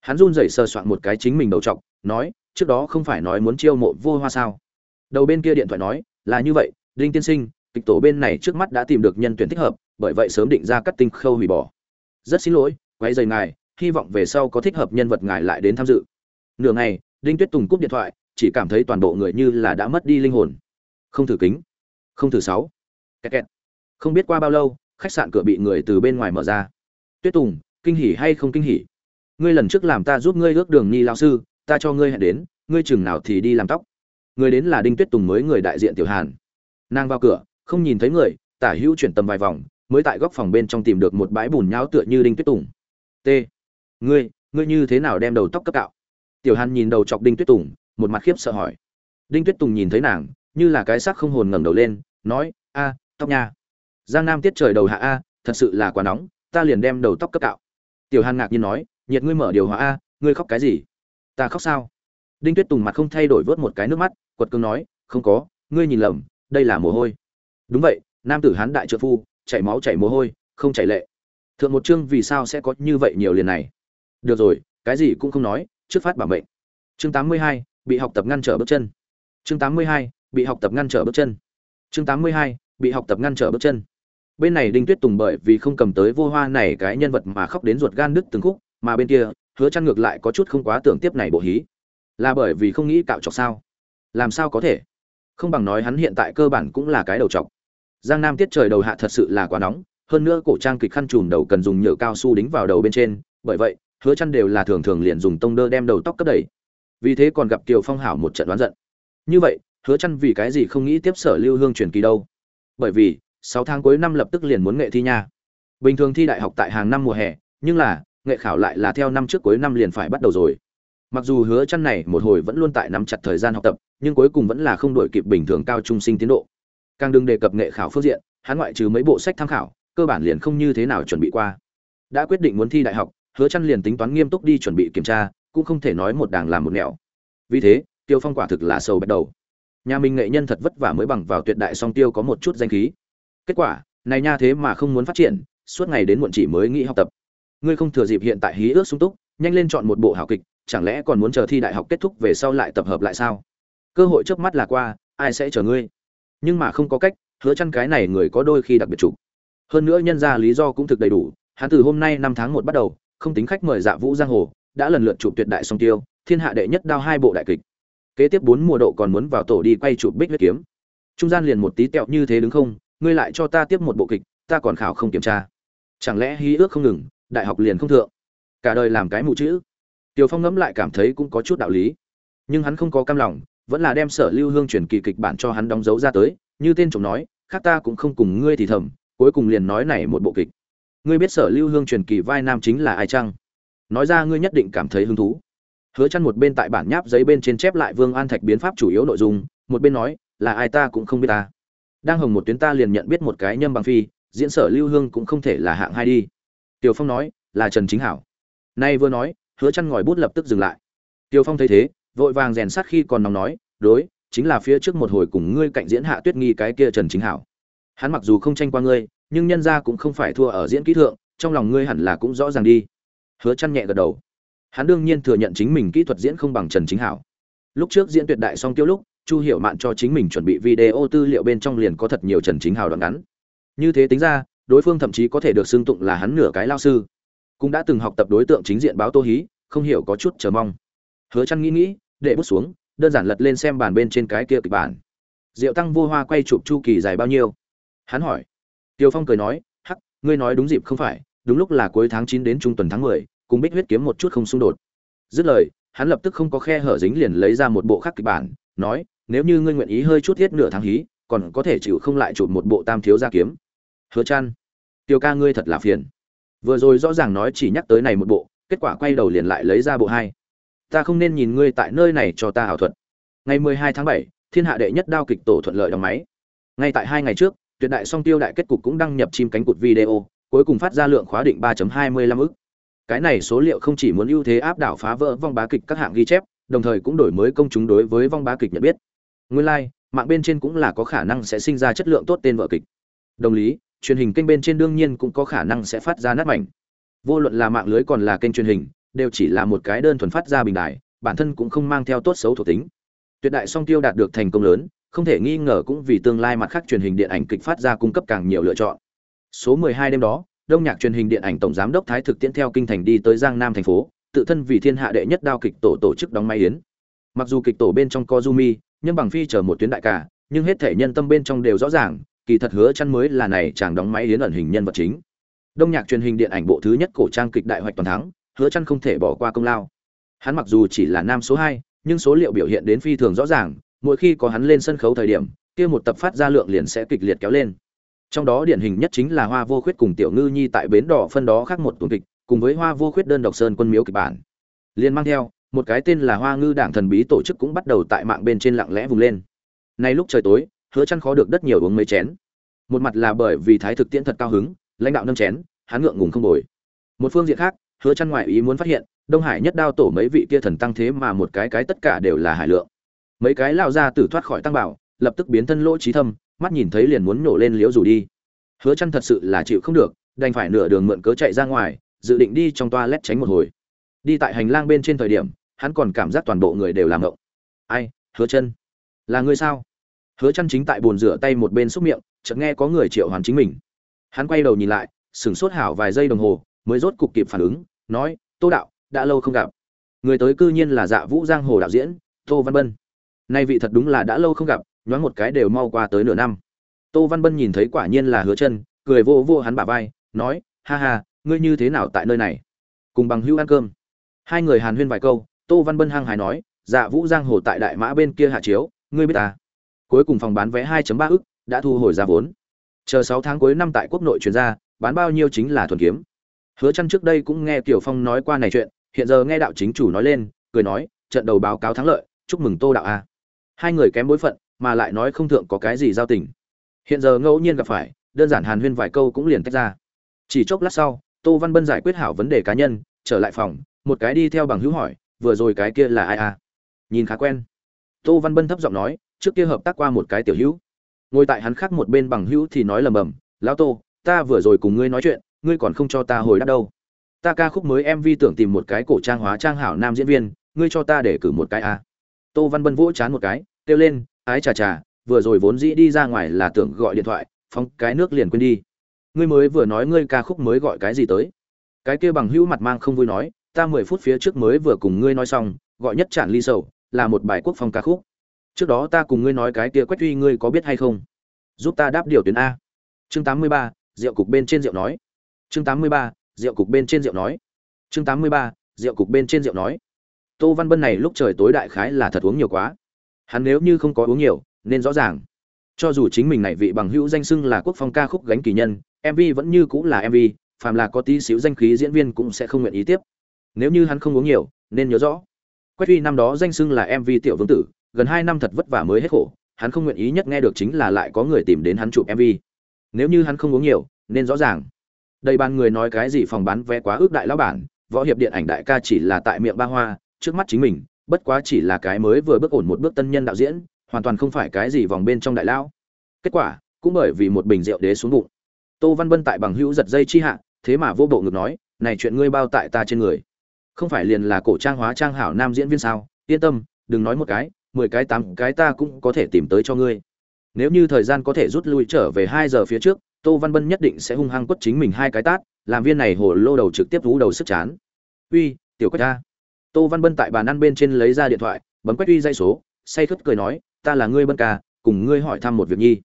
Hắn run rẩy sờ soạn một cái chính mình đầu t nói, trước đó không phải nói muốn chiêu mộ vô hoa sao? Đầu bên kia điện thoại nói, là như vậy đinh tiên sinh, kịch tổ bên này trước mắt đã tìm được nhân tuyển thích hợp, bởi vậy sớm định ra cắt tinh khâu hủy bỏ. Rất xin lỗi quay dày ngài, hy vọng về sau có thích hợp nhân vật ngài lại đến tham dự. Nửa ngày, đinh tuyết tùng cúp điện thoại, chỉ cảm thấy toàn bộ người như là đã mất đi linh hồn. Không thử kính, không thử sáu. Kẹt kẹt. không biết qua bao lâu, khách sạn cửa bị người từ bên ngoài mở ra. Tuyết tùng, kinh hỉ hay không kinh hỉ? Ngươi lần trước làm ta giúp ngươi ước đường nhi lao sư, ta cho ngươi hẹn đến, ngươi chừng nào thì đi làm tóc. Người đến là đinh tuyết tùng mới người đại diện tiểu hàn nàng vào cửa, không nhìn thấy người, tả hữu chuyển tầm vài vòng, mới tại góc phòng bên trong tìm được một bãi bùn nhão tựa như đinh tuyết tùng. T, ngươi ngươi như thế nào đem đầu tóc cấp cạo? Tiểu hàn nhìn đầu chọc đinh tuyết tùng, một mặt khiếp sợ hỏi. Đinh tuyết tùng nhìn thấy nàng, như là cái xác không hồn ngẩng đầu lên, nói, a, tóc nha. Giang nam tiết trời đầu hạ a, thật sự là quá nóng, ta liền đem đầu tóc cấp cạo. Tiểu hàn ngạc nhiên nói, nhiệt ngươi mở điều hòa a, ngươi khóc cái gì? Ta khóc sao? Đinh tuyết tùng mặt không thay đổi vớt một cái nước mắt, quật cường nói, không có, ngươi nhìn lầm đây là mồ hôi. Đúng vậy nam tử hán đại trợ phu chảy máu chảy mồ hôi không chảy lệ. Thượng một chương vì sao sẽ có như vậy nhiều liền này. Được rồi cái gì cũng không nói trước phát bảo mệnh. Chương 82, bị học tập ngăn trở bước chân. Chương 82, bị học tập ngăn trở bước chân. Chương 82, bị học tập ngăn trở bước chân. Bên này đinh tuyết tùng bởi vì không cầm tới vô hoa này cái nhân vật mà khóc đến ruột gan đứt từng khúc mà bên kia hứa chăn ngược lại có chút không quá tưởng tiếp này bộ hí. Là bởi vì không nghĩ cạo trọc sao? Làm sao có thể? Không bằng nói hắn hiện tại cơ bản cũng là cái đầu trọc. Giang nam tiết trời đầu hạ thật sự là quá nóng, hơn nữa cổ trang kịch khăn trùm đầu cần dùng nhựa cao su đính vào đầu bên trên, bởi vậy, hứa chăn đều là thường thường liền dùng tông đơ đem đầu tóc cấp đẩy. Vì thế còn gặp kiều phong hảo một trận đoán giận. Như vậy, hứa chăn vì cái gì không nghĩ tiếp sở lưu hương truyền kỳ đâu? Bởi vì 6 tháng cuối năm lập tức liền muốn nghệ thi nha. Bình thường thi đại học tại hàng năm mùa hè, nhưng là, nghệ khảo lại là theo năm trước cuối năm liền phải bắt đầu rồi. Mặc dù hứa chăn này một hồi vẫn luôn tại nắm chặt thời gian học tập nhưng cuối cùng vẫn là không đổi kịp bình thường cao trung sinh tiến độ. Càng đừng đề cập nghệ khảo phương diện, hắn ngoại trừ mấy bộ sách tham khảo, cơ bản liền không như thế nào chuẩn bị qua. Đã quyết định muốn thi đại học, hứa chăn liền tính toán nghiêm túc đi chuẩn bị kiểm tra, cũng không thể nói một đàng làm một nẻo. Vì thế, tiêu phong quả thực là sầu bắt đầu. Nhà mình nghệ nhân thật vất vả mới bằng vào tuyệt đại song tiêu có một chút danh khí. Kết quả, này nha thế mà không muốn phát triển, suốt ngày đến muộn chỉ mới nghĩ học tập. Ngươi không thừa dịp hiện tại hí ước sung túc, nhanh lên chọn một bộ hảo kịch, chẳng lẽ còn muốn chờ thi đại học kết thúc về sau lại tập hợp lại sao? Cơ hội trước mắt là qua ai sẽ chờ ngươi? Nhưng mà không có cách hứa chăn cái này người có đôi khi đặc biệt chủ. Hơn nữa nhân ra lý do cũng thực đầy đủ hắn từ hôm nay năm tháng một bắt đầu không tính khách mời dạ vũ giang hồ đã lần lượt chụp tuyệt đại song tiêu thiên hạ đệ nhất đao hai bộ đại kịch. Kế tiếp bốn mùa độ còn muốn vào tổ đi quay chụp bích huyết kiếm. Trung gian liền một tí tẹo như thế đứng không ngươi lại cho ta tiếp một bộ kịch ta còn khảo không kiểm tra. Chẳng lẽ hí ước không ngừng đại học liền không thượng? Cả đời làm cái mù chữ. Tiểu Phong ngẫm lại cảm thấy cũng có chút đạo lý, nhưng hắn không có cam lòng, vẫn là đem Sở Lưu Hương truyền kỳ kịch bản cho hắn đóng dấu ra tới, như tên chồng nói, khác ta cũng không cùng ngươi thì thầm, cuối cùng liền nói này một bộ kịch. Ngươi biết Sở Lưu Hương truyền kỳ vai nam chính là ai chăng? Nói ra ngươi nhất định cảm thấy hứng thú. Hứa chăn một bên tại bản nháp giấy bên trên chép lại Vương An Thạch biến pháp chủ yếu nội dung, một bên nói, là ai ta cũng không biết ta. Đang hồng một tuyến ta liền nhận biết một cái nhâm bằng phi, diễn Sở Lưu Hương cũng không thể là hạng hai đi. Tiểu Phong nói, là Trần Chính Hảo. Nay vừa nói, hứa chăn ngòi bút lập tức dừng lại tiểu phong thấy thế vội vàng rèn sát khi còn nóng nói, đối, chính là phía trước một hồi cùng ngươi cạnh diễn hạ tuyết nghi cái kia trần chính hảo. Hắn mặc dù không tranh qua ngươi, nhưng nhân gia cũng không phải thua ở diễn kỹ thượng, trong lòng ngươi hẳn là cũng rõ ràng đi. Hứa chăn nhẹ gật đầu. Hắn đương nhiên thừa nhận chính mình kỹ thuật diễn không bằng trần chính hảo. Lúc trước diễn tuyệt đại song tiêu lúc, chu hiểu mạn cho chính mình chuẩn bị video tư liệu bên trong liền có thật nhiều trần chính hảo đoạn ngắn. Như thế tính ra, đối phương thậm chí có thể được xưng tụng là hắn nửa cái lao sư. Cũng đã từng học tập đối tượng chính diện báo tô hí, không hiểu có chút chờ mong. Hứa chăn nghĩ nghĩ để bút xuống đơn giản lật lên xem bàn bên trên cái kia kịch bản. Diệu tăng vô hoa quay chụp chu kỳ dài bao nhiêu? Hắn hỏi. Tiêu phong cười nói hắc ngươi nói đúng dịp không phải đúng lúc là cuối tháng chín đến trung tuần tháng 10, cùng bích huyết kiếm một chút không xung đột. Dứt lời hắn lập tức không có khe hở dính liền lấy ra một bộ khác kịch bản nói nếu như ngươi nguyện ý hơi chút thiết nửa tháng hí còn có thể chịu không lại chụp một bộ tam thiếu gia kiếm. Hứa chăn tiêu ca ngươi thật là phiền. Vừa rồi rõ ràng nói chỉ nhắc tới này một bộ kết quả quay đầu liền lại lấy ra bộ hai ta không nên nhìn ngươi tại nơi này cho ta ảo thuật. Ngày mười hai tháng 7, thiên hạ đệ nhất đao kịch tổ thuận lợi đóng máy. Ngay tại hai ngày trước tuyệt đại song tiêu đại kết cục cũng đăng nhập chim cánh cụt video cuối cùng phát ra lượng khóa định 3.25 ức. Cái này số liệu không chỉ muốn ưu thế áp đảo phá vỡ vong bá kịch các hạng ghi chép đồng thời cũng đổi mới công chúng đối với vong bá kịch nhận biết. Nguyên lai、like, mạng bên trên cũng là có khả năng sẽ sinh ra chất lượng tốt tên vợ kịch. Đồng lý truyền hình kênh bên trên đương nhiên cũng có khả năng sẽ phát ra nát mảnh. Vô luận là mạng lưới còn là kênh truyền hình đều chỉ là một cái đơn thuần phát ra bình đại bản thân cũng không mang theo tốt xấu thuộc tính. Tuyệt đại song tiêu đạt được thành công lớn không thể nghi ngờ cũng vì tương lai mặt khác truyền hình điện ảnh kịch phát ra cung cấp càng nhiều lựa chọn. Số 12 đêm đó đông nhạc truyền hình điện ảnh tổng giám đốc thái thực tiễn theo kinh thành đi tới giang nam thành phố tự thân vì thiên hạ đệ nhất đao kịch tổ tổ chức đóng máy yến. Mặc dù kịch tổ bên trong có mi, nhưng bằng phi chờ một tuyến đại cả nhưng hết thể nhân tâm bên trong đều rõ ràng kỳ thật hứa chăn mới là này chàng đóng máy yến ẩn hình nhân vật chính. Đông nhạc truyền hình điện ảnh bộ thứ nhất cổ trang kịch đại hoạch toàn thắng hứa chăn không thể bỏ qua công lao. Hắn mặc dù chỉ là nam số 2, nhưng số liệu biểu hiện đến phi thường rõ ràng mỗi khi có hắn lên sân khấu thời điểm kia một tập phát ra lượng liền sẽ kịch liệt kéo lên. Trong đó điển hình nhất chính là hoa vô khuyết cùng tiểu ngư nhi tại bến đỏ phân đó khác một tuần kịch cùng với hoa vô khuyết đơn độc sơn quân miếu kịch bản. Liên mang theo một cái tên là hoa ngư đảng thần bí tổ chức cũng bắt đầu tại mạng bên trên lặng lẽ vùng lên. Nay lúc trời tối hứa Chân khó được đất nhiều uống mấy chén. Một mặt là bởi vì thái thực tiễn thật cao hứng lãnh đạo nâng chén hắn ngượng ngùng không bồi. Một phương diện khác hứa chăn ngoại ý muốn phát hiện, đông hải nhất đao tổ mấy vị kia thần tăng thế mà một cái cái tất cả đều là hải lượng. Mấy cái lao ra tử thoát khỏi tăng bảo, lập tức biến thân lỗ trí thâm, mắt nhìn thấy liền muốn nổ lên liễu rủ đi. Hứa chăn thật sự là chịu không được, đành phải nửa đường mượn cớ chạy ra ngoài, dự định đi trong toa lét tránh một hồi. Đi tại hành lang bên trên thời điểm, hắn còn cảm giác toàn bộ người đều làm ngộng. Ai, hứa chân là ngươi sao? Hứa chân chính tại bồn rửa tay một bên xúc miệng, chợt nghe có người triệu hoàn chính mình. Hắn quay đầu nhìn lại, sửng sốt hảo vài giây đồng hồ mới rốt cục kịp phản ứng, nói, tô đạo, đã lâu không gặp. Người tới cư nhiên là dạ vũ giang hồ đạo diễn, tô văn bân. Nay vị thật đúng là đã lâu không gặp, nhoáng một cái đều mau qua tới nửa năm. Tô văn bân nhìn thấy quả nhiên là hứa chân, cười vô vô hắn bả vai, nói, ha ha, ngươi như thế nào tại nơi này? Cùng bằng hữu ăn cơm. Hai người hàn huyên vài câu, tô văn bân hăng hài nói dạ vũ giang hồ tại đại mã bên kia hạ chiếu, ngươi biết ta? Cuối cùng phòng bán vé 2.3 ức, đã thu hồi ra vốn. Chờ 6 tháng cuối năm tại quốc nội chuyển ra, bán bao nhiêu chính là thuần kiếm hứa chăn trước đây cũng nghe tiểu phong nói qua này chuyện, hiện giờ nghe đạo chính chủ nói lên, cười nói, trận đầu báo cáo thắng lợi, chúc mừng tô đạo a. Hai người kém bối phận, mà lại nói không thượng có cái gì giao tình. Hiện giờ ngẫu nhiên gặp phải, đơn giản hàn huyên vài câu cũng liền tách ra. Chỉ chốc lát sau, tô văn bân giải quyết hảo vấn đề cá nhân, trở lại phòng, một cái đi theo bằng hữu hỏi, vừa rồi cái kia là ai à nhìn khá quen. Tô văn bân thấp giọng nói, trước kia hợp tác qua một cái tiểu hữu. Ngồi tại hắn khác một bên bằng hữu thì nói lầm bầm, lão tô, ta vừa rồi cùng ngươi nói chuyện ngươi còn không cho ta hồi đáp đâu. Ta ca khúc mới mv tưởng tìm một cái cổ trang hóa trang hảo nam diễn viên, ngươi cho ta để cử một cái à. tô văn bân vỗ chán một cái, kêu lên, ái chà chà, vừa rồi vốn dĩ đi ra ngoài là tưởng gọi điện thoại, phóng cái nước liền quên đi. Ngươi mới vừa nói ngươi ca khúc mới gọi cái gì tới. Cái kia bằng hữu mặt mang không vui nói, ta mười phút phía trước mới vừa cùng ngươi nói xong, gọi nhất trản ly sầu, là một bài quốc phong ca khúc. Trước đó ta cùng ngươi nói cái kia quách uy ngươi có biết hay không? Giúp ta đáp điều tuyến a. Chương tám mươi ba, rượu cục bên trên rượu nói chương tám mươi ba rượu cục bên trên rượu nói. Chương tám mươi ba rượu cục bên trên rượu nói. Tô văn bân này lúc trời tối đại khái là thật uống nhiều quá. Hắn nếu như không có uống nhiều, nên rõ ràng. Cho dù chính mình này vị bằng hữu danh xưng là quốc phong ca khúc gánh kỳ nhân mv vẫn như cũng là mv phàm là có tí xíu danh khí diễn viên cũng sẽ không nguyện ý tiếp. Nếu như hắn không uống nhiều, nên nhớ rõ. Quách uy năm đó danh xưng là mv tiểu vương tử, gần hai năm thật vất vả mới hết khổ, hắn không nguyện ý nhất nghe được chính là lại có người tìm đến hắn chụp mv nếu như hắn không uống nhiều, nên rõ ràng đây ban người nói cái gì phòng bán vé quá ước đại lão bản, võ hiệp điện ảnh đại ca chỉ là tại miệng ba hoa, trước mắt chính mình, bất quá chỉ là cái mới vừa bước ổn một bước tân nhân đạo diễn, hoàn toàn không phải cái gì vòng bên trong đại lão. Kết quả, cũng bởi vì một bình rượu đế xuống bụng. Tô văn bân tại bằng hữu giật dây chi hạ, thế mà vô bộ ngực nói, này chuyện ngươi bao tại ta trên người. Không phải liền là cổ trang hóa trang hảo nam diễn viên sao? Yên tâm, đừng nói một cái, mười cái tám cái ta cũng có thể tìm tới cho ngươi nếu như thời gian có thể rút lui trở về hai giờ phía trước, tô văn bân nhất định sẽ hung hăng quất chính mình hai cái tát, làm viên này hồ lô đầu trực tiếp rú đầu sức chán. Uy, tiểu quách ta tô văn bân tại bàn ăn bên trên lấy ra điện thoại, bấm quách uy dây số, say khất cười nói, ta là ngươi bân ca, cùng ngươi hỏi thăm một việc nhi.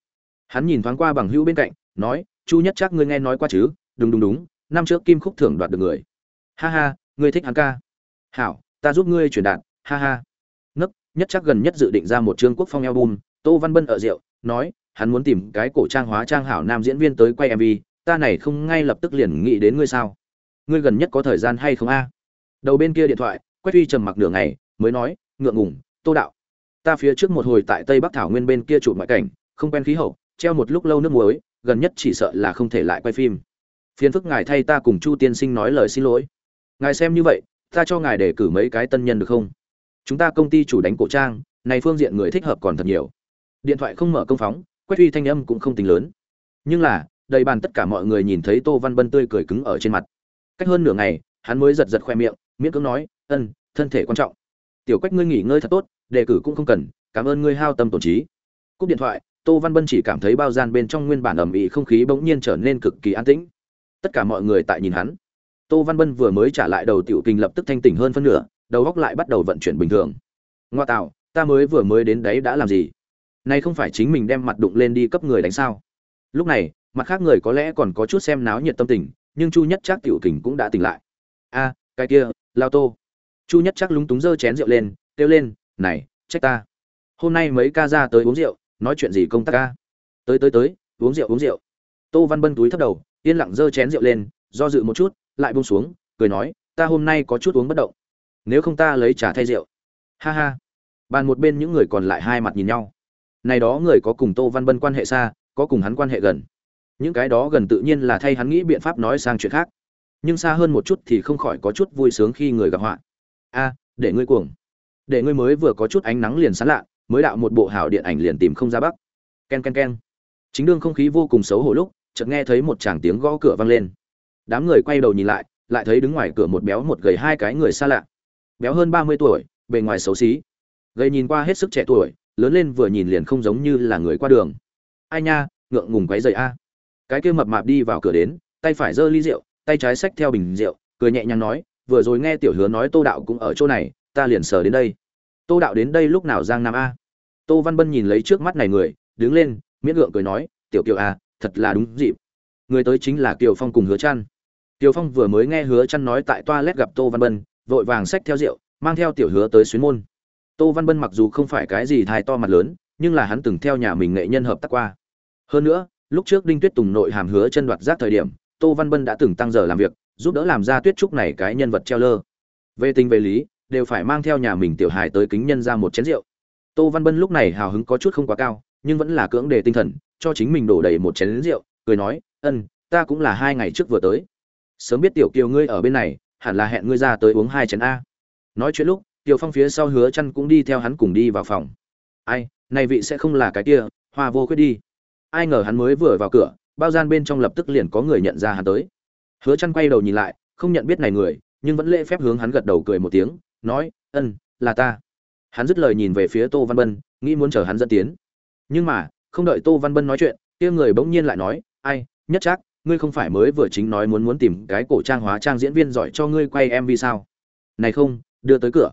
Hắn nhìn thoáng qua bằng hữu bên cạnh, nói, chu nhất chắc ngươi nghe nói qua chứ? Đúng đúng đúng, năm trước kim khúc thưởng đoạt được người. Ha ha, ngươi thích hắn ca. Hảo, ta giúp ngươi truyền đạt, ha ha. Nấc, nhất chắc gần nhất dự định ra một chương quốc phong album, tô văn bân ở rượu nói, hắn muốn tìm cái cổ trang hóa trang hảo nam diễn viên tới quay mv ta này không ngay lập tức liền nghĩ đến ngươi sao? Ngươi gần nhất có thời gian hay không a? Đầu bên kia điện thoại, quách uy trầm mặc nửa ngày, mới nói, ngượng ngùng, tô đạo. Ta phía trước một hồi tại tây bắc thảo nguyên bên kia chụp ngoại cảnh, không quen khí hậu, treo một lúc lâu nước muối, gần nhất chỉ sợ là không thể lại quay phim. Phiền phức ngài thay ta cùng chu tiên sinh nói lời xin lỗi. Ngài xem như vậy, ta cho ngài để cử mấy cái tân nhân được không? Chúng ta công ty chủ đánh cổ trang, này phương diện người thích hợp còn thật nhiều điện thoại không mở công phóng quét uy thanh âm cũng không tính lớn. Nhưng là, đầy bàn tất cả mọi người nhìn thấy tô văn bân tươi cười cứng ở trên mặt. Cách hơn nửa ngày, hắn mới giật giật khoe miệng, miễn cưỡng nói, ân, thân thể quan trọng. Tiểu quách ngươi nghỉ ngơi thật tốt, đề cử cũng không cần, cảm ơn ngươi hao tâm tổn trí. Cúp điện thoại, tô văn bân chỉ cảm thấy bao gian bên trong nguyên bản ẩm ĩ không khí bỗng nhiên trở nên cực kỳ an tĩnh. Tất cả mọi người tại nhìn hắn. Tô văn bân vừa mới trả lại đầu tiểu kinh lập tức thanh tỉnh hơn phân nửa, đầu góc lại bắt đầu vận chuyển bình thường. Ngoa tạo, ta mới vừa mới đến đấy đã làm gì? Nay không phải chính mình đem mặt đụng lên đi cấp người đánh sao? Lúc này, mặt khác người có lẽ còn có chút xem náo nhiệt tâm tình, nhưng chu nhất chắc tiểu kình cũng đã tỉnh lại. A, cái kia, lao tô. Chu nhất chắc lúng túng giơ chén rượu lên, kêu lên, này, trách ta. Hôm nay mấy ca ra tới uống rượu, nói chuyện gì công tác ca tới tới tới, uống rượu uống rượu. Tô văn bân túi thấp đầu, yên lặng giơ chén rượu lên, do dự một chút, lại buông xuống, cười nói, ta hôm nay có chút uống bất động. Nếu không ta lấy trà thay rượu. Ha ha. Bàn một bên những người còn lại hai mặt nhìn nhau này đó người có cùng tô văn bân quan hệ xa, có cùng hắn quan hệ gần. Những cái đó gần tự nhiên là thay hắn nghĩ biện pháp nói sang chuyện khác. Nhưng xa hơn một chút thì không khỏi có chút vui sướng khi người gặp họa. A, để ngươi cuồng. Để ngươi mới vừa có chút ánh nắng liền sán lạ, mới đạo một bộ hảo điện ảnh liền tìm không ra bắc. Ken ken ken. Chính đương không khí vô cùng xấu hổ lúc, chợt nghe thấy một chàng tiếng gõ cửa vang lên. Đám người quay đầu nhìn lại lại thấy đứng ngoài cửa một béo một gầy hai cái người xa lạ. Béo hơn ba mươi tuổi, bề ngoài xấu xí. Gầy nhìn qua hết sức trẻ tuổi lớn lên vừa nhìn liền không giống như là người qua đường. Ai nha, ngượng ngùng quấy dậy a. Cái kia mập mạp đi vào cửa đến, tay phải giơ ly rượu, tay trái xách theo bình rượu, cười nhẹ nhàng nói, vừa rồi nghe tiểu hứa nói tô đạo cũng ở chỗ này, ta liền sờ đến đây. Tô đạo đến đây lúc nào giang nam a? Tô văn bân nhìn lấy trước mắt này người, đứng lên, miễn gượng cười nói, tiểu kiều a thật là đúng dịp. Người tới chính là kiều phong cùng hứa trăn. kiều phong vừa mới nghe hứa trăn nói tại toilet gặp tô văn bân, vội vàng xách theo rượu, mang theo tiểu hứa tới xuyến môn tô văn bân mặc dù không phải cái gì thai to mặt lớn, nhưng là hắn từng theo nhà mình nghệ nhân hợp tác qua. Hơn nữa, lúc trước đinh tuyết tùng nội hàm hứa chân đoạt giác thời điểm, tô văn bân đã từng tăng giờ làm việc, giúp đỡ làm ra tuyết trúc này cái nhân vật treo lơ. Về tình về lý, đều phải mang theo nhà mình tiểu hài tới kính nhân ra một chén rượu. Tô văn bân lúc này hào hứng có chút không quá cao, nhưng vẫn là cưỡng đề tinh thần, cho chính mình đổ đầy một chén rượu, cười nói, ân, ta cũng là hai ngày trước vừa tới. Sớm biết tiểu kiều ngươi ở bên này, hẳn là hẹn ngươi ra tới uống hai chén a. Nói chuyện lúc tiểu phong phía sau hứa Chân cũng đi theo hắn cùng đi vào phòng. Ai, này vị sẽ không là cái kia, hoa vô quyết đi. Ai ngờ hắn mới vừa vào cửa, bao gian bên trong lập tức liền có người nhận ra hắn tới. Hứa Chân quay đầu nhìn lại, không nhận biết này người, nhưng vẫn lễ phép hướng hắn gật đầu cười một tiếng, nói, ân, là ta. Hắn dứt lời nhìn về phía tô văn bân, nghĩ muốn chờ hắn dẫn tiến. Nhưng mà, không đợi tô văn bân nói chuyện, kia người bỗng nhiên lại nói, ai, nhất chắc ngươi không phải mới vừa chính nói muốn muốn tìm cái cổ trang hóa trang diễn viên giỏi cho ngươi quay mv sao? Này không, đưa tới cửa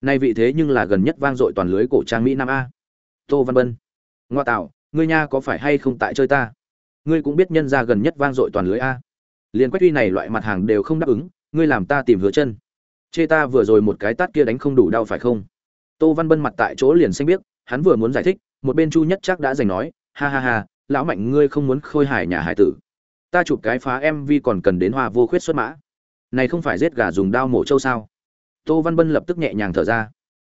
nay vị thế nhưng là gần nhất vang dội toàn lưới cổ trang mỹ nam a. Tô văn bân. Ngoa tạo, ngươi nha có phải hay không tại chơi ta? Ngươi cũng biết nhân ra gần nhất vang dội toàn lưới a. Liền quách uy này loại mặt hàng đều không đáp ứng, ngươi làm ta tìm hứa chân. Chê ta vừa rồi một cái tát kia đánh không đủ đau phải không? Tô văn bân mặt tại chỗ liền xanh biết hắn vừa muốn giải thích, một bên chu nhất chắc đã giành nói, ha ha ha, lão mạnh ngươi không muốn khôi hài nhà hải tử. Ta chụp cái phá mv còn cần đến hoa vô khuyết xuất mã. Này không phải giết gà dùng đao mổ trâu sao? Tô văn bân lập tức nhẹ nhàng thở ra.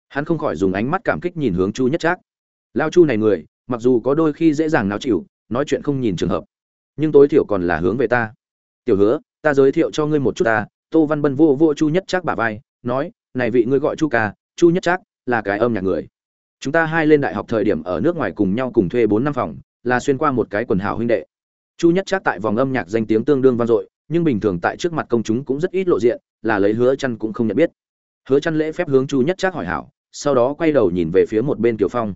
Hắn không khỏi dùng ánh mắt cảm kích nhìn hướng chu nhất trác. Lao chu này người, mặc dù có đôi khi dễ dàng náo chịu, nói chuyện không nhìn trường hợp. Nhưng tối thiểu còn là hướng về ta. Tiểu hứa, ta giới thiệu cho ngươi một chút ta. Tô văn bân vô vô chu nhất trác bả vai, nói, này vị ngươi gọi chu ca, chu nhất trác là cái âm nhạc người. Chúng ta hai lên đại học thời điểm ở nước ngoài cùng nhau cùng thuê bốn năm phòng, là xuyên qua một cái quần hào huynh đệ. Chu nhất trác tại vòng âm nhạc danh tiếng tương đương vang dội, nhưng bình thường tại trước mặt công chúng cũng rất ít lộ diện, là lấy hứa chăn cũng không nhận biết hứa chăn lễ phép hướng chu nhất trác hỏi hảo, sau đó quay đầu nhìn về phía một bên Tiểu phong.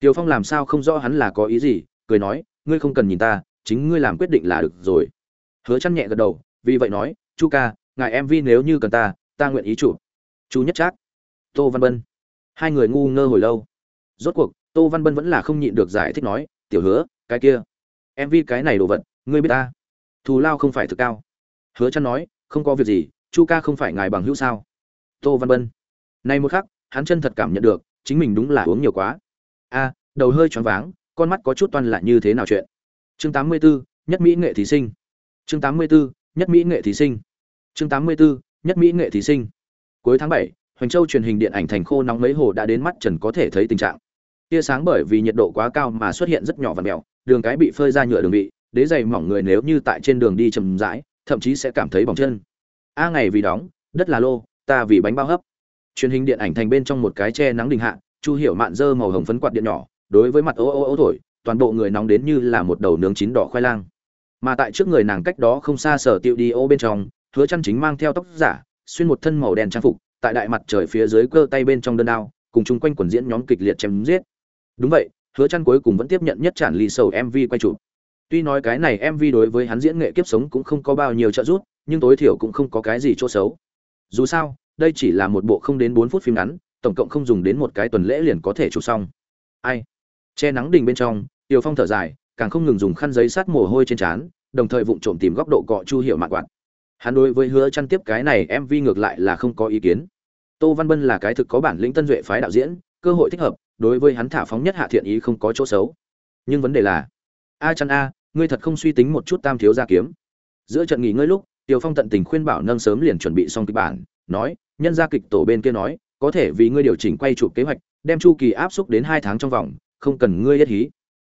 Tiểu phong làm sao không rõ hắn là có ý gì, cười nói, ngươi không cần nhìn ta, chính ngươi làm quyết định là được rồi. Hứa chăn nhẹ gật đầu, vì vậy nói, chu ca, ngài mv nếu như cần ta ta nguyện ý chủ chu nhất trác, tô văn bân. Hai người ngu ngơ hồi lâu. Rốt cuộc, tô văn bân vẫn là không nhịn được giải thích nói, tiểu hứa, cái kia mv cái này đồ vật, ngươi biết ta? Thù lao không phải thực cao. Hứa chăn nói, không có việc gì, chu ca không phải ngài bằng hữu sao? Tô văn bân. Nay một khắc hắn chân thật cảm nhận được chính mình đúng là uống nhiều quá. A đầu hơi choáng váng con mắt có chút toan là như thế nào chuyện? Chương 84, nhất mỹ nghệ thí sinh. Chương 84, nhất mỹ nghệ thí sinh. Chương 84, nhất mỹ nghệ thí sinh. Cuối tháng 7, hoành châu truyền hình điện ảnh thành khô nóng mấy hồ đã đến mắt trần có thể thấy tình trạng. Tia sáng bởi vì nhiệt độ quá cao mà xuất hiện rất nhỏ và mèo đường cái bị phơi ra nhựa đường vị đế dày mỏng người nếu như tại trên đường đi chầm rãi thậm chí sẽ cảm thấy bỏng chân. A ngày vì đóng đất là lô ta vì bánh bao hấp. Truyền hình điện ảnh thành bên trong một cái che nắng đình hạ, chu hiểu mạn dơ màu hồng phấn quạt điện nhỏ, đối với mặt ô ô ô thổi, toàn bộ người nóng đến như là một đầu nướng chín đỏ khoai lang. Mà tại trước người nàng cách đó không xa sở tiệu đi ô bên trong, hứa chăn chính mang theo tóc giả, xuyên một thân màu đen trang phục, tại đại mặt trời phía dưới cơ tay bên trong đơn đao, cùng chung quanh quần diễn nhóm kịch liệt chém giết. Đúng vậy, hứa chăn cuối cùng vẫn tiếp nhận nhất tràn ly sầu mv quay chụp. Tuy nói cái này mv đối với hắn diễn nghệ kiếp sống cũng không có bao nhiêu trợ giúp, nhưng tối thiểu cũng không có cái gì chỗ xấu dù sao đây chỉ là một bộ không đến bốn phút phim ngắn tổng cộng không dùng đến một cái tuần lễ liền có thể chụp xong ai che nắng đình bên trong Tiêu Phong thở dài, càng không ngừng dùng khăn giấy sát mồ hôi trên trán, đồng thời vụng trộm tìm góc độ cọ Chu hiệu Mạn quạt. Hắn đối với hứa chăn tiếp cái này MV ngược lại là không có ý kiến. Tô Văn Bân là cái thực có bản lĩnh tân duệ phái đạo diễn, cơ hội thích hợp, đối với hắn thả phóng nhất hạ thiện ý không có chỗ xấu. Nhưng vấn đề là, a chăn a, ngươi thật không suy tính một chút tam thiếu gia kiếm. Giữa trận nghỉ ngơi lúc, Tiêu Phong tận tình khuyên bảo nâng sớm liền chuẩn bị xong kịch bản, nói, nhân gia kịch tổ bên kia nói, có thể vì ngươi điều chỉnh quay chụp kế hoạch, đem chu kỳ áp xúc đến 2 tháng trong vòng, không cần ngươi yết hí.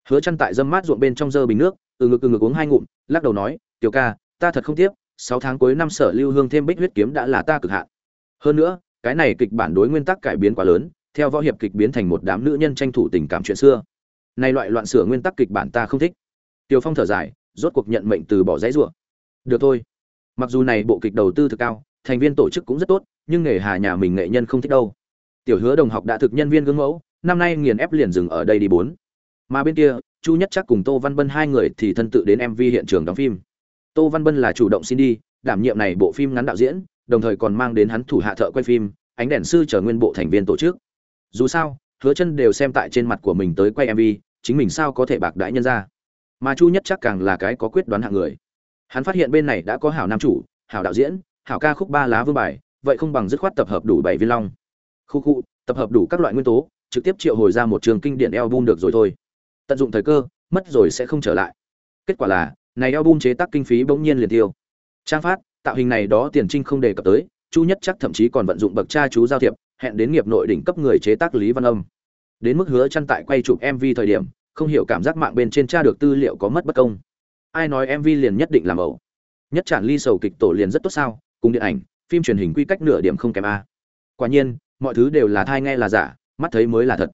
Hứa Chân tại dâm mát ruộng bên trong dơ bình nước từ ngực từ ngực uống hai ngụm lắc đầu nói tiểu ca ta thật không tiếp sáu tháng cuối năm sở lưu hương thêm bích huyết kiếm đã là ta cực hạn. Hơn nữa cái này kịch bản đối nguyên tắc cải biến quá lớn theo võ hiệp kịch biến thành một đám nữ nhân tranh thủ tình cảm chuyện xưa. Này loại loạn sửa nguyên tắc kịch bản ta không thích. Tiểu phong thở dài rốt cuộc nhận mệnh từ bỏ dãy rủa được thôi mặc dù này bộ kịch đầu tư thực cao, thành viên tổ chức cũng rất tốt, nhưng nghề hà nhà mình nghệ nhân không thích đâu. Tiểu hứa đồng học đã thực nhân viên gương mẫu, năm nay nghiền ép liền dừng ở đây đi bốn. Mà bên kia, chu nhất chắc cùng tô văn bân hai người thì thân tự đến mv hiện trường đóng phim. Tô văn bân là chủ động xin đi, đảm nhiệm này bộ phim ngắn đạo diễn, đồng thời còn mang đến hắn thủ hạ thợ quay phim, ánh đèn sư trở nguyên bộ thành viên tổ chức. Dù sao, hứa chân đều xem tại trên mặt của mình tới quay mv chính mình sao có thể bạc đãi nhân ra? Mà chu nhất chắc càng là cái có quyết đoán hạng người hắn phát hiện bên này đã có hảo nam chủ, hảo đạo diễn, hảo ca khúc ba lá vương bài, vậy không bằng dứt khoát tập hợp đủ bảy viên long. Khu khu, tập hợp đủ các loại nguyên tố, trực tiếp triệu hồi ra một trường kinh điển album được rồi thôi. Tận dụng thời cơ, mất rồi sẽ không trở lại. Kết quả là, này album chế tác kinh phí bỗng nhiên liền tiêu. Trang phát, tạo hình này đó tiền trinh không đề cập tới, chu nhất chắc thậm chí còn vận dụng bậc cha chú giao thiệp, hẹn đến nghiệp nội đỉnh cấp người chế tác lý văn âm. Đến mức hứa chăn tại quay chụp mv thời điểm, không hiểu cảm giác mạng bên trên cha được tư liệu có mất bất công ai nói mv liền nhất định làm ẩu nhất tràn ly sầu kịch tổ liền rất tốt sao cùng điện ảnh phim truyền hình quy cách nửa điểm không kém a quả nhiên mọi thứ đều là thai nghe là giả mắt thấy mới là thật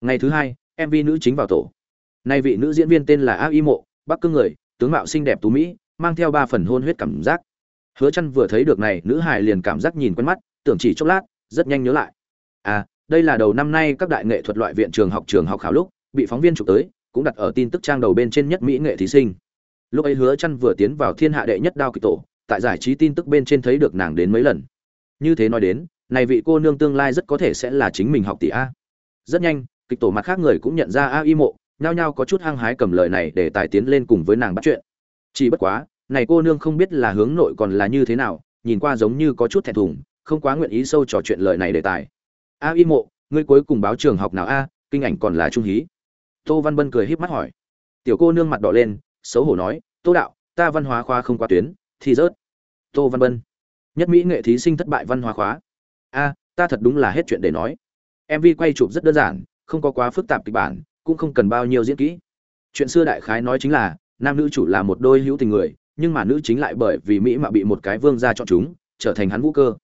ngày thứ hai mv nữ chính vào tổ Nay vị nữ diễn viên tên là A Y Mộ, Bắc Cương người, tướng mạo xinh đẹp tú mỹ, mang theo ba phần hôn huyết cảm giác. Hứa chăn vừa thấy được này, nữ hài liền cảm giác nhìn quen mắt, tưởng chỉ chốc lát, rất nhanh nhớ lại. À, đây là đầu năm nay các đại nghệ thuật loại viện trường học trường học khảo lúc, bị phóng viên chụp tới, cũng đặt ở tin tức trang đầu bên trên nhất mỹ nghệ thí sinh. Lúc ấy Hứa Chân vừa tiến vào thiên hạ đệ nhất đao kịch tổ, tại giải trí tin tức bên trên thấy được nàng đến mấy lần. Như thế nói đến, này vị cô nương tương lai rất có thể sẽ là chính mình học tỷ a. Rất nhanh, kịch tổ mặt khác người cũng nhận ra A Y Mộ, nhao nhao có chút hăng hái cầm lời này để tài tiến lên cùng với nàng bắt chuyện chỉ bất quá này cô nương không biết là hướng nội còn là như thế nào nhìn qua giống như có chút thẹn thùng không quá nguyện ý sâu trò chuyện lời này đề tài a y mộ ngươi cuối cùng báo trường học nào a kinh ảnh còn là trung hí tô văn bân cười híp mắt hỏi tiểu cô nương mặt đỏ lên xấu hổ nói, tô đạo, ta văn hóa khoa không qua tuyến, thì rớt. Tô văn bân nhất mỹ nghệ thí sinh thất bại văn hóa khóa a, ta thật đúng là hết chuyện để nói. Mv quay chụp rất đơn giản, không có quá phức tạp kịch bản, cũng không cần bao nhiêu diễn kỹ. Chuyện xưa đại khái nói chính là, nam nữ chủ là một đôi hữu tình người, nhưng mà nữ chính lại bởi vì mỹ mà bị một cái vương gia chọn chúng, trở thành hắn vũ cơ.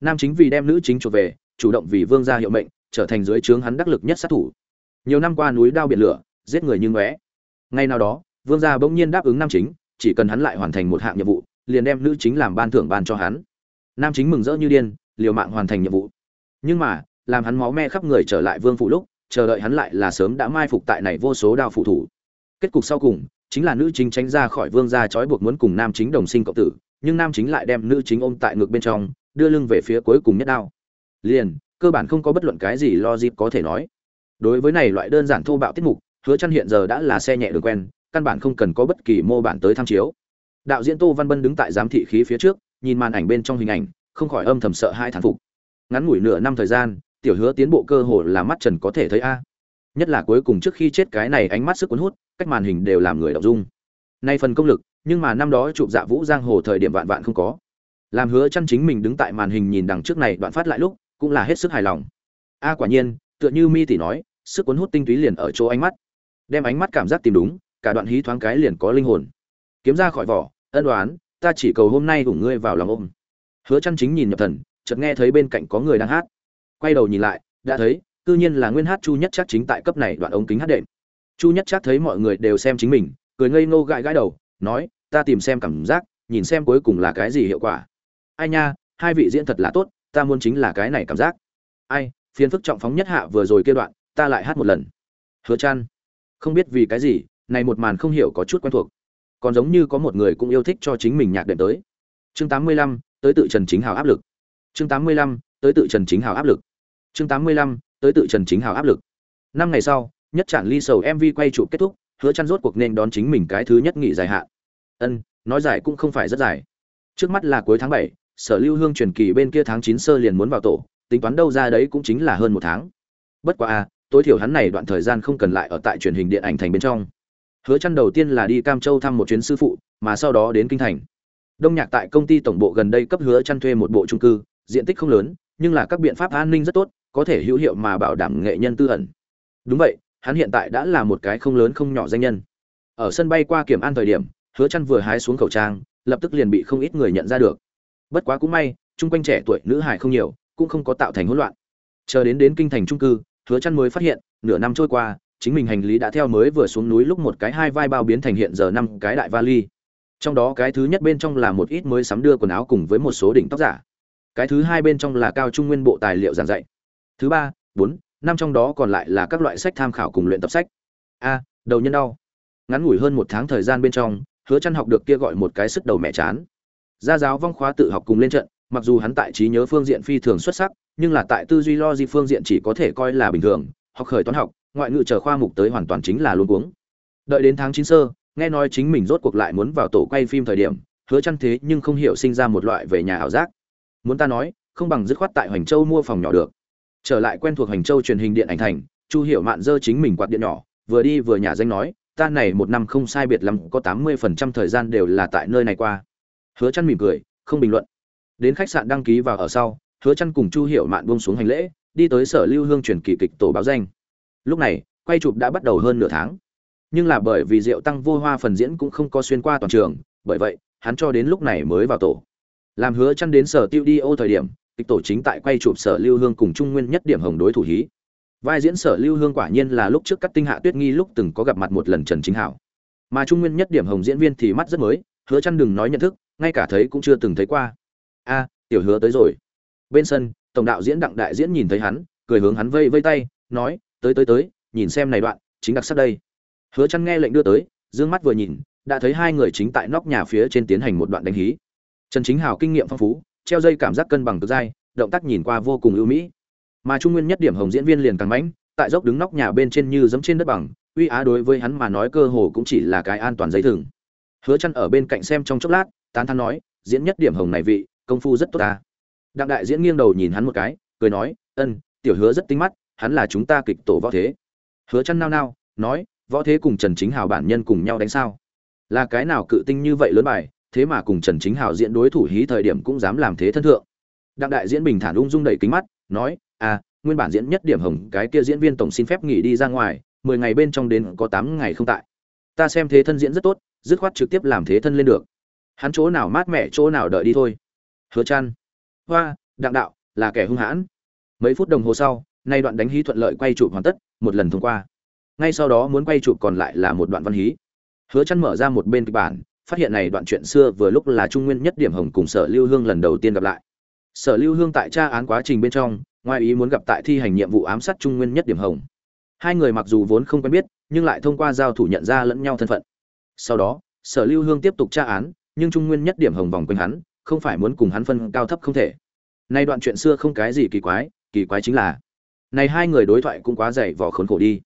Nam chính vì đem nữ chính chuộc về, chủ động vì vương gia hiệu mệnh, trở thành dưới trướng hắn đắc lực nhất sát thủ. Nhiều năm qua núi đao biển lửa, giết người như ngóe. Ngay nào đó vương gia bỗng nhiên đáp ứng nam chính, chỉ cần hắn lại hoàn thành một hạng nhiệm vụ, liền đem nữ chính làm ban thưởng ban cho hắn. Nam chính mừng rỡ như điên, liều mạng hoàn thành nhiệm vụ. Nhưng mà, làm hắn máu me khắp người trở lại vương phủ lúc, chờ đợi hắn lại là sớm đã mai phục tại này vô số đao phụ thủ. Kết cục sau cùng, chính là nữ chính tránh ra khỏi vương gia trói buộc muốn cùng nam chính đồng sinh cộng tử, nhưng nam chính lại đem nữ chính ôm tại ngực bên trong, đưa lưng về phía cuối cùng nhất đao. Liền, cơ bản không có bất luận cái gì lo dịp có thể nói. Đối với này loại đơn giản thô bạo tiết mục, hứa chăn hiện giờ đã là xe nhẹ đường quen căn bản không cần có bất kỳ mô bản tới tham chiếu. Đạo diễn tô văn bân đứng tại giám thị khí phía trước, nhìn màn ảnh bên trong hình ảnh, không khỏi âm thầm sợ hai thán phục. Ngắn ngủi nửa năm thời gian, tiểu hứa tiến bộ cơ hồ là mắt trần có thể thấy a. Nhất là cuối cùng trước khi chết cái này ánh mắt sức cuốn hút, cách màn hình đều làm người đọc dung nay phần công lực, nhưng mà năm đó chụp dạ vũ giang hồ thời điểm vạn vạn không có. Làm hứa chăn chính mình đứng tại màn hình nhìn đằng trước này đoạn phát lại lúc, cũng là hết sức hài lòng. A quả nhiên, tựa như mi tỷ nói, sức cuốn hút tinh túy liền ở chỗ ánh mắt. Đem ánh mắt cảm giác tìm đúng cả đoạn hí thoáng cái liền có linh hồn. Kiếm ra khỏi vỏ, ân đoán ta chỉ cầu hôm nay cùng ngươi vào lòng ôm. Hứa chăn chính nhìn nhập thần, chợt nghe thấy bên cạnh có người đang hát. Quay đầu nhìn lại, đã thấy tự nhiên là nguyên hát chu nhất chắc chính tại cấp này đoạn ống kính hát đệm. Chu nhất chắc thấy mọi người đều xem chính mình, cười ngây ngô gãi gãi đầu, nói, ta tìm xem cảm giác, nhìn xem cuối cùng là cái gì hiệu quả. Ai nha, hai vị diễn thật là tốt, ta muốn chính là cái này cảm giác. Ai, phiền phức trọng phóng nhất hạ vừa rồi kia đoạn, ta lại hát một lần. Hứa chăn không biết vì cái gì này một màn không hiểu có chút quen thuộc. Còn giống như có một người cũng yêu thích cho chính mình nhạc đệm tới. Chương 85, tới tự trần chính hào áp lực. Chương 85, tới tự trần chính hào áp lực. Chương 85, tới tự trần chính hào áp lực. Năm ngày sau nhất trản ly sầu mv quay chụp kết thúc hứa chăn rốt cuộc nên đón chính mình cái thứ nhất nghỉ dài hạn. Ân nói dài cũng không phải rất dài. Trước mắt là cuối tháng 7, sở lưu hương truyền kỳ bên kia tháng 9 sơ liền muốn vào tổ tính toán đâu ra đấy cũng chính là hơn một tháng. Bất quá a tối thiểu hắn này đoạn thời gian không cần lại ở tại truyền hình điện ảnh thành bên trong hứa chăn đầu tiên là đi cam châu thăm một chuyến sư phụ, mà sau đó đến kinh thành. Đông nhạc tại công ty tổng bộ gần đây cấp hứa chăn thuê một bộ trung cư, diện tích không lớn, nhưng là các biện pháp an ninh rất tốt, có thể hữu hiệu mà bảo đảm nghệ nhân tư ẩn. Đúng vậy, hắn hiện tại đã là một cái không lớn không nhỏ danh nhân. Ở sân bay qua kiểm an thời điểm, hứa chăn vừa hái xuống khẩu trang, lập tức liền bị không ít người nhận ra được. Bất quá cũng may trung quanh trẻ tuổi nữ hài không nhiều, cũng không có tạo thành hỗn loạn. Chờ đến đến kinh thành trung cư, hứa chăn mới phát hiện, nửa năm trôi qua chính mình hành lý đã theo mới vừa xuống núi lúc một cái hai vai bao biến thành hiện giờ năm cái đại vali. Trong đó cái thứ nhất bên trong là một ít mới sắm đưa quần áo cùng với một số đỉnh tóc giả. Cái thứ hai bên trong là cao trung nguyên bộ tài liệu giảng dạy. Thứ ba, bốn, năm trong đó còn lại là các loại sách tham khảo cùng luyện tập sách. A, đầu nhân đau. Ngắn ngủi hơn một tháng thời gian bên trong, hứa chăn học được kia gọi một cái sức đầu mẹ chán. Gia giáo vong khóa tự học cùng lên trận, mặc dù hắn tại trí nhớ phương diện phi thường xuất sắc, nhưng là tại tư duy logic phương diện chỉ có thể coi là bình thường, học khởi toán học ngoại ngữ chờ khoa mục tới hoàn toàn chính là luôn cuống. Đợi đến tháng chín sơ, nghe nói chính mình rốt cuộc lại muốn vào tổ quay phim thời điểm, hứa chăn thế nhưng không hiểu sinh ra một loại về nhà ảo giác. Muốn ta nói, không bằng dứt khoát tại hoành châu mua phòng nhỏ được. Trở lại quen thuộc hoành châu truyền hình điện ảnh thành, chu hiểu mạn dơ chính mình quạt điện nhỏ, vừa đi vừa nhà danh nói, ta này một năm không sai biệt lắm, có tám mươi phần trăm thời gian đều là tại nơi này qua. Hứa chăn mỉm cười, không bình luận. Đến khách sạn đăng ký vào ở sau, hứa chăn cùng chu hiểu mạn buông xuống hành lễ, đi tới sở lưu hương truyền kỳ kịch tổ báo danh lúc này, quay chụp đã bắt đầu hơn nửa tháng. Nhưng là bởi vì rượu tăng vô hoa phần diễn cũng không có xuyên qua toàn trường, bởi vậy, hắn cho đến lúc này mới vào tổ. Làm hứa chăn đến sở tiêu đi ô thời điểm, kịch tổ chính tại quay chụp sở lưu hương cùng trung nguyên nhất điểm hồng đối thủ hí. Vai diễn sở lưu hương quả nhiên là lúc trước cắt tinh hạ tuyết nghi lúc từng có gặp mặt một lần trần chính hảo. Mà trung nguyên nhất điểm hồng diễn viên thì mắt rất mới, hứa chăn đừng nói nhận thức, ngay cả thấy cũng chưa từng thấy qua. A, tiểu hứa tới rồi. Bên sân, tổng đạo diễn đặng đại diễn nhìn thấy hắn, cười hướng hắn vây vây tay, nói tới tới tới, nhìn xem này đoạn, chính đặc sắc đây. Hứa chăn nghe lệnh đưa tới, dương mắt vừa nhìn, đã thấy hai người chính tại nóc nhà phía trên tiến hành một đoạn đánh hí. Trần chính hào kinh nghiệm phong phú, treo dây cảm giác cân bằng cực dai, động tác nhìn qua vô cùng ưu mỹ. Mà trung nguyên nhất điểm hồng diễn viên liền càng mãnh, tại dốc đứng nóc nhà bên trên như giẫm trên đất bằng, uy á đối với hắn mà nói cơ hồ cũng chỉ là cái an toàn giấy thừng. Hứa chăn ở bên cạnh xem trong chốc lát, tán thán nói, diễn nhất điểm hồng này vị, công phu rất tốt ta. Đặng đại diễn nghiêng đầu nhìn hắn một cái, cười nói, ân, tiểu hứa rất tinh mắt hắn là chúng ta kịch tổ võ thế. Hứa chăn nao nao, nói, võ thế cùng trần chính hào bản nhân cùng nhau đánh sao? Là cái nào cự tinh như vậy lớn bài, thế mà cùng trần chính hào diễn đối thủ hí thời điểm cũng dám làm thế thân thượng. Đặng đại diễn bình thản ung dung đầy kính mắt, nói à nguyên bản diễn nhất điểm hồng, cái kia diễn viên tổng xin phép nghỉ đi ra ngoài, mười ngày bên trong đến có tám ngày không tại. Ta xem thế thân diễn rất tốt, dứt khoát trực tiếp làm thế thân lên được. Hắn chỗ nào mát mẻ, chỗ nào đợi đi thôi. Hứa chăn hoa, đặng đạo, là kẻ hung hãn. Mấy phút đồng hồ sau nay đoạn đánh hí thuận lợi quay chụp hoàn tất, một lần thông qua. Ngay sau đó muốn quay chụp còn lại là một đoạn văn hí. Hứa chăn mở ra một bên kịch bản, phát hiện này đoạn chuyện xưa vừa lúc là trung nguyên nhất điểm hồng cùng sở lưu hương lần đầu tiên gặp lại. Sở lưu hương tại tra án quá trình bên trong, ngoài ý muốn gặp tại thi hành nhiệm vụ ám sát trung nguyên nhất điểm hồng. Hai người mặc dù vốn không quen biết, nhưng lại thông qua giao thủ nhận ra lẫn nhau thân phận. Sau đó, sở lưu hương tiếp tục tra án, nhưng trung nguyên nhất điểm hồng vòng quanh hắn, không phải muốn cùng hắn phân cao thấp không thể. Nay đoạn chuyện xưa không cái gì kỳ quái kỳ quái chính là này hai người đối thoại cũng quá dày vò khốn khổ đi.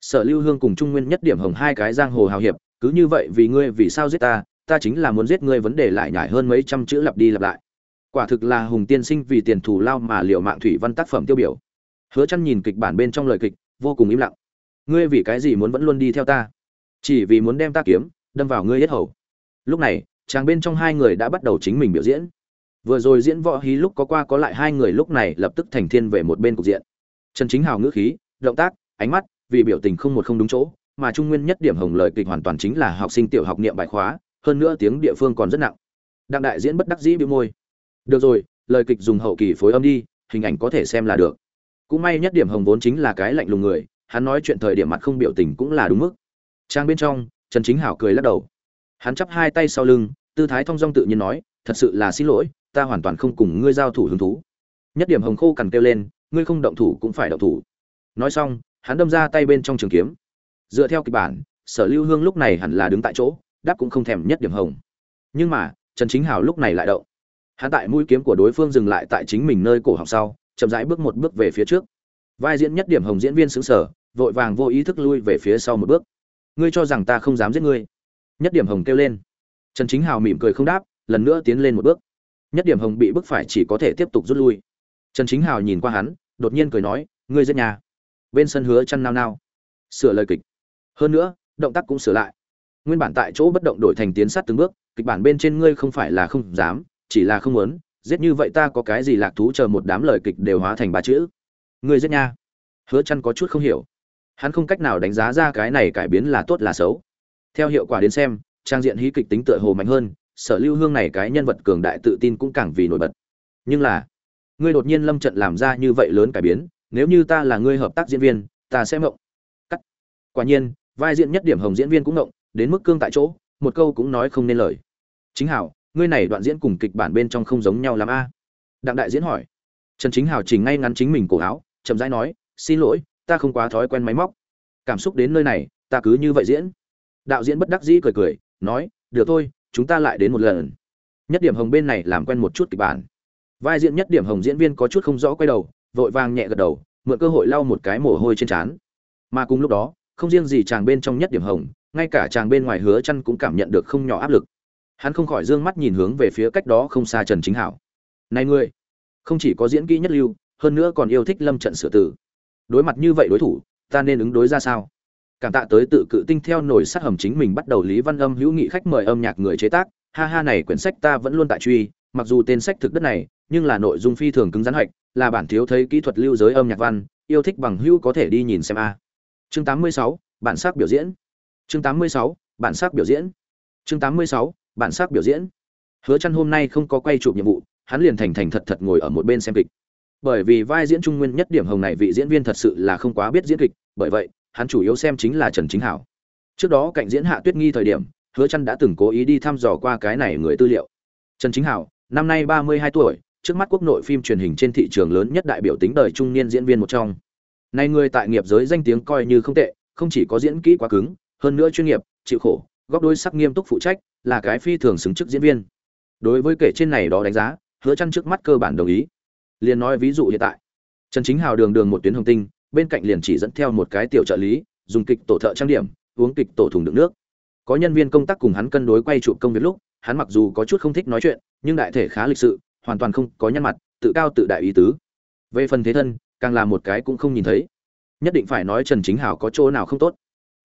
Sở lưu hương cùng trung nguyên nhất điểm hồng hai cái giang hồ hào hiệp, cứ như vậy vì ngươi vì sao giết ta ta chính là muốn giết ngươi vấn đề lại nhải hơn mấy trăm chữ lặp đi lặp lại. Quả thực là hùng tiên sinh vì tiền thù lao mà liệu mạng thủy văn tác phẩm tiêu biểu. Hứa chăn nhìn kịch bản bên trong lời kịch, vô cùng im lặng. Ngươi vì cái gì muốn vẫn luôn đi theo ta? Chỉ vì muốn đem ta kiếm, đâm vào ngươi hết hầu. Lúc này, chàng bên trong hai người đã bắt đầu chính mình biểu diễn. Vừa rồi diễn võ hí lúc có qua có lại hai người lúc này lập tức thành thiên về một bên cục diện trần chính hào ngữ khí, động tác, ánh mắt, vì biểu tình không một không đúng chỗ, mà trung nguyên nhất điểm hồng lời kịch hoàn toàn chính là học sinh tiểu học niệm bài khóa, hơn nữa tiếng địa phương còn rất nặng. Đặng đại diễn bất đắc dĩ bĩu môi. Được rồi, lời kịch dùng hậu kỳ phối âm đi, hình ảnh có thể xem là được. Cũng may nhất điểm hồng vốn chính là cái lạnh lùng người, hắn nói chuyện thời điểm mặt không biểu tình cũng là đúng mức. Trang bên trong, trần chính hảo cười lắc đầu. Hắn chắp hai tay sau lưng, tư thái thong dong tự nhiên nói, thật sự là xin lỗi, ta hoàn toàn không cùng ngươi giao thủ hứng thú. Nhất điểm hồng khô cằn kêu lên ngươi không động thủ cũng phải động thủ. Nói xong, hắn đâm ra tay bên trong trường kiếm. Dựa theo kịch bản, sở lưu hương lúc này hẳn là đứng tại chỗ, đáp cũng không thèm nhất điểm hồng. Nhưng mà, trần chính hào lúc này lại động. Hắn tại mũi kiếm của đối phương dừng lại tại chính mình nơi cổ họng sau, chậm rãi bước một bước về phía trước. Vai diễn nhất điểm hồng diễn viên xứng sở, vội vàng vô ý thức lui về phía sau một bước. Ngươi cho rằng ta không dám giết ngươi? Nhất điểm hồng kêu lên. Trần chính hào mỉm cười không đáp, lần nữa tiến lên một bước. Nhất điểm hồng bị bức phải chỉ có thể tiếp tục rút lui trần chính hào nhìn qua hắn, đột nhiên cười nói, ngươi giết nhà. Bên sân hứa chăn nao nao. Sửa lời kịch. Hơn nữa, động tác cũng sửa lại. Nguyên bản tại chỗ bất động đổi thành tiến sát từng bước, kịch bản bên trên ngươi không phải là không dám, chỉ là không muốn. Giết như vậy ta có cái gì lạc thú chờ một đám lời kịch đều hóa thành ba chữ. Ngươi giết nha hứa chăn có chút không hiểu. Hắn không cách nào đánh giá ra cái này cải biến là tốt là xấu. Theo hiệu quả đến xem, trang diện hí kịch tính tựa hồ mạnh hơn, sở lưu hương này cái nhân vật cường đại tự tin cũng càng vì nổi bật. Nhưng là ngươi đột nhiên lâm trận làm ra như vậy lớn cải biến, nếu như ta là ngươi hợp tác diễn viên, ta sẽ mộng cắt. Quả nhiên, vai diễn nhất điểm hồng diễn viên cũng mộng đến mức cương tại chỗ, một câu cũng nói không nên lời. Chính hảo, ngươi này đoạn diễn cùng kịch bản bên trong không giống nhau lắm a. Đặng đại diễn hỏi. Trần chính hảo chỉnh ngay ngắn chính mình cổ áo, chậm rãi nói, xin lỗi, ta không quá thói quen máy móc. Cảm xúc đến nơi này, ta cứ như vậy diễn. Đạo diễn bất đắc dĩ cười cười, nói, được thôi, chúng ta lại đến một lần. Nhất điểm hồng bên này làm quen một chút kịch bản vai diễn nhất điểm hồng diễn viên có chút không rõ quay đầu, vội vàng nhẹ gật đầu, mượn cơ hội lau một cái mồ hôi trên trán. Mà cùng lúc đó, không riêng gì chàng bên trong nhất điểm hồng, ngay cả chàng bên ngoài hứa chăn cũng cảm nhận được không nhỏ áp lực. Hắn không khỏi dương mắt nhìn hướng về phía cách đó không xa trần chính hảo. Này ngươi, không chỉ có diễn kỹ nhất lưu, hơn nữa còn yêu thích lâm trận sửa tử. Đối mặt như vậy đối thủ, ta nên ứng đối ra sao? Cảm tạ tới tự cự tinh theo nổi sát hầm chính mình bắt đầu lý văn âm hữu nghị khách mời âm nhạc người chế tác. Ha ha, này quyển sách ta vẫn luôn tại truy, mặc dù tên sách thực đất này nhưng là nội dung phi thường cứng rắn hạch là bản thiếu thấy kỹ thuật lưu giới âm nhạc văn yêu thích bằng hữu có thể đi nhìn xem a. Chương 86, bản sắc biểu diễn. Chương 86, bản sắc biểu diễn. Chương 86, bản sắc biểu diễn. Hứa chân hôm nay không có quay chụp nhiệm vụ hắn liền thành thành thật thật ngồi ở một bên xem kịch. Bởi vì vai diễn trung nguyên nhất điểm hồng này vị diễn viên thật sự là không quá biết diễn kịch bởi vậy hắn chủ yếu xem chính là trần chính hảo. Trước đó cạnh diễn hạ tuyết nghi thời điểm hứa chân đã từng cố ý đi thăm dò qua cái này người tư liệu. Trần chính hảo năm nay 32 tuổi trước mắt quốc nội phim truyền hình trên thị trường lớn nhất đại biểu tính đời trung niên diễn viên một trong. Nay người tại nghiệp giới danh tiếng coi như không tệ, không chỉ có diễn kỹ quá cứng, hơn nữa chuyên nghiệp, chịu khổ góc đôi sắc nghiêm túc phụ trách, là cái phi thường xứng chức diễn viên. Đối với kể trên này đó đánh giá, hứa chân trước mắt cơ bản đồng ý. Liền nói ví dụ hiện tại. Trần chính hào đường đường một tuyến hồng tinh, bên cạnh liền chỉ dẫn theo một cái tiểu trợ lý, dùng kịch tổ thợ trang điểm, uống kịch tổ thùng đựng nước. Có nhân viên công tác cùng hắn cân đối quay chụp công việc lúc, hắn mặc dù có chút không thích nói chuyện, nhưng đại thể khá lịch sự hoàn toàn không có nhăn mặt, tự cao tự đại ý tứ. Về phần thế thân, càng là một cái cũng không nhìn thấy. Nhất định phải nói trần chính hào có chỗ nào không tốt.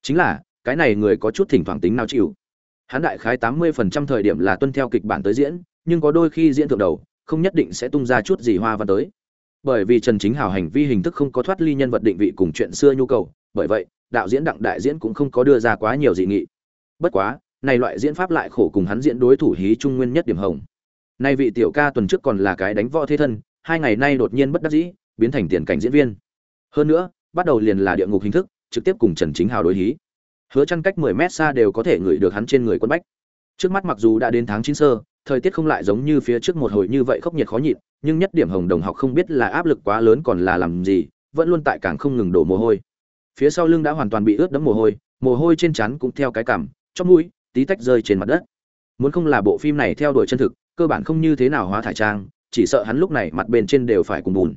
Chính là, cái này người có chút thỉnh thoảng tính nào chịu. Hắn đại khái tám mươi phần trăm thời điểm là tuân theo kịch bản tới diễn, nhưng có đôi khi diễn thượng đầu, không nhất định sẽ tung ra chút gì hoa văn tới. Bởi vì trần chính hào hành vi hình thức không có thoát ly nhân vật định vị cùng chuyện xưa nhu cầu, bởi vậy, đạo diễn đặng đại diễn cũng không có đưa ra quá nhiều dị nghị. Bất quá, này loại diễn pháp lại khổ cùng hắn diễn đối thủ hí trung nguyên nhất điểm hồng nay vị tiểu ca tuần trước còn là cái đánh võ thế thân, hai ngày nay đột nhiên bất đắc dĩ, biến thành tiền cảnh diễn viên. Hơn nữa, bắt đầu liền là địa ngục hình thức, trực tiếp cùng trần chính hào đối hí. Hứa chăn cách 10 mét xa đều có thể ngửi được hắn trên người quân bách. Trước mắt mặc dù đã đến tháng 9 sơ, thời tiết không lại giống như phía trước một hồi như vậy khốc nhiệt khó nhịn, nhưng nhất điểm hồng đồng học không biết là áp lực quá lớn còn là làm gì, vẫn luôn tại càng không ngừng đổ mồ hôi. Phía sau lưng đã hoàn toàn bị ướt đẫm mồ hôi mồ hôi trên trán cũng theo cái cảm trong mũi, tí tách rơi trên mặt đất. Muốn không là bộ phim này theo đuổi chân thực cơ bản không như thế nào hóa thải trang, chỉ sợ hắn lúc này mặt bên trên đều phải cùng bùn.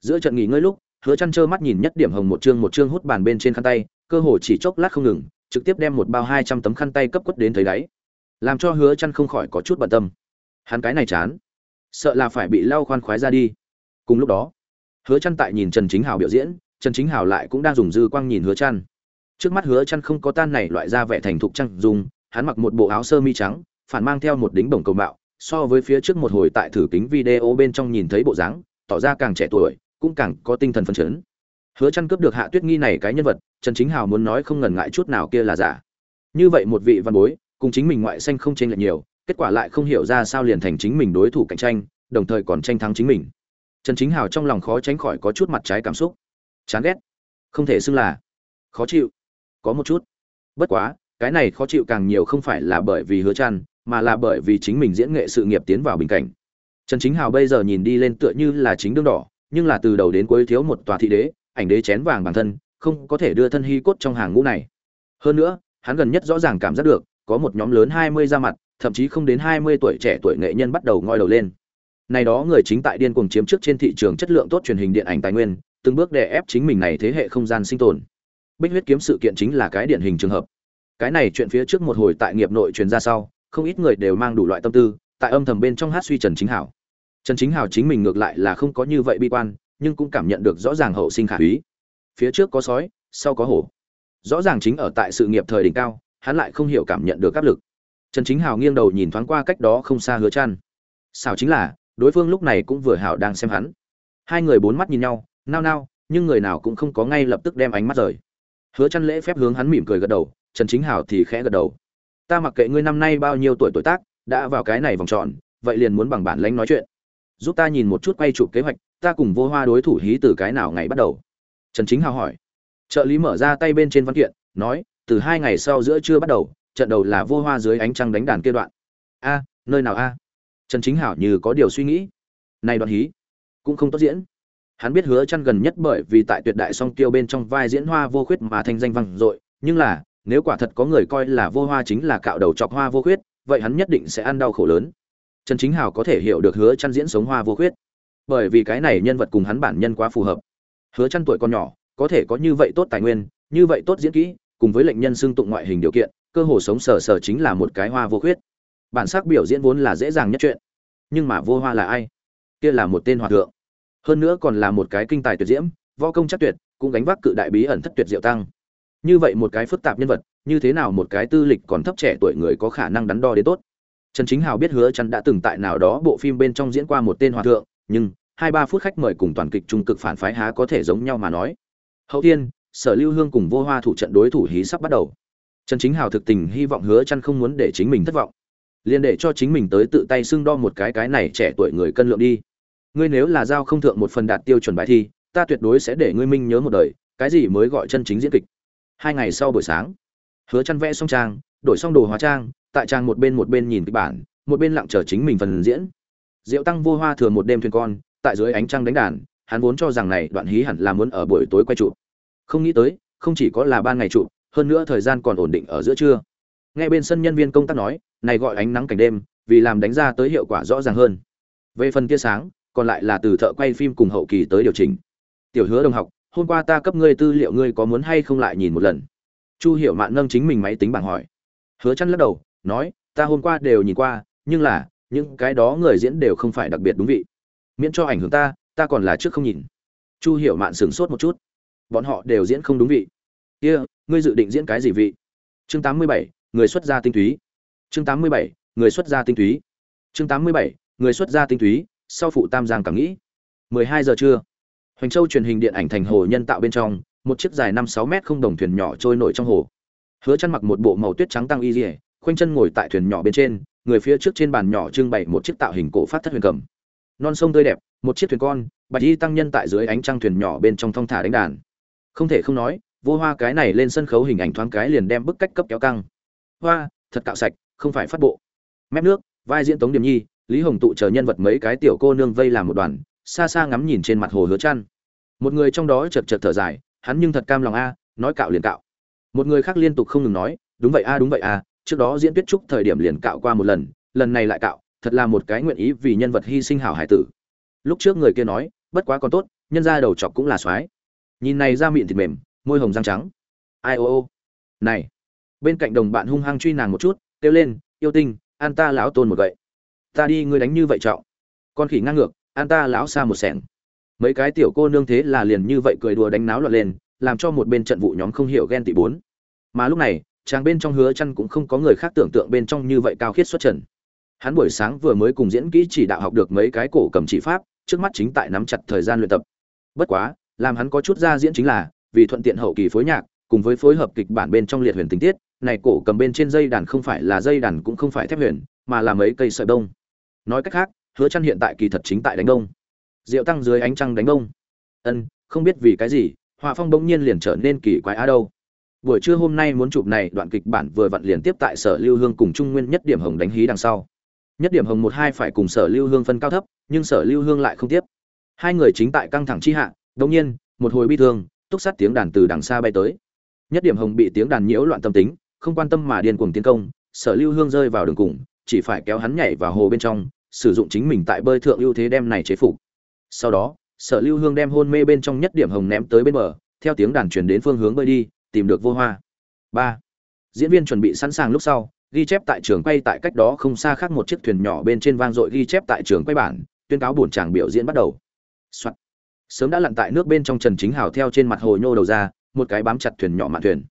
Giữa trận nghỉ ngơi lúc, hứa chăn trơ mắt nhìn nhất điểm hồng một chương một chương hút bàn bên trên khăn tay, cơ hồ chỉ chốc lát không ngừng, trực tiếp đem một bao 200 tấm khăn tay cấp quất đến thấy đáy. Làm cho hứa chăn không khỏi có chút bận tâm. Hắn cái này chán, sợ là phải bị lau khoan khoái ra đi. Cùng lúc đó, hứa chăn tại nhìn trần chính hào biểu diễn, trần chính hào lại cũng đang dùng dư quang nhìn hứa chăn. Trước mắt hứa chăn không có tan này loại ra vẻ thành thục trăng dùng, hắn mặc một bộ áo sơ mi trắng, phản mang theo một đính bổng cầu mạo so với phía trước một hồi tại thử kính video bên trong nhìn thấy bộ dáng, tỏ ra càng trẻ tuổi, cũng càng có tinh thần phấn chấn. Hứa chăn cướp được hạ tuyết nghi này cái nhân vật, trần chính hào muốn nói không ngần ngại chút nào kia là giả. Như vậy một vị văn bối, cùng chính mình ngoại xanh không chênh lệch nhiều, kết quả lại không hiểu ra sao liền thành chính mình đối thủ cạnh tranh, đồng thời còn tranh thắng chính mình. Trần chính hào trong lòng khó tránh khỏi có chút mặt trái cảm xúc. Chán ghét. Không thể xưng là khó chịu. Có một chút. Bất quá, cái này khó chịu càng nhiều không phải là bởi vì hứa chăn mà là bởi vì chính mình diễn nghệ sự nghiệp tiến vào bình cảnh. Trần chính hào bây giờ nhìn đi lên tựa như là chính đương đỏ, nhưng là từ đầu đến cuối thiếu một tòa thị đế, ảnh đế chén vàng bản thân, không có thể đưa thân hy cốt trong hàng ngũ này. Hơn nữa, hắn gần nhất rõ ràng cảm giác được, có một nhóm lớn 20 ra mặt, thậm chí không đến 20 tuổi trẻ tuổi nghệ nhân bắt đầu ngoi đầu lên. Này đó người chính tại điên cuồng chiếm trước trên thị trường chất lượng tốt truyền hình điện ảnh tài nguyên, từng bước đè ép chính mình này thế hệ không gian sinh tồn. Bích huyết kiếm sự kiện chính là cái điển hình trường hợp. Cái này chuyện phía trước một hồi tại nghiệp nội truyền ra sau không ít người đều mang đủ loại tâm tư, tại âm thầm bên trong hát suy trần chính hảo. Trần chính hảo chính mình ngược lại là không có như vậy bi quan, nhưng cũng cảm nhận được rõ ràng hậu sinh khả úy phía trước có sói, sau có hổ. Rõ ràng chính ở tại sự nghiệp thời đỉnh cao, hắn lại không hiểu cảm nhận được áp lực. Trần chính hào nghiêng đầu nhìn thoáng qua cách đó không xa hứa chăn. Sao chính là, đối phương lúc này cũng vừa hảo đang xem hắn. Hai người bốn mắt nhìn nhau, nao nao, nhưng người nào cũng không có ngay lập tức đem ánh mắt rời. Hứa chăn lễ phép hướng hắn mỉm cười gật đầu, trần chính hào thì khẽ gật đầu ta mặc kệ ngươi năm nay bao nhiêu tuổi tuổi tác, đã vào cái này vòng tròn, vậy liền muốn bằng bản lãnh nói chuyện. Giúp ta nhìn một chút quay chụp kế hoạch, ta cùng vô hoa đối thủ hí từ cái nào ngày bắt đầu. Trần chính hào hỏi. Trợ lý mở ra tay bên trên văn kiện, nói, từ hai ngày sau giữa trưa bắt đầu, trận đầu là vô hoa dưới ánh trăng đánh đàn kia đoạn. A, nơi nào a? Trần chính hảo như có điều suy nghĩ. Này đoạn hí, cũng không tốt diễn. Hắn biết hứa chăn gần nhất bởi vì tại tuyệt đại song tiêu bên trong vai diễn hoa vô khuyết mà thanh danh vang dội, nhưng là nếu quả thật có người coi là vô hoa chính là cạo đầu chọc hoa vô khuyết, vậy hắn nhất định sẽ ăn đau khổ lớn. Trần chính hảo có thể hiểu được hứa chăn diễn sống hoa vô khuyết. Bởi vì cái này nhân vật cùng hắn bản nhân quá phù hợp. Hứa chăn tuổi còn nhỏ, có thể có như vậy tốt tài nguyên, như vậy tốt diễn kỹ, cùng với lệnh nhân xưng tụng ngoại hình điều kiện, cơ hồ sống sờ sờ chính là một cái hoa vô khuyết. Bản sắc biểu diễn vốn là dễ dàng nhất chuyện. Nhưng mà vô hoa là ai? Kia là một tên hòa thượng. Hơn nữa còn là một cái kinh tài tuyệt diễm, võ công chắc tuyệt, cũng gánh vác cự đại bí ẩn thất tuyệt diệu tăng như vậy một cái phức tạp nhân vật, như thế nào một cái tư lịch còn thấp trẻ tuổi người có khả năng đắn đo đến tốt? Trần chính hào biết hứa chắn đã từng tại nào đó bộ phim bên trong diễn qua một tên hòa thượng, nhưng hai ba phút khách mời cùng toàn kịch trung cực phản phái há có thể giống nhau mà nói. Hậu tiên sở lưu hương cùng vô hoa thủ trận đối thủ hí sắp bắt đầu. Trần chính hào thực tình hy vọng hứa chăn không muốn để chính mình thất vọng. Liền để cho chính mình tới tự tay xưng đo một cái cái này trẻ tuổi người cân lượng đi. Ngươi nếu là giao không thượng một phần đạt tiêu chuẩn bài thi, ta tuyệt đối sẽ để ngươi minh nhớ một đời, cái gì mới gọi chân chính diễn kịch? Hai ngày sau buổi sáng, hứa chăn vẽ xong trang, đổi xong đồ hóa trang, tại trang một bên một bên nhìn kịch bản, một bên lặng chờ chính mình phần diễn. Diệu tăng vô hoa thừa một đêm thuyền con, tại dưới ánh trăng đánh đàn, hắn vốn cho rằng này đoạn hí hẳn là muốn ở buổi tối quay chụp. Không nghĩ tới, không chỉ có là ban ngày chụp, hơn nữa thời gian còn ổn định ở giữa trưa. Nghe bên sân nhân viên công tác nói, này gọi ánh nắng cảnh đêm, vì làm đánh ra tới hiệu quả rõ ràng hơn. Về phần tia sáng, còn lại là từ thợ quay phim cùng hậu kỳ tới điều chỉnh. Tiểu hứa đồng học hôm qua ta cấp ngươi tư liệu ngươi có muốn hay không lại nhìn một lần. Chu hiểu mạn nâng chính mình máy tính bảng hỏi. Hứa chăn lắc đầu nói ta hôm qua đều nhìn qua nhưng là những cái đó người diễn đều không phải đặc biệt đúng vị. Miễn cho ảnh hưởng ta ta còn là trước không nhìn. Chu hiểu mạn sửng sốt một chút. Bọn họ đều diễn không đúng vị. Kia、yeah, ngươi dự định diễn cái gì vị? Chương tám mươi bảy người xuất gia tinh túy. Chương tám mươi bảy người xuất gia tinh túy. Chương tám mươi bảy người xuất gia tinh túy sau phụ tam giang cảm nghĩ. mười hai giờ trưa hoành châu truyền hình điện ảnh thành hồ nhân tạo bên trong một chiếc dài năm sáu mét không đồng thuyền nhỏ trôi nổi trong hồ. Hứa Chân mặc một bộ màu tuyết trắng tăng y liễu, khoanh chân ngồi tại thuyền nhỏ bên trên người phía trước trên bàn nhỏ trưng bày một chiếc tạo hình cổ phát thất huyền cầm. Non sông tươi đẹp một chiếc thuyền con bạch y tăng nhân tại dưới ánh trăng thuyền nhỏ bên trong thong thả đánh đàn. Không thể không nói vô hoa cái này lên sân khấu hình ảnh thoáng cái liền đem bức cách cấp kéo căng. Hoa thật cạo sạch không phải phát bộ. Mép nước vai diễn tống điểm nhi lý hồng tụ chờ nhân vật mấy cái tiểu cô nương vây làm một đoàn xa xa ngắm nhìn trên mặt hồ hứa chăn. Một người trong đó chật chật thở dài, hắn nhưng thật cam lòng a, nói cạo liền cạo. Một người khác liên tục không ngừng nói, đúng vậy a, đúng vậy a, trước đó diễn tuyết trúc thời điểm liền cạo qua một lần lần này lại cạo, thật là một cái nguyện ý vì nhân vật hy sinh hảo hải tử. Lúc trước người kia nói, bất quá còn tốt, nhân ra đầu chọc cũng là soái. Nhìn này ra miệng thịt mềm, môi hồng răng trắng. Ai ô ô. Này, bên cạnh đồng bạn hung hăng truy nàng một chút, kêu lên, yêu tinh, an ta lão tôn một gậy. Ta đi ngươi đánh như vậy trọng. Con khỉ ngang ngược an ta lão xa một sẻng. Mấy cái tiểu cô nương thế là liền như vậy cười đùa đánh náo loạn lên, làm cho một bên trận vụ nhóm không hiểu ghen tị bốn. Mà lúc này, chàng bên trong hứa chăn cũng không có người khác tưởng tượng bên trong như vậy cao khiết xuất trần. Hắn buổi sáng vừa mới cùng diễn kỹ chỉ đạo học được mấy cái cổ cầm chỉ pháp, trước mắt chính tại nắm chặt thời gian luyện tập. Bất quá, làm hắn có chút ra diễn chính là, vì thuận tiện hậu kỳ phối nhạc, cùng với phối hợp kịch bản bên trong liệt huyền tình tiết, này cổ cầm bên trên dây đàn không phải là dây đàn cũng không phải thép huyền, mà là mấy cây sợi đông nói cách khác hứa chăn hiện tại kỳ thật chính tại đánh đông diệu tăng dưới ánh trăng đánh đông ân, không biết vì cái gì, họa phong bỗng nhiên liền trở nên kỳ quái á đâu. Buổi trưa hôm nay muốn chụp này, đoạn kịch bản vừa vặn liền tiếp tại sở lưu hương cùng trung nguyên nhất điểm hồng đánh hí đằng sau. Nhất điểm hồng một hai phải cùng sở lưu hương phân cao thấp, nhưng sở lưu hương lại không tiếp. Hai người chính tại căng thẳng chi hạ đống nhiên, một hồi bi thương, túc sát tiếng đàn từ đằng xa bay tới. Nhất điểm hồng bị tiếng đàn nhiễu loạn tâm tính, không quan tâm mà điên cuồng tiến công, sở lưu hương rơi vào đường cùng, chỉ phải kéo hắn nhảy vào hồ bên trong sử dụng chính mình tại bơi thượng ưu thế đem này chế phục. Sau đó, sở lưu hương đem hôn mê bên trong nhất điểm hồng ném tới bên bờ, theo tiếng đàn truyền đến phương hướng bơi đi, tìm được vô hoa. Ba. Diễn viên chuẩn bị sẵn sàng lúc sau, ghi chép tại trường quay tại cách đó không xa khác một chiếc thuyền nhỏ bên trên vang dội ghi chép tại trường quay bản, tuyên cáo buồn chàng biểu diễn bắt đầu、Soạn. sớm đã lặn tại nước bên trong trần chính hào theo trên mặt hồ nhô đầu ra, một cái bám chặt thuyền nhỏ mạn thuyền.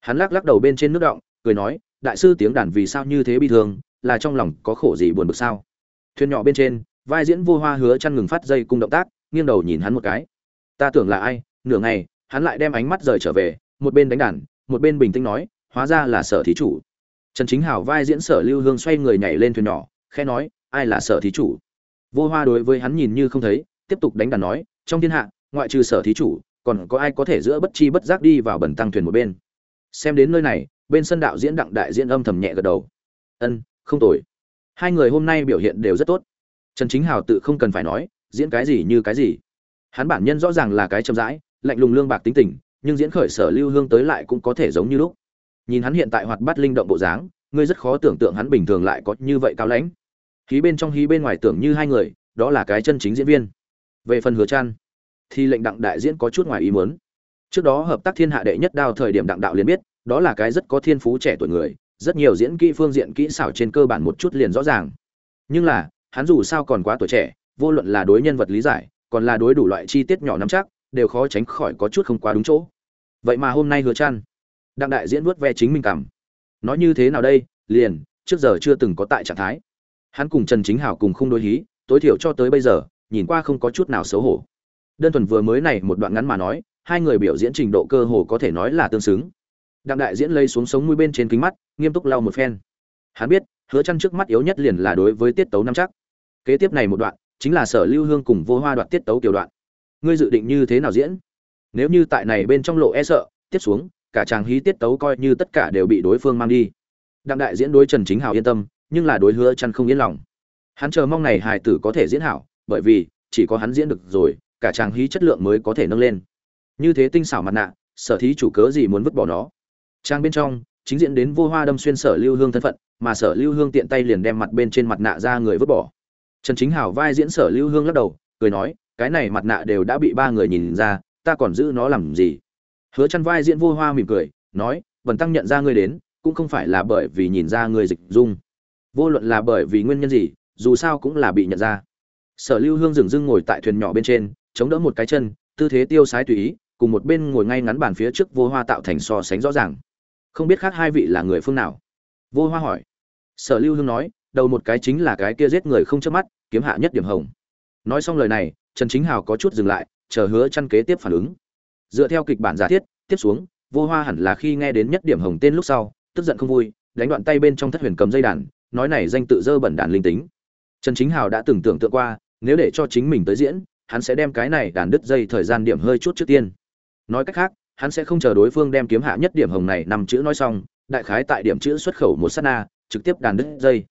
Hắn lắc lắc đầu bên trên nước động, cười nói, đại sư tiếng đàn vì sao như thế bi thương, là trong lòng có khổ gì buồn bực sao? Thuyền nhỏ bên trên, vai diễn vô hoa hứa chăn ngừng phát dây cung động tác, nghiêng đầu nhìn hắn một cái. Ta tưởng là ai? Nửa ngày, hắn lại đem ánh mắt rời trở về, một bên đánh đàn, một bên bình tĩnh nói, hóa ra là sở thí chủ. Trần chính hảo vai diễn sở lưu hương xoay người nhảy lên thuyền nhỏ, khẽ nói, ai là sở thí chủ? Vô hoa đối với hắn nhìn như không thấy, tiếp tục đánh đàn nói, trong thiên hạ, ngoại trừ sở thí chủ, còn có ai có thể giữa bất chi bất giác đi vào bẩn tăng thuyền một bên? Xem đến nơi này, bên sân đạo diễn đặng đại diễn âm thầm nhẹ gật đầu. Ân, không tồi hai người hôm nay biểu hiện đều rất tốt. Trần chính hào tự không cần phải nói diễn cái gì như cái gì. Hắn bản nhân rõ ràng là cái chậm rãi lạnh lùng lương bạc tính tình nhưng diễn khởi sở lưu hương tới lại cũng có thể giống như lúc. Nhìn hắn hiện tại hoạt bát linh động bộ dáng ngươi rất khó tưởng tượng hắn bình thường lại có như vậy cao lãnh. Khí bên trong hí bên ngoài tưởng như hai người đó là cái chân chính diễn viên. Về phần hứa Trăn, thì lệnh đặng đại diễn có chút ngoài ý muốn. Trước đó hợp tác thiên hạ đệ nhất đao thời điểm đặng đạo liền biết đó là cái rất có thiên phú trẻ tuổi người rất nhiều diễn kỹ phương diện kỹ xảo trên cơ bản một chút liền rõ ràng. Nhưng là, hắn dù sao còn quá tuổi trẻ, vô luận là đối nhân vật lý giải, còn là đối đủ loại chi tiết nhỏ nắm chắc, đều khó tránh khỏi có chút không quá đúng chỗ. Vậy mà hôm nay hứa chăn, đặng đại diễn vuốt ve chính mình cảm. Nói như thế nào đây, liền, trước giờ chưa từng có tại trạng thái. Hắn cùng trần chính hảo cùng không đối hí, tối thiểu cho tới bây giờ, nhìn qua không có chút nào xấu hổ. Đơn thuần vừa mới này một đoạn ngắn mà nói, hai người biểu diễn trình độ cơ hồ có thể nói là tương xứng đặng đại diễn lây xuống sống mũi bên trên kính mắt, nghiêm túc lau một phen. Hắn biết, hứa chăn trước mắt yếu nhất liền là đối với tiết tấu năm chắc. Kế tiếp này một đoạn, chính là sở lưu hương cùng vô hoa đoạn tiết tấu tiểu đoạn. Ngươi dự định như thế nào diễn? Nếu như tại này bên trong lộ e sợ, tiếp xuống, cả chàng hí tiết tấu coi như tất cả đều bị đối phương mang đi. Đặng đại diễn đối trần chính hào yên tâm, nhưng là đối hứa chăn không yên lòng. Hắn chờ mong này hài tử có thể diễn hảo, bởi vì, chỉ có hắn diễn được rồi, cả chàng hí chất lượng mới có thể nâng lên. Như thế tinh xảo mặt nạ, sở thí chủ cớ gì muốn vứt bỏ nó? Trang bên trong, chính diễn đến vô hoa đâm xuyên sở lưu hương thân phận, mà sở lưu hương tiện tay liền đem mặt bên trên mặt nạ ra người vứt bỏ. Trần chính hảo vai diễn sở lưu hương lắc đầu, cười nói, cái này mặt nạ đều đã bị ba người nhìn ra, ta còn giữ nó làm gì? Hứa chăn vai diễn vô hoa mỉm cười, nói vần tăng nhận ra ngươi đến, cũng không phải là bởi vì nhìn ra ngươi dịch dung. Vô luận là bởi vì nguyên nhân gì, dù sao cũng là bị nhận ra. Sở lưu hương dừng dưng ngồi tại thuyền nhỏ bên trên, chống đỡ một cái chân, tư thế tiêu sái tùy ý, cùng một bên ngồi ngay ngắn bàn phía trước vô hoa tạo thành so sánh rõ ràng không biết khác hai vị là người phương nào. Vô hoa hỏi. Sở lưu hương nói, đầu một cái chính là cái kia giết người không chớp mắt, kiếm hạ nhất điểm hồng. Nói xong lời này, trần chính hào có chút dừng lại, chờ hứa chăn kế tiếp phản ứng. Dựa theo kịch bản giả thiết, tiếp xuống, vô hoa hẳn là khi nghe đến nhất điểm hồng tên lúc sau, tức giận không vui, đánh đoạn tay bên trong thất huyền cầm dây đàn, nói này danh tự dơ bẩn đàn linh tính. Trần chính hào đã từng tưởng tượng qua, nếu để cho chính mình tới diễn, hắn sẽ đem cái này đàn đứt dây thời gian điểm hơi chút trước tiên. Nói cách khác hắn sẽ không chờ đối phương đem kiếm hạ nhất điểm hồng này nằm chữ nói xong, đại khái tại điểm chữ xuất khẩu một sát na, trực tiếp đàn đứt dây.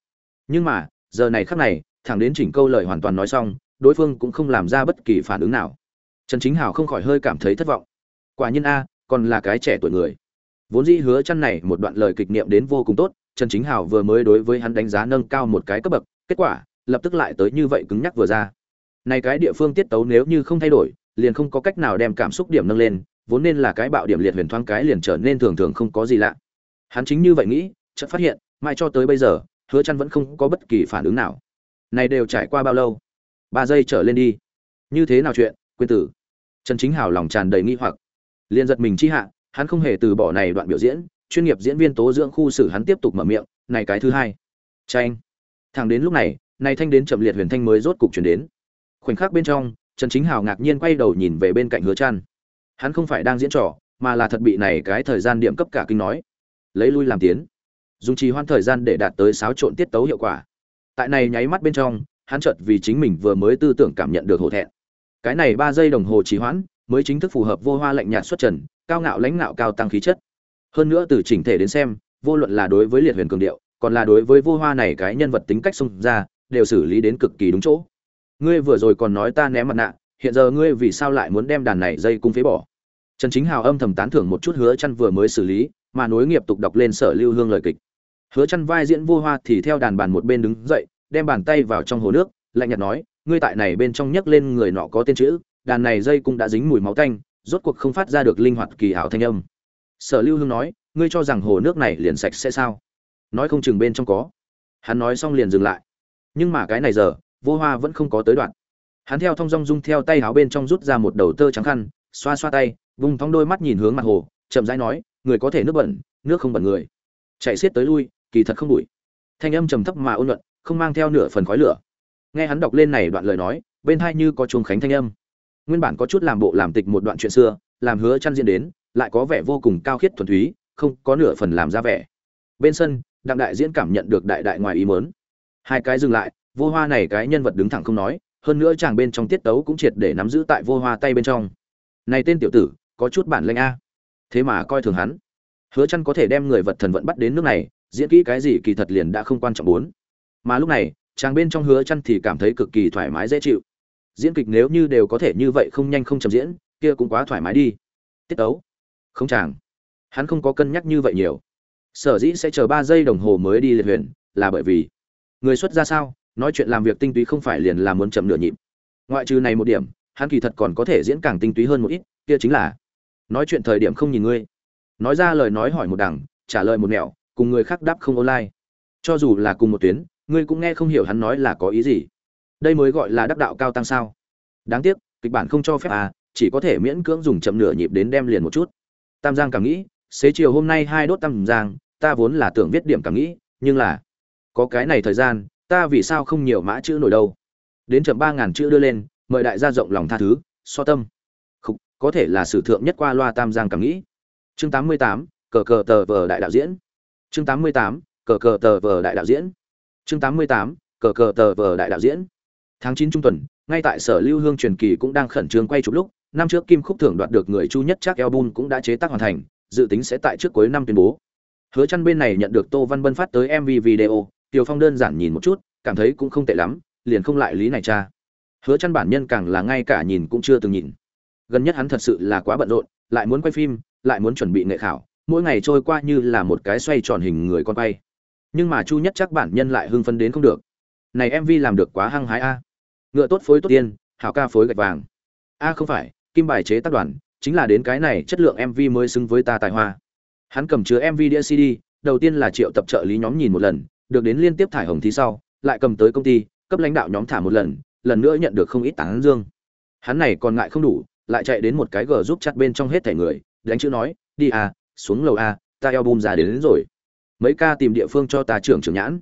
Nhưng mà, giờ này khắc này, thẳng đến chỉnh câu lời hoàn toàn nói xong, đối phương cũng không làm ra bất kỳ phản ứng nào. Trần chính hào không khỏi hơi cảm thấy thất vọng. Quả nhiên a, còn là cái trẻ tuổi người. Vốn dĩ hứa chăn này một đoạn lời kịch niệm đến vô cùng tốt, trần chính hào vừa mới đối với hắn đánh giá nâng cao một cái cấp bậc, kết quả, lập tức lại tới như vậy cứng nhắc vừa ra. Này cái địa phương tiết tấu nếu như không thay đổi, liền không có cách nào đem cảm xúc điểm nâng lên vốn nên là cái bạo điểm liệt huyền thoáng cái liền trở nên thường thường không có gì lạ. Hắn chính như vậy nghĩ, chợt phát hiện, mãi cho tới bây giờ, hứa chăn vẫn không có bất kỳ phản ứng nào. Này đều trải qua bao lâu? Ba giây trở lên đi. Như thế nào chuyện, quên tử? Trần chính hào lòng tràn đầy nghi hoặc. Liền giật mình chi hạ, hắn không hề từ bỏ này đoạn biểu diễn, chuyên nghiệp diễn viên tố dưỡng khu xử hắn tiếp tục mở miệng, này cái thứ hai. Tranh thẳng đến lúc này này thanh đến chậm liệt huyền thanh mới rốt cục chuyển đến. Khoảnh khắc bên trong, trần chính hào ngạc nhiên quay đầu nhìn về bên cạnh hứa trăn hắn không phải đang diễn trò, mà là thật bị này cái thời gian điểm cấp cả kinh nói. Lấy lui làm tiến. Dùng trì hoãn thời gian để đạt tới xáo trộn tiết tấu hiệu quả. Tại này nháy mắt bên trong, hắn chợt vì chính mình vừa mới tư tưởng cảm nhận được hổ thẹn. Cái này ba giây đồng hồ trì hoãn, mới chính thức phù hợp vô hoa lạnh nhạt xuất trần, cao ngạo lãnh ngạo cao tăng khí chất. Hơn nữa từ chỉnh thể đến xem, vô luận là đối với liệt huyền cường điệu, còn là đối với vô hoa này cái nhân vật tính cách xông ra, đều xử lý đến cực kỳ đúng chỗ. Ngươi vừa rồi còn nói ta ném mặt nạ hiện giờ ngươi vì sao lại muốn đem đàn này dây cung phế bỏ? Trần chính hào âm thầm tán thưởng một chút hứa chăn vừa mới xử lý, mà nối nghiệp tục đọc lên sở lưu hương lời kịch. Hứa chăn vai diễn vô hoa thì theo đàn bàn một bên đứng dậy, đem bàn tay vào trong hồ nước, lạnh nhạt nói, ngươi tại này bên trong nhấc lên người nọ có tên chữ, đàn này dây cung đã dính mùi máu tanh, rốt cuộc không phát ra được linh hoạt kỳ hảo thanh âm. Sở lưu hương nói, ngươi cho rằng hồ nước này liền sạch sẽ sao? Nói không chừng bên trong có. Hắn nói xong liền dừng lại. Nhưng mà cái này giờ, vô hoa vẫn không có tới đoạn hắn theo thong dong dung theo tay áo bên trong rút ra một đầu tơ trắng khăn, xoa xoa tay, vùng thong đôi mắt nhìn hướng mặt hồ, chậm rãi nói, người có thể nước bẩn, nước không bẩn người. Chạy xiết tới lui, kỳ thật không bụi. Thanh âm trầm thấp mà ôn luận, không mang theo nửa phần khói lửa. Nghe hắn đọc lên này đoạn lời nói, bên hai như có chuông khánh thanh âm. Nguyên bản có chút làm bộ làm tịch một đoạn chuyện xưa, làm hứa chăn diễn đến, lại có vẻ vô cùng cao khiết thuần túy, không có nửa phần làm ra vẻ. Bên sân, đặng đại diễn cảm nhận được đại đại ngoài ý mớn hai cái dừng lại, vô hoa này cái nhân vật đứng thẳng không nói hơn nữa chàng bên trong tiết tấu cũng triệt để nắm giữ tại vô hoa tay bên trong. Này tên tiểu tử, có chút bản lĩnh a. Thế mà coi thường hắn. Hứa chăn có thể đem người vật thần vận bắt đến nước này, diễn kỹ cái gì kỳ thật liền đã không quan trọng bốn. Mà lúc này, chàng bên trong hứa chăn thì cảm thấy cực kỳ thoải mái dễ chịu. Diễn kịch nếu như đều có thể như vậy không nhanh không chậm diễn, kia cũng quá thoải mái đi. Tiết tấu. Không chàng. Hắn không có cân nhắc như vậy nhiều. Sở dĩ sẽ chờ ba giây đồng hồ mới đi liệt huyền, là bởi vì người xuất ra sao? Nói chuyện làm việc tinh túy không phải liền là muốn chậm nửa nhịp. Ngoại trừ này một điểm, hắn kỳ thật còn có thể diễn càng tinh túy hơn một ít, kia chính là, nói chuyện thời điểm không nhìn ngươi. Nói ra lời nói hỏi một đằng, trả lời một nẻo, cùng người khác đáp không online. Cho dù là cùng một tuyến, ngươi cũng nghe không hiểu hắn nói là có ý gì. Đây mới gọi là đắc đạo cao tăng sao. Đáng tiếc, kịch bản không cho phép à chỉ có thể miễn cưỡng dùng chậm nửa nhịp đến đem liền một chút. Tam giang cảm nghĩ, xế chiều hôm nay hai đốt tam giang, ta vốn là tưởng viết điểm cảm nghĩ, nhưng là, có cái này thời gian ta vì sao không nhiều mã chữ nổi đâu? Đến chậm ba ngàn chữ đưa lên, mời đại gia rộng lòng tha thứ, so tâm. Không có thể là sử thượng nhất qua loa tam giang cảm nghĩ. Chương tám mươi tám, cờ cờ tờ vờ đại đạo diễn. Chương tám mươi tám, cờ cờ tờ vờ đại đạo diễn. Chương tám mươi tám, cờ cờ tờ vờ đại đạo diễn. Tháng chín trung tuần, ngay tại sở lưu hương truyền kỳ cũng đang khẩn trương quay chụp lúc, năm trước kim khúc thưởng đoạt được người chu nhất chắc album cũng đã chế tác hoàn thành, dự tính sẽ tại trước cuối năm tuyên bố. Hứa chăn bên này nhận được tô văn bân phát tới mv video Tiểu Phong đơn giản nhìn một chút, cảm thấy cũng không tệ lắm, liền không lại lý này cha. Hứa Chân bản nhân càng là ngay cả nhìn cũng chưa từng nhìn. Gần nhất hắn thật sự là quá bận rộn, lại muốn quay phim, lại muốn chuẩn bị nghệ khảo, mỗi ngày trôi qua như là một cái xoay tròn hình người con quay. Nhưng mà Chu Nhất chắc bản nhân lại hưng phấn đến không được. Này MV làm được quá hăng hái a. Ngựa tốt phối tốt tiên, hảo ca phối gạch vàng. A không phải, kim bài chế tác đoàn, chính là đến cái này chất lượng MV mới xứng với ta tài hoa. Hắn cầm chứa MV đĩa CD, đầu tiên là triệu tập trợ lý nhóm nhìn một lần, được đến liên tiếp thải hồng thí sau, lại cầm tới công ty, cấp lãnh đạo nhóm thả một lần, lần nữa nhận được không ít tán dương. Hắn này còn ngại không đủ, lại chạy đến một cái gờ giúp chặt bên trong hết thảy người, đánh chữ nói, đi à, xuống lầu a, ta album ra đến, đến rồi. Mấy ca tìm địa phương cho ta trưởng trưởng nhãn.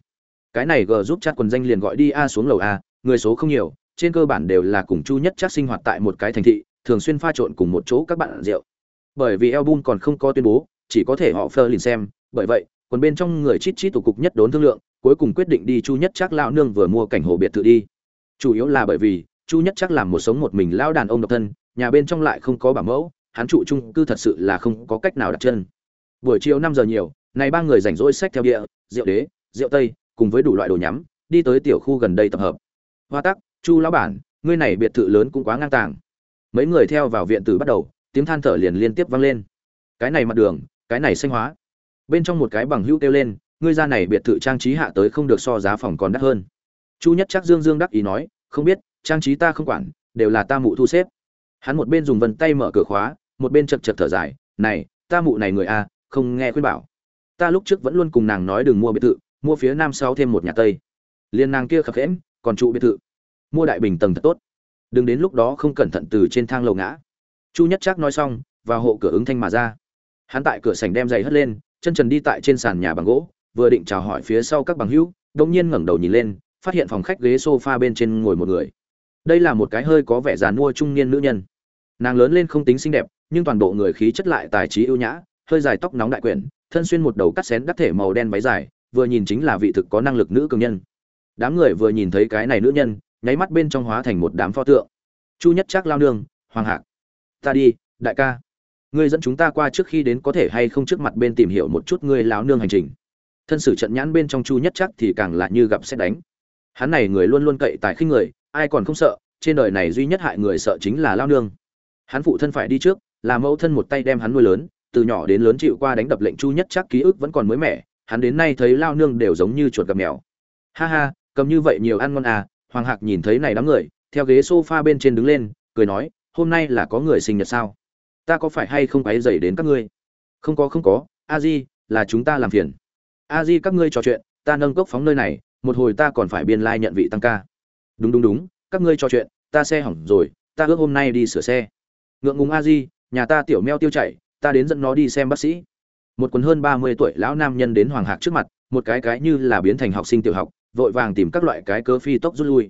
Cái này gờ giúp chặt quần danh liền gọi đi a xuống lầu a, người số không nhiều, trên cơ bản đều là cùng Chu Nhất chắc sinh hoạt tại một cái thành thị, thường xuyên pha trộn cùng một chỗ các bạn rượu. Bởi vì album còn không có tuyên bố, chỉ có thể họ phơ liền xem, bởi vậy, còn bên trong người chít chít tụ cục nhất đốn thương lượng, cuối cùng quyết định đi chu nhất trác lão nương vừa mua cảnh hồ biệt thự đi. Chủ yếu là bởi vì, chu nhất trác làm một sống một mình lão đàn ông độc thân, nhà bên trong lại không có bảo mẫu, hắn trụ chung cư thật sự là không có cách nào đặt chân. Buổi chiều năm giờ nhiều, này ba người rảnh rỗi sách theo địa, rượu đế, rượu tây, cùng với đủ loại đồ nhắm, đi tới tiểu khu gần đây tập hợp. Hoa tắc, chu lão bản, ngươi này biệt thự lớn cũng quá ngang tàng. Mấy người theo vào viện tử bắt đầu, tiếng than thở liền liên tiếp vang lên. Cái này mặt đường, cái này xanh hóa bên trong một cái bằng hữu kêu lên, ngươi ra này biệt thự trang trí hạ tới không được so giá phòng còn đắt hơn. Chu nhất chắc dương dương đắc ý nói, không biết, trang trí ta không quản, đều là ta mụ thu xếp. Hắn một bên dùng vân tay mở cửa khóa, một bên chật chật thở dài, này, ta mụ này người a, không nghe khuyên bảo. Ta lúc trước vẫn luôn cùng nàng nói đừng mua biệt thự, mua phía nam sau thêm một nhà tây. Liên nàng kia khập khẽm còn trụ biệt thự, mua đại bình tầng thật tốt. Đừng đến lúc đó không cẩn thận từ trên thang lầu ngã. Chu nhất chắc nói xong, và hộ cửa ứng thanh mà ra. Hắn tại cửa sảnh đem giày hất lên chân trần đi tại trên sàn nhà bằng gỗ, vừa định chào hỏi phía sau các bằng hữu đông nhiên ngẩng đầu nhìn lên, phát hiện phòng khách ghế sofa bên trên ngồi một người. Đây là một cái hơi có vẻ dàn mua trung niên nữ nhân. Nàng lớn lên không tính xinh đẹp, nhưng toàn bộ người khí chất lại tài trí ưu nhã, hơi dài tóc nóng đại quyển, thân xuyên một đầu cắt xén đắc thể màu đen váy dài, vừa nhìn chính là vị thực có năng lực nữ cường nhân. Đám người vừa nhìn thấy cái này nữ nhân, nháy mắt bên trong hóa thành một đám pho tượng. Chu nhất Trác lao nương, hoàng hạc. Ta đi, đại ca ngươi dẫn chúng ta qua trước khi đến có thể hay không trước mặt bên tìm hiểu một chút ngươi láo nương hành trình. Thân sử trận nhãn bên trong chu nhất chắc thì càng lại như gặp xét đánh. Hắn này người luôn luôn cậy tài khinh người, ai còn không sợ, trên đời này duy nhất hại người sợ chính là lao nương. Hắn phụ thân phải đi trước, là mẫu thân một tay đem hắn nuôi lớn, từ nhỏ đến lớn chịu qua đánh đập lệnh chu nhất chắc ký ức vẫn còn mới mẻ, hắn đến nay thấy lao nương đều giống như chuột gặp mèo. Ha ha, cầm như vậy nhiều ăn ngon à hoàng hạc nhìn thấy này đám người, theo ghế sofa bên trên đứng lên, cười nói, hôm nay là có người sinh nhật sao? Ta có phải hay không quấy dày đến các ngươi? Không có không có. A di, là chúng ta làm phiền. A di, các ngươi trò chuyện, ta nâng cốc phóng nơi này, một hồi ta còn phải biên lai、like、nhận vị tăng ca. Đúng đúng đúng. Các ngươi trò chuyện, ta xe hỏng rồi, ta ước hôm nay đi sửa xe. Ngượng ngùng a di, nhà ta tiểu meo tiêu chảy ta đến dẫn nó đi xem bác sĩ. Một quần hơn ba mươi tuổi lão nam nhân đến hoàng hạc trước mặt, một cái cái như là biến thành học sinh tiểu học, vội vàng tìm các loại cái cớ phi tốc rút lui.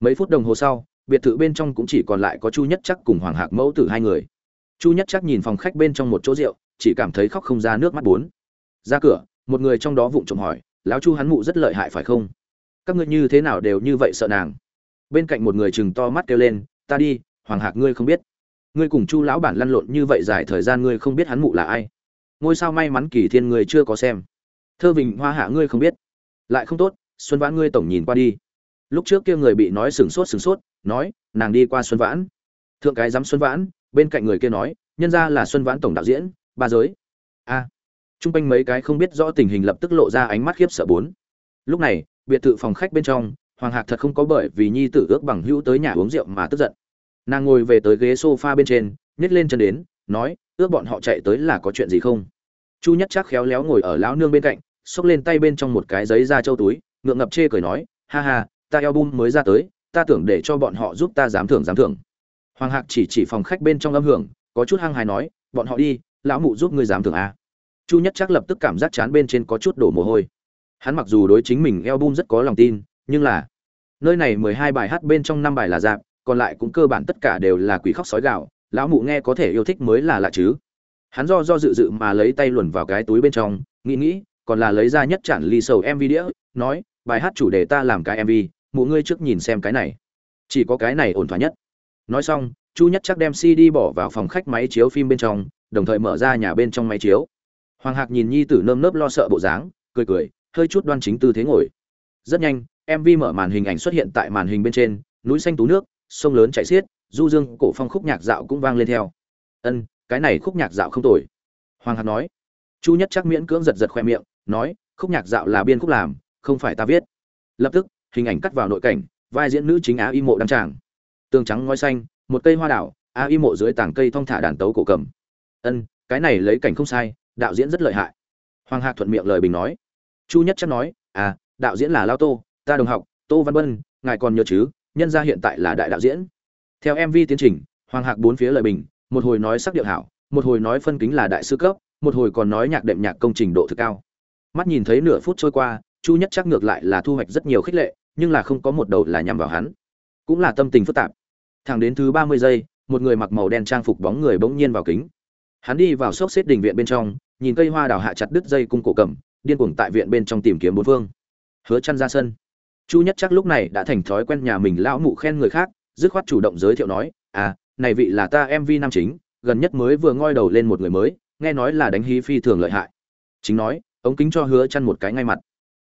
Mấy phút đồng hồ sau, biệt thự bên trong cũng chỉ còn lại có chu nhất chắc cùng hoàng hạc mẫu tử hai người chu nhất chắc nhìn phòng khách bên trong một chỗ rượu, chỉ cảm thấy khóc không ra nước mắt bốn. Ra cửa, một người trong đó vụng trộm hỏi, lão chu hắn mụ rất lợi hại phải không? Các ngươi như thế nào đều như vậy sợ nàng? Bên cạnh một người chừng to mắt kêu lên, ta đi, hoàng hạc ngươi không biết. Ngươi cùng chu lão bản lăn lộn như vậy dài thời gian ngươi không biết hắn mụ là ai. Ngôi sao may mắn kỳ thiên ngươi chưa có xem. Thơ vịnh hoa hạ ngươi không biết. Lại không tốt, xuân vãn ngươi tổng nhìn qua đi. Lúc trước kia người bị nói sừng sốt sừng sốt, nói, nàng đi qua xuân vãn. Thượng cái dám xuân vãn bên cạnh người kia nói, nhân ra là xuân vãn tổng đạo diễn, ba giới. A. À. chung quanh mấy cái không biết rõ tình hình lập tức lộ ra ánh mắt khiếp sợ bốn. Lúc này, biệt thự phòng khách bên trong, hoàng hạc thật không có bởi vì nhi tử ước bằng hữu tới nhà uống rượu mà tức giận. Nàng ngồi về tới ghế sofa bên trên nhét lên chân đến, nói, ước bọn họ chạy tới là có chuyện gì không? Chu nhất chắc khéo léo ngồi ở lão nương bên cạnh, xốc lên tay bên trong một cái giấy ra châu túi, ngượng ngập chê cười nói, ha ha, ta album mới ra tới, ta tưởng để cho bọn họ giúp ta dám thưởng dám thưởng hoàng hạc chỉ chỉ phòng khách bên trong âm hưởng, có chút hăng hài nói, bọn họ đi, lão mụ giúp ngươi dám thưởng a. Chu nhất chắc lập tức cảm giác chán bên trên có chút đổ mồ hôi. Hắn mặc dù đối chính mình album rất có lòng tin, nhưng là nơi này mười hai bài hát bên trong năm bài là dạp còn lại cũng cơ bản tất cả đều là quỷ khóc sói gạo lão mụ nghe có thể yêu thích mới là lạ chứ. Hắn do do dự dự mà lấy tay luồn vào cái túi bên trong, nghĩ nghĩ, còn là lấy ra nhất chản ly sầu mv đĩa, nói, bài hát chủ đề ta làm cái mv mụ ngươi trước nhìn xem cái này. Chỉ có cái này ổn thỏa nhất nói xong, chu nhất chắc đem cd bỏ vào phòng khách máy chiếu phim bên trong, đồng thời mở ra nhà bên trong máy chiếu. Hoàng hạc nhìn nhi tử nơm nớp lo sợ bộ dáng, cười cười, hơi chút đoan chính tư thế ngồi. Rất nhanh mv mở màn hình ảnh xuất hiện tại màn hình bên trên, núi xanh tú nước, sông lớn chảy xiết, du dương, cổ phong khúc nhạc dạo cũng vang lên theo. Ân, cái này khúc nhạc dạo không tồi. Hoàng hạc nói. Chu nhất chắc miễn cưỡng giật giật khoe miệng, nói, khúc nhạc dạo là biên khúc làm, không phải ta viết. Lập tức, hình ảnh cắt vào nội cảnh, vai diễn nữ chính á y mộ đăng tràng tường trắng ngói xanh, một cây hoa đảo, a y mộ dưới tảng cây thong thả đàn tấu cổ cầm. Ân, cái này lấy cảnh không sai, đạo diễn rất lợi hại. Hoàng hạc thuận miệng lời bình nói. Chu nhất chắc nói à đạo diễn là lao tô, ta đồng học, tô văn bân, ngài còn nhớ chứ, nhân ra hiện tại là đại đạo diễn. Theo mv tiến trình, hoàng hạc bốn phía lời bình, một hồi nói sắc điệu hảo, một hồi nói phân kính là đại sư cấp, một hồi còn nói nhạc đệm nhạc công trình độ thực cao. Mắt nhìn thấy nửa phút trôi qua, chu nhất chắc ngược lại là thu hoạch rất nhiều khích lệ, nhưng là không có một đầu là nhằm vào hắn. Cũng là tâm tình phức tạp thẳng đến thứ ba mươi giây, một người mặc màu đen trang phục bóng người bỗng nhiên vào kính. Hắn đi vào xốc xếp đình viện bên trong, nhìn cây hoa đào hạ chặt đứt dây cung cổ cầm, điên cuồng tại viện bên trong tìm kiếm bốn phương. Hứa chăn ra sân. Chu nhất chắc lúc này đã thành thói quen nhà mình lão mụ khen người khác, dứt khoát chủ động giới thiệu nói à này vị là ta mv nam chính, gần nhất mới vừa ngoi đầu lên một người mới, nghe nói là đánh hí phi thường lợi hại. Chính nói, ống kính cho hứa chăn một cái ngay mặt.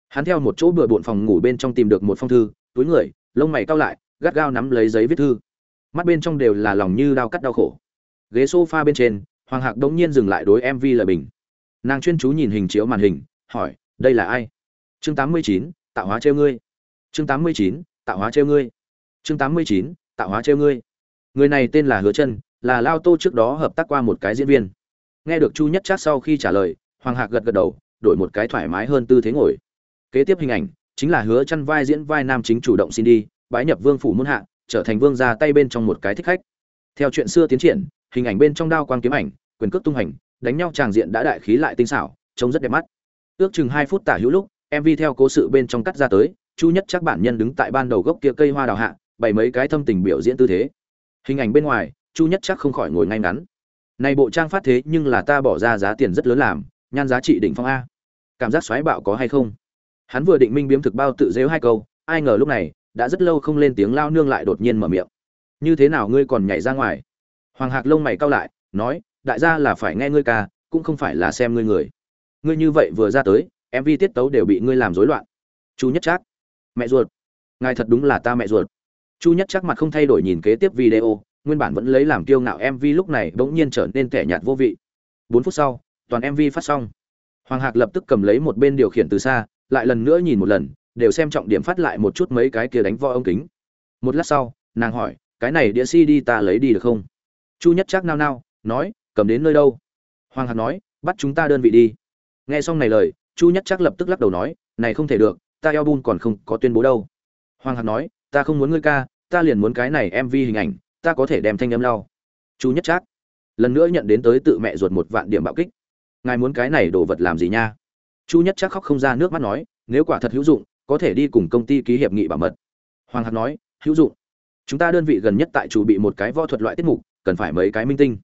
Hắn theo một chỗ bừa bộn phòng ngủ bên trong tìm được một phong thư, túi người, lông mày cau lại, gắt gao nắm lấy giấy viết thư mắt bên trong đều là lòng như đau cắt đau khổ. Ghế sofa bên trên hoàng hạc đống nhiên dừng lại đối mv lời bình. Nàng chuyên chú nhìn hình chiếu màn hình hỏi đây là ai? Chương 89, tạo hóa treo ngươi. Chương 89, tạo hóa treo ngươi. Chương 89, tạo hóa treo ngươi. Người này tên là hứa chân là lao tô trước đó hợp tác qua một cái diễn viên. Nghe được chu nhất chát sau khi trả lời hoàng hạc gật gật đầu đổi một cái thoải mái hơn tư thế ngồi. Kế tiếp hình ảnh chính là hứa chăn vai diễn vai nam chính chủ động xin đi bái nhập vương phủ muôn hạ trở thành vương gia tay bên trong một cái thích khách. Theo chuyện xưa tiến triển, hình ảnh bên trong đao quang kiếm ảnh, quyền cước tung hành, đánh nhau tràng diện đã đại khí lại tinh xảo, trông rất đẹp mắt. Ước chừng hai phút tả hữu lúc mv theo cố sự bên trong cắt ra tới, chu nhất chắc bản nhân đứng tại ban đầu gốc kia cây hoa đào hạ, bày mấy cái thâm tình biểu diễn tư thế. Hình ảnh bên ngoài, chu nhất chắc không khỏi ngồi ngay ngắn. Này bộ trang phát thế nhưng là ta bỏ ra giá tiền rất lớn làm, nhan giá trị đỉnh phong a. Cảm giác xoáy bạo có hay không? Hắn vừa định minh biếm thực bao tự rêu hai câu, ai ngờ lúc này đã rất lâu không lên tiếng lao nương lại đột nhiên mở miệng. Như thế nào ngươi còn nhảy ra ngoài? Hoàng hạc lông mày cau lại nói đại gia là phải nghe ngươi ca cũng không phải là xem ngươi người. Ngươi như vậy vừa ra tới mv tiết tấu đều bị ngươi làm rối loạn. Chu nhất Trác, mẹ ruột. Ngài thật đúng là ta mẹ ruột. Chu nhất Trác mặt không thay đổi nhìn kế tiếp video nguyên bản vẫn lấy làm kiêu ngạo mv lúc này bỗng nhiên trở nên tẻ nhạt vô vị. Bốn phút sau toàn mv phát xong. Hoàng hạc lập tức cầm lấy một bên điều khiển từ xa lại lần nữa nhìn một lần đều xem trọng điểm phát lại một chút mấy cái kia đánh vo ông kính. Một lát sau, nàng hỏi, cái này đĩa cd ta lấy đi được không? Chu nhất chắc nao nao, nói, cầm đến nơi đâu? Hoàng hạc nói, bắt chúng ta đơn vị đi. Nghe xong này lời, chu nhất chắc lập tức lắc đầu nói, này không thể được, ta album còn không có tuyên bố đâu. Hoàng hạc nói, ta không muốn ngươi ca, ta liền muốn cái này mv hình ảnh, ta có thể đem thanh âm lau. Chu nhất chắc lần nữa nhận đến tới tự mẹ ruột một vạn điểm bạo kích. Ngài muốn cái này đồ vật làm gì nha? Chu nhất chắc khóc không ra nước mắt nói, nếu quả thật hữu dụng có thể đi cùng công ty ký hiệp nghị bảo mật. Hoàng hạc nói, hữu dụng. Chúng ta đơn vị gần nhất tại chủ bị một cái võ thuật loại tiết mục, cần phải mấy cái minh tinh.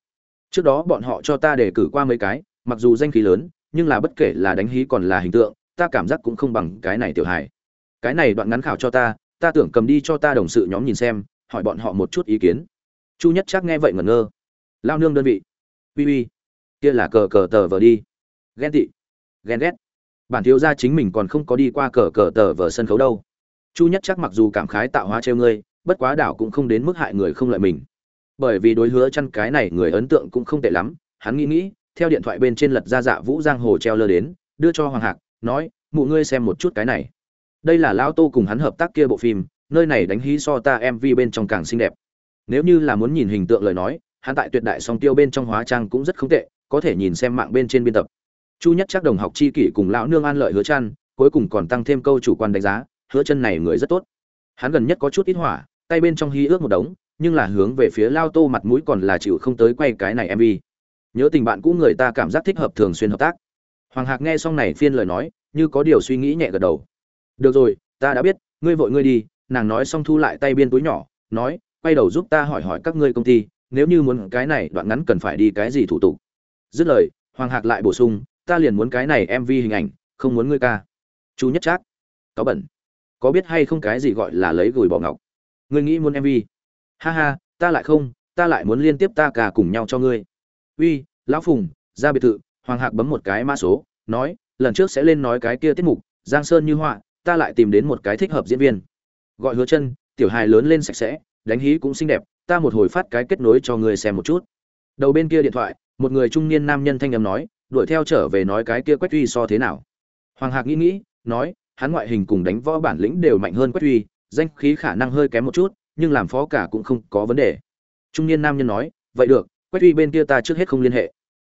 Trước đó bọn họ cho ta đề cử qua mấy cái, mặc dù danh khí lớn, nhưng là bất kể là đánh hí còn là hình tượng, ta cảm giác cũng không bằng cái này tiểu hài. Cái này đoạn ngắn khảo cho ta ta tưởng cầm đi cho ta đồng sự nhóm nhìn xem, hỏi bọn họ một chút ý kiến. Chu nhất chắc nghe vậy ngẩn ngơ. Lao nương đơn vị. Uy uy. Kia là cờ cờ tờ vờ đi. Ghen tị. Ghen ghét bản thiếu gia chính mình còn không có đi qua cờ cờ tờ vở sân khấu đâu. Chu nhất chắc mặc dù cảm khái tạo hóa treo ngươi, bất quá đảo cũng không đến mức hại người không lợi mình. Bởi vì đối hứa chăn cái này người ấn tượng cũng không tệ lắm, hắn nghĩ nghĩ, theo điện thoại bên trên lật ra dạ vũ giang hồ treo lơ đến, đưa cho hoàng hạc, nói, mụ ngươi xem một chút cái này. Đây là lão tô cùng hắn hợp tác kia bộ phim, nơi này đánh hí so ta mv bên trong càng xinh đẹp. Nếu như là muốn nhìn hình tượng lời nói, hắn tại tuyệt đại song tiêu bên trong hóa trang cũng rất không tệ, có thể nhìn xem mạng bên trên biên tập chu nhất chắc đồng học chi kỷ cùng lão nương an lợi hứa chăn, cuối cùng còn tăng thêm câu chủ quan đánh giá, hứa chân này người rất tốt. Hắn gần nhất có chút ít hỏa, tay bên trong hí ước một đống, nhưng là hướng về phía lao tô mặt mũi còn là chịu không tới quay cái này mv nhớ tình bạn cũ người ta cảm giác thích hợp thường xuyên hợp tác. Hoàng hạc nghe xong này phiên lời nói, như có điều suy nghĩ nhẹ gật đầu. Được rồi, ta đã biết, ngươi vội ngươi đi, nàng nói xong thu lại tay biên túi nhỏ, nói, quay đầu giúp ta hỏi hỏi các ngươi công ty, nếu như muốn cái này đoạn ngắn cần phải đi cái gì thủ tục. Dứt lời, hoàng hạc lại bổ sung ta liền muốn cái này mv hình ảnh, không muốn ngươi ca. Chú nhất trác có bẩn. Có biết hay không cái gì gọi là lấy gửi bỏ ngọc? Ngươi nghĩ muốn mv ha ha, ta lại không, ta lại muốn liên tiếp ta cả cùng nhau cho ngươi. Uy, lão phùng, ra biệt thự, hoàng hạc bấm một cái mã số, nói, lần trước sẽ lên nói cái kia tiết mục, giang sơn như họa, ta lại tìm đến một cái thích hợp diễn viên. Gọi hứa chân, tiểu hài lớn lên sạch sẽ, đánh hí cũng xinh đẹp, ta một hồi phát cái kết nối cho người xem một chút. Đầu bên kia điện thoại, một người trung niên nam nhân thanh âm nói đuổi theo trở về nói cái kia quách uy so thế nào? Hoàng hạc nghĩ nghĩ, nói, hắn ngoại hình cùng đánh võ bản lĩnh đều mạnh hơn quách uy, danh khí khả năng hơi kém một chút, nhưng làm phó cả cũng không có vấn đề. Trung niên nam nhân nói, vậy được, quách uy bên kia ta trước hết không liên hệ.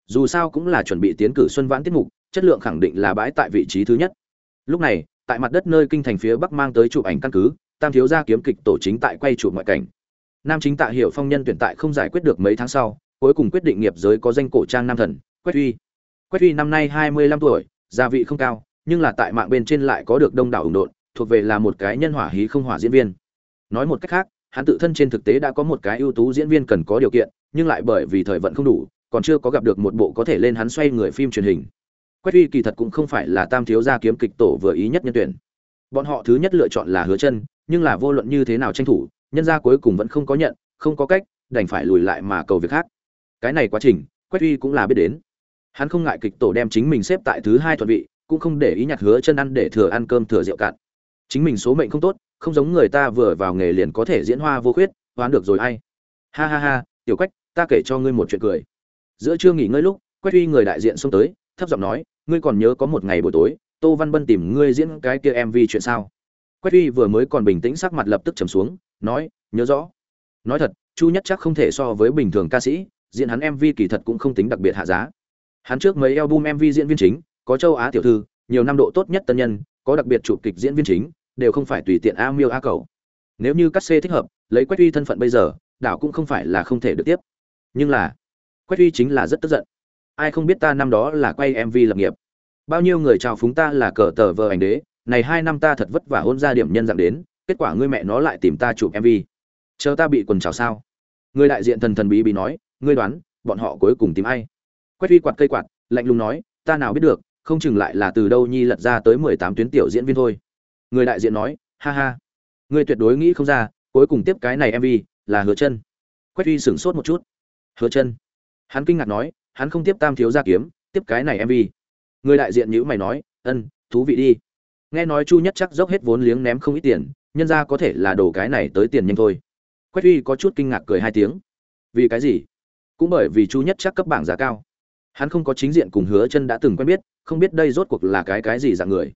Dù sao cũng là chuẩn bị tiến cử xuân vãn tiết mục, chất lượng khẳng định là bãi tại vị trí thứ nhất. Lúc này, tại mặt đất nơi kinh thành phía bắc mang tới chụp ảnh căn cứ, tam thiếu gia kiếm kịch tổ chính tại quay chụp ngoại cảnh. Nam chính tạ hiểu phong nhân tuyển tại không giải quyết được mấy tháng sau, cuối cùng quyết định nghiệp giới có danh cổ trang nam thần, quách uy quách uy năm nay hai mươi lăm tuổi, gia vị không cao, nhưng là tại mạng bên trên lại có được đông đảo ủng độn, thuộc về là một cái nhân hỏa hí không hỏa diễn viên. Nói một cách khác, hắn tự thân trên thực tế đã có một cái ưu tú diễn viên cần có điều kiện, nhưng lại bởi vì thời vận không đủ, còn chưa có gặp được một bộ có thể lên hắn xoay người phim truyền hình. Quách uy kỳ thật cũng không phải là tam thiếu gia kiếm kịch tổ vừa ý nhất nhân tuyển. Bọn họ thứ nhất lựa chọn là hứa chân, nhưng là vô luận như thế nào tranh thủ, nhân gia cuối cùng vẫn không có nhận, không có cách, đành phải lùi lại mà cầu việc khác. Cái này quá trình, quách uy cũng là biết đến hắn không ngại kịch tổ đem chính mình xếp tại thứ hai thuận vị, cũng không để ý nhặt hứa chân ăn để thừa ăn cơm thừa rượu cạn. Chính mình số mệnh không tốt, không giống người ta vừa vào nghề liền có thể diễn hoa vô khuyết, hoán được rồi ai. Ha ha ha, tiểu quách, ta kể cho ngươi một chuyện cười. Giữa trưa nghỉ ngơi lúc, quách uy người đại diện xông tới, thấp giọng nói, ngươi còn nhớ có một ngày buổi tối, tô văn bân tìm ngươi diễn cái kia mv chuyện sao? Quách uy vừa mới còn bình tĩnh sắc mặt lập tức trầm xuống, nói, nhớ rõ. Nói thật, chu nhất chắc không thể so với bình thường ca sĩ, diễn hắn mv kỳ thật cũng không tính đặc biệt hạ giá hắn trước mấy album mv diễn viên chính, có châu á tiểu thư, nhiều năm độ tốt nhất tân nhân, có đặc biệt chụp kịch diễn viên chính, đều không phải tùy tiện a miêu a cầu. Nếu như cắt xê thích hợp, lấy quách uy thân phận bây giờ, đảo cũng không phải là không thể được tiếp. Nhưng là, quách uy chính là rất tức giận. Ai không biết ta năm đó là quay mv lập nghiệp. Bao nhiêu người chào phúng ta là cờ tờ vờ ảnh đế, này hai năm ta thật vất vả hôn ra điểm nhân dạng đến, kết quả ngươi mẹ nó lại tìm ta chụp mv chờ ta bị quần chào sao? Người đại diện thần thần bí bí nói, ngươi đoán, bọn họ cuối cùng tìm ai? Quét uy quạt cây quạt, lạnh lùng nói, ta nào biết được, không chừng lại là từ đâu nhi lật ra tới mười tám tuyến tiểu diễn viên thôi. Người đại diện nói, ha ha người tuyệt đối nghĩ không ra, cuối cùng tiếp cái này mv là hứa chân. Quét uy sửng sốt một chút. Hứa chân? Hắn kinh ngạc nói, hắn không tiếp tam thiếu gia kiếm, tiếp cái này mv người đại diện nhữ mày nói, ân, thú vị đi. Nghe nói chu nhất chắc dốc hết vốn liếng ném không ít tiền, nhân ra có thể là đổ cái này tới tiền nhanh thôi. Quách uy có chút kinh ngạc cười hai tiếng. Vì cái gì? Cũng bởi vì chu nhất chắc cấp bảng giá cao hắn không có chính diện cùng hứa chân đã từng quen biết, không biết đây rốt cuộc là cái cái gì dạng người.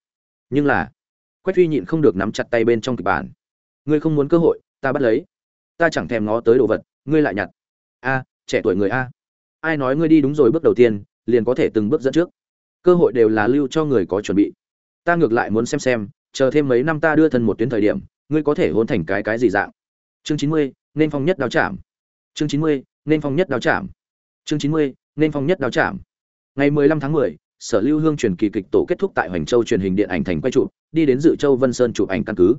Nhưng là, quách huy nhịn không được nắm chặt tay bên trong kịch bản. Ngươi không muốn cơ hội, ta bắt lấy. Ta chẳng thèm ngó tới đồ vật, ngươi lại nhặt. A, trẻ tuổi người a. Ai nói ngươi đi đúng rồi bước đầu tiên, liền có thể từng bước dẫn trước. Cơ hội đều là lưu cho người có chuẩn bị. Ta ngược lại muốn xem xem, chờ thêm mấy năm ta đưa thân một tuyến thời điểm, ngươi có thể hôn thành cái cái gì dạng. Chương chín mươi, nên phong nhất đao chạm. Chương chín mươi, nên phong nhất đao chạm. Chương chín mươi nên phong nhất đao chạm. Ngày mười lăm tháng mười, sở lưu hương truyền kỳ kịch tổ kết thúc tại hoành châu truyền hình điện ảnh thành quay trụ đi đến dự châu vân sơn chụp ảnh căn cứ.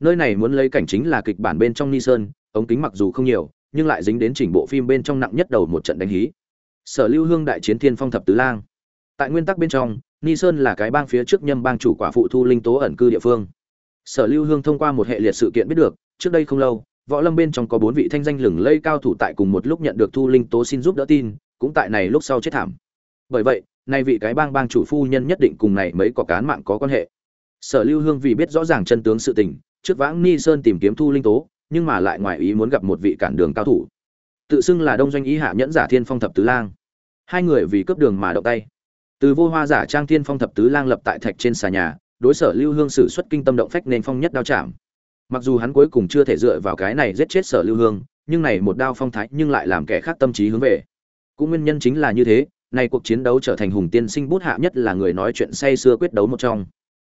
Nơi này muốn lấy cảnh chính là kịch bản bên trong ni sơn, ống kính mặc dù không nhiều, nhưng lại dính đến chỉnh bộ phim bên trong nặng nhất đầu một trận đánh hí. Sở lưu hương đại chiến thiên phong thập tứ lang. Tại nguyên tắc bên trong, ni sơn là cái bang phía trước nhâm bang chủ quả phụ thu linh tố ẩn cư địa phương. Sở lưu hương thông qua một hệ liệt sự kiện biết được, trước đây không lâu, võ lâm bên trong có bốn vị thanh danh lừng lây cao thủ tại cùng một lúc nhận được thu linh tố xin giúp đỡ tin cũng tại này lúc sau chết thảm. Bởi vậy, nay vị cái bang bang chủ phu nhân nhất định cùng này mấy có cán mạng có quan hệ. Sở lưu hương vì biết rõ ràng chân tướng sự tình, trước vãng ni sơn tìm kiếm thu linh tố, nhưng mà lại ngoài ý muốn gặp một vị cản đường cao thủ. Tự xưng là đông doanh ý hạ nhẫn giả thiên phong thập tứ lang. Hai người vì cướp đường mà động tay. Từ vô hoa giả trang thiên phong thập tứ lang lập tại thạch trên xà nhà, đối sở lưu hương sử xuất kinh tâm động phách nên phong nhất đao chạm. Mặc dù hắn cuối cùng chưa thể dựa vào cái này giết chết sở lưu hương, nhưng này một đao phong thái nhưng lại làm kẻ khác tâm trí hướng về cũng nguyên nhân chính là như thế, nay cuộc chiến đấu trở thành hùng tiên sinh bút hạ nhất là người nói chuyện say xưa quyết đấu một trong.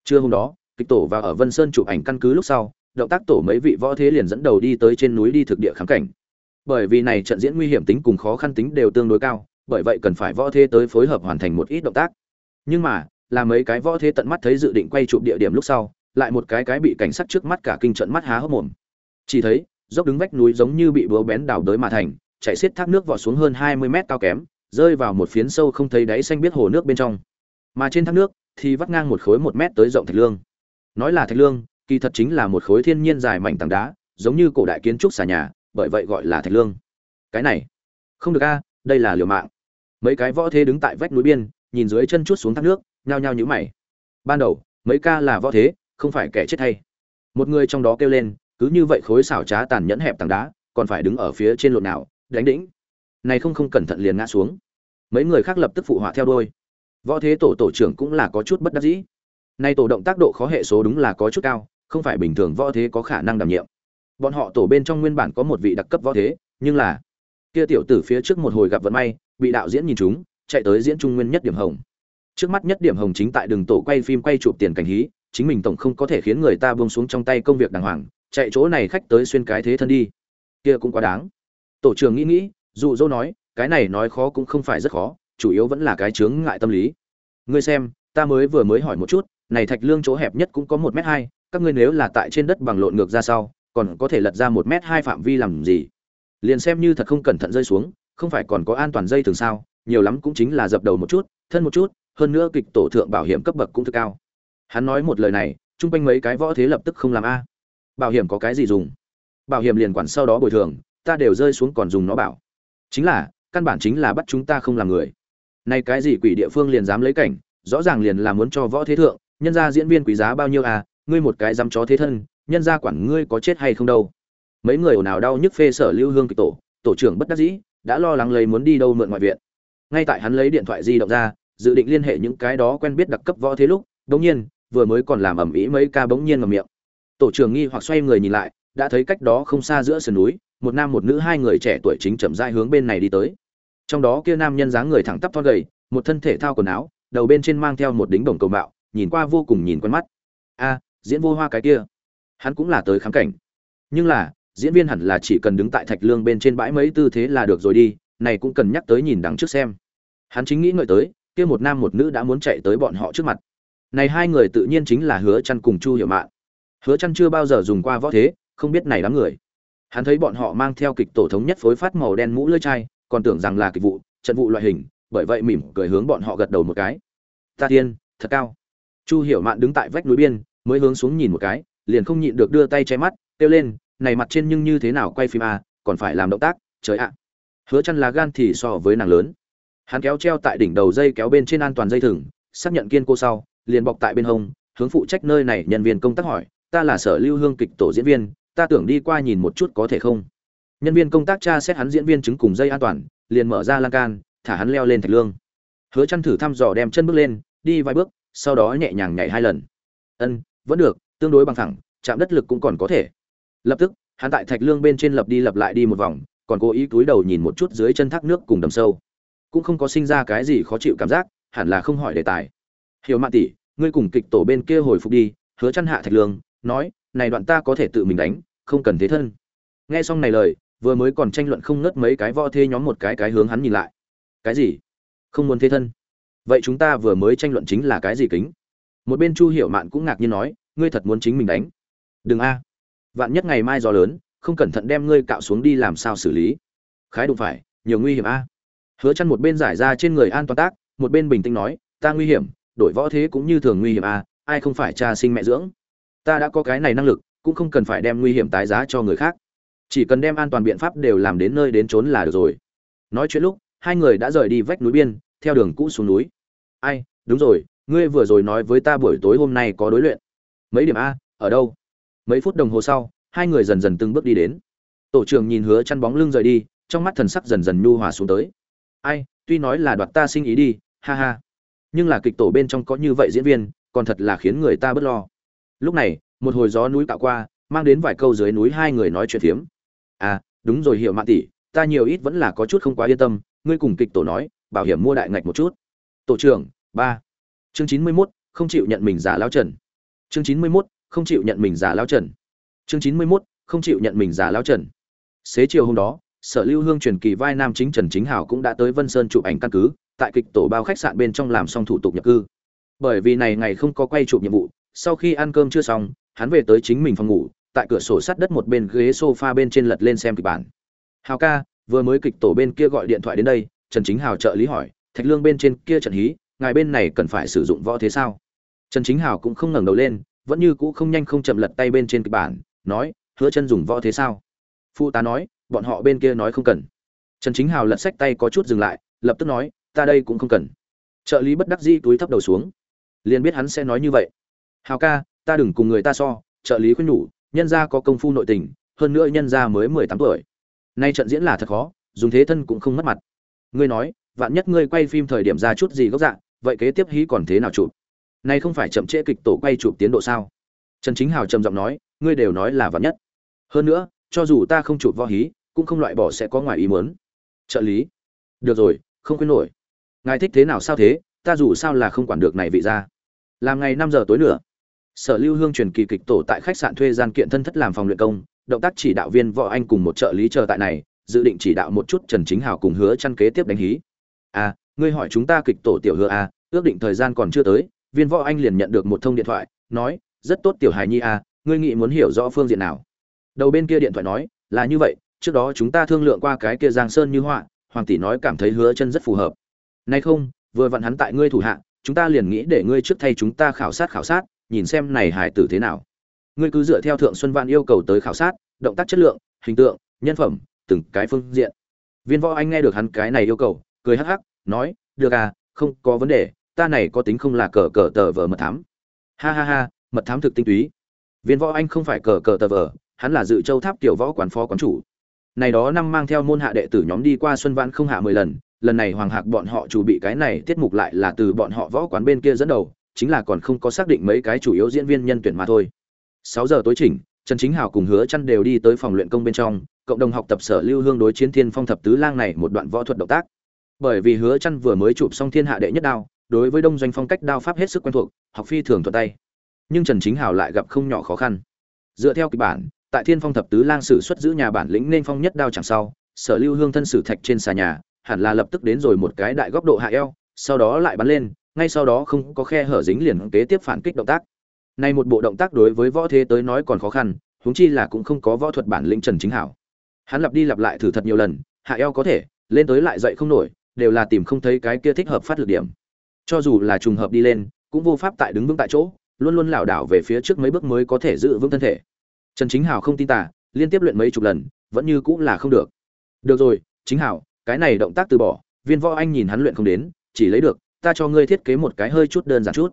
Trưa hôm đó, kịch tổ và ở vân sơn chụp ảnh căn cứ lúc sau, động tác tổ mấy vị võ thế liền dẫn đầu đi tới trên núi đi thực địa khám cảnh. Bởi vì này trận diễn nguy hiểm tính cùng khó khăn tính đều tương đối cao, bởi vậy cần phải võ thế tới phối hợp hoàn thành một ít động tác. Nhưng mà, là mấy cái võ thế tận mắt thấy dự định quay chụp địa điểm lúc sau, lại một cái cái bị cảnh sát trước mắt cả kinh trận mắt há hốc mồm. Chỉ thấy, dốc đứng vách núi giống như bị búa bén đào đới mà thành chạy xiết thác nước vọt xuống hơn hai mươi mét cao kém, rơi vào một phiến sâu không thấy đáy xanh biết hồ nước bên trong. Mà trên thác nước thì vắt ngang một khối một mét tới rộng thạch lương. Nói là thạch lương, kỳ thật chính là một khối thiên nhiên dài mảnh tảng đá, giống như cổ đại kiến trúc xà nhà, bởi vậy gọi là thạch lương. Cái này, không được a, đây là liều mạng. Mấy cái võ thế đứng tại vách núi biên, nhìn dưới chân chút xuống thác nước, nhao nhao nhíu mày. Ban đầu, mấy ca là võ thế, không phải kẻ chết hay. Một người trong đó kêu lên, cứ như vậy khối xảo trá tàn nhẫn hẹp tảng đá, còn phải đứng ở phía trên lộn nào đánh đĩnh. Này không không cẩn thận liền ngã xuống. Mấy người khác lập tức phụ họa theo đôi võ thế tổ tổ trưởng cũng là có chút bất đắc dĩ. Nay tổ động tác độ khó hệ số đúng là có chút cao, không phải bình thường võ thế có khả năng đảm nhiệm. Bọn họ tổ bên trong nguyên bản có một vị đặc cấp võ thế, nhưng là kia tiểu tử phía trước một hồi gặp vận may, bị đạo diễn nhìn chúng, chạy tới diễn trung nguyên nhất điểm hồng. Trước mắt nhất điểm hồng chính tại đường tổ quay phim quay chụp tiền cảnh hí, chính mình tổng không có thể khiến người ta buông xuống trong tay công việc đàng hoàng, chạy chỗ này khách tới xuyên cái thế thân đi. Kia cũng quá đáng tổ trưởng nghĩ nghĩ, dụ dỗ nói, cái này nói khó cũng không phải rất khó, chủ yếu vẫn là cái chướng ngại tâm lý. Ngươi xem, ta mới vừa mới hỏi một chút, này thạch lương chỗ hẹp nhất cũng có một m hai, các ngươi nếu là tại trên đất bằng lộn ngược ra sau, còn có thể lật ra một m hai phạm vi làm gì? Liền xem như thật không cẩn thận rơi xuống, không phải còn có an toàn dây thường sao, nhiều lắm cũng chính là dập đầu một chút, thân một chút, hơn nữa kịch tổ thượng bảo hiểm cấp bậc cũng thực cao. Hắn nói một lời này, chung quanh mấy cái võ thế lập tức không làm a. Bảo hiểm có cái gì dùng? Bảo hiểm liền quản sau đó bồi thường ta đều rơi xuống còn dùng nó bảo. Chính là, căn bản chính là bắt chúng ta không làm người. Nay cái gì quỷ địa phương liền dám lấy cảnh, rõ ràng liền là muốn cho võ thế thượng, nhân ra diễn viên quý giá bao nhiêu à ngươi một cái dám chó thế thân, nhân ra quản ngươi có chết hay không đâu. Mấy người ồn ào đau nhức phê sở lưu hương kịch tổ tổ trưởng bất đắc dĩ, đã lo lắng lấy muốn đi đâu mượn ngoại viện. Ngay tại hắn lấy điện thoại di động ra, dự định liên hệ những cái đó quen biết đặc cấp võ thế lúc đống nhiên, vừa mới còn làm ẩm ý mấy ca bỗng nhiên ngầm miệng. Tổ trưởng nghi hoặc xoay người nhìn lại đã thấy cách đó không xa giữa sườn núi, một nam một nữ hai người trẻ tuổi chính chậm rãi hướng bên này đi tới. Trong đó kia nam nhân dáng người thẳng tắp thon gầy, một thân thể thao quần áo, đầu bên trên mang theo một đính đồng cầu mạo, nhìn qua vô cùng nhìn quen mắt. A, diễn vô hoa cái kia. Hắn cũng là tới khám cảnh. Nhưng là, diễn viên hẳn là chỉ cần đứng tại thạch lương bên trên bãi mấy tư thế là được rồi đi, này cũng cần nhắc tới nhìn đằng trước xem. Hắn chính nghĩ ngợi tới, kia một nam một nữ đã muốn chạy tới bọn họ trước mặt. Này hai người tự nhiên chính là hứa chăn cùng chu hiểu mạn. Hứa chăn chưa bao giờ dùng qua võ thế không biết này đám người. Hắn thấy bọn họ mang theo kịch tổ thống nhất phối phát màu đen mũ lưỡi chai còn tưởng rằng là kịch vụ trận vụ loại hình bởi vậy mỉm cười hướng bọn họ gật đầu một cái. Ta tiên thật cao. Chu hiểu mạn đứng tại vách núi biên mới hướng xuống nhìn một cái liền không nhịn được đưa tay che mắt kêu lên này mặt trên nhưng như thế nào quay phim à, còn phải làm động tác trời ạ. Hứa chăn là gan thì so với nàng lớn. Hắn kéo treo tại đỉnh đầu dây kéo bên trên an toàn dây thừng xác nhận kiên cô sau liền bọc tại bên hông hướng phụ trách nơi này nhân viên công tác hỏi ta là sở lưu hương kịch tổ diễn viên ta tưởng đi qua nhìn một chút có thể không? Nhân viên công tác tra xét hắn diễn viên chứng cùng dây an toàn, liền mở ra lan can, thả hắn leo lên thạch lương. Hứa chăn thử thăm dò đem chân bước lên, đi vài bước, sau đó nhẹ nhàng nhảy hai lần. Ân, vẫn được, tương đối bằng thẳng, chạm đất lực cũng còn có thể. Lập tức, hắn tại thạch lương bên trên lập đi lập lại đi một vòng, còn cố ý cúi đầu nhìn một chút dưới chân thác nước cùng đầm sâu. Cũng không có sinh ra cái gì khó chịu cảm giác, hẳn là không hỏi đề tài. Hiểu mạn tỷ, ngươi cùng kịch tổ bên kia hồi phục đi. Hứa chăn hạ thạch lương, nói này đoạn ta có thể tự mình đánh, không cần thế thân. Nghe xong này lời, vừa mới còn tranh luận không ngớt mấy cái võ thê nhóm một cái cái hướng hắn nhìn lại. Cái gì? Không muốn thế thân? Vậy chúng ta vừa mới tranh luận chính là cái gì kính? Một bên chu hiểu mạn cũng ngạc nhiên nói, ngươi thật muốn chính mình đánh. Đừng a. Vạn nhất ngày mai gió lớn, không cẩn thận đem ngươi cạo xuống đi làm sao xử lý? Khái đụng phải, nhiều nguy hiểm a. Hứa chăn một bên giải ra trên người an toàn tác, một bên bình tĩnh nói, ta nguy hiểm, đổi võ thế cũng như thường nguy hiểm a, ai không phải cha sinh mẹ dưỡng? Ta đã có cái này năng lực, cũng không cần phải đem nguy hiểm tái giá cho người khác. Chỉ cần đem an toàn biện pháp đều làm đến nơi đến trốn là được rồi. Nói chuyện lúc, hai người đã rời đi vách núi biên, theo đường cũ xuống núi. Ai, đúng rồi, ngươi vừa rồi nói với ta buổi tối hôm nay có đối luyện. Mấy điểm a, ở đâu? Mấy phút đồng hồ sau, hai người dần dần từng bước đi đến. Tổ trưởng nhìn hứa chăn bóng lưng rời đi, trong mắt thần sắc dần dần nhu hòa xuống tới. Ai, tuy nói là đoạt ta sinh ý đi, ha ha. Nhưng là kịch tổ bên trong có như vậy diễn viên, còn thật là khiến người ta bất lo lúc này, một hồi gió núi tạo qua, mang đến vài câu dưới núi hai người nói chuyện phiếm. À đúng rồi hiểu mạn tỷ, ta nhiều ít vẫn là có chút không quá yên tâm, ngươi cùng kịch tổ nói, bảo hiểm mua đại ngạch một chút. Tổ trưởng, ba. Chương chín mươi mốt, không chịu nhận mình giả lao trần. Chương chín mươi mốt, không chịu nhận mình giả lao trần. Chương chín mươi mốt, không chịu nhận mình giả lao trần. Xế chiều hôm đó, sở lưu hương truyền kỳ vai nam chính trần chính hảo cũng đã tới vân sơn chụp ảnh căn cứ, tại kịch tổ bao khách sạn bên trong làm xong thủ tục nhập cư. Bởi vì này ngày không có quay chụp nhiệm vụ sau khi ăn cơm chưa xong, hắn về tới chính mình phòng ngủ, tại cửa sổ sắt đất một bên ghế sofa bên trên lật lên xem kịch bản. Hào ca, vừa mới kịch tổ bên kia gọi điện thoại đến đây, trần chính hào trợ lý hỏi, thạch lương bên trên kia trận hí, ngài bên này cần phải sử dụng võ thế sao? Trần chính hào cũng không ngẩng đầu lên, vẫn như cũ không nhanh không chậm lật tay bên trên kịch bản, nói, hứa chân dùng võ thế sao? Phụ tá nói, bọn họ bên kia nói không cần. Trần chính hào lật sách tay có chút dừng lại, lập tức nói, ta đây cũng không cần. Trợ lý bất đắc dĩ túi thấp đầu xuống. Liền biết hắn sẽ nói như vậy hào ca, ta đừng cùng người ta so, trợ lý khuyên nhủ, nhân gia có công phu nội tình, hơn nữa nhân gia mới mười tám tuổi. Nay trận diễn là thật khó, dùng thế thân cũng không mất mặt. Ngươi nói, vạn nhất ngươi quay phim thời điểm ra chút gì gốc dạng vậy kế tiếp hí còn thế nào chụp? Nay không phải chậm trễ kịch tổ quay chụp tiến độ sao? Trần chính hào trầm giọng nói, ngươi đều nói là vạn nhất. Hơn nữa, cho dù ta không chụp võ hí, cũng không loại bỏ sẽ có ngoài ý muốn. Trợ lý. Được rồi, không khuyên nổi. Ngài thích thế nào sao thế, ta dù sao là không quản được này vị ra làm ngày năm giờ tối nữa sở lưu hương truyền kỳ kịch tổ tại khách sạn thuê gian kiện thân thất làm phòng luyện công, động tác chỉ đạo viên võ anh cùng một trợ lý chờ tại này, dự định chỉ đạo một chút trần chính hào cùng hứa chăn kế tiếp đánh hí. À ngươi hỏi chúng ta kịch tổ tiểu hứa à ước định thời gian còn chưa tới, viên võ anh liền nhận được một thông điện thoại, nói, rất tốt tiểu hài nhi à ngươi nghĩ muốn hiểu rõ phương diện nào? Đầu bên kia điện thoại nói, là như vậy, trước đó chúng ta thương lượng qua cái kia giang sơn như họa, hoàng tỷ nói cảm thấy hứa chân rất phù hợp. Nay không, vừa vặn hắn tại ngươi thủ hạ, chúng ta liền nghĩ để ngươi trước thay chúng ta khảo sát khảo sát nhìn xem này hải tử thế nào. Ngươi cứ dựa theo thượng xuân văn yêu cầu tới khảo sát, động tác chất lượng, hình tượng, nhân phẩm, từng cái phương diện. Viên võ anh nghe được hắn cái này yêu cầu, cười hắc hắc, nói, được à không có vấn đề, ta này có tính không là cờ cờ tờ vờ mật thám. Ha ha ha, mật thám thực tinh túy. Viên võ anh không phải cờ cờ tờ vờ, hắn là dự châu tháp tiểu võ quán phó quán chủ. Này đó năm mang theo môn hạ đệ tử nhóm đi qua xuân văn không hạ mười lần lần này hoàng hạc bọn họ chủ bị cái này tiết mục lại là từ bọn họ võ quán bên kia dẫn đầu chính là còn không có xác định mấy cái chủ yếu diễn viên nhân tuyển mà thôi. Sáu giờ tối chỉnh, trần chính hào cùng hứa Chân đều đi tới phòng luyện công bên trong, cộng đồng học tập sở lưu hương đối chiến thiên phong thập tứ lang này một đoạn võ thuật động tác. Bởi vì hứa Chân vừa mới chụp xong thiên hạ đệ nhất đao, đối với đông doanh phong cách đao pháp hết sức quen thuộc, học phi thường thuận tay. Nhưng trần chính hào lại gặp không nhỏ khó khăn. Dựa theo kịch bản, tại thiên phong thập tứ lang sử xuất giữ nhà bản lĩnh nên phong nhất đao chẳng sau, sở lưu hương thân sử thạch trên xà nhà, hẳn là lập tức đến rồi một cái đại góc độ hạ eo, sau đó lại bắn lên ngay sau đó không có khe hở dính liền kế tiếp phản kích động tác Này một bộ động tác đối với võ thế tới nói còn khó khăn, huống chi là cũng không có võ thuật bản lĩnh Trần Chính Hảo. Hắn lặp đi lặp lại thử thật nhiều lần, hạ eo có thể, lên tới lại dậy không nổi, đều là tìm không thấy cái kia thích hợp phát lực điểm. Cho dù là trùng hợp đi lên, cũng vô pháp tại đứng vững tại chỗ, luôn luôn lảo đảo về phía trước mấy bước mới có thể giữ vững thân thể. Trần Chính Hảo không tin tà, liên tiếp luyện mấy chục lần, vẫn như cũng là không được. Được rồi, Chính Hảo, cái này động tác từ bỏ, Viên Võ Anh nhìn hắn luyện không đến, chỉ lấy được, ta cho ngươi thiết kế một cái hơi chút đơn giản chút.